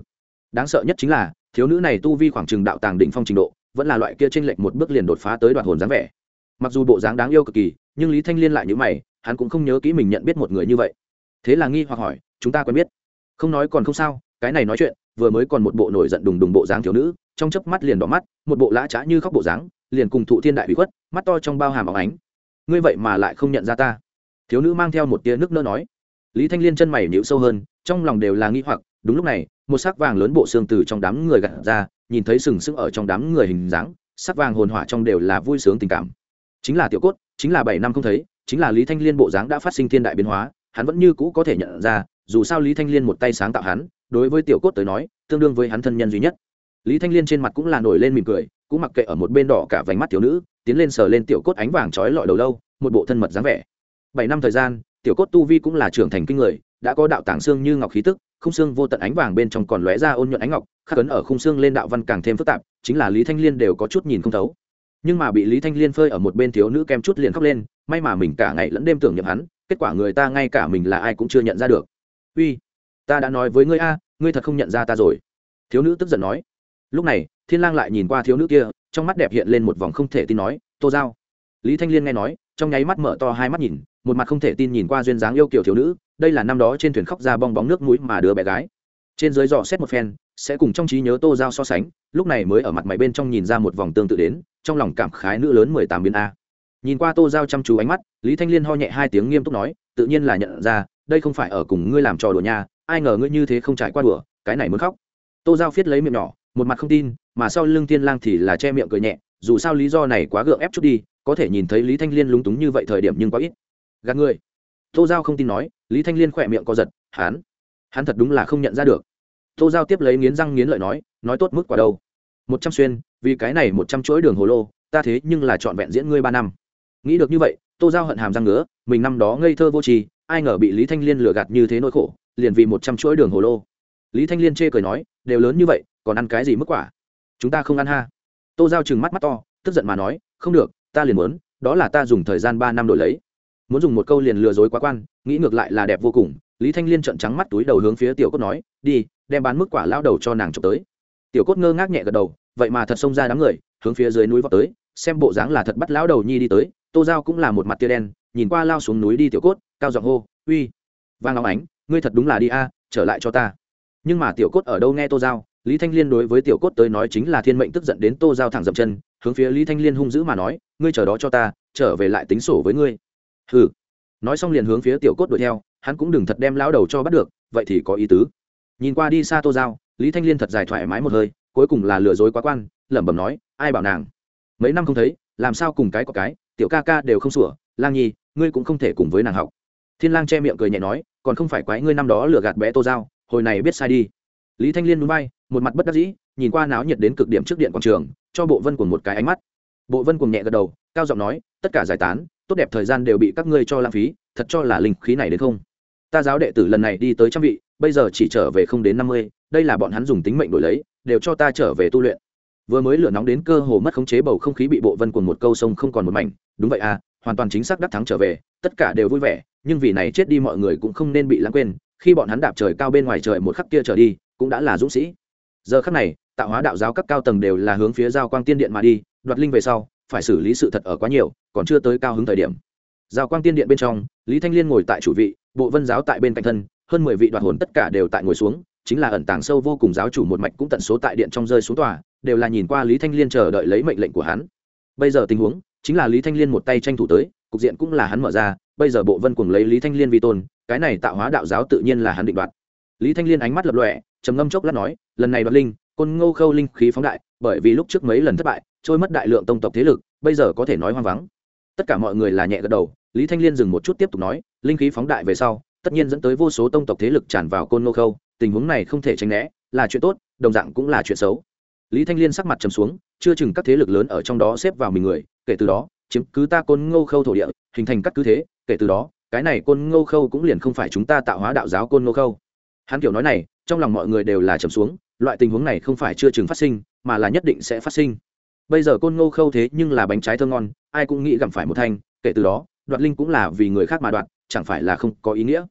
Đáng sợ nhất chính là, thiếu nữ này tu vi khoảng trừng đạo tàng đỉnh phong trình độ, vẫn là loại kia tranh lệch một bước liền đột phá tới đoạn hồn dáng vẻ. Mặc dù bộ dáng đáng yêu cực kỳ, nhưng lý thanh liên lại nhữ mày, hắn cũng không nhớ kỹ mình nhận biết một người như vậy. Thế là nghi hoặc hỏi chúng ta quen biết. Không nói còn không sao, cái này nói chuyện, vừa mới còn một bộ nổi giận đùng đùng bộ dáng thiếu nữ, trong chớp mắt liền đỏ mắt, một bộ lã trá như khóc bộ dáng, liền cùng thụ thiên đại bị khuất, mắt to trong bao hàm óng ánh. Ngươi vậy mà lại không nhận ra ta. Thiếu nữ mang theo một tia nước nỡ nói. Lý thanh liên chân mày nhịu sâu hơn, trong lòng đều là nghi hoặc, đúng lúc này, một sắc vàng lớn bộ xương từ trong đám người gặt ra, nhìn thấy sừng sững ở trong đám người hình dáng, sắc vàng hồn hỏa trong đều là vui sướng tình cảm. Chính là tiểu cốt, chính là bảy năm không thấy, chính là lý thanh liên bộ dáng đã phát sinh thiên đại biến hóa, hắn vẫn như cũ có thể nhận ra dù sao lý thanh liên một tay sáng tạo hắn, đối với tiểu cốt tới nói, tương đương với hắn thân nhân duy nhất. Lý thanh liên trên mặt cũng là nổi lên mỉm cười, cũng mặc kệ ở một bên đỏ cả vành mắt thiếu nữ, tiến lên sờ lên tiểu cốt ánh vàng trói lọi đầu lâu, một bộ thân mật dáng vẻ. Bảy năm thời gian, tiểu cốt tu vi cũng là trưởng thành kinh người, đã có đạo tảng xương như ngọc khí tức, khung xương vô tận ánh vàng bên trong còn lóe ra ôn nhuận ánh ngọc, khắc ấn ở khung xương lên đạo văn càng thêm phức tạp, chính là lý thanh liên đều có chút nhìn không thấu. Nhưng mà bị lý thanh liên phơi ở một bên thiếu nữ kem chút liền khóc lên, may mà mình cả ngày lẫn đêm tưởng nhậm hắn, kết quả người ta ngay cả mình là ai cũng chưa nhận ra được uy, ta đã nói với ngươi a, ngươi thật không nhận ra ta rồi. Thiếu nữ tức giận nói. Lúc này, thiên lang lại nhìn qua thiếu nữ kia, trong mắt đẹp hiện lên một vòng không thể tin nói, tô giao. Lý thanh liên nghe nói, trong nháy mắt mở to hai mắt nhìn, một mặt không thể tin nhìn qua duyên dáng yêu kiều thiếu nữ, đây là năm đó trên thuyền khóc ra bong bóng nước mũi mà đứa bé gái. Trên dưới dò xét một phen, sẽ cùng trong trí nhớ tô giao so sánh, lúc này mới ở mặt mày bên trong nhìn ra một vòng tương tự đến, trong lòng cảm khái nữ lớn mười tám biến a. Nhìn qua tô giao chăm chú ánh mắt, lý thanh liên ho nhẹ hai tiếng nghiêm túc nói, tự nhiên là nhận ra đây không phải ở cùng ngươi làm trò đùa nha, ai ngờ ngươi như thế không trải qua đùa, cái này muốn khóc. Tô giao phiết lấy miệng nhỏ, một mặt không tin, mà sau lưng thiên lang thì là che miệng cười nhẹ, dù sao lý do này quá gượng ép chút đi, có thể nhìn thấy lý thanh liên lúng túng như vậy thời điểm nhưng quá ít. Gạt ngươi tô giao không tin nói, lý thanh liên khỏe miệng co giật, hắn hắn thật đúng là không nhận ra được. Tô giao tiếp lấy nghiến răng nghiến lợi nói nói tốt mức quả đâu. Một trăm xuyên, vì cái này một trăm chuỗi đường hồ lô, ta thế nhưng là trọn vẹn diễn ngươi ba năm. Nghĩ được như vậy, tô giao hận hàm răng ngứa, mình năm đó ngây thơ vô tri ai ngờ bị lý thanh liên lừa gạt như thế nỗi khổ, liền vì một trăm chuỗi đường hồ lô. Lý thanh liên chê cười nói, đều lớn như vậy, còn ăn cái gì mức quả? Chúng ta không ăn ha. Tô giao chừng mắt mắt to, tức giận mà nói, không được, ta liền muốn, đó là ta dùng thời gian ba năm đổi lấy. Muốn dùng một câu liền lừa dối quá quan, nghĩ ngược lại là đẹp vô cùng, lý thanh liên trợn trắng mắt túi đầu hướng phía tiểu cốt nói, đi, đem bán mức quả lao đầu cho nàng trộm tới. Tiểu cốt ngơ ngác nhẹ gật đầu, vậy mà thật xông ra đám người, hướng phía dưới núi vào tới, xem bộ dáng là thật bắt lão đầu nhi đi tới. Tô giao cũng là một mặt tia đen, nhìn qua lao xuống núi đi tiểu cốt cao giọng hô, uy, vang óng ánh, ngươi thật đúng là đi a, trở lại cho ta. Nhưng mà tiểu cốt ở đâu nghe tô giao? Lý thanh liên đối với tiểu cốt tới nói chính là thiên mệnh tức giận đến tô giao thẳng dậm chân, hướng phía lý thanh liên hung dữ mà nói, ngươi chờ đó cho ta, trở về lại tính sổ với ngươi. Hừ. Nói xong liền hướng phía tiểu cốt đuổi theo, hắn cũng đừng thật đem lão đầu cho bắt được, vậy thì có ý tứ. Nhìn qua đi xa tô giao, lý thanh liên thật dài thoải mái một hơi, cuối cùng là lừa dối quá quan, lẩm bẩm nói, ai bảo nàng? Mấy năm không thấy, làm sao cùng cái có cái, tiểu ca ca đều không sủa, lang nhi, ngươi cũng không thể cùng với nàng học thiên lang che miệng cười nhẹ nói, còn không phải quái ngươi năm đó lừa gạt bé tô giao, hồi này biết sai đi. Lý thanh liên núi bay, một mặt bất đắc dĩ, nhìn qua náo nhiệt đến cực điểm trước điện quảng trường, cho bộ vân cùng một cái ánh mắt. Bộ vân cùng nhẹ gật đầu, cao giọng nói, tất cả giải tán, tốt đẹp thời gian đều bị các ngươi cho lãng phí, thật cho là linh khí này đến không? Ta giáo đệ tử lần này đi tới trăm vị, bây giờ chỉ trở về không đến năm mươi, đây là bọn hắn dùng tính mệnh đổi lấy, đều cho ta trở về tu luyện. Vừa mới lửa nóng đến cơ hồ mất khống chế bầu không khí bị bộ vân cùng một câu sông không còn một mảnh. Đúng vậy à hoàn toàn chính xác đắc thắng trở về, tất cả đều vui vẻ nhưng vì này chết đi mọi người cũng không nên bị lãng quên, khi bọn hắn đạp trời cao bên ngoài trời một khắc kia trở đi, cũng đã là dũng sĩ. Giờ khắc này, tạo hóa đạo giáo các cao tầng đều là hướng phía giao quang tiên điện mà đi, đoạt linh về sau, phải xử lý sự thật ở quá nhiều, còn chưa tới cao hứng thời điểm. Giao quang tiên điện bên trong, lý thanh liên ngồi tại chủ vị, bộ vân giáo tại bên cạnh thân, hơn mười vị đoạt hồn tất cả đều tại ngồi xuống, chính là ẩn tàng sâu vô cùng giáo chủ một mạch cũng tận số tại điện trong rơi xuống tòa, đều là nhìn qua lý thanh liên chờ đợi lấy mệnh lệnh của hắn. Bây giờ tình huống, chính là lý thanh liên một tay tranh thủ tới, cục diện cũng là hắn mở ra bây giờ bộ vân cùng lấy lý thanh liên vi tôn, cái này tạo hóa đạo giáo tự nhiên là hắn định đoạt. Lý thanh liên ánh mắt lập lọe trầm ngâm chốc lát nói, lần này đoạt linh, côn ngô khâu linh khí phóng đại, bởi vì lúc trước mấy lần thất bại, trôi mất đại lượng tông tộc thế lực, bây giờ có thể nói hoang vắng. Tất cả mọi người là nhẹ gật đầu, lý thanh liên dừng một chút tiếp tục nói, linh khí phóng đại về sau, tất nhiên dẫn tới vô số tông tộc thế lực tràn vào côn ngô khâu, tình huống này không thể tránh né, là chuyện tốt, đồng dạng cũng là chuyện xấu. Lý thanh liên sắc mặt trầm xuống, chưa chừng các thế lực lớn ở trong đó xếp vào mình người, kể từ đó, chiếm cứ ta côn ngô khâu thổ địa, hình thành các cứ thế kể từ đó, cái này côn ngô khâu cũng liền không phải chúng ta tạo hóa đạo giáo côn ngô khâu. Hắn kiểu nói này, trong lòng mọi người đều là trầm xuống, loại tình huống này không phải chưa chừng phát sinh, mà là nhất định sẽ phát sinh. Bây giờ côn ngô khâu thế nhưng là bánh trái thơ ngon, ai cũng nghĩ gặm phải một thanh, kể từ đó, đoạt linh cũng là vì người khác mà đoạt, chẳng phải là không có ý nghĩa.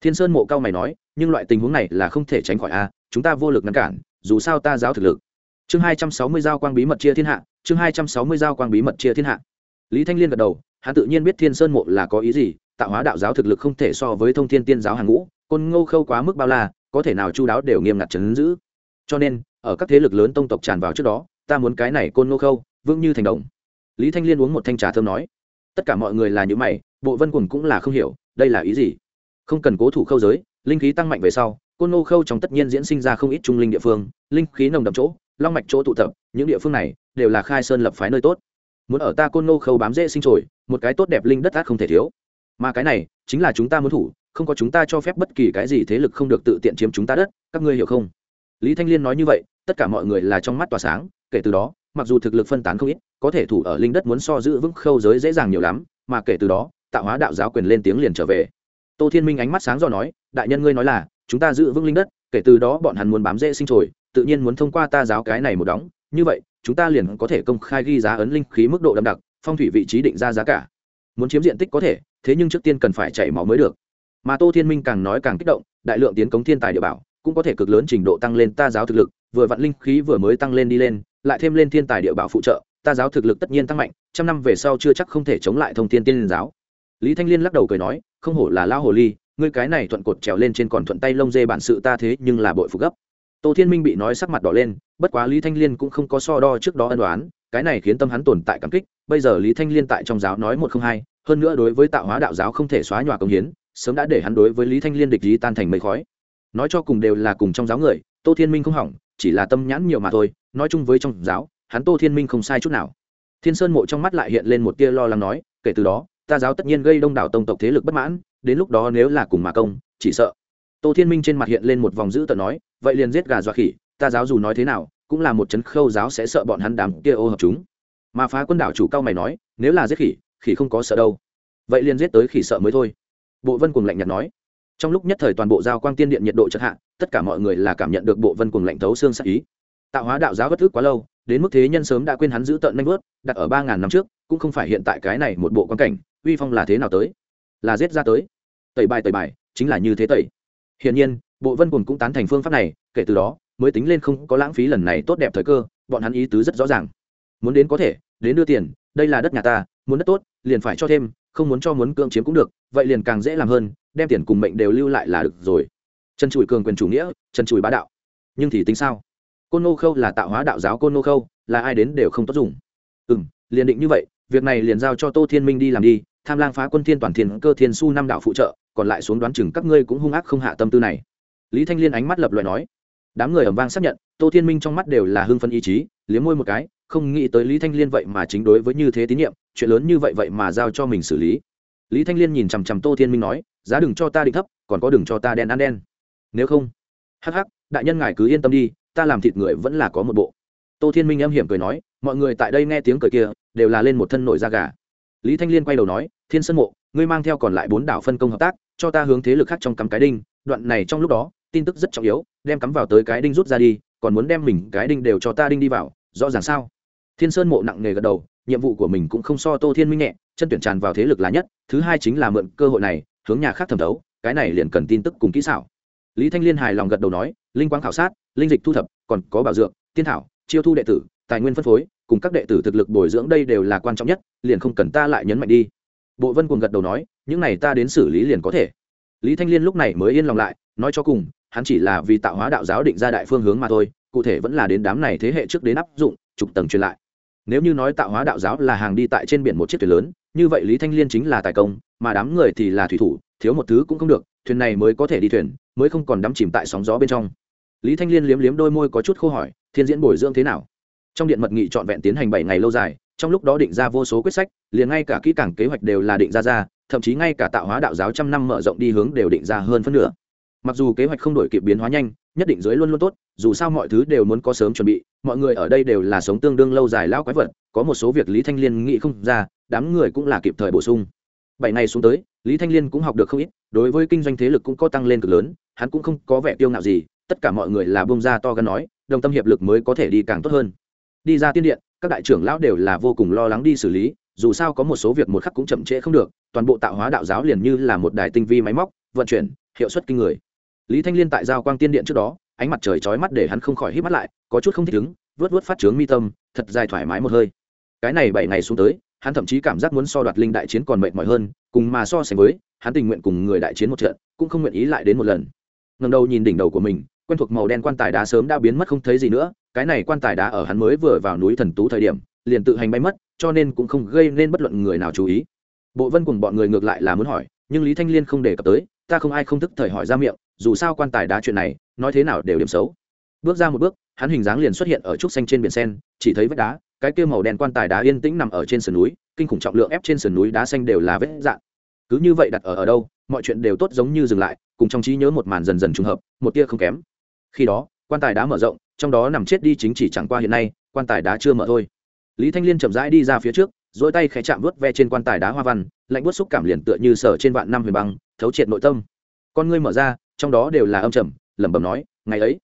Thiên sơn mộ cao mày nói, nhưng loại tình huống này là không thể tránh khỏi a, chúng ta vô lực ngăn cản, dù sao ta giáo thực lực. Chương hai trăm sáu mươi giao quang bí mật chia thiên hạ, chương hai trăm sáu mươi giao quang bí mật chia thiên hạ. Lý thanh liên gật đầu hắn tự nhiên biết thiên sơn mộ là có ý gì, tạo hóa đạo giáo thực lực không thể so với thông thiên tiên giáo hàng ngũ, côn ngô khâu quá mức bao la, có thể nào chu đáo đều nghiêm ngặt chấn giữ. Cho nên, ở các thế lực lớn tông tộc tràn vào trước đó, ta muốn cái này côn ngô khâu, vững như thành đồng. Lý thanh liên uống một thanh trà thơm nói, tất cả mọi người là những mày, bộ vân quần cũng là không hiểu, đây là ý gì? Không cần cố thủ khâu giới, linh khí tăng mạnh về sau, côn ngô khâu trong tất nhiên diễn sinh ra không ít trung linh địa phương, linh khí nồng đậm chỗ, long mạch chỗ tụ tập, những địa phương này đều là khai sơn lập phái nơi tốt. Muốn ở ta côn ngô khâu bám dễ sinh trồi một cái tốt đẹp linh đất át không thể thiếu. Mà cái này, chính là chúng ta muốn thủ, không có chúng ta cho phép bất kỳ cái gì thế lực không được tự tiện chiếm chúng ta đất, các ngươi hiểu không? Lý thanh liên nói như vậy, tất cả mọi người là trong mắt tỏa sáng, kể từ đó, mặc dù thực lực phân tán không ít, có thể thủ ở linh đất muốn so giữ vững khâu giới dễ dàng nhiều lắm, mà kể từ đó, tạo hóa đạo giáo quyền lên tiếng liền trở về. Tô thiên minh ánh mắt sáng do nói, đại nhân ngươi nói là, chúng ta giữ vững linh đất, kể từ đó bọn hắn muốn bám dễ sinh trồi tự nhiên muốn thông qua ta giáo cái này một đóng, như vậy, chúng ta liền có thể công khai ghi giá ấn linh khí mức độ đậm đặc phong thủy vị trí định ra giá cả. Muốn chiếm diện tích có thể, thế nhưng trước tiên cần phải chảy máu mới được. Mà tô thiên minh càng nói càng kích động, đại lượng tiến cống thiên tài địa bảo, cũng có thể cực lớn trình độ tăng lên ta giáo thực lực, vừa vặn linh khí vừa mới tăng lên đi lên, lại thêm lên thiên tài địa bảo phụ trợ, ta giáo thực lực tất nhiên tăng mạnh, trăm năm về sau chưa chắc không thể chống lại thông thiên tiên giáo. Lý thanh liên lắc đầu cười nói, không hổ là lao hồ ly, ngươi cái này thuận cột trèo lên trên còn thuận tay lông dê bản sự ta thế nhưng là bội phục gấp. Tô thiên minh bị nói sắc mặt đỏ lên, bất quá lý thanh liên cũng không có so đo trước đó ân đoán cái này khiến tâm hắn tồn tại cảm kích, bây giờ lý thanh liên tại trong giáo nói một không hai, hơn nữa đối với tạo hóa đạo giáo không thể xóa nhòa công hiến, sớm đã để hắn đối với lý thanh liên địch lý tan thành mây khói. Nói cho cùng đều là cùng trong giáo người, tô thiên minh không hỏng, chỉ là tâm nhãn nhiều mà thôi, nói chung với trong giáo, hắn tô thiên minh không sai chút nào. Thiên sơn mộ trong mắt lại hiện lên một tia lo lắng nói, kể từ đó, ta giáo tất nhiên gây đông đảo tông tộc thế lực bất mãn, đến lúc đó nếu là cùng mà công, chỉ sợ. Tô thiên minh trên mặt hiện lên một vòng dữ tợn nói, vậy liền giết gà dọa khỉ, ta giáo dù nói thế nào cũng là một chấn khâu giáo sẽ sợ bọn hắn đám kia ô hợp chúng. Mà phá quân đảo chủ cao mày nói, nếu là giết khỉ khỉ không có sợ đâu. Vậy liền giết tới khỉ sợ mới thôi. Bộ vân cùng lạnh nhạt nói. Trong lúc nhất thời toàn bộ giao quang tiên điện nhiệt độ chật hạ, tất cả mọi người là cảm nhận được bộ vân cùng lạnh thấu xương sắc ý. Tạo hóa đạo giáo bất ức quá lâu, đến mức thế nhân sớm đã quên hắn giữ tận nanh vớt đặt ở ba ngàn năm trước, cũng không phải hiện tại cái này một bộ quan cảnh, uy phong là thế nào tới? Là giết ra tới. Tẩy bài tẩy bài, chính là như thế tẩy. Hiển nhiên, bộ vân cùng cũng tán thành phương pháp này, kể từ đó mới tính lên không có lãng phí lần này tốt đẹp thời cơ, bọn hắn ý tứ rất rõ ràng. Muốn đến có thể, đến đưa tiền, đây là đất nhà ta, muốn đất tốt, liền phải cho thêm, không muốn cho muốn cưỡng chiếm cũng được, vậy liền càng dễ làm hơn, đem tiền cùng mệnh đều lưu lại là được rồi. Trần trụi cường quyền chủ nghĩa trần trụi bá đạo. Nhưng thì tính sao? Côn nô khâu là tạo hóa đạo giáo côn nô khâu, là ai đến đều không tốt dùng. Ừ m liền định như vậy, việc này liền giao cho tô thiên minh đi làm đi, tham lang phá quân thiên toàn thiên cơ thiên su năm đạo phụ trợ, còn lại xuống đoán chừng các ngươi cũng hung ác không hạ tâm tư này. Lý thanh liên ánh mắt lập loại nói đám người ẩm vang xác nhận, tô thiên minh trong mắt đều là hưng phân ý chí, liếm môi một cái, không nghĩ tới lý thanh liên vậy mà chính đối với như thế tín nhiệm, chuyện lớn như vậy vậy mà giao cho mình xử lý. Lý thanh liên nhìn chằm chằm tô thiên minh nói, giá đừng cho ta định thấp, còn có đừng cho ta đen ăn đen. Nếu không, hắc hắc, đại nhân ngài cứ yên tâm đi, ta làm thịt người vẫn là có một bộ. Tô thiên minh âm hiểm cười nói, mọi người tại đây nghe tiếng cười kia, đều là lên một thân nổi da gà. Lý thanh liên quay đầu nói, thiên sơn mộ, ngươi mang theo còn lại bốn đảo phân công hợp tác, cho ta hướng thế lực khác trong cắm cái đinh, đoạn này trong lúc đó tin tức rất trọng yếu, đem cắm vào tới cái đinh rút ra đi, còn muốn đem mình cái đinh đều cho ta đinh đi vào, rõ ràng sao? Thiên sơn mộ nặng nề gật đầu, nhiệm vụ của mình cũng không so tô thiên minh nhẹ, chân tuyển tràn vào thế lực là nhất, thứ hai chính là mượn cơ hội này, hướng nhà khác thẩm thấu, cái này liền cần tin tức cùng kỹ xảo. Lý thanh liên hài lòng gật đầu nói, linh quang khảo sát, linh dịch thu thập, còn có bảo dưỡng tiên thảo, chiêu thu đệ tử, tài nguyên phân phối, cùng các đệ tử thực lực bồi dưỡng đây đều là quan trọng nhất, liền không cần ta lại nhấn mạnh đi. Bộ vân cùng gật đầu nói, những này ta đến xử lý liền có thể. Lý thanh liên lúc này mới yên lòng lại, nói cho cùng hắn chỉ là vì tạo hóa đạo giáo định ra đại phương hướng mà thôi, cụ thể vẫn là đến đám này thế hệ trước đến áp dụng trục tầng truyền lại. Nếu như nói tạo hóa đạo giáo là hàng đi tại trên biển một chiếc thuyền lớn, như vậy lý thanh liên chính là tài công, mà đám người thì là thủy thủ, thiếu một thứ cũng không được, thuyền này mới có thể đi thuyền, mới không còn đắm chìm tại sóng gió bên trong. Lý thanh liên liếm liếm đôi môi có chút khô hỏi, thiên diễn bồi dưỡng thế nào? Trong điện mật nghị trọn vẹn tiến hành bảy ngày lâu dài, trong lúc đó định ra vô số quyết sách, liền ngay cả kỹ cảng kế hoạch đều là định ra ra, thậm chí ngay cả tạo hóa đạo giáo trăm năm mở rộng đi hướng đều định ra hơn phân nửa mặc dù kế hoạch không đổi kịp biến hóa nhanh, nhất định dưới luôn luôn tốt, dù sao mọi thứ đều muốn có sớm chuẩn bị, mọi người ở đây đều là sống tương đương lâu dài lão quái vật, có một số việc lý thanh liên nghĩ không ra, đám người cũng là kịp thời bổ sung. Bảy ngày xuống tới, lý thanh liên cũng học được không ít, đối với kinh doanh thế lực cũng có tăng lên cực lớn, hắn cũng không có vẻ kiêu ngạo gì, tất cả mọi người là bông ra to gắn nói, đồng tâm hiệp lực mới có thể đi càng tốt hơn. Đi ra tiên điện, các đại trưởng lão đều là vô cùng lo lắng đi xử lý, dù sao có một số việc một khắc cũng chậm trễ không được, toàn bộ tạo hóa đạo giáo liền như là một đài tinh vi máy móc, vận chuyển, hiệu suất kinh người lý thanh liên tại giao quang tiên điện trước đó, ánh mặt trời chói mắt để hắn không khỏi hít mắt lại, có chút không thích ứng, vớt vớt phát trướng mi tâm, thật dài thoải mái một hơi. Cái này bảy ngày xuống tới, hắn thậm chí cảm giác muốn so đoạt linh đại chiến còn mệt mỏi hơn, cùng mà so sánh với, hắn tình nguyện cùng người đại chiến một trận, cũng không nguyện ý lại đến một lần. Ngầm đầu nhìn đỉnh đầu của mình, quen thuộc màu đen quan tài đá sớm đã biến mất không thấy gì nữa, cái này quan tài đá ở hắn mới vừa vào núi thần tú thời điểm, liền tự hành bay mất, cho nên cũng không gây nên bất luận người nào chú ý. Bộ vân cùng bọn người ngược lại là muốn hỏi, nhưng lý thanh liên không đề cập tới, ta không ai không thức thời hỏi ra miệng dù sao quan tài đá chuyện này, nói thế nào đều điểm xấu. Bước ra một bước, hắn hình dáng liền xuất hiện ở trúc xanh trên biển sen, chỉ thấy vách đá, cái kia màu đen quan tài đá yên tĩnh nằm ở trên sườn núi, kinh khủng trọng lượng ép trên sườn núi đá xanh đều là vết dạn cứ như vậy đặt ở ở đâu, mọi chuyện đều tốt giống như dừng lại, cùng trong trí nhớ một màn dần dần trùng hợp, một tia không kém. Khi đó, quan tài đá mở rộng, trong đó nằm chết đi chính chỉ chẳng qua hiện nay, quan tài đá chưa mở thôi. Lý thanh liên chậm rãi đi ra phía trước dỗi tay khẽ chạm vớt ve trên quan tài đá hoa văn, lạnh bớt xúc cảm liền tựa như sở trên vạn năm huyền băng, thấu triệt nội tâm. Con ngươi mở ra trong đó đều là âm trầm, lẩm bẩm nói, ngày ấy,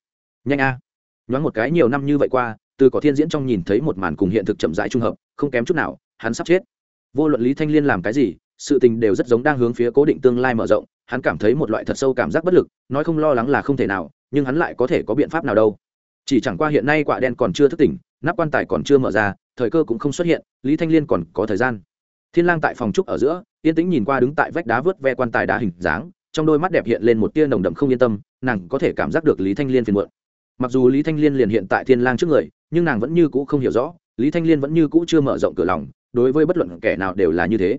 nhanh a. À. nhoáng một cái nhiều năm như vậy qua, từ có thiên diễn trong nhìn thấy một màn cùng hiện thực chậm rãi trung hợp, không kém chút nào, hắn sắp chết. Vô luận lý thanh liên làm cái gì, sự tình đều rất giống đang hướng phía cố định tương lai mở rộng, hắn cảm thấy một loại thật sâu cảm giác bất lực, nói không lo lắng là không thể nào, nhưng hắn lại có thể có biện pháp nào đâu. Chỉ chẳng qua hiện nay quả đen còn chưa thức tỉnh, nắp quan tài còn chưa mở ra, thời cơ cũng không xuất hiện, lý thanh liên còn có thời gian. Thiên lang tại phòng trúc ở giữa, yên tĩnh nhìn qua đứng tại vách đá vớt ve quan tài đá hình dáng trong đôi mắt đẹp hiện lên một tia nồng đậm không yên tâm, nàng có thể cảm giác được lý thanh liên phiền muộn. Mặc dù lý thanh liên liền hiện tại thiên lang trước người, nhưng nàng vẫn như cũ không hiểu rõ, lý thanh liên vẫn như cũ chưa mở rộng cửa lòng, đối với bất luận kẻ nào đều là như thế.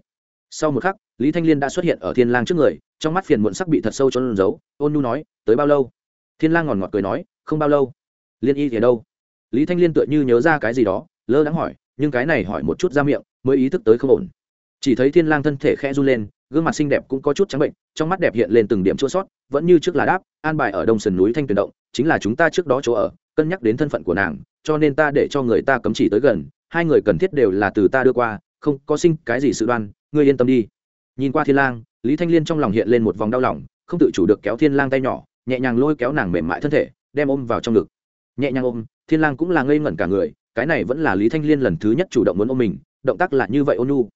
Sau một khắc, lý thanh liên đã xuất hiện ở thiên lang trước người, trong mắt phiền muộn sắc bị thật sâu cho giấu, ôn nu nói, tới bao lâu? Thiên lang ngòn ngọt cười nói, không bao lâu. Liên y thì đâu? Lý thanh liên tựa như nhớ ra cái gì đó, lơ đãng hỏi, nhưng cái này hỏi một chút ra miệng, mới ý thức tới không ổn. Chỉ thấy thiên lang thân thể khẽ run lên gương mặt xinh đẹp cũng có chút trắng bệnh, trong mắt đẹp hiện lên từng điểm chua sót, vẫn như trước là đáp, an bài ở đông sườn núi thanh tuyền động, chính là chúng ta trước đó chỗ ở, cân nhắc đến thân phận của nàng, cho nên ta để cho người ta cấm chỉ tới gần, hai người cần thiết đều là từ ta đưa qua, không có sinh cái gì sự đoan, ngươi yên tâm đi. Nhìn qua thiên lang, lý thanh liên trong lòng hiện lên một vòng đau lòng, không tự chủ được kéo thiên lang tay nhỏ, nhẹ nhàng lôi kéo nàng mềm mại thân thể, đem ôm vào trong ngực. Nhẹ nhàng ôm, thiên lang cũng là ngây ngẩn cả người, cái này vẫn là lý thanh liên lần thứ nhất chủ động muốn ôm mình, động tác là như vậy ôn nhu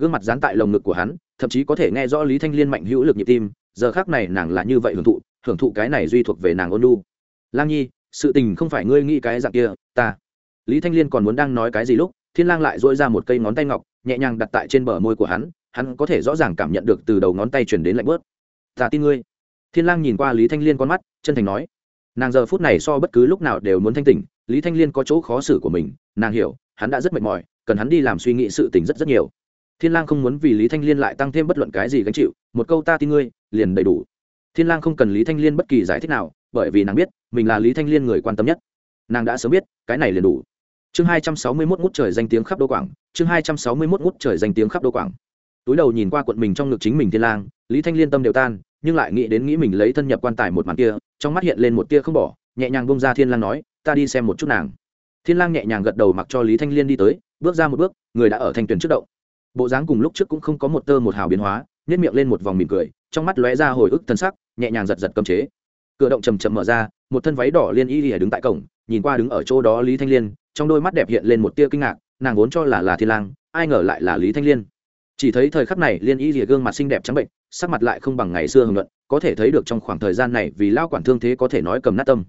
gương mặt dán tại lồng ngực của hắn, thậm chí có thể nghe rõ lý thanh liên mạnh hữu lực nhịp tim, giờ khác này nàng là như vậy hưởng thụ hưởng thụ cái này duy thuộc về nàng ôn Lu. lang nhi, sự tình không phải ngươi nghĩ cái dạng kia, ta. Lý thanh liên còn muốn đang nói cái gì lúc, thiên lang lại dỗi ra một cây ngón tay ngọc, nhẹ nhàng đặt tại trên bờ môi của hắn hắn có thể rõ ràng cảm nhận được từ đầu ngón tay chuyển đến lạnh bớt ta tin ngươi. Thiên lang nhìn qua lý thanh liên con mắt, chân thành nói. Nàng giờ phút này so bất cứ lúc nào đều muốn thanh tỉnh, lý thanh liên có chỗ khó xử của mình, nàng hiểu, hắn đã rất mệt mỏi, cần hắn đi làm suy nghĩ sự tình rất rất nhiều thiên lang không muốn vì lý thanh liên lại tăng thêm bất luận cái gì gánh chịu, một câu ta tin ngươi, liền đầy đủ. Thiên lang không cần lý thanh liên bất kỳ giải thích nào, bởi vì nàng biết, mình là lý thanh liên người quan tâm nhất. Nàng đã sớm biết, cái này liền đủ. Chương hai trăm sáu mươi 261 ngút trời danh tiếng khắp đô quảng, chương hai trăm sáu mươi 261 ngút trời danh tiếng khắp đô quảng. Túi đầu nhìn qua quận mình trong ngực chính mình thiên lang, lý thanh liên tâm đều tan, nhưng lại nghĩ đến nghĩ mình lấy thân nhập quan tài một màn kia, trong mắt hiện lên một tia không bỏ, nhẹ nhàng bông ra thiên lang nói, ta đi xem một chút nàng. Thiên lang nhẹ nhàng gật đầu mặc cho lý thanh liên đi tới, bước ra một bước, người đã ở thanh tuyển trước động bộ dáng cùng lúc trước cũng không có một tơ một hào biến hóa nhét miệng lên một vòng mỉm cười, trong mắt lóe ra hồi ức thân sắc, nhẹ nhàng giật giật cầm chế. Cửa động chầm chậm mở ra, một thân váy đỏ liên y lìa đứng tại cổng, nhìn qua đứng ở chỗ đó lý thanh liên, trong đôi mắt đẹp hiện lên một tia kinh ngạc, nàng vốn cho là là thiên lang, ai ngờ lại là lý thanh liên. Chỉ thấy thời khắc này liên y lìa gương mặt xinh đẹp trắng bệnh sắc mặt lại không bằng ngày xưa hưởng luận có thể thấy được trong khoảng thời gian này vì lao quản thương thế có thể nói cầm nát tâm.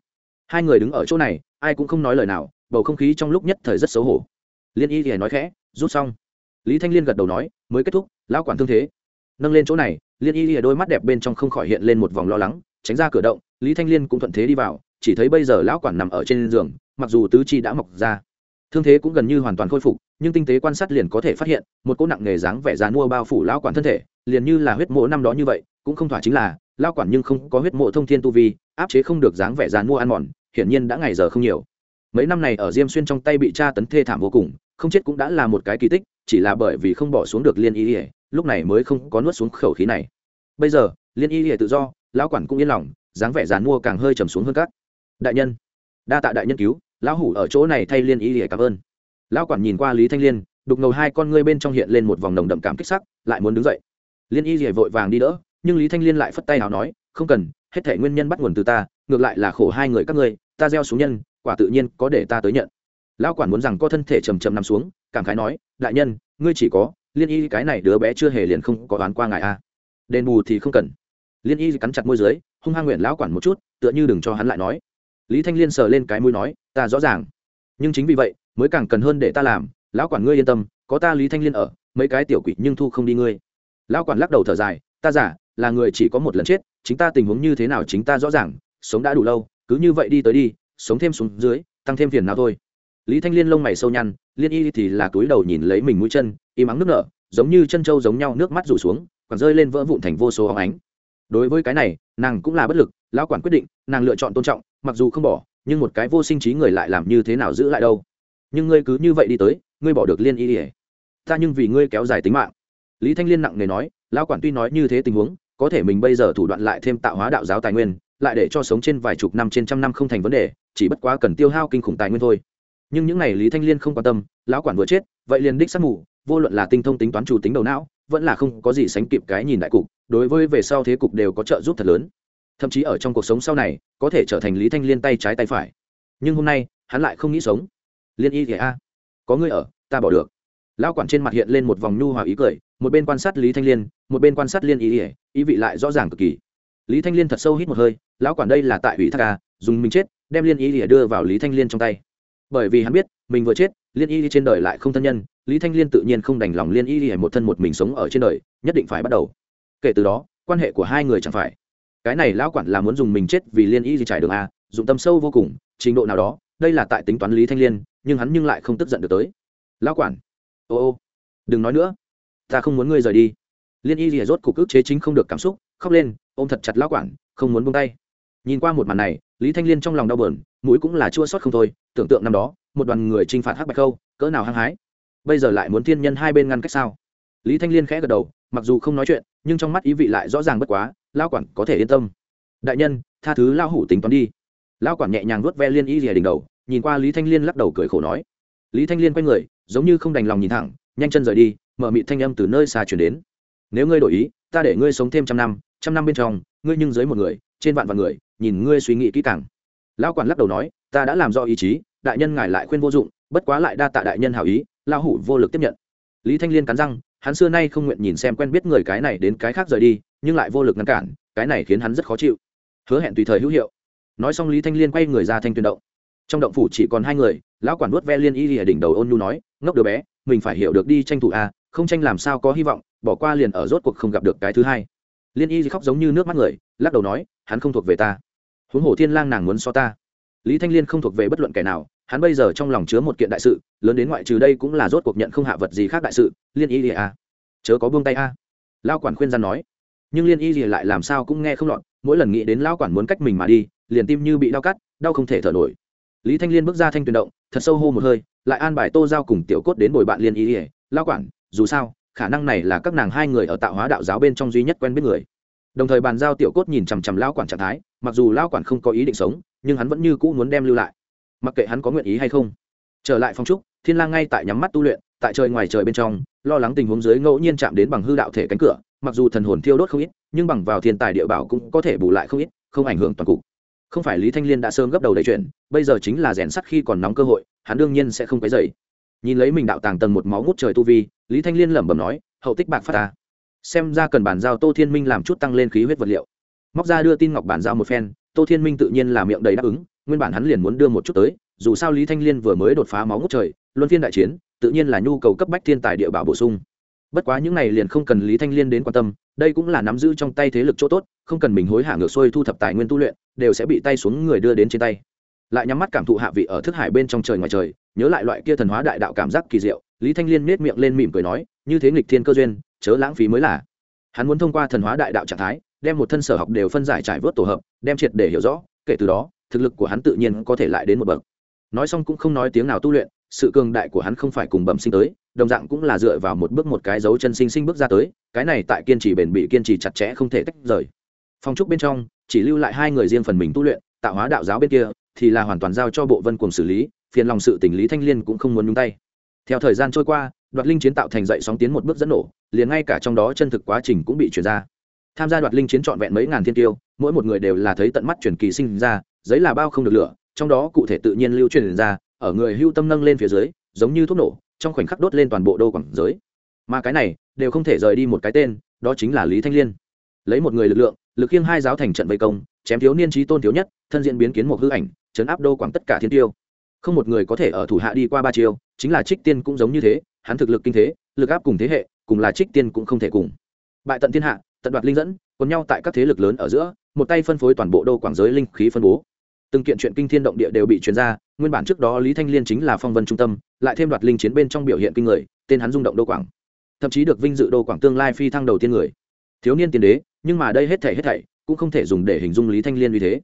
Hai người đứng ở chỗ này, ai cũng không nói lời nào, bầu không khí trong lúc nhất thời rất xấu hổ. Liên y lìa nói khẽ, rút xong lý thanh liên gật đầu nói, mới kết thúc, lão quản thương thế. Nâng lên chỗ này, liên y lìa đôi mắt đẹp bên trong không khỏi hiện lên một vòng lo lắng, tránh ra cửa động, lý thanh liên cũng thuận thế đi vào, chỉ thấy bây giờ lão quản nằm ở trên giường, mặc dù tứ chi đã mọc ra, thương thế cũng gần như hoàn toàn khôi phục, nhưng tinh tế quan sát liền có thể phát hiện, một cỗ nặng nghề dáng vẻ dán mua bao phủ lão quản thân thể, liền như là huyết mộ năm đó như vậy, cũng không thỏa chính là, lão quản nhưng không có huyết mộ thông thiên tu vi, áp chế không được dáng vẻ dán mua ăn mòn, hiển nhiên đã ngày giờ không nhiều. Mấy năm này ở diêm xuyên trong tay bị tra tấn thê thảm vô cùng không chết cũng đã là một cái kỳ tích, chỉ là bởi vì không bỏ xuống được liên y ỉa lúc này mới không có nuốt xuống khẩu khí này. Bây giờ, liên y ỉa tự do, lão quản cũng yên lòng, dáng vẻ dàn mua càng hơi trầm xuống hơn các. Đại nhân, đa tạ đại nhân cứu, lão hủ ở chỗ này thay liên y ỉa cảm ơn. Lão quản nhìn qua lý thanh liên, đục ngầu hai con ngươi bên trong hiện lên một vòng nồng đậm cảm kích sắc, lại muốn đứng dậy. Liên y ỉa vội vàng đi đỡ, nhưng lý thanh liên lại phất tay nào nói, không cần, hết thể nguyên nhân bắt nguồn từ ta, ngược lại là khổ hai người các ngươi, ta gieo xuống nhân, quả tự nhiên có để ta tới nhận lão quản muốn rằng có thân thể trầm trầm nằm xuống, cảm khái nói, đại nhân, ngươi chỉ có, liên y cái này đứa bé chưa hề liền không có đoán qua ngài a. Đền bù thì không cần. Liên y cắn chặt môi dưới, hung hăng nguyện lão quản một chút, tựa như đừng cho hắn lại nói. Lý thanh liên sờ lên cái môi nói, ta rõ ràng. Nhưng chính vì vậy, mới càng cần hơn để ta làm. Lão quản ngươi yên tâm, có ta lý thanh liên ở, mấy cái tiểu quỷ nhưng thu không đi ngươi. Lão quản lắc đầu thở dài, ta giả, là người chỉ có một lần chết, chính ta tình huống như thế nào chính ta rõ ràng, sống đã đủ lâu, cứ như vậy đi tới đi, sống thêm xuống dưới, tăng thêm phiền nào thôi lý thanh liên lông mày sâu nhăn, liên y thì là túi đầu nhìn lấy mình mũi chân, im ắng nước nở, giống như chân trâu giống nhau nước mắt rủ xuống còn rơi lên vỡ vụn thành vô số óng ánh. Đối với cái này, nàng cũng là bất lực, lão quản quyết định, nàng lựa chọn tôn trọng, mặc dù không bỏ, nhưng một cái vô sinh trí người lại làm như thế nào giữ lại đâu. Nhưng ngươi cứ như vậy đi tới, ngươi bỏ được liên y ỉa ta nhưng vì ngươi kéo dài tính mạng. Lý thanh liên nặng nề nói, lão quản tuy nói như thế tình huống, có thể mình bây giờ thủ đoạn lại thêm tạo hóa đạo giáo tài nguyên, lại để cho sống trên vài chục năm trên trăm năm không thành vấn đề, chỉ bất quá cần tiêu hao kinh khủng tài nguyên thôi nhưng những này lý thanh liên không quan tâm, lão quản vừa chết, vậy liền đích sát mù, vô luận là tinh thông tính toán chủ tính đầu não, vẫn là không có gì sánh kịp cái nhìn đại cục, đối với về sau thế cục đều có trợ giúp thật lớn. Thậm chí ở trong cuộc sống sau này, có thể trở thành lý thanh liên tay trái tay phải. Nhưng hôm nay, hắn lại không nghĩ sống. Liên y thì a, có ngươi ở, ta bỏ được. Lão quản trên mặt hiện lên một vòng nhu hòa ý cười, một bên quan sát lý thanh liên, một bên quan sát liên y ỉa ý vị lại rõ ràng cực kỳ. Lý thanh liên thật sâu hít một hơi, lão quản đây là tại ủy thác ca dùng mình chết, đem liên y ỉa đưa vào lý thanh liên trong tay bởi vì hắn biết, mình vừa chết, liên y trên đời lại không thân nhân, lý thanh liên tự nhiên không đành lòng liên y ỉa một thân một mình sống ở trên đời, nhất định phải bắt đầu. Kể từ đó, quan hệ của hai người chẳng phải. Cái này lão quản là muốn dùng mình chết vì liên y gì trải đường a, dụng tâm sâu vô cùng, trình độ nào đó, đây là tại tính toán lý thanh liên, nhưng hắn nhưng lại không tức giận được tới. Lão quản, ô ô, đừng nói nữa, ta không muốn ngươi rời đi. Liên y rỉa rốt cục ức chế chính không được cảm xúc, khóc lên, ôm thật chặt lão quản, không muốn buông tay. Nhìn qua một màn này lý thanh liên trong lòng đau bờn mũi cũng là chua sót không thôi, tưởng tượng năm đó, một đoàn người t r i n h phạt hắc bạch khâu, cỡ nào hăng hái. Bây giờ lại muốn thiên nhân hai bên ngăn cách sao? Lý thanh liên khẽ gật đầu, mặc dù không nói chuyện, nhưng trong mắt ý vị lại rõ ràng bất quá lao quản có thể yên tâm. Đại nhân, tha thứ lao hủ tính toán đi. Lao quản nhẹ nhàng vuốt ve liên y rìa đỉnh đầu, nhìn qua lý thanh liên lắc đầu cười khổ nói. Lý thanh liên quay người, giống như không đành lòng nhìn thẳng, nhanh chân rời đi, mở mị thanh âm từ nơi xa chuyển đến. Nếu ngươi đổi ý, ta để ngươi sống thêm trăm năm trăm năm bên trong, ngươi nhưng dưới một người, trên vạn vạn người nhìn ngươi suy nghĩ kỹ càng. Lão quản lắc đầu nói, ta đã làm do ý chí, đại nhân ngài lại khuyên vô dụng, bất quá lại đa tạ đại nhân hảo ý, lão hủ vô lực tiếp nhận. Lý thanh liên cắn răng, hắn xưa nay không nguyện nhìn xem quen biết người cái này đến cái khác rời đi, nhưng lại vô lực ngăn cản, cái này khiến hắn rất khó chịu. Hứa hẹn tùy thời hữu hiệu. Nói xong lý thanh liên quay người ra thanh tuyên động. Trong động phủ chỉ còn hai người, lão quản nuốt ve liên y ở đỉnh đầu ôn nhu nói, ngốc đứa bé, mình phải hiểu được đi tranh thủ a không tranh làm sao có hy vọng, bỏ qua liền ở rốt cuộc không gặp được cái thứ hai. Liên y khóc giống như nước mắt người, lắc đầu nói, hắn không thuộc về ta huống hồ thiên lang nàng muốn so ta. Lý thanh liên không thuộc về bất luận kẻ nào, hắn bây giờ trong lòng chứa một kiện đại sự, lớn đến ngoại trừ đây cũng là rốt cuộc nhận không hạ vật gì khác đại sự, liên y lìa a chớ có buông tay a. Lao quản khuyên gian nói. Nhưng liên y lìa lại làm sao cũng nghe không lọt, mỗi lần nghĩ đến lao quản muốn cách mình mà đi, liền tim như bị đau cắt, đau không thể thở nổi. Lý thanh liên bước ra thanh tuyền động, thật sâu hô một hơi, lại an bài tô giao cùng tiểu cốt đến bồi bạn liên y lìa. Lao quản, dù sao, khả năng này là các nàng hai người ở tạo hóa đạo giáo bên trong duy nhất quen biết người đồng thời bàn giao tiểu cốt nhìn chằm chằm lao quản trạng thái, mặc dù lao quản không có ý định sống, nhưng hắn vẫn như cũ muốn đem lưu lại. Mặc kệ hắn có nguyện ý hay không. Trở lại phong trúc, thiên lang ngay tại nhắm mắt tu luyện, tại trời ngoài trời bên trong, lo lắng tình huống dưới ngẫu nhiên chạm đến bằng hư đạo thể cánh cửa, mặc dù thần hồn thiêu đốt không ít, nhưng bằng vào thiên tài địa bảo cũng có thể bù lại không ít, không ảnh hưởng toàn cục. Không phải lý thanh liên đã sớm gấp đầu đầy chuyện, bây giờ chính là rèn sắt khi còn nóng cơ hội, hắn đương nhiên sẽ không quấy dậy nhìn lấy mình đạo tàng tầng một máu ngút trời tu vi, lý thanh liên lẩm bẩm nói, hậu tích bạc phát ta xem ra cần bản giao tô thiên minh làm chút tăng lên khí huyết vật liệu. Móc ra đưa tin ngọc bản giao một phen, tô thiên minh tự nhiên là miệng đầy đáp ứng, nguyên bản hắn liền muốn đưa một chút tới, dù sao lý thanh liên vừa mới đột phá máu ngút trời, luân phiên đại chiến, tự nhiên là nhu cầu cấp bách thiên tài địa bảo bổ sung. Bất quá những này liền không cần lý thanh liên đến quan tâm, đây cũng là nắm giữ trong tay thế lực chỗ tốt, không cần mình hối hả ngược xuôi thu thập tài nguyên tu luyện, đều sẽ bị tay xuống người đưa đến trên tay. Lại nhắm mắt cảm thụ hạ vị ở thức hải bên trong trời ngoài trời, nhớ lại loại kia thần hóa đại đạo cảm giác kỳ diệu, lý thanh liên nết miệng lên mỉm cười nói, như thế nghịch thiên cơ duyên chớ lãng phí mới là. Hắn muốn thông qua thần hóa đại đạo trạng thái, đem một thân sở học đều phân giải trải vớt tổ hợp, đem triệt để hiểu rõ, kể từ đó, thực lực của hắn tự nhiên có thể lại đến một bậc. Nói xong cũng không nói tiếng nào tu luyện, sự cường đại của hắn không phải cùng bẩm sinh tới, đồng dạng cũng là dựa vào một bước một cái dấu chân sinh sinh bước ra tới, cái này tại kiên trì bền bị kiên trì chặt chẽ không thể tách rời. Phong trúc bên trong, chỉ lưu lại hai người riêng phần mình tu luyện, tạo hóa đạo giáo bên kia, thì là hoàn toàn giao cho bộ vân cùng xử lý, phiền lòng sự tình lý thanh liên cũng không muốn nhúng tay. Theo thời gian trôi qua đoạt linh chiến tạo thành dậy sóng tiến một bước dẫn nổ, liền ngay cả trong đó chân thực quá trình cũng bị chuyển ra. Tham gia đoạt linh chiến trọn vẹn mấy ngàn thiên tiêu mỗi một người đều là thấy tận mắt truyền kỳ sinh ra, giấy là bao không được lửa, trong đó cụ thể tự nhiên lưu truyền ra, ở người hưu tâm nâng lên phía dưới, giống như thuốc nổ, trong khoảnh khắc đốt lên toàn bộ đô quảng giới. Mà cái này, đều không thể rời đi một cái tên, đó chính là lý thanh liên. Lấy một người lực lượng, lực khiêng hai giáo thành trận vây công, chém thiếu niên trí tôn thiếu nhất, thân diễn biến kiến một hư ảnh, chấn áp đô quảng tất cả thiên tiêu. Không một người có thể ở thủ hạ đi qua ba chiêu, chính là trích tiên cũng giống như thế hắn thực lực kinh thế, lực áp cùng thế hệ, cùng là trích tiên cũng không thể cùng. Bại tận thiên hạ, tận đoạt linh dẫn còn nhau tại các thế lực lớn ở giữa, một tay phân phối toàn bộ đô quảng giới linh khí phân bố. Từng kiện chuyện kinh thiên động địa đều bị truyền ra, nguyên bản trước đó lý thanh liên chính là phong vân trung tâm, lại thêm đoạt linh chiến bên trong biểu hiện kinh người, tên hắn rung động đô quảng. Thậm chí được vinh dự đô quảng tương lai phi thăng đầu tiên người. Thiếu niên tiên đế, nhưng mà đây hết thảy hết thảy, cũng không thể dùng để hình dung lý thanh liên như thế.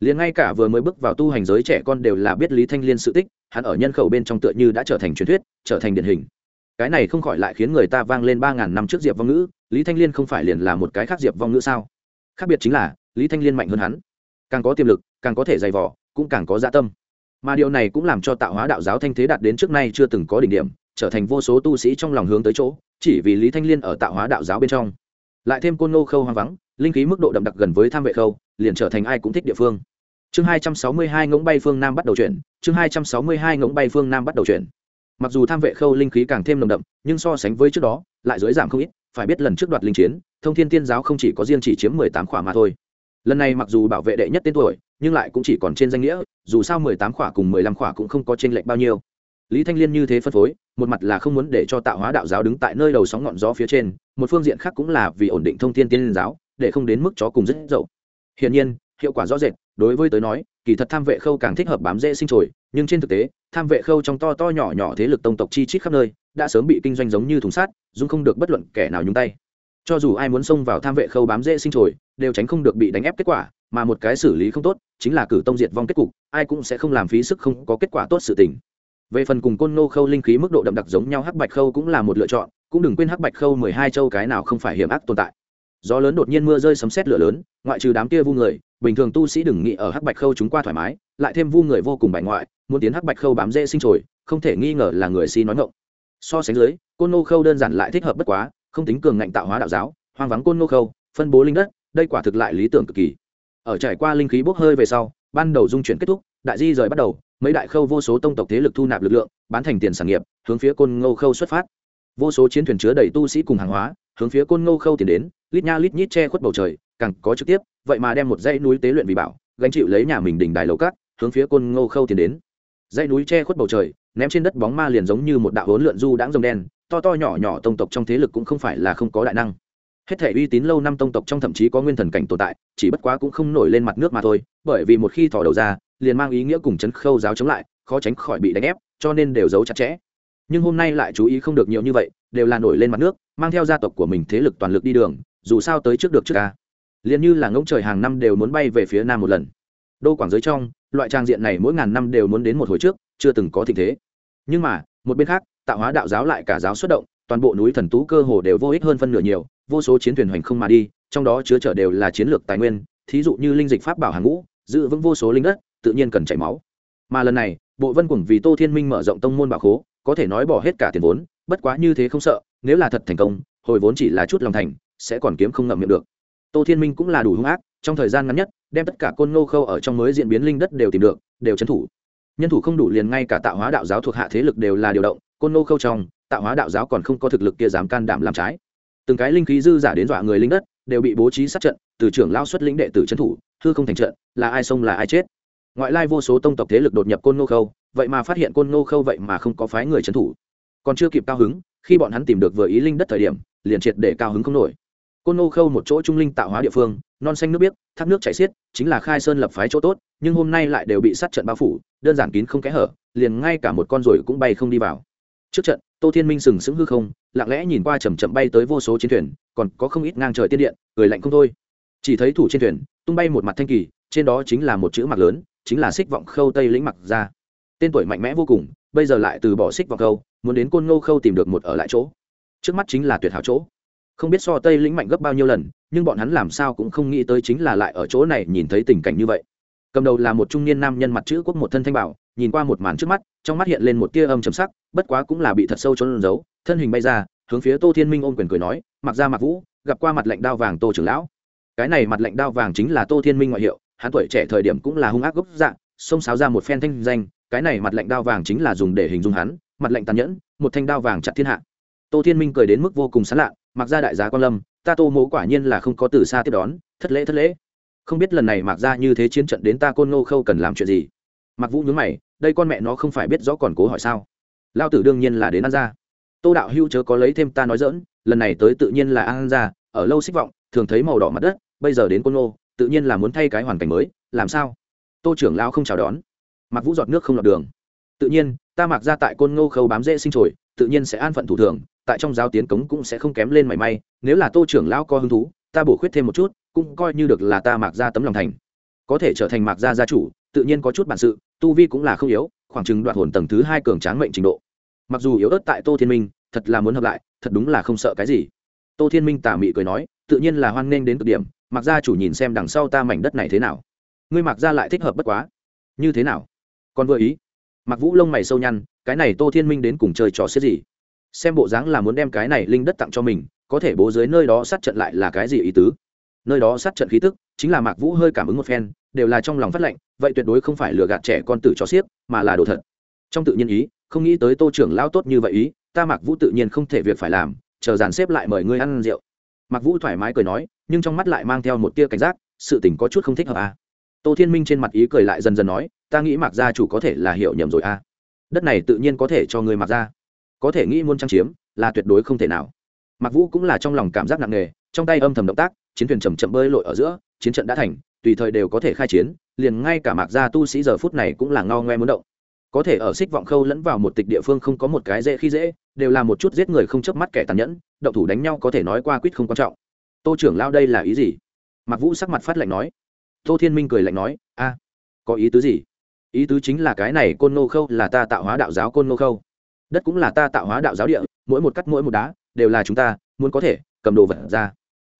Liền ngay cả vừa mới bước vào tu hành giới trẻ con đều là biết lý thanh liên sự tích, hắn ở nhân khẩu bên trong tựa như đã trở thành truyền thuyết, trở thành điển hình cái này không khỏi lại khiến người ta vang lên ba ngàn năm trước diệp vong ngữ, lý thanh liên không phải liền là một cái khác diệp vong ngữ sao? Khác biệt chính là, lý thanh liên mạnh hơn hắn. Càng có tiềm lực, càng có thể dày vỏ cũng càng có dạ tâm. Mà điều này cũng làm cho tạo hóa đạo giáo thanh thế đạt đến trước nay chưa từng có đỉnh điểm, trở thành vô số tu sĩ trong lòng hướng tới chỗ, chỉ vì lý thanh liên ở tạo hóa đạo giáo bên trong. Lại thêm côn nô khâu hoang vắng, linh khí mức độ đậm đặc gần với tham vệ khâu, liền trở thành ai cũng thích địa phương. Chương hai trăm sáu mươi hai ngỗng bay phương nam bắt đầu chuyển, chương hai trăm sáu mươi hai ngỗng bay phương nam bắt đầu chuyển mặc dù tham vệ khâu linh khí càng thêm nồng đậm, nhưng so sánh với trước đó, lại dưới giảm không ít. Phải biết lần trước đoạt linh chiến, thông thiên tiên giáo không chỉ có riêng chỉ chiếm mười tám khỏa mà thôi. Lần này mặc dù bảo vệ đệ nhất tên tuổi, nhưng lại cũng chỉ còn trên danh nghĩa, dù sao mười tám khỏa cùng mười lăm khỏa cũng không có t r ê n lệch bao nhiêu. Lý thanh liên như thế phân phối, một mặt là không muốn để cho tạo hóa đạo giáo đứng tại nơi đầu sóng ngọn gió phía trên, một phương diện khác cũng là vì ổn định thông thiên tiên giáo, để không đến mức chó cùng rất dậu. Hiển nhiên, hiệu quả rõ rệt, đối với tới nói, kỳ thật tham vệ khâu càng thích hợp bám dễ sinh trồi nhưng trên thực tế, tham vệ khâu trong to to nhỏ nhỏ thế lực tông tộc chi chít khắp nơi, đã sớm bị kinh doanh giống như thùng sát dung không được bất luận kẻ nào nhúng tay. Cho dù ai muốn xông vào tham vệ khâu bám dễ sinh trồi đều tránh không được bị đánh ép kết quả, mà một cái xử lý không tốt, chính là cử tông diệt vong kết cục, ai cũng sẽ không làm phí sức không có kết quả tốt sự tình. Về phần cùng côn nô khâu linh khí mức độ đậm đặc giống nhau hắc bạch khâu cũng là một lựa chọn, cũng đừng quên hắc bạch khâu mười hai châu cái nào không phải hiểm ác tồn tại. Gió lớn đột nhiên mưa rơi sấm sét lửa lớn, ngoại trừ đám kia vu người bình thường tu sĩ đừng nghĩ ở hắc bạch khâu chúng qua thoải mái, lại thêm vu người vô cùng bài ngoại, muốn tiến hắc bạch khâu bám dễ sinh trồi không thể nghi ngờ là người si nói ngộng so sánh dưới, côn nô khâu đơn giản lại thích hợp bất quá, không tính cường ngạnh tạo hóa đạo giáo, hoang vắng côn nô khâu, phân bố linh đất, đây quả thực lại lý tưởng cực kỳ. Ở trải qua linh khí bốc hơi về sau, ban đầu dung chuyển kết thúc, đại di rời bắt đầu, mấy đại khâu vô số tông tộc thế lực thu nạp lực lượng, bán thành tiền sản nghiệp, hướng phía côn ngô khâu xuất phát. Vô số chiến thuyền chứa đầy tu sĩ cùng hàng hóa, hướng phía côn ngô khâu tiến đến, lít nha lít nhít che khuất bầu trời càng có trực tiếp, vậy mà đem một dãy núi tế luyện vì bảo, gánh chịu lấy nhà mình đỉnh đài lầu cát, hướng phía côn ngô khâu tiến đến. Dãy núi che khuất bầu trời, ném trên đất bóng ma liền giống như một đạo hỗn lượn du đãng rồng đen, to to nhỏ nhỏ tông tộc trong thế lực cũng không phải là không có đại năng. Hết thể uy tín lâu năm tông tộc trong thậm chí có nguyên thần cảnh tồn tại, chỉ bất quá cũng không nổi lên mặt nước mà thôi, bởi vì một khi thỏ đầu ra, liền mang ý nghĩa cùng chấn khâu giáo chống lại, khó tránh khỏi bị đánh ép, cho nên đều giấu chặt chẽ. Nhưng hôm nay lại chú ý không được nhiều như vậy, đều là nổi lên mặt nước, mang theo gia tộc của mình thế lực toàn lực đi đường, dù sao tới trước được trước ca liền như là ngỗng trời hàng năm đều muốn bay về phía nam một lần. Đô quảng giới trong, loại trang diện này mỗi ngàn năm đều muốn đến một hồi trước, chưa từng có tình thế. Nhưng mà, một bên khác, tạo hóa đạo giáo lại cả giáo xuất động, toàn bộ núi thần tú cơ hồ đều vô ích hơn phân nửa nhiều, vô số chiến thuyền hoành không mà đi, trong đó chứa chở đều là chiến lược tài nguyên, thí dụ như linh dịch pháp bảo hàng ngũ, giữ vững vô số linh đất, tự nhiên cần chảy máu. Mà lần này, bộ vân cùng vì tô thiên minh mở rộng tông môn bảo khố, có thể nói bỏ hết cả tiền vốn, bất quá như thế không sợ, nếu là thật thành công, hồi vốn chỉ là chút lòng thành, sẽ còn kiếm không ngậm miệng được tô thiên minh cũng là đủ hung ác, trong thời gian ngắn nhất, đem tất cả côn ngô khâu ở trong mới diễn biến linh đất đều tìm được, đều trấn thủ. Nhân thủ không đủ liền ngay cả tạo hóa đạo giáo thuộc hạ thế lực đều là điều động, côn ngô khâu trong tạo hóa đạo giáo còn không có thực lực kia dám can đảm làm trái. Từng cái linh khí dư giả đến dọa người linh đất, đều bị bố trí sát trận, từ trưởng lao xuất lĩnh đệ tử trấn thủ, hư không thành trận, là ai xông là ai chết. Ngoại lai vô số tông tộc thế lực đột nhập côn ngô khâu, vậy mà phát hiện côn ngô khâu vậy mà không có phái người trấn thủ. Còn chưa kịp cao hứng, khi bọn hắn tìm được vừa ý linh đất thời điểm, liền triệt để cao hứng không nổi côn ngô khâu một chỗ trung linh tạo hóa địa phương, non xanh nước biếc, thác nước chảy xiết, chính là khai sơn lập phái chỗ tốt, nhưng hôm nay lại đều bị sát trận bao phủ, đơn giản kín không kẽ hở, liền ngay cả một con ruồi cũng bay không đi vào. Trước trận, tô thiên minh sừng sững hư không, lặng lẽ nhìn qua chầm chậm bay tới vô số chiến thuyền, còn có không ít ngang trời tiên điện, cười lạnh không thôi. Chỉ thấy thủ trên thuyền, tung bay một mặt thanh kỳ, trên đó chính là một chữ mặt lớn, chính là xích vọng khâu tây lĩnh mặc ra. Tên tuổi mạnh mẽ vô cùng, bây giờ lại từ bỏ xích vọng khâu, muốn đến côn ngô khâu tìm được một ở lại chỗ. Trước mắt chính là tuyệt hảo chỗ không biết so tây lĩnh mạnh gấp bao nhiêu lần, nhưng bọn hắn làm sao cũng không nghĩ tới chính là lại ở chỗ này nhìn thấy tình cảnh như vậy. Cầm đầu là một trung niên nam nhân mặt chữ quốc một thân thanh bảo, nhìn qua một màn trước mắt, trong mắt hiện lên một tia âm chấm sắc, bất quá cũng là bị thật sâu trốn giấu, thân hình bay ra, hướng phía tô thiên minh ôm quyền cười nói, mặc ra mặc vũ, gặp qua mặt lệnh đao vàng tô trưởng lão. Cái này mặt lệnh đao vàng chính là tô thiên minh ngoại hiệu, hắn tuổi trẻ thời điểm cũng là hung ác gốc dạng, xông sáo ra một phen thanh danh, cái này mặt lệnh đao vàng chính là dùng để hình dung hắn, mặt lệnh tàn nhẫn, một thanh đao vàng chặt thiên hạ. Tô thiên minh cười đến mức vô cùng sán lạ mặc ra đại giá quan lâm, ta tô mỗ quả nhiên là không có từ xa tiếp đón, thất lễ thất lễ. Không biết lần này mặc ra như thế chiến trận đến ta côn ngô khâu cần làm chuyện gì? Mặc vũ nhớ mày, đây con mẹ nó không phải biết rõ còn cố hỏi sao? Lao tử đương nhiên là đến An gia tô đạo hưu chớ có lấy thêm ta nói dỡn lần này tới tự nhiên là An gia ở lâu xích vọng, thường thấy màu đỏ mặt đất, bây giờ đến côn ngô, tự nhiên là muốn thay cái hoàn cảnh mới, làm sao? Tô trưởng lao không chào đón. Mặc vũ giọt nước không lọt đường. Tự nhiên, ta mặc ra tại côn ngô khâu bám dễ sinh trồi, tự nhiên sẽ an phận thủ thường tại trong giáo tiến cống cũng sẽ không kém lên mảy may, nếu là tô trưởng lão có hứng thú, ta bổ khuyết thêm một chút, cũng coi như được là ta mặc ra tấm lòng thành. Có thể trở thành mặc gia gia chủ, tự nhiên có chút bản sự, tu vi cũng là không yếu, khoảng chừng đoạn hồn tầng thứ hai cường tráng mệnh trình độ. Mặc dù yếu ớt tại tô thiên minh, thật là muốn hợp lại, thật đúng là không sợ cái gì. Tô thiên minh tà mị cười nói, tự nhiên là hoan nghênh đến cực điểm mặc gia chủ nhìn xem đằng sau ta mảnh đất này thế nào. Ngươi mặc gia lại thích hợp bất quá. Như thế nào? Còn vừa ý. Mặc vũ lông mày sâu nhăn, cái này tô thiên minh đến cùng chơi trò xếp gì? Xem bộ dáng là muốn đem cái này linh đất tặng cho mình, có thể bố dưới nơi đó sát trận lại là cái gì ý tứ nơi đó sát trận khí tức, chính là mạc vũ hơi cảm ứng một phen, đều là trong lòng phát lệnh, vậy tuyệt đối không phải lừa gạt trẻ con tử cho xiếc mà là đồ thật trong tự nhiên ý, không nghĩ tới tô trưởng lao tốt như vậy ý, ta mạc vũ tự nhiên không thể việc phải làm, chờ dàn xếp lại mời ngươi ăn rượu mạc vũ thoải mái cười nói, nhưng trong mắt lại mang theo một tia cảnh giác, sự tình có chút không thích hợp à. tô thiên minh trên mặt ý cười lại dần dần nói, ta nghĩ mạc gia chủ có thể là hiểu nhầm rồi à. đất này tự nhiên có thể cho người mạc gia có thể nghĩ muốn trang chiếm là tuyệt đối không thể nào. Mặc vũ cũng là trong lòng cảm giác nặng nề, trong tay âm thầm động tác, chiến thuyền chầm chậm bơi lội ở giữa, chiến trận đã thành, tùy thời đều có thể khai chiến, liền ngay cả mạc gia tu sĩ giờ phút này cũng là ngao ngoe muốn động. Có thể ở xích vọng khâu lẫn vào một tịch địa phương không có một cái dễ khi dễ, đều là một chút giết người không chớp mắt kẻ tàn nhẫn, động thủ đánh nhau có thể nói qua quýt không quan trọng. Tô trưởng lao đây là ý gì? Mạc vũ sắc mặt phát lạnh nói. Tô thiên minh cười lạnh nói, a, có ý tứ gì? Ý tứ chính là cái này côn nô khâu là ta tạo hóa đạo giáo côn nô khâu đất cũng là ta tạo hóa đạo giáo địa, mỗi một cắt mỗi một đá, đều là chúng ta, muốn có thể cầm đồ vật ra.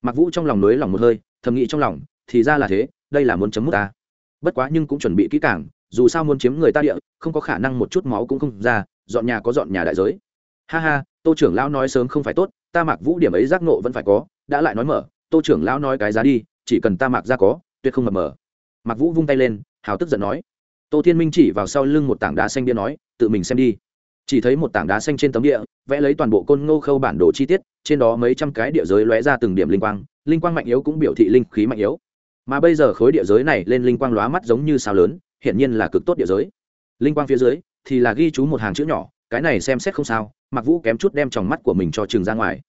Mặc vũ trong lòng nới lòng một hơi, thầm nghĩ trong lòng, thì ra là thế, đây là muốn chấm mút ta. Bất quá nhưng cũng chuẩn bị kỹ càng, dù sao muốn chiếm người ta địa, không có khả năng một chút máu cũng không ra, dọn nhà có dọn nhà đại giới. Ha ha, tô trưởng lão nói sớm không phải tốt, ta mặc vũ điểm ấy giác nộ vẫn phải có, đã lại nói mở, tô trưởng lão nói cái giá đi, chỉ cần ta mặc ra có, tuyệt không mập mở mặc vũ vung tay lên, hào tức giận nói. Tô thiên minh chỉ vào sau lưng một tảng đá xanh bia nói, tự mình xem đi chỉ thấy một tảng đá xanh trên tấm địa, vẽ lấy toàn bộ côn ngô khâu bản đồ chi tiết, trên đó mấy trăm cái địa giới lóe ra từng điểm linh quang linh quang mạnh yếu cũng biểu thị linh khí mạnh yếu. Mà bây giờ khối địa giới này lên linh quang lóa mắt giống như sao lớn, hiển nhiên là cực tốt địa giới. Linh quang phía dưới thì là ghi chú một hàng chữ nhỏ, cái này xem xét không sao mặc vũ kém chút đem tròng mắt của mình cho trường ra ngoài.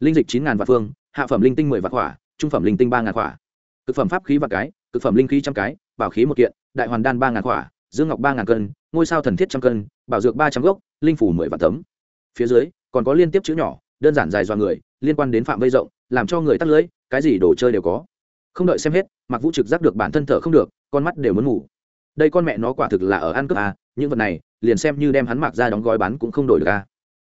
Linh dịch chín ngàn vạn phương, hạ phẩm linh tinh mười vạn quả trung phẩm linh tinh ba ngàn quả cực phẩm pháp khí và cái, cực phẩm linh khí trăm cái, bảo khí một kiện, đại hoàn đan ba ngàn quả dương ngọc ba ngàn cân, ngôi sao thần thiết trăm cân, bảo dược ba trăm gốc, linh phủ mười vạn tấm. Phía dưới, còn có liên tiếp chữ nhỏ, đơn giản dài do người, liên quan đến phạm vây rộng, làm cho người tắt lưỡi cái gì đồ chơi đều có. Không đợi xem hết mặc vũ trực giác được bản thân thở không được, con mắt đều muốn ngủ. Đây con mẹ nó quả thực là ở ăn cướp à những vật này, liền xem như đem hắn mặc ra đóng gói bán cũng không đổi được à.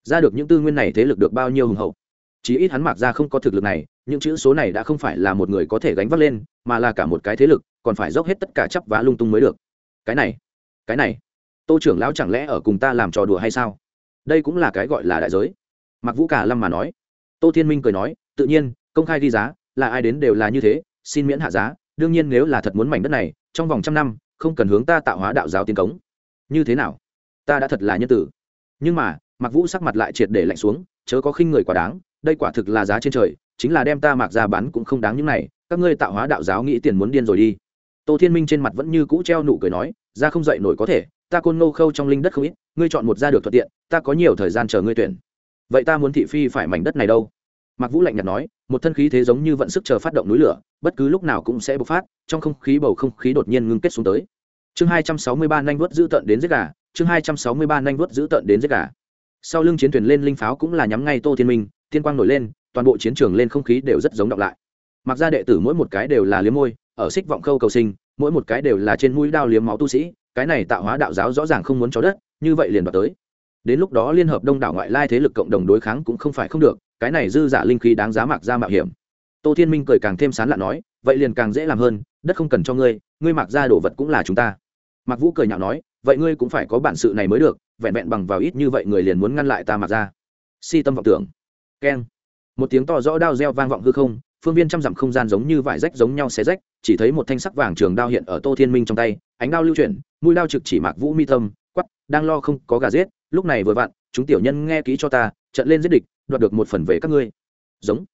Ra được những tư nguyên này thế lực được bao nhiêu hùng hậu. Chí ít hắn mặc ra không có thực lực này, những chữ số này đã không phải là một người có thể gánh vác lên, mà là cả một cái thế lực, còn phải dốc hết tất cả chấp vá lung tung mới được. Cái này cái này, tô trưởng lão chẳng lẽ ở cùng ta làm trò đùa hay sao? Đây cũng là cái gọi là đại giới. Mặc vũ cả lâm mà nói. Tô thiên minh cười nói, tự nhiên, công khai ghi giá, là ai đến đều là như thế, xin miễn hạ giá. Đương nhiên nếu là thật muốn mảnh đất này, trong vòng trăm năm, không cần hướng ta tạo hóa đạo giáo tiến cống. Như thế nào? Ta đã thật là nhân tử. Nhưng mà mặc vũ sắc mặt lại triệt để lạnh xuống, chớ có khinh người quá đáng, đây quả thực là giá trên trời, chính là đem ta mặc ra bán cũng không đáng những này, các ngươi tạo hóa đạo giáo nghĩ tiền muốn điên rồi đi tô thiên minh trên mặt vẫn như cũ treo nụ cười nói, ra không dậy nổi có thể, ta côn ngô khâu trong linh đất không ít, ngươi chọn một ra được thuận tiện, ta có nhiều thời gian chờ ngươi tuyển. Vậy ta muốn thị phi phải mảnh đất này đâu? Mạc vũ lạnh nhạt nói, một thân khí thế giống như vận sức chờ phát động núi lửa, bất cứ lúc nào cũng sẽ bộc phát, trong không khí bầu không khí đột nhiên ngưng kết xuống tới. Chương hai trăm sáu mươi ba nanh giữ tận đến giết gà, chương hai trăm sáu mươi ba nanh giữ tận đến giết gà. Sau lưng chiến thuyền lên linh pháo cũng là nhắm ngay tô thiên minh, tiên quang nổi lên, toàn bộ chiến trường lên không khí đều rất giống động lại mặc ra đệ tử mỗi một cái đều là liếm môi, ở xích vọng khâu cầu sinh, mỗi một cái đều là trên mũi đao liếm máu tu sĩ, cái này tạo hóa đạo giáo rõ ràng không muốn cho đất, như vậy liền đoạt tới. Đến lúc đó liên hợp đông đảo ngoại lai thế lực cộng đồng đối kháng cũng không phải không được, cái này dư giả linh khí đáng giá mặc ra mạo hiểm. Tô thiên minh cười càng thêm sán lạ nói, vậy liền càng dễ làm hơn, đất không cần cho ngươi ngươi mặc ra đồ vật cũng là chúng ta. Mặc vũ cười nhạo nói, vậy ngươi cũng phải có bản sự này mới được, vẹn vẹn bằng vào ít như vậy người liền muốn ngăn lại ta mặc ra. Si tâm vọng tưởng. Keng. Một tiếng to rõ đao reo vang vọng hư không phương viên trăm dặm không gian giống như vải rách giống nhau xé rách, chỉ thấy một thanh sắc vàng trường đao hiện ở tô thiên minh trong tay, ánh đao lưu chuyển, mũi đao trực chỉ mạc vũ mi tâm quắp đang lo không có gà giết, lúc này vừa vặn, chúng tiểu nhân nghe kỹ cho ta, trận lên giết địch, đoạt được một phần về các ngươi. Giống.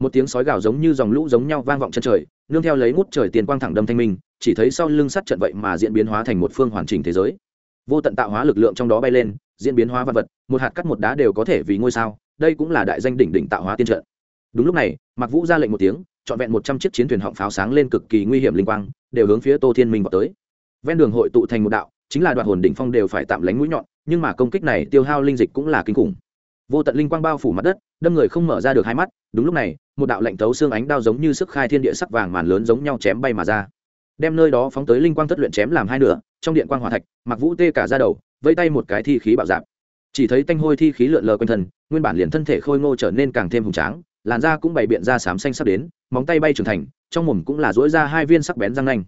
Một tiếng sói gào giống như dòng lũ giống nhau vang vọng chân trời, nương theo lấy ngút trời tiền quang thẳng đâm thanh minh, chỉ thấy sau lưng sắt trận vậy mà diễn biến hóa thành một phương hoàn chỉnh thế giới. Vô tận tạo hóa lực lượng trong đó bay lên, diễn biến hóa vật vật, một hạt cắt một đá đều có thể vì ngôi sao, đây cũng là đại danh đỉnh đỉnh tạo hóa tiên trận đúng lúc này, mạc vũ ra lệnh một tiếng, trọn vẹn một trăm chiếc chiến thuyền họng pháo sáng lên cực kỳ nguy hiểm linh quang, đều hướng phía tô thiên minh vào tới. Ven đường hội tụ thành một đạo, chính là đoạn hồn đỉnh phong đều phải tạm lánh mũi nhọn, nhưng mà công kích này tiêu hao linh dịch cũng là kinh khủng. Vô tận linh quang bao phủ mặt đất, đâm người không mở ra được hai mắt, đúng lúc này, một đạo lệnh thấu xương ánh đao giống như sức khai thiên địa sắc vàng màn lớn giống nhau chém bay mà ra. Đem nơi đó phóng tới linh quang thất luyện chém làm hai nửa, trong điện quang hỏa thạch mặc vũ tê cả ra đầu vẫy tay một cái thi khí bạo dạp. Chỉ thấy tanh hôi thi khí lượn lờ quanh thân, nguyên bản liền thân thể khôi ngô trở nên càng thêm hùng tráng làn da cũng bày biện ra xám xanh sắp đến, móng tay bay trưởng thành, trong mồm cũng là dỗi ra hai viên sắc bén răng nanh.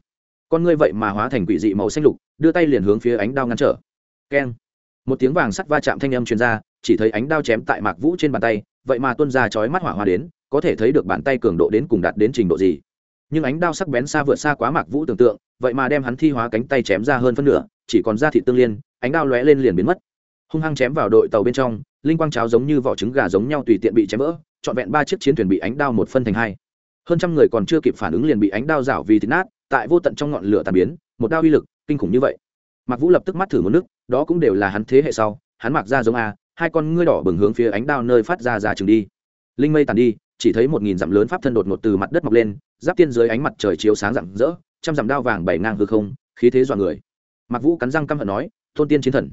Con ngươi vậy mà hóa thành quỷ dị màu xanh lục, đưa tay liền hướng phía ánh đao ngăn trở. Keng. Một tiếng vàng sắt va chạm thanh âm truyền ra, chỉ thấy ánh đao chém tại mạc vũ trên bàn tay, vậy mà tuân ra chói mắt hỏa hoa đến, có thể thấy được bàn tay cường độ đến cùng đạt đến trình độ gì. Nhưng ánh đao sắc bén xa vượt xa quá mạc vũ tưởng tượng, vậy mà đem hắn thi hóa cánh tay chém ra hơn phân nửa, chỉ còn da thịt tương liên, ánh đao lóe lên liền biến mất. Hung hăng chém vào đội tàu bên trong, linh quang cháo giống như vỏ trứng gà giống nhau tùy tiện bị chém vỡ trọn vẹn ba chiếc chiến thuyền bị ánh đao một phân thành hai. Hơn trăm người còn chưa kịp phản ứng liền bị ánh đao rảo vì thịt nát, tại vô tận trong ngọn lửa tàn biến, một đao uy lực, kinh khủng như vậy. Mạc vũ lập tức mắt thử một nước, đó cũng đều là hắn thế hệ sau, hắn mặc ra giống a, hai con ngươi đỏ bừng hướng phía ánh đao nơi phát ra ra trường đi. Linh mây tàn đi, chỉ thấy một nghìn dặm lớn pháp thân đột ngột từ mặt đất mọc lên, giáp tiên dưới ánh mặt trời chiếu sáng rạng rỡ, trăm dặm đao vàng bảy ngang hư không, khí thế dọa người. Mặc vũ cắn răng căm hận nói, tôn tiên chiến thần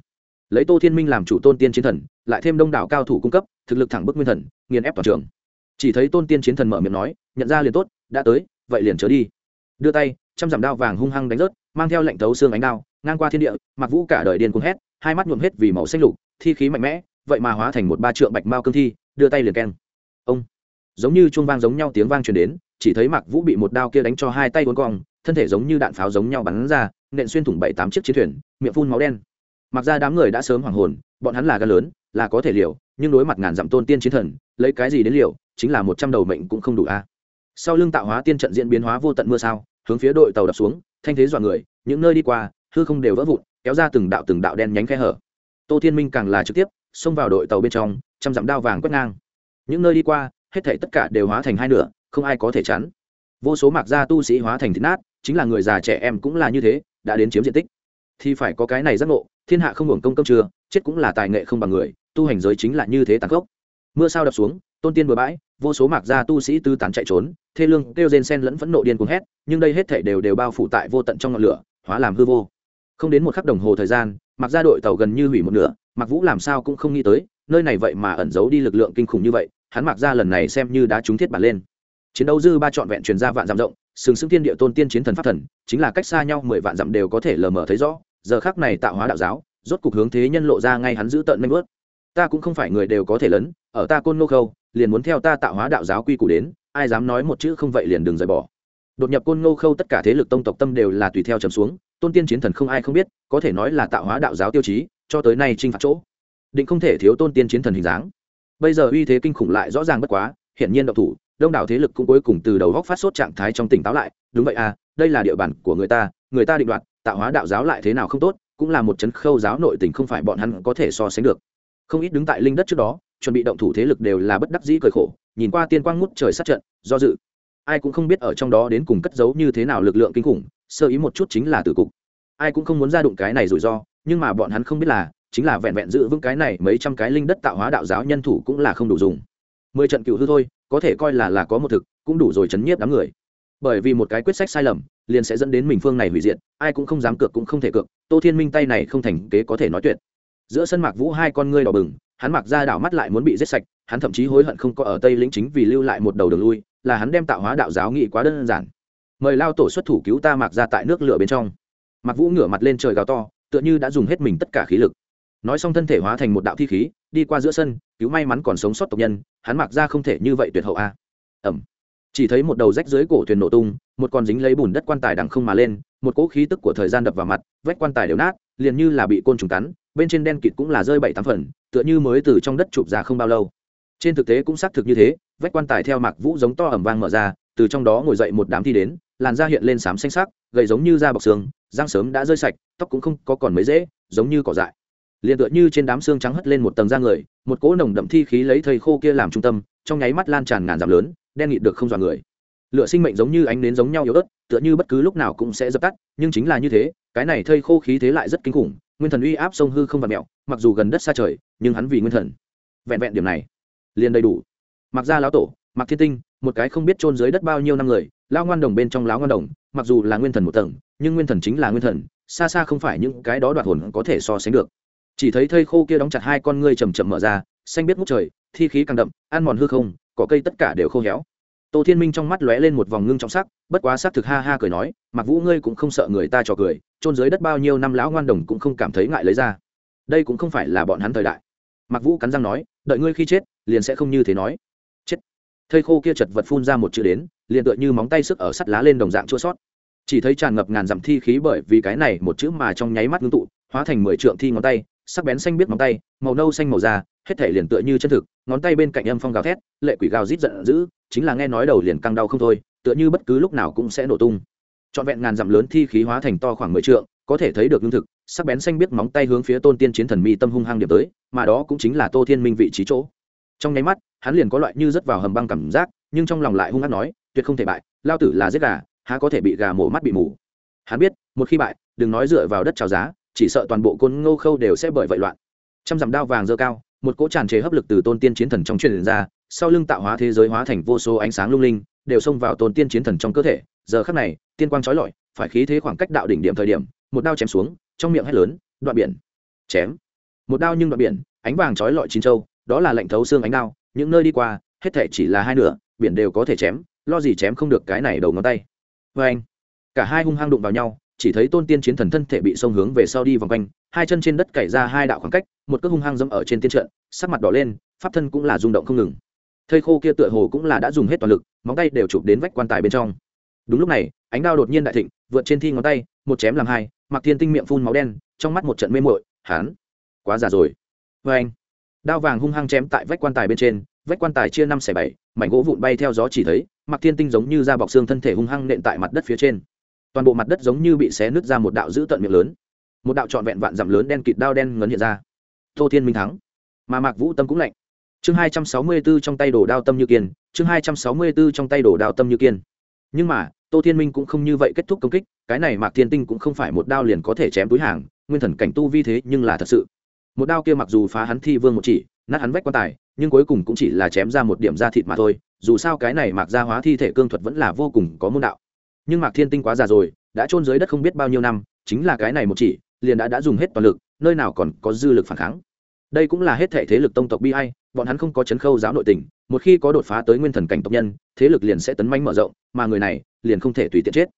lấy tô thiên minh làm chủ tôn tiên chiến thần, lại thêm đông đảo cao thủ cung cấp, thực lực thẳng bức nguyên thần, nghiền ép toàn trường. Chỉ thấy tôn tiên chiến thần mở miệng nói, nhận ra liền tốt, đã tới, vậy liền trở đi. Đưa tay, trăm dặm đao vàng hung hăng đánh rớt, mang theo lệnh thấu xương ánh đao, ngang qua thiên địa, mặc vũ cả đời điên cuồng hét, hai mắt nhuộm hết vì màu xanh lục, thi khí mạnh mẽ, vậy mà hóa thành một ba trượng bạch mao cương thi, đưa tay liền keng. Ông, giống như chuông vang giống nhau tiếng vang truyền đến, chỉ thấy mặc vũ bị một đao kia đánh cho hai tay cuốn cong, thân thể giống như đạn pháo giống nhau bắn ra, nện xuyên thủng bảy tám chiếc chiến thuyền, miệng phun máu đen mặc ra đám người đã sớm hoàng hồn, bọn hắn là gan lớn, là có thể liều, nhưng đối mặt ngàn dặm tôn tiên chiến thần, lấy cái gì đến liều, chính là một trăm đầu mệnh cũng không đủ a. Sau lưng tạo hóa tiên trận diễn biến hóa vô tận mưa sao, hướng phía đội tàu đập xuống, thanh thế dọa người, những nơi đi qua, hư không đều vỡ vụn, kéo ra từng đạo từng đạo đen nhánh khe hở. Tô thiên minh càng là trực tiếp, xông vào đội tàu bên trong, trăm dặm đao vàng quét ngang. Những nơi đi qua, hết thảy tất cả đều hóa thành hai nửa, không ai có thể chắn. Vô số mạc gia tu sĩ hóa thành thịt nát, chính là người già trẻ em cũng là như thế, đã đến chiếm diện tích thì phải có cái này giác ngộ, thiên hạ không hưởng công công chưa chết cũng là tài nghệ không bằng người, tu hành giới chính là như thế tàn khốc. Mưa sao đập xuống, tôn tiên bừa bãi, vô số mạc gia tu sĩ tư tán chạy trốn, thê lương kêu rên sen lẫn phẫn nộ điên cuồng hét, nhưng đây hết thể đều đều bao phủ tại vô tận trong ngọn lửa, hóa làm hư vô. Không đến một khắc đồng hồ thời gian mặc ra đội tàu gần như hủy một nửa mặc vũ làm sao cũng không nghĩ tới, nơi này vậy mà ẩn giấu đi lực lượng kinh khủng như vậy, hắn mặc ra lần này xem như đã trúng thiết bản lên. Chiến đấu dư ba trọn vẹn truyền ra vạn dặm rộng, sừng sững thiên địa tôn tiên chiến thần pháp thần, chính là cách xa nhau mười vạn dặm đều có thể lờ mờ thấy rõ giờ khác này tạo hóa đạo giáo, rốt cục hướng thế nhân lộ ra ngay hắn giữ tận manh bớt ta cũng không phải người đều có thể lớn ở ta côn nô khâu, liền muốn theo ta tạo hóa đạo giáo quy củ đến, ai dám nói một chữ không vậy liền đừng rời bỏ. Đột nhập côn ngô khâu tất cả thế lực tông tộc tâm đều là tùy theo trầm xuống, tôn tiên chiến thần không ai không biết, có thể nói là tạo hóa đạo giáo tiêu chí, cho tới nay trinh phạt chỗ. Định không thể thiếu tôn tiên chiến thần hình dáng. Bây giờ uy thế kinh khủng lại rõ ràng bất quá, hiển nhiên độc thủ, đông đảo thế lực cũng cuối cùng từ đầu góc phát sốt trạng thái trong tỉnh táo lại, đúng vậy à đây là địa bàn của người ta người ta định đoạt tạo hóa đạo giáo lại thế nào không tốt, cũng là một chấn khâu giáo nội tình không phải bọn hắn có thể so sánh được. Không ít đứng tại linh đất trước đó, chuẩn bị động thủ thế lực đều là bất đắc dĩ cởi khổ, nhìn qua tiên quang ngút trời sát trận, do dự. Ai cũng không biết ở trong đó đến cùng cất giấu như thế nào lực lượng kinh khủng, sơ ý một chút chính là tử cục. Ai cũng không muốn ra đụng cái này rủi ro, nhưng mà bọn hắn không biết là, chính là vẹn vẹn giữ vững cái này mấy trăm cái linh đất tạo hóa đạo giáo nhân thủ cũng là không đủ dùng. Mười trận cựu hư thôi, có thể coi là là có một thực, cũng đủ rồi chấn nhiếp đám người bởi vì một cái quyết sách sai lầm, liền sẽ dẫn đến mình phương này hủy diệt, ai cũng không dám cược cũng không thể cược, tô thiên minh tay này không thành kế có thể nói tuyệt. Giữa sân mạc vũ hai con ngươi đỏ bừng, hắn mặc ra đảo mắt lại muốn bị giết sạch, hắn thậm chí hối hận không có ở tây lĩnh chính vì lưu lại một đầu đường lui, là hắn đem tạo hóa đạo giáo nghị quá đơn giản. Mời lao tổ xuất thủ cứu ta mặc ra tại nước lửa bên trong. Mặc vũ ngửa mặt lên trời gào to, tựa như đã dùng hết mình tất cả khí lực. Nói xong thân thể hóa thành một đạo thi khí, đi qua giữa sân, cứu may mắn còn sống sót tộc nhân, hắn mặc ra không thể như vậy tuyệt hậu a. Ẩm chỉ thấy một đầu rách dưới cổ thuyền nổ tung, một con dính lấy bùn đất quan tài đằng không mà lên, một cỗ khí tức của thời gian đập vào mặt, vách quan tài đều nát, liền như là bị côn trùng cắn, bên trên đen kịt cũng là rơi bảy tám phần, tựa như mới từ trong đất chụp ra không bao lâu. Trên thực tế cũng xác thực như thế, vách quan tài theo mạc vũ giống to ẩm vang mở ra, từ trong đó ngồi dậy một đám thi đến, làn da hiện lên xám xanh sắc, gầy giống như da bọc xương, răng sớm đã rơi sạch, tóc cũng không có còn mấy dễ, giống như cỏ dại. Liền tựa như trên đám xương trắng hất lên một tầng da người, một cỗ nồng đậm thi khí lấy thầy khô kia làm trung tâm, trong nháy mắt lan tràn ngàn dặm lớn đen nghịt được không dọa người. Lựa sinh mệnh giống như ánh nến giống nhau yếu ớt, tựa như bất cứ lúc nào cũng sẽ dập tắt, nhưng chính là như thế, cái này thây khô khí thế lại rất kinh khủng, nguyên thần uy áp sông hư không vặt mẹo mặc dù gần đất xa trời, nhưng hắn vì nguyên thần. Vẹn vẹn điểm này, liền đầy đủ. Mặc ra lão tổ mặc thiên tinh, một cái không biết chôn dưới đất bao nhiêu năm người lao ngoan đồng bên trong lão ngoan đồng, mặc dù là nguyên thần một tầng, nhưng nguyên thần chính là nguyên thần, xa xa không phải những cái đó đoạt hồn có thể so sánh được. Chỉ thấy thây khô kia đóng chặt hai con ngươi chầm chậm mở ra, xanh biết ngút trời thi khí càng đậm, ăn mòn hư không, cỏ cây tất cả đều khô héo. Tô thiên minh trong mắt lóe lên một vòng ngưng trọng sắc, bất quá sắc thực ha ha cười nói mặc vũ ngươi cũng không sợ người ta trò cười trôn dưới đất bao nhiêu năm lão ngoan đồng cũng không cảm thấy ngại lấy ra. Đây cũng không phải là bọn hắn thời đại. Mặc vũ cắn răng nói, đợi ngươi khi chết, liền sẽ không như thế nói. Chết. Thây khô kia chật vật phun ra một chữ đến, liền tựa như móng tay sức ở sắt lá lên đồng dạng chua sót. Chỉ thấy tràn ngập ngàn dặm thi khí bởi vì cái này một chữ mà trong nháy mắt ngưng tụ, hóa thành mười trượng thi ngón tay, sắc bén xanh biết ngón tay, màu nâu xanh màu da hết thể liền tựa như chân thực, ngón tay bên cạnh âm phong gào thét, lệ quỷ gào rít giận dữ, chính là nghe nói đầu liền căng đau không thôi, tựa như bất cứ lúc nào cũng sẽ nổ tung. Trọn vẹn ngàn dặm lớn thi khí hóa thành to khoảng mười trượng, có thể thấy được lương thực, sắc bén xanh biết móng tay hướng phía tôn tiên chiến thần mi tâm hung hăng điểm tới, mà đó cũng chính là tô thiên minh vị trí chỗ. Trong nháy mắt, hắn liền có loại như rớt vào hầm băng cảm giác, nhưng trong lòng lại hung hăng nói, tuyệt không thể bại, lao tử là giết gà, há có thể bị gà mổ mắt bị mù. Hắn biết, một khi bại, đừng nói dựa vào đất trào giá, chỉ sợ toàn bộ côn ngô khâu đều sẽ bởi vậy loạn. Trăm dặm đao vàng dơ cao một cỗ tràn trề hấp lực từ tôn tiên chiến thần trong truyền ra, sau lưng tạo hóa thế giới hóa thành vô số ánh sáng lung linh, đều xông vào tôn tiên chiến thần trong cơ thể. Giờ khắc này, tiên quang trói lọi, phải khí thế khoảng cách đạo đỉnh điểm thời điểm, một đao chém xuống, trong miệng hét lớn, đoạn biển! Chém. Một đao nhưng đoạn biển, ánh vàng trói lọi chín châu, đó là lệnh thấu xương ánh đao, những nơi đi qua, hết thể chỉ là hai nửa, biển đều có thể chém, lo gì chém không được cái này đầu ngón tay. Vê anh cả hai hung hăng đụng vào nhau, chỉ thấy tôn tiên chiến thần thân thể bị xông hướng về sau đi vòng quanh hai chân trên đất cày ra hai đạo khoảng cách, một cước hung hăng dẫm ở trên tiên trận, sắc mặt đỏ lên, pháp thân cũng là rung động không ngừng. Thây khô kia tựa hồ cũng là đã dùng hết toàn lực, móng tay đều chụp đến vách quan tài bên trong. Đúng lúc này, ánh đao đột nhiên đại thịnh, vượt trên thi ngón tay, một chém làm hai mặc thiên tinh miệng phun máu đen, trong mắt một trận mê mội hán, quá già rồi. Vê anh, đao vàng hung hăng chém tại vách quan tài bên trên, vách quan tài chia năm xẻ bảy, mảnh gỗ vụn bay theo gió chỉ thấy mặc thiên tinh giống như da bọc xương thân thể hung hăng nện tại mặt đất phía trên. Toàn bộ mặt đất giống như bị xé nứt ra một đạo dữ tận miệng lớn một đạo trọn vẹn vạn dặm lớn đen kịt đao đen ngấn hiện ra. Tô thiên minh thắng. Mà mạc vũ tâm cũng lạnh. Chương hai trăm sáu mươi 264 trong tay đổ đao tâm như kiên, chương hai trăm sáu mươi 264 trong tay đổ đao tâm như kiên. Nhưng mà, tô thiên minh cũng không như vậy kết thúc công kích, cái này mạc thiên tinh cũng không phải một đao liền có thể chém túi hàng, nguyên thần cảnh tu vi thế nhưng là thật sự. Một đao kia mặc dù phá hắn thi vương một chỉ, nát hắn vách quan tài, nhưng cuối cùng cũng chỉ là chém ra một điểm da thịt mà thôi, dù sao cái này mạc gia hóa thi thể cương thuật vẫn là vô cùng có môn đạo. Nhưng mạc thiên tinh quá già rồi, đã trôn dưới đất không biết bao nhiêu năm, chính là cái này một chỉ liền đã đã dùng hết toàn lực, nơi nào còn có dư lực phản kháng. Đây cũng là hết thể thế lực tông tộc bi hay bọn hắn không có chấn khâu giáo nội tình, một khi có đột phá tới nguyên thần cảnh tộc nhân, thế lực liền sẽ tấn manh mở rộng, mà người này liền không thể tùy tiện chết.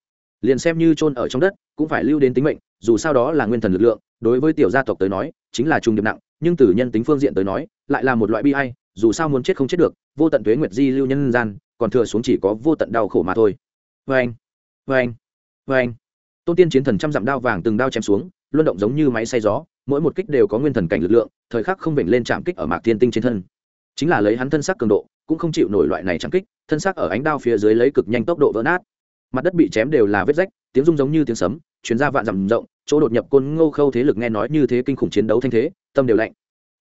Liền xem như chôn ở trong đất, cũng phải lưu đến tính mệnh, dù sao đó là nguyên thần lực lượng, đối với tiểu gia tộc tới nói, chính là trung điểm nặng, nhưng từ nhân tính phương diện tới nói, lại là một loại bi hay dù sao muốn chết không chết được, vô tận tuế nguyệt di lưu nhân gian, còn thừa xuống chỉ có vô tận đau khổ mà thôi. Vê anh vê anh vê anh tôn tiên chiến thần trăm dặm đao vàng từng đao chém xuống luân động giống như máy xay gió, mỗi một kích đều có nguyên thần cảnh lực lượng, thời khắc không vểnh lên chạm kích ở mạc thiên tinh trên thân. Chính là lấy hắn thân xác cường độ, cũng không chịu nổi loại này chạm kích, thân xác ở ánh đao phía dưới lấy cực nhanh tốc độ vỡ nát. Mặt đất bị chém đều là vết rách, tiếng rung giống như tiếng sấm chuyến ra vạn dặm rộng, chỗ đột nhập côn ngô khâu thế lực nghe nói như thế kinh khủng chiến đấu thanh thế, tâm đều lạnh.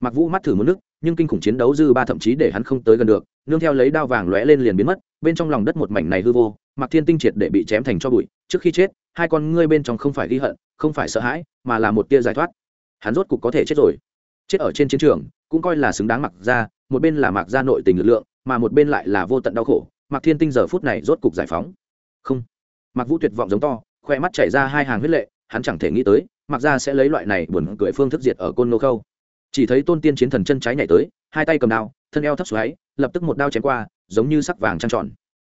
Mặc vũ mắt thử một nước, nhưng kinh khủng chiến đấu dư ba thậm chí để hắn không tới gần được, nương theo lấy đao vàng lóe lên liền biến mất, bên trong lòng đất một mảnh này hư vô mặc thiên tinh triệt để bị chém thành cho bụi, trước khi chết, hai con ngươi bên trong không phải ghi hận không phải sợ hãi, mà là một tia giải thoát. Hắn rốt cục có thể chết rồi. Chết ở trên chiến trường, cũng coi là xứng đáng mặc ra một bên là mặc ra nội tình lực lượng, mà một bên lại là vô tận đau khổ. Mặc thiên tinh giờ phút này rốt cục giải phóng. Không. Mặc vũ tuyệt vọng giống to, khoe mắt chảy ra hai hàng huyết lệ, hắn chẳng thể nghĩ tới, mặc ra sẽ lấy loại này buồn cười phương thức diệt ở côn nô khâu. Chỉ thấy tôn tiên chiến thần chân trái nhảy tới, hai tay cầm đao, thân eo thấp xoáy, lập tức một đao chém qua, giống như sắc vàng trăng tròn.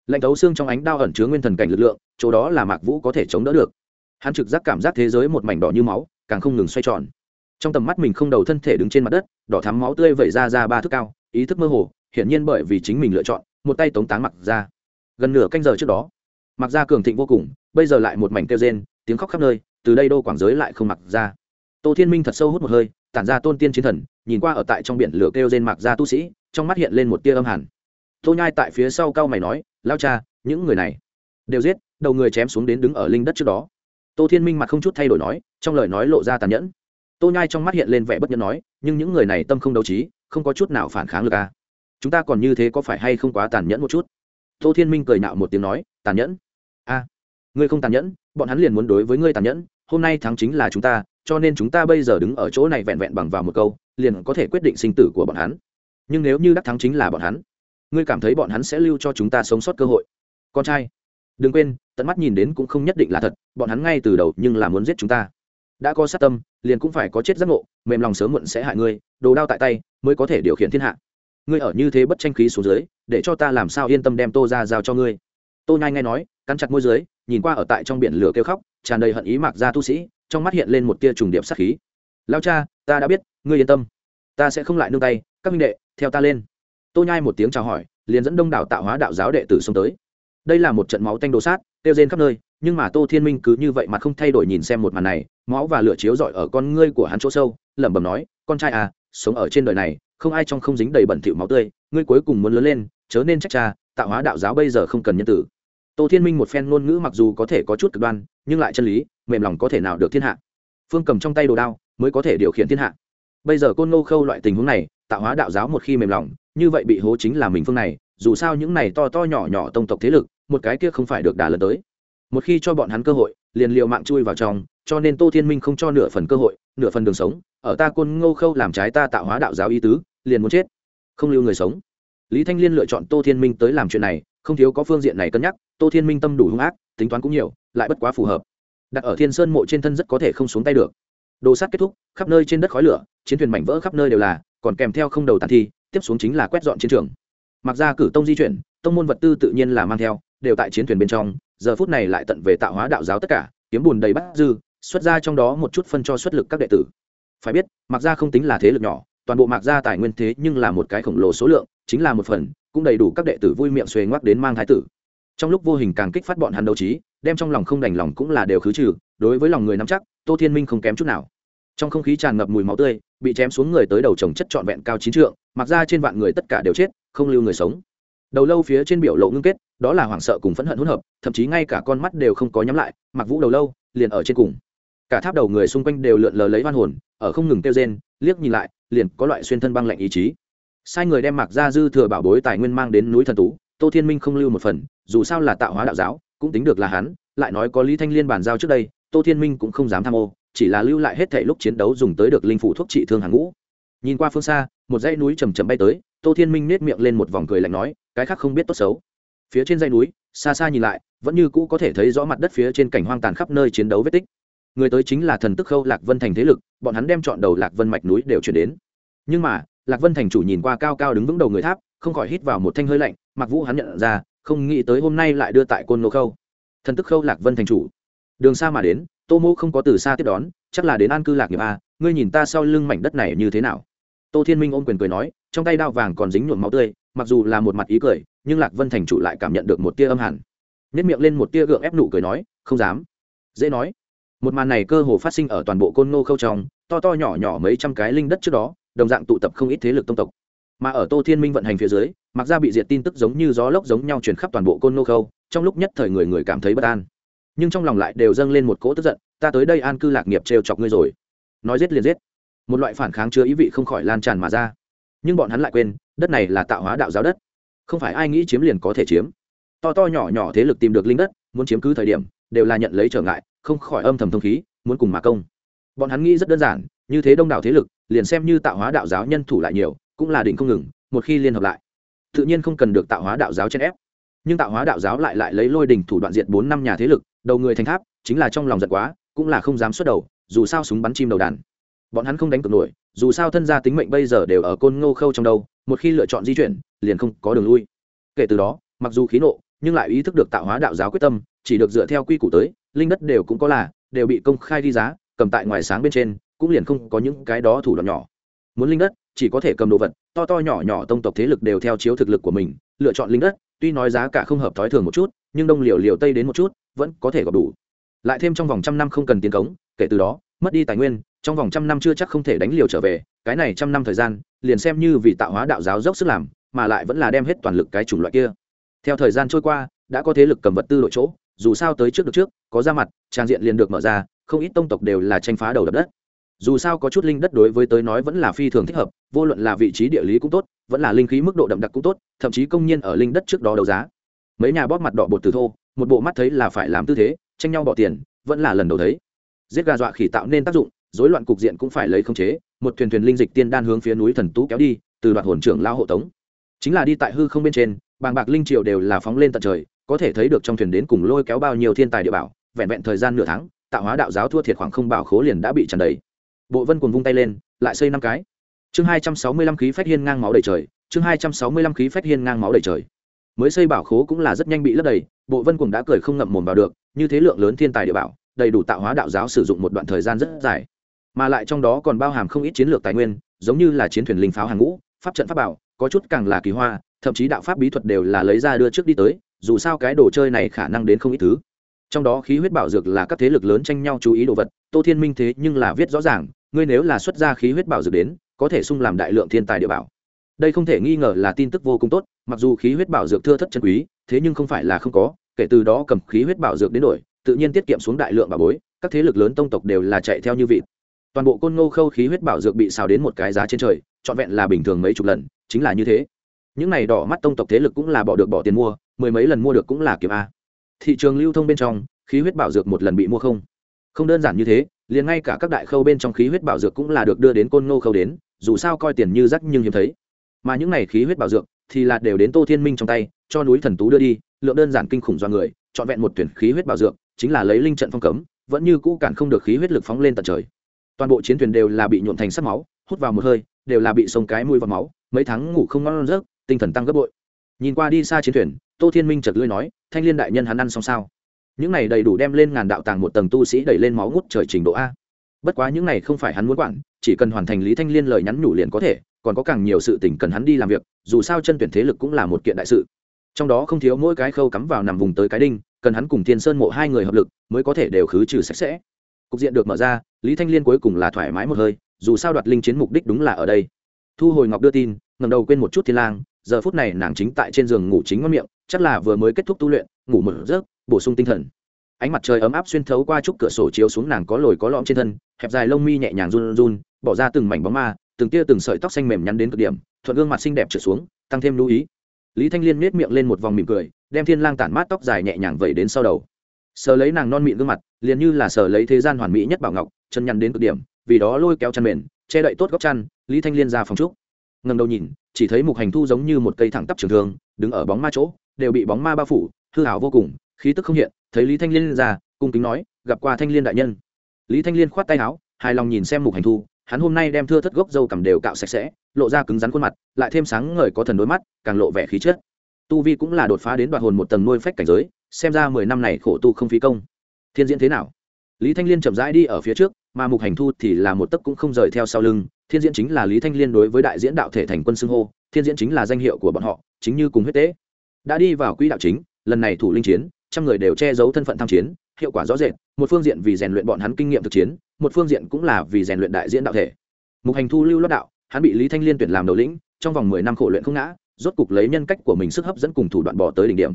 Lạnh thấu xương trong ánh đao ẩn chứa nguyên thần cảnh lực lượng, chỗ đó là mạc vũ có thể chống đỡ được hắn trực giác cảm giác thế giới một mảnh đỏ như máu, càng không ngừng xoay tròn. Trong tầm mắt mình không đầu thân thể đứng trên mặt đất, đỏ thắm máu tươi vẩy ra ra ba thước cao, ý thức mơ hồ, hiển nhiên bởi vì chính mình lựa chọn, một tay tống táng mặc ra gần nửa canh giờ trước đó mặc ra cường thịnh vô cùng, bây giờ lại một mảnh kêu rên, tiếng khóc khắp nơi, từ đây đô quảng giới lại không mặc ra tô thiên minh thật sâu hút một hơi, tản ra tôn tiên chiến thần, nhìn qua ở tại trong biển lửa kêu rên mặc ra tu sĩ, trong mắt hiện lên một tia âm hẳn tô nhai tại phía sau cao mày nói lao cha, những người này đều giết, đầu người chém xuống đến đứng ở linh đất trước đó tô thiên minh mặt không chút thay đổi nói trong lời nói lộ ra tàn nhẫn. Tô nhai trong mắt hiện lên vẻ bất nhẫn nói nhưng những người này tâm không đấu trí không có chút nào phản kháng được à. chúng ta còn như thế có phải hay không quá tàn nhẫn một chút? Tô thiên minh cười nạo một tiếng nói tàn nhẫn? A à, ngươi không tàn nhẫn bọn hắn liền muốn đối với ngươi tàn nhẫn hôm nay thắng chính là chúng ta cho nên chúng ta bây giờ đứng ở chỗ này vẹn vẹn bằng vào một câu liền có thể quyết định sinh tử của bọn hắn. Nhưng nếu như đắc thắng chính là bọn hắn ngươi cảm thấy bọn hắn sẽ lưu cho chúng ta sống sót cơ hội. Con trai đừng quên, tận mắt nhìn đến cũng không nhất định là thật, bọn hắn ngay từ đầu nhưng là muốn giết chúng ta. Đã có sát tâm, liền cũng phải có chết giấc ngộ, mềm lòng sớm muộn sẽ hại ngươi, đồ đao tại tay mới có thể điều khiển thiên hạ. Ngươi ở như thế bất tranh khí xuống dưới, để cho ta làm sao yên tâm đem tô ra giao cho ngươi? Tô nhai nghe nói, cắn chặt môi dưới, nhìn qua ở tại trong biển lửa kêu khóc, tràn đầy hận ý mạc ra tu sĩ, trong mắt hiện lên một tia trùng điệp sát khí. Lao cha, ta đã biết, ngươi yên tâm. Ta sẽ không lại nương tay, các minh đệ, theo ta lên. Tô nhai một tiếng chào hỏi, liền dẫn đông đảo tạo hóa đạo giáo đệ tử xông tới đây là một trận máu tanh đồ sát tiêu rên khắp nơi, nhưng mà tô thiên minh cứ như vậy mà không thay đổi nhìn xem một màn này, máu và lửa chiếu rọi ở con ngươi của hắn chỗ sâu, lẩm bẩm nói, con trai à sống ở trên đời này, không ai trong không dính đầy bẩn thỉu máu tươi, ngươi cuối cùng muốn lớn lên, chớ nên trách cha, tạo hóa đạo giáo bây giờ không cần nhân tử. Tô thiên minh một phen ngôn ngữ mặc dù có thể có chút cực đoan, nhưng lại chân lý, mềm lòng có thể nào được thiên hạ. Phương cầm trong tay đồ đao mới có thể điều khiển thiên hạ. Bây giờ côn ngô khâu loại tình huống này, tạo hóa đạo giáo một khi mềm lòng, như vậy bị hố chính là mình phương này, dù sao những này to to nhỏ nhỏ tông tộc thế lực một cái kia không phải được đà lần tới. Một khi cho bọn hắn cơ hội, liền liều mạng chui vào trong, cho nên tô thiên minh không cho nửa phần cơ hội, nửa phần đường sống, ở ta côn ngô khâu làm trái ta tạo hóa đạo giáo y tứ, liền muốn chết. Không lưu người sống. Lý thanh liên lựa chọn tô thiên minh tới làm chuyện này, không thiếu có phương diện này cân nhắc, tô thiên minh tâm đủ hung ác, tính toán cũng nhiều, lại bất quá phù hợp. Đặt ở thiên sơn mộ trên thân rất có thể không xuống tay được. Đồ sát kết thúc, khắp nơi trên đất khói lửa, chiến thuyền mảnh vỡ khắp nơi đều là, còn kèm theo không đầu tàn thi, tiếp xuống chính là quét dọn chiến trường. Mặc ra cử tông di chuyển, tông môn vật tư tự nhiên là mang theo đều tại chiến thuyền bên trong, giờ phút này lại tận về tạo hóa đạo giáo tất cả, kiếm bùn đầy bắt dư, xuất ra trong đó một chút phân cho xuất lực các đệ tử. Phải biết mặc ra không tính là thế lực nhỏ, toàn bộ mặc ra tài nguyên thế nhưng là một cái khổng lồ số lượng, chính là một phần, cũng đầy đủ các đệ tử vui miệng xuề ngoắc đến mang thái tử. Trong lúc vô hình càng kích phát bọn hắn đấu trí, đem trong lòng không đành lòng cũng là đều khứ trừ, đối với lòng người nắm chắc, tô thiên minh không kém chút nào. Trong không khí tràn ngập mùi máu tươi, bị chém xuống người tới đầu trồng chất trọn vẹn cao chín trượng mặc ra trên vạn người tất cả đều chết, không lưu người sống đầu lâu phía trên biểu lộ ngưng kết, đó là hoảng sợ cùng phẫn hận hỗn hợp, thậm chí ngay cả con mắt đều không có nhắm lại, mặc vũ đầu lâu, liền ở trên cùng. Cả tháp đầu người xung quanh đều lượn lờ lấy hoan hồn, ở không ngừng kêu rên, liếc nhìn lại, liền có loại xuyên thân băng lạnh ý chí. Sai người đem mặc ra dư thừa bảo bối tài nguyên mang đến núi thần tú, tô thiên minh không lưu một phần, dù sao là tạo hóa đạo giáo, cũng tính được là hắn, lại nói có lý thanh liên bàn giao trước đây, tô thiên minh cũng không dám tham ô, chỉ là lưu lại hết thể lúc chiến đấu dùng tới được linh phủ thuốc trị thương hàng ngũ. Nhìn qua phương xa, một dãy núi chầm chậm bay tới, tô thiên minh nết miệng lên một vòng cười lạnh nói cái khác không biết tốt xấu. Phía trên dãy núi, xa xa nhìn lại, vẫn như cũ có thể thấy rõ mặt đất phía trên cảnh hoang tàn khắp nơi chiến đấu vết tích. Người tới chính là thần tức khâu lạc vân thành thế lực, bọn hắn đem chọn đầu lạc vân mạch núi đều chuyển đến. Nhưng mà, lạc vân thành chủ nhìn qua cao cao đứng vững đầu người tháp, không khỏi hít vào một thanh hơi lạnh, mặc vũ hắn nhận ra, không nghĩ tới hôm nay lại đưa tại côn nô khâu. Thần tức khâu lạc vân thành chủ. Đường xa mà đến, tô mô không có từ xa tiếp đón, chắc là đến an cư lạc nghiệp a, ngươi nhìn ta sau lưng mảnh đất này như thế nào? Tô thiên minh ôm quyền cười nói, trong tay đao vàng còn dính nhuộm máu tươi mặc dù là một mặt ý cười, nhưng lạc vân thành chủ lại cảm nhận được một tia âm hẳn. Nhất miệng lên một tia gượng ép nụ cười nói, không dám. Dễ nói. Một màn này cơ hồ phát sinh ở toàn bộ côn nô khâu trong, to to nhỏ nhỏ mấy trăm cái linh đất trước đó, đồng dạng tụ tập không ít thế lực tông tộc. Mà ở tô thiên minh vận hành phía dưới, mặc ra bị diệt tin tức giống như gió lốc giống nhau truyền khắp toàn bộ côn nô khâu, trong lúc nhất thời người người cảm thấy bất an. Nhưng trong lòng lại đều dâng lên một cỗ tức giận, ta tới đây an cư lạc nghiệp trêu chọc ngươi rồi. Nói giết liền giết. Một loại phản kháng chứa ý vị không khỏi lan tràn mà ra nhưng bọn hắn lại quên, đất này là tạo hóa đạo giáo đất. Không phải ai nghĩ chiếm liền có thể chiếm. To to nhỏ nhỏ thế lực tìm được linh đất, muốn chiếm cứ thời điểm, đều là nhận lấy trở ngại, không khỏi âm thầm thông khí, muốn cùng mà công. Bọn hắn nghĩ rất đơn giản, như thế đông đảo thế lực, liền xem như tạo hóa đạo giáo nhân thủ lại nhiều, cũng là định không ngừng, một khi liên hợp lại, tự nhiên không cần được tạo hóa đạo giáo chen ép. Nhưng tạo hóa đạo giáo lại lại lấy lôi đình thủ đoạn diện bốn năm nhà thế lực, đầu người thành tháp, chính là trong lòng giận quá, cũng là không dám xuất đầu, dù sao súng bắn chim đầu đàn. Bọn hắn không đánh cược nổi dù sao thân gia tính mệnh bây giờ đều ở côn ngô khâu trong đầu, một khi lựa chọn di chuyển liền không có đường lui. Kể từ đó mặc dù khí nộ nhưng lại ý thức được tạo hóa đạo giáo quyết tâm chỉ được dựa theo quy củ tới linh đất đều cũng có là đều bị công khai đi giá cầm tại ngoài sáng bên trên cũng liền không có những cái đó thủ đoạn nhỏ. Muốn linh đất chỉ có thể cầm đồ vật to to nhỏ nhỏ tông tộc thế lực đều theo chiếu thực lực của mình lựa chọn linh đất tuy nói giá cả không hợp thói thường một chút nhưng đông liều liều tây đến một chút vẫn có thể gặp đủ. Lại thêm trong vòng trăm năm không cần tiền cống kể từ đó mất đi tài nguyên trong vòng trăm năm chưa chắc không thể đánh liều trở về, cái này trăm năm thời gian, liền xem như vì tạo hóa đạo giáo dốc sức làm, mà lại vẫn là đem hết toàn lực cái chủng loại kia. Theo thời gian trôi qua, đã có thế lực cầm vật tư đội chỗ, dù sao tới trước được trước, có ra mặt, trang diện liền được mở ra, không ít tông tộc đều là tranh phá đầu đập đất. Dù sao có chút linh đất đối với tới nói vẫn là phi thường thích hợp, vô luận là vị trí địa lý cũng tốt, vẫn là linh khí mức độ đậm đặc cũng tốt, thậm chí công nhiên ở linh đất trước đó đấu giá. Mấy nhà bóp mặt đỏ bột từ thô, một bộ mắt thấy là phải làm tư thế, tranh nhau bỏ tiền, vẫn là lần đầu thấy. Giết gà dọa khỉ tạo nên tác dụng rối loạn cục diện cũng phải lấy khống chế, một thuyền thuyền linh dịch tiên đan hướng phía núi thần tú kéo đi, từ đoạt hồn trưởng lao hộ tống. Chính là đi tại hư không bên trên, bàng bạc linh triều đều là phóng lên tận trời, có thể thấy được trong thuyền đến cùng lôi kéo bao nhiêu thiên tài địa bảo, vẹn vẹn thời gian nửa tháng, tạo hóa đạo giáo thua thiệt khoảng không bảo khố liền đã bị tràn đầy. Bộ vân cùng vung tay lên, lại xây năm cái. Chương hai trăm sáu mươi lăm khí phách hiên ngang máu đầy trời, chương hai trăm sáu mươi lăm khí phách hiên ngang máu đầy trời. Mới xây bảo khố cũng là rất nhanh bị lấp đầy, bộ vân cùng đã cười không ngậm mồm vào được, như thế lượng lớn thiên tài địa bảo, đầy đủ tạo hóa đạo giáo sử dụng một đoạn thời gian rất dài mà lại trong đó còn bao hàm không ít chiến lược tài nguyên, giống như là chiến thuyền linh pháo hàng ngũ, pháp trận pháp bảo, có chút càng là kỳ hoa, thậm chí đạo pháp bí thuật đều là lấy ra đưa trước đi tới, dù sao cái đồ chơi này khả năng đến không ít thứ. Trong đó khí huyết bảo dược là các thế lực lớn tranh nhau chú ý đồ vật, tô thiên minh thế nhưng là viết rõ ràng, ngươi nếu là xuất ra khí huyết bảo dược đến, có thể sung làm đại lượng thiên tài địa bảo. Đây không thể nghi ngờ là tin tức vô cùng tốt, mặc dù khí huyết bảo dược thưa thất chân quý, thế nhưng không phải là không có, kể từ đó cầm khí huyết bảo dược đến đổi, tự nhiên tiết kiệm xuống đại lượng bảo bối, các thế lực lớn tông tộc đều là chạy theo như vịt toàn bộ côn ngô khâu khí huyết bảo dược bị xào đến một cái giá trên trời, trọn vẹn là bình thường mấy chục lần, chính là như thế. Những này đỏ mắt tông tộc thế lực cũng là bỏ được bỏ tiền mua, mười mấy lần mua được cũng là kiếm a. Thị trường lưu thông bên trong, khí huyết bảo dược một lần bị mua không. Không đơn giản như thế, liền ngay cả các đại khâu bên trong khí huyết bảo dược cũng là được đưa đến côn ngô khâu đến, dù sao coi tiền như rắc nhưng hiếm thấy. Mà những này khí huyết bảo dược thì là đều đến tô thiên minh trong tay, cho núi thần tú đưa đi, lượng đơn giản kinh khủng do người, trọn vẹn một tuyển khí huyết bảo dược, chính là lấy linh trận phong cấm, vẫn như cũ cản không được khí huyết lực phóng lên tận trời toàn bộ chiến thuyền đều là bị nhuộn thành sắc máu, hút vào một hơi, đều là bị sông cái mũi vào máu, mấy tháng ngủ không ngon giấc, tinh thần tăng gấp bội. Nhìn qua đi xa chiến thuyền, tô thiên minh chợt lưỡi nói, thanh liên đại nhân hắn ăn xong sao? Những này đầy đủ đem lên ngàn đạo tàng một tầng tu sĩ đẩy lên máu ngút trời trình độ a. Bất quá những này không phải hắn muốn quản, chỉ cần hoàn thành lý thanh liên lời nhắn nhủ liền có thể, còn có càng nhiều sự tình cần hắn đi làm việc, dù sao chân tuyển thế lực cũng là một kiện đại sự. Trong đó không thiếu mỗi cái khâu cắm vào nằm vùng tới cái đinh, cần hắn cùng thiên sơn mộ hai người hợp lực, mới có thể đều khứ trừ sạch sẽ cục diện được mở ra, lý thanh liên cuối cùng là thoải mái một hơi, dù sao đoạt linh chiến mục đích đúng là ở đây. Thu hồi ngọc đưa tin ngầm đầu quên một chút thiên lang, giờ phút này nàng chính tại trên giường ngủ chính ngon miệng, chắc là vừa mới kết thúc tu luyện, ngủ một giấc, bổ sung tinh thần. Ánh mặt trời ấm áp xuyên thấu qua chút cửa sổ chiếu xuống nàng có lồi có lõm trên thân, hẹp dài lông mi nhẹ nhàng run run, bỏ ra từng mảnh bóng ma, từng tia từng sợi tóc xanh mềm nhắn đến cực điểm, thuận gương mặt xinh đẹp trở xuống, tăng thêm lưu ý. Lý thanh liên miết miệng lên một vòng mỉm cười, đem thiên lang tản mát tóc dài nhẹ nhàng vẩy đến sau đầu sờ lấy nàng non mịn gương mặt liền như là sờ lấy thế gian hoàn mỹ nhất bảo ngọc chân nhăn đến cực điểm vì đó lôi kéo chăn mền che đậy tốt góc chăn lý thanh liên ra phòng trúc ngầm đầu nhìn chỉ thấy mục hành thu giống như một cây thẳng tắp trường thường, đứng ở bóng ma chỗ đều bị bóng ma bao phủ hư hảo vô cùng khí tức không hiện thấy lý thanh liên ra cung kính nói gặp qua thanh liên đại nhân. Lý thanh liên khoát tay áo hài lòng nhìn xem mục hành thu hắn hôm nay đem thưa thất gốc dâu cầm đều cạo sạch sẽ lộ ra cứng rắn khuôn mặt lại thêm sáng ngời có thần đôi mắt càng lộ vẻ khí chất. Tu vi cũng là đột phá đến đoạt hồn một tầng nuôi phách cảnh giới xem ra mười năm này khổ tu không phí công. Thiên diễn thế nào? Lý thanh liên chậm rãi đi ở phía trước, mà mục hành thu thì là một tấc cũng không rời theo sau lưng. Thiên diễn chính là lý thanh liên đối với đại diễn đạo thể thành quân xưng hô, thiên diễn chính là danh hiệu của bọn họ, chính như cùng huyết tế. Đã đi vào quỹ đạo chính, lần này thủ linh chiến, trăm người đều che giấu thân phận tham chiến, hiệu quả rõ rệt, một phương diện vì rèn luyện bọn hắn kinh nghiệm thực chiến, một phương diện cũng là vì rèn luyện đại diễn đạo thể. Mục hành thu lưu lót đạo, hắn bị lý thanh liên tuyển làm đầu lĩnh, trong vòng mười năm khổ luyện không ngã, rốt cục lấy nhân cách của mình sức hấp dẫn cùng thủ đoạn bỏ tới đỉnh điểm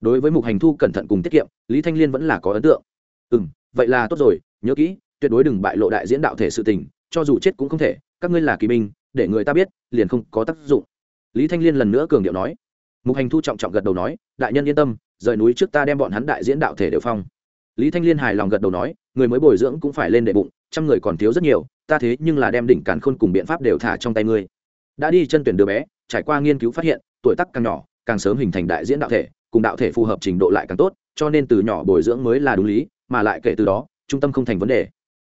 đối với mục hành thu cẩn thận cùng tiết kiệm, lý thanh liên vẫn là có ấn tượng. Ừ m vậy là tốt rồi, nhớ kỹ, tuyệt đối đừng bại lộ đại diễn đạo thể sự tình, cho dù chết cũng không thể, các ngươi là kỳ binh, để người ta biết, liền không có tác dụng. Lý thanh liên lần nữa cường điệu nói. Mục hành thu trọng trọng gật đầu nói, đại nhân yên tâm, rời núi trước ta đem bọn hắn đại diễn đạo thể đều phong. Lý thanh liên hài lòng gật đầu nói, người mới bồi dưỡng cũng phải lên đệ bụng, trăm người còn thiếu rất nhiều, ta thế nhưng là đem đỉnh càn khôn cùng biện pháp đều thả trong tay ngươi. Đã đi chân tuyển đứa bé, trải qua nghiên cứu phát hiện, tuổi tác càng nhỏ, càng sớm hình thành đại diễn đạo thể cùng đạo thể phù hợp trình độ lại càng tốt, cho nên từ nhỏ bồi dưỡng mới là đúng lý, mà lại kể từ đó, trung tâm không thành vấn đề.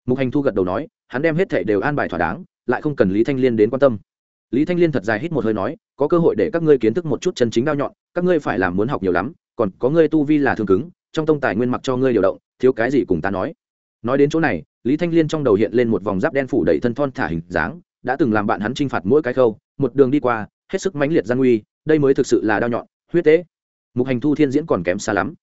Mục hành thu gật đầu nói, hắn đem hết thể đều an bài thỏa đáng, lại không cần lý thanh liên đến quan tâm. Lý thanh liên thật dài hít một hơi nói, có cơ hội để các ngươi kiến thức một chút chân chính đao nhọn, các ngươi phải làm muốn học nhiều lắm, còn có ngươi tu vi là thương cứng, trong tông tài nguyên mặc cho ngươi điều động, thiếu cái gì cùng ta nói. Nói đến chỗ này, lý thanh liên trong đầu hiện lên một vòng giáp đen phủ đầy thân thon thả hình dáng, đã từng làm bạn hắn t r i n h phạt mỗi cái khâu, một đường đi qua, hết sức mãnh liệt gian nguy, đây mới thực sự là đao nhọn, huyết tế mục hành thu thiên diễn còn kém xa lắm.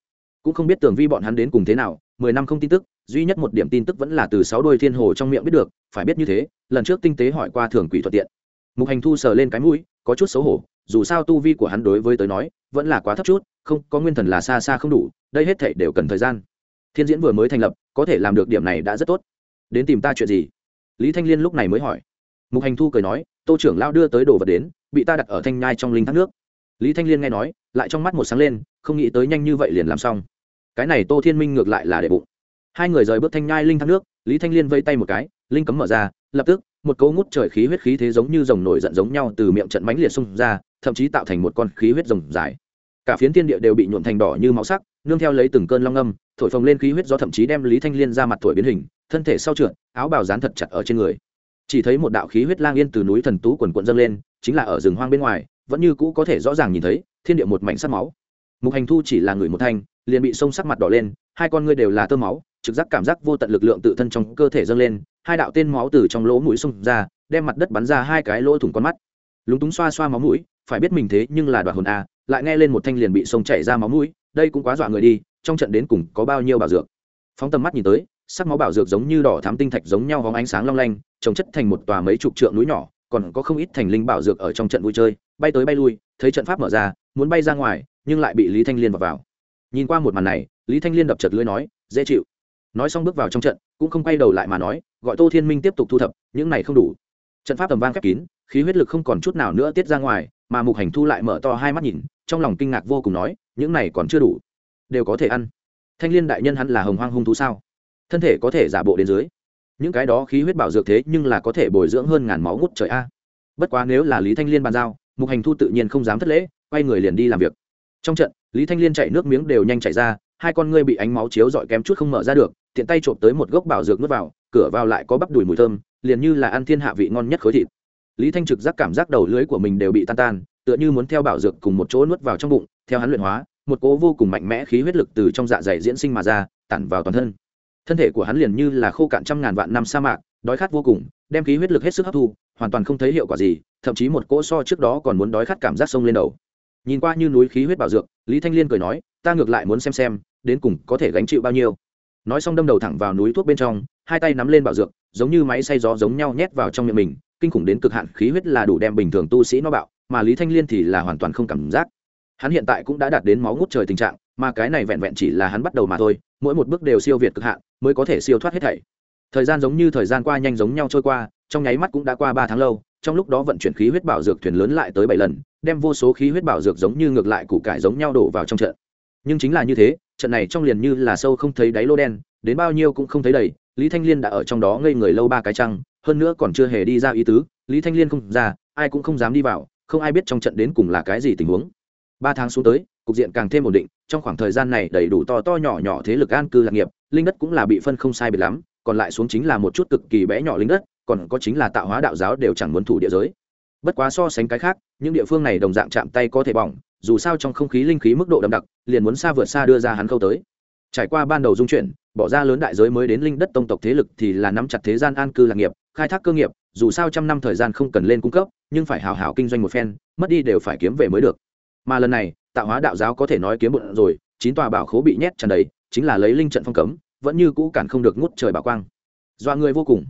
Cũng không biết tường vi bọn hắn đến cùng thế nào, mười năm không tin tức, duy nhất một điểm tin tức vẫn là từ sáu đôi thiên hồ trong miệng biết được, phải biết như thế, lần trước tinh tế hỏi qua thường quỷ thuận tiện. Mục hành thu sờ lên cái mũi, có chút xấu hổ, dù sao tu vi của hắn đối với tới nói, vẫn là quá thấp chút, không, có nguyên thần là xa xa không đủ, đây hết thể đều cần thời gian. Thiên diễn vừa mới thành lập, có thể làm được điểm này đã rất tốt. Đến tìm ta chuyện gì? Lý thanh liên lúc này mới hỏi. Mục hành thu cười nói, tô trưởng lao đưa tới đồ vật đến, bị ta đặt ở thanh nhai trong linh thác nước lý thanh liên nghe nói, lại trong mắt một sáng lên, không nghĩ tới nhanh như vậy liền làm xong. Cái này tô thiên minh ngược lại là để bụng. Hai người rời bước thanh nhai linh thác nước, lý thanh liên vây tay một cái, linh cấm mở ra, lập tức, một cấu ngút trời khí huyết khí thế giống như rồng nổi giận giống nhau từ miệng trận mánh liệt xung ra, thậm chí tạo thành một con khí huyết rồng dài. Cả phiến thiên địa đều bị nhuộn thành đỏ như máu sắc, nương theo lấy từng cơn long âm, thổi phồng lên khí huyết do thậm chí đem lý thanh liên ra mặt thổi biến hình, thân thể sau trượt, áo bào dán thật chặt ở trên người. Chỉ thấy một đạo khí huyết lang yên từ núi thần tú quần quận dâng lên, chính là ở rừng hoang bên ngoài vẫn như cũ có thể rõ ràng nhìn thấy, thiên địa một mảnh sắt máu. Mục hành thu chỉ là người một thanh, liền bị sông sắc mặt đỏ lên, hai con ngươi đều là tơ máu, trực giác cảm giác vô tận lực lượng tự thân trong cơ thể dâng lên, hai đạo tên máu từ trong lỗ mũi xông ra, đem mặt đất bắn ra hai cái lỗ thủng con mắt. Lúng túng xoa xoa máu mũi, phải biết mình thế nhưng là đoạt hồn a, lại nghe lên một thanh liền bị sông chảy ra máu mũi, đây cũng quá dọa người đi, trong trận đến cùng có bao nhiêu bảo dược. Phóng tầm mắt nhìn tới, sắc máu bảo dược giống như đỏ thám tinh thạch giống nhau hóng ánh sáng long lanh trồng chất thành một tòa mấy chục trượng núi nhỏ còn có không ít thành linh bảo dược ở trong trận vui chơi bay tới bay lui thấy trận pháp mở ra muốn bay ra ngoài nhưng lại bị lý thanh liên vào, vào. nhìn qua một màn này lý thanh liên đập chật lưới nói dễ chịu. Nói xong bước vào trong trận cũng không quay đầu lại mà nói gọi tô thiên minh tiếp tục thu thập những này không đủ. Trận pháp tầm vang khép kín khí huyết lực không còn chút nào nữa tiết ra ngoài mà mục hành thu lại mở to hai mắt nhìn trong lòng kinh ngạc vô cùng nói những này còn chưa đủ đều có thể ăn. Thanh liên đại nhân hắn là hồng hoang hung thú sao? Thân thể có thể giả bộ đến dưới những cái đó khí huyết bảo dược thế nhưng là có thể bồi dưỡng hơn ngàn máu ngút trời a. Bất quá nếu là lý thanh liên bàn giao, mục hành thu tự nhiên không dám thất lễ, quay người liền đi làm việc. Trong trận, lý thanh liên chạy nước miếng đều nhanh chạy ra, hai con ngươi bị ánh máu chiếu dọi kém chút không mở ra được, tiện tay trộm tới một gốc bảo dược nuốt vào, cửa vào lại có bắp đùi mùi thơm, liền như là ăn thiên hạ vị ngon nhất khối thịt. Lý thanh trực giác cảm giác đầu lưới của mình đều bị tan tan, tựa như muốn theo bảo dược cùng một chỗ nuốt vào trong bụng, theo hắn luyện hóa, một cỗ vô cùng mạnh mẽ khí huyết lực từ trong dạ dày diễn sinh mà ra, tản vào toàn thân thân thể của hắn liền như là khô cạn trăm ngàn vạn năm sa mạc, đói khát vô cùng, đem khí huyết lực hết sức hấp thu, hoàn toàn không thấy hiệu quả gì, thậm chí một cỗ so trước đó còn muốn đói khát cảm giác sông lên đầu. Nhìn qua như núi khí huyết bảo dược, lý thanh liên cười nói, ta ngược lại muốn xem xem, đến cùng có thể gánh chịu bao nhiêu. Nói xong đâm đầu thẳng vào núi thuốc bên trong, hai tay nắm lên bảo dược, giống như máy xay gió giống nhau nhét vào trong miệng mình, kinh khủng đến cực hạn khí huyết là đủ đem bình thường tu sĩ nó bạo, mà lý thanh liên thì là hoàn toàn không cảm giác. Hắn hiện tại cũng đã đạt đến máu ngút trời tình trạng, mà cái này vẹn vẹn chỉ là hắn bắt đầu mà thôi, mỗi một bước đều siêu việt cực hạn mới có thể siêu thoát hết thảy. Thời gian giống như thời gian qua nhanh giống nhau trôi qua, trong nháy mắt cũng đã qua ba tháng lâu, trong lúc đó vận chuyển khí huyết bảo dược thuyền lớn lại tới bảy lần, đem vô số khí huyết bảo dược giống như ngược lại củ cải giống nhau đổ vào trong trận. Nhưng chính là như thế, trận này trong liền như là sâu không thấy đáy lô đen, đến bao nhiêu cũng không thấy đầy, lý thanh liên đã ở trong đó ngây người lâu ba cái trăng hơn nữa còn chưa hề đi ra ý tứ, lý thanh liên không ra, ai cũng không dám đi vào, không ai biết trong trận đến cùng là cái gì tình huống. Ba tháng xuống tới cục diện càng thêm ổn định, trong khoảng thời gian này đầy đủ to to nhỏ nhỏ thế lực an cư lạc nghiệp, linh đất cũng là bị phân không sai biệt lắm, còn lại xuống chính là một chút cực kỳ bé nhỏ linh đất, còn có chính là tạo hóa đạo giáo đều chẳng muốn thủ địa giới. Bất quá so sánh cái khác, những địa phương này đồng dạng chạm tay có thể bỏng, dù sao trong không khí linh khí mức độ đậm đặc, liền muốn xa vượt xa đưa ra hắn câu tới. Trải qua ban đầu dung chuyển, bỏ ra lớn đại giới mới đến linh đất tông tộc thế lực thì là nắm chặt thế gian an cư lạc nghiệp, khai thác cơ nghiệp, dù sao trăm năm thời gian không cần lên cung cấp, nhưng phải hào hào kinh doanh một phen, mất đi đều phải kiếm về mới được mà lần này tạo hóa đạo giáo có thể nói kiếm bụng rồi, chín tòa bảo khố bị nhét tràn đầy, chính là lấy linh trận phong cấm, vẫn như cũ cản không được ngút trời bảo quang. Doa người vô cùng.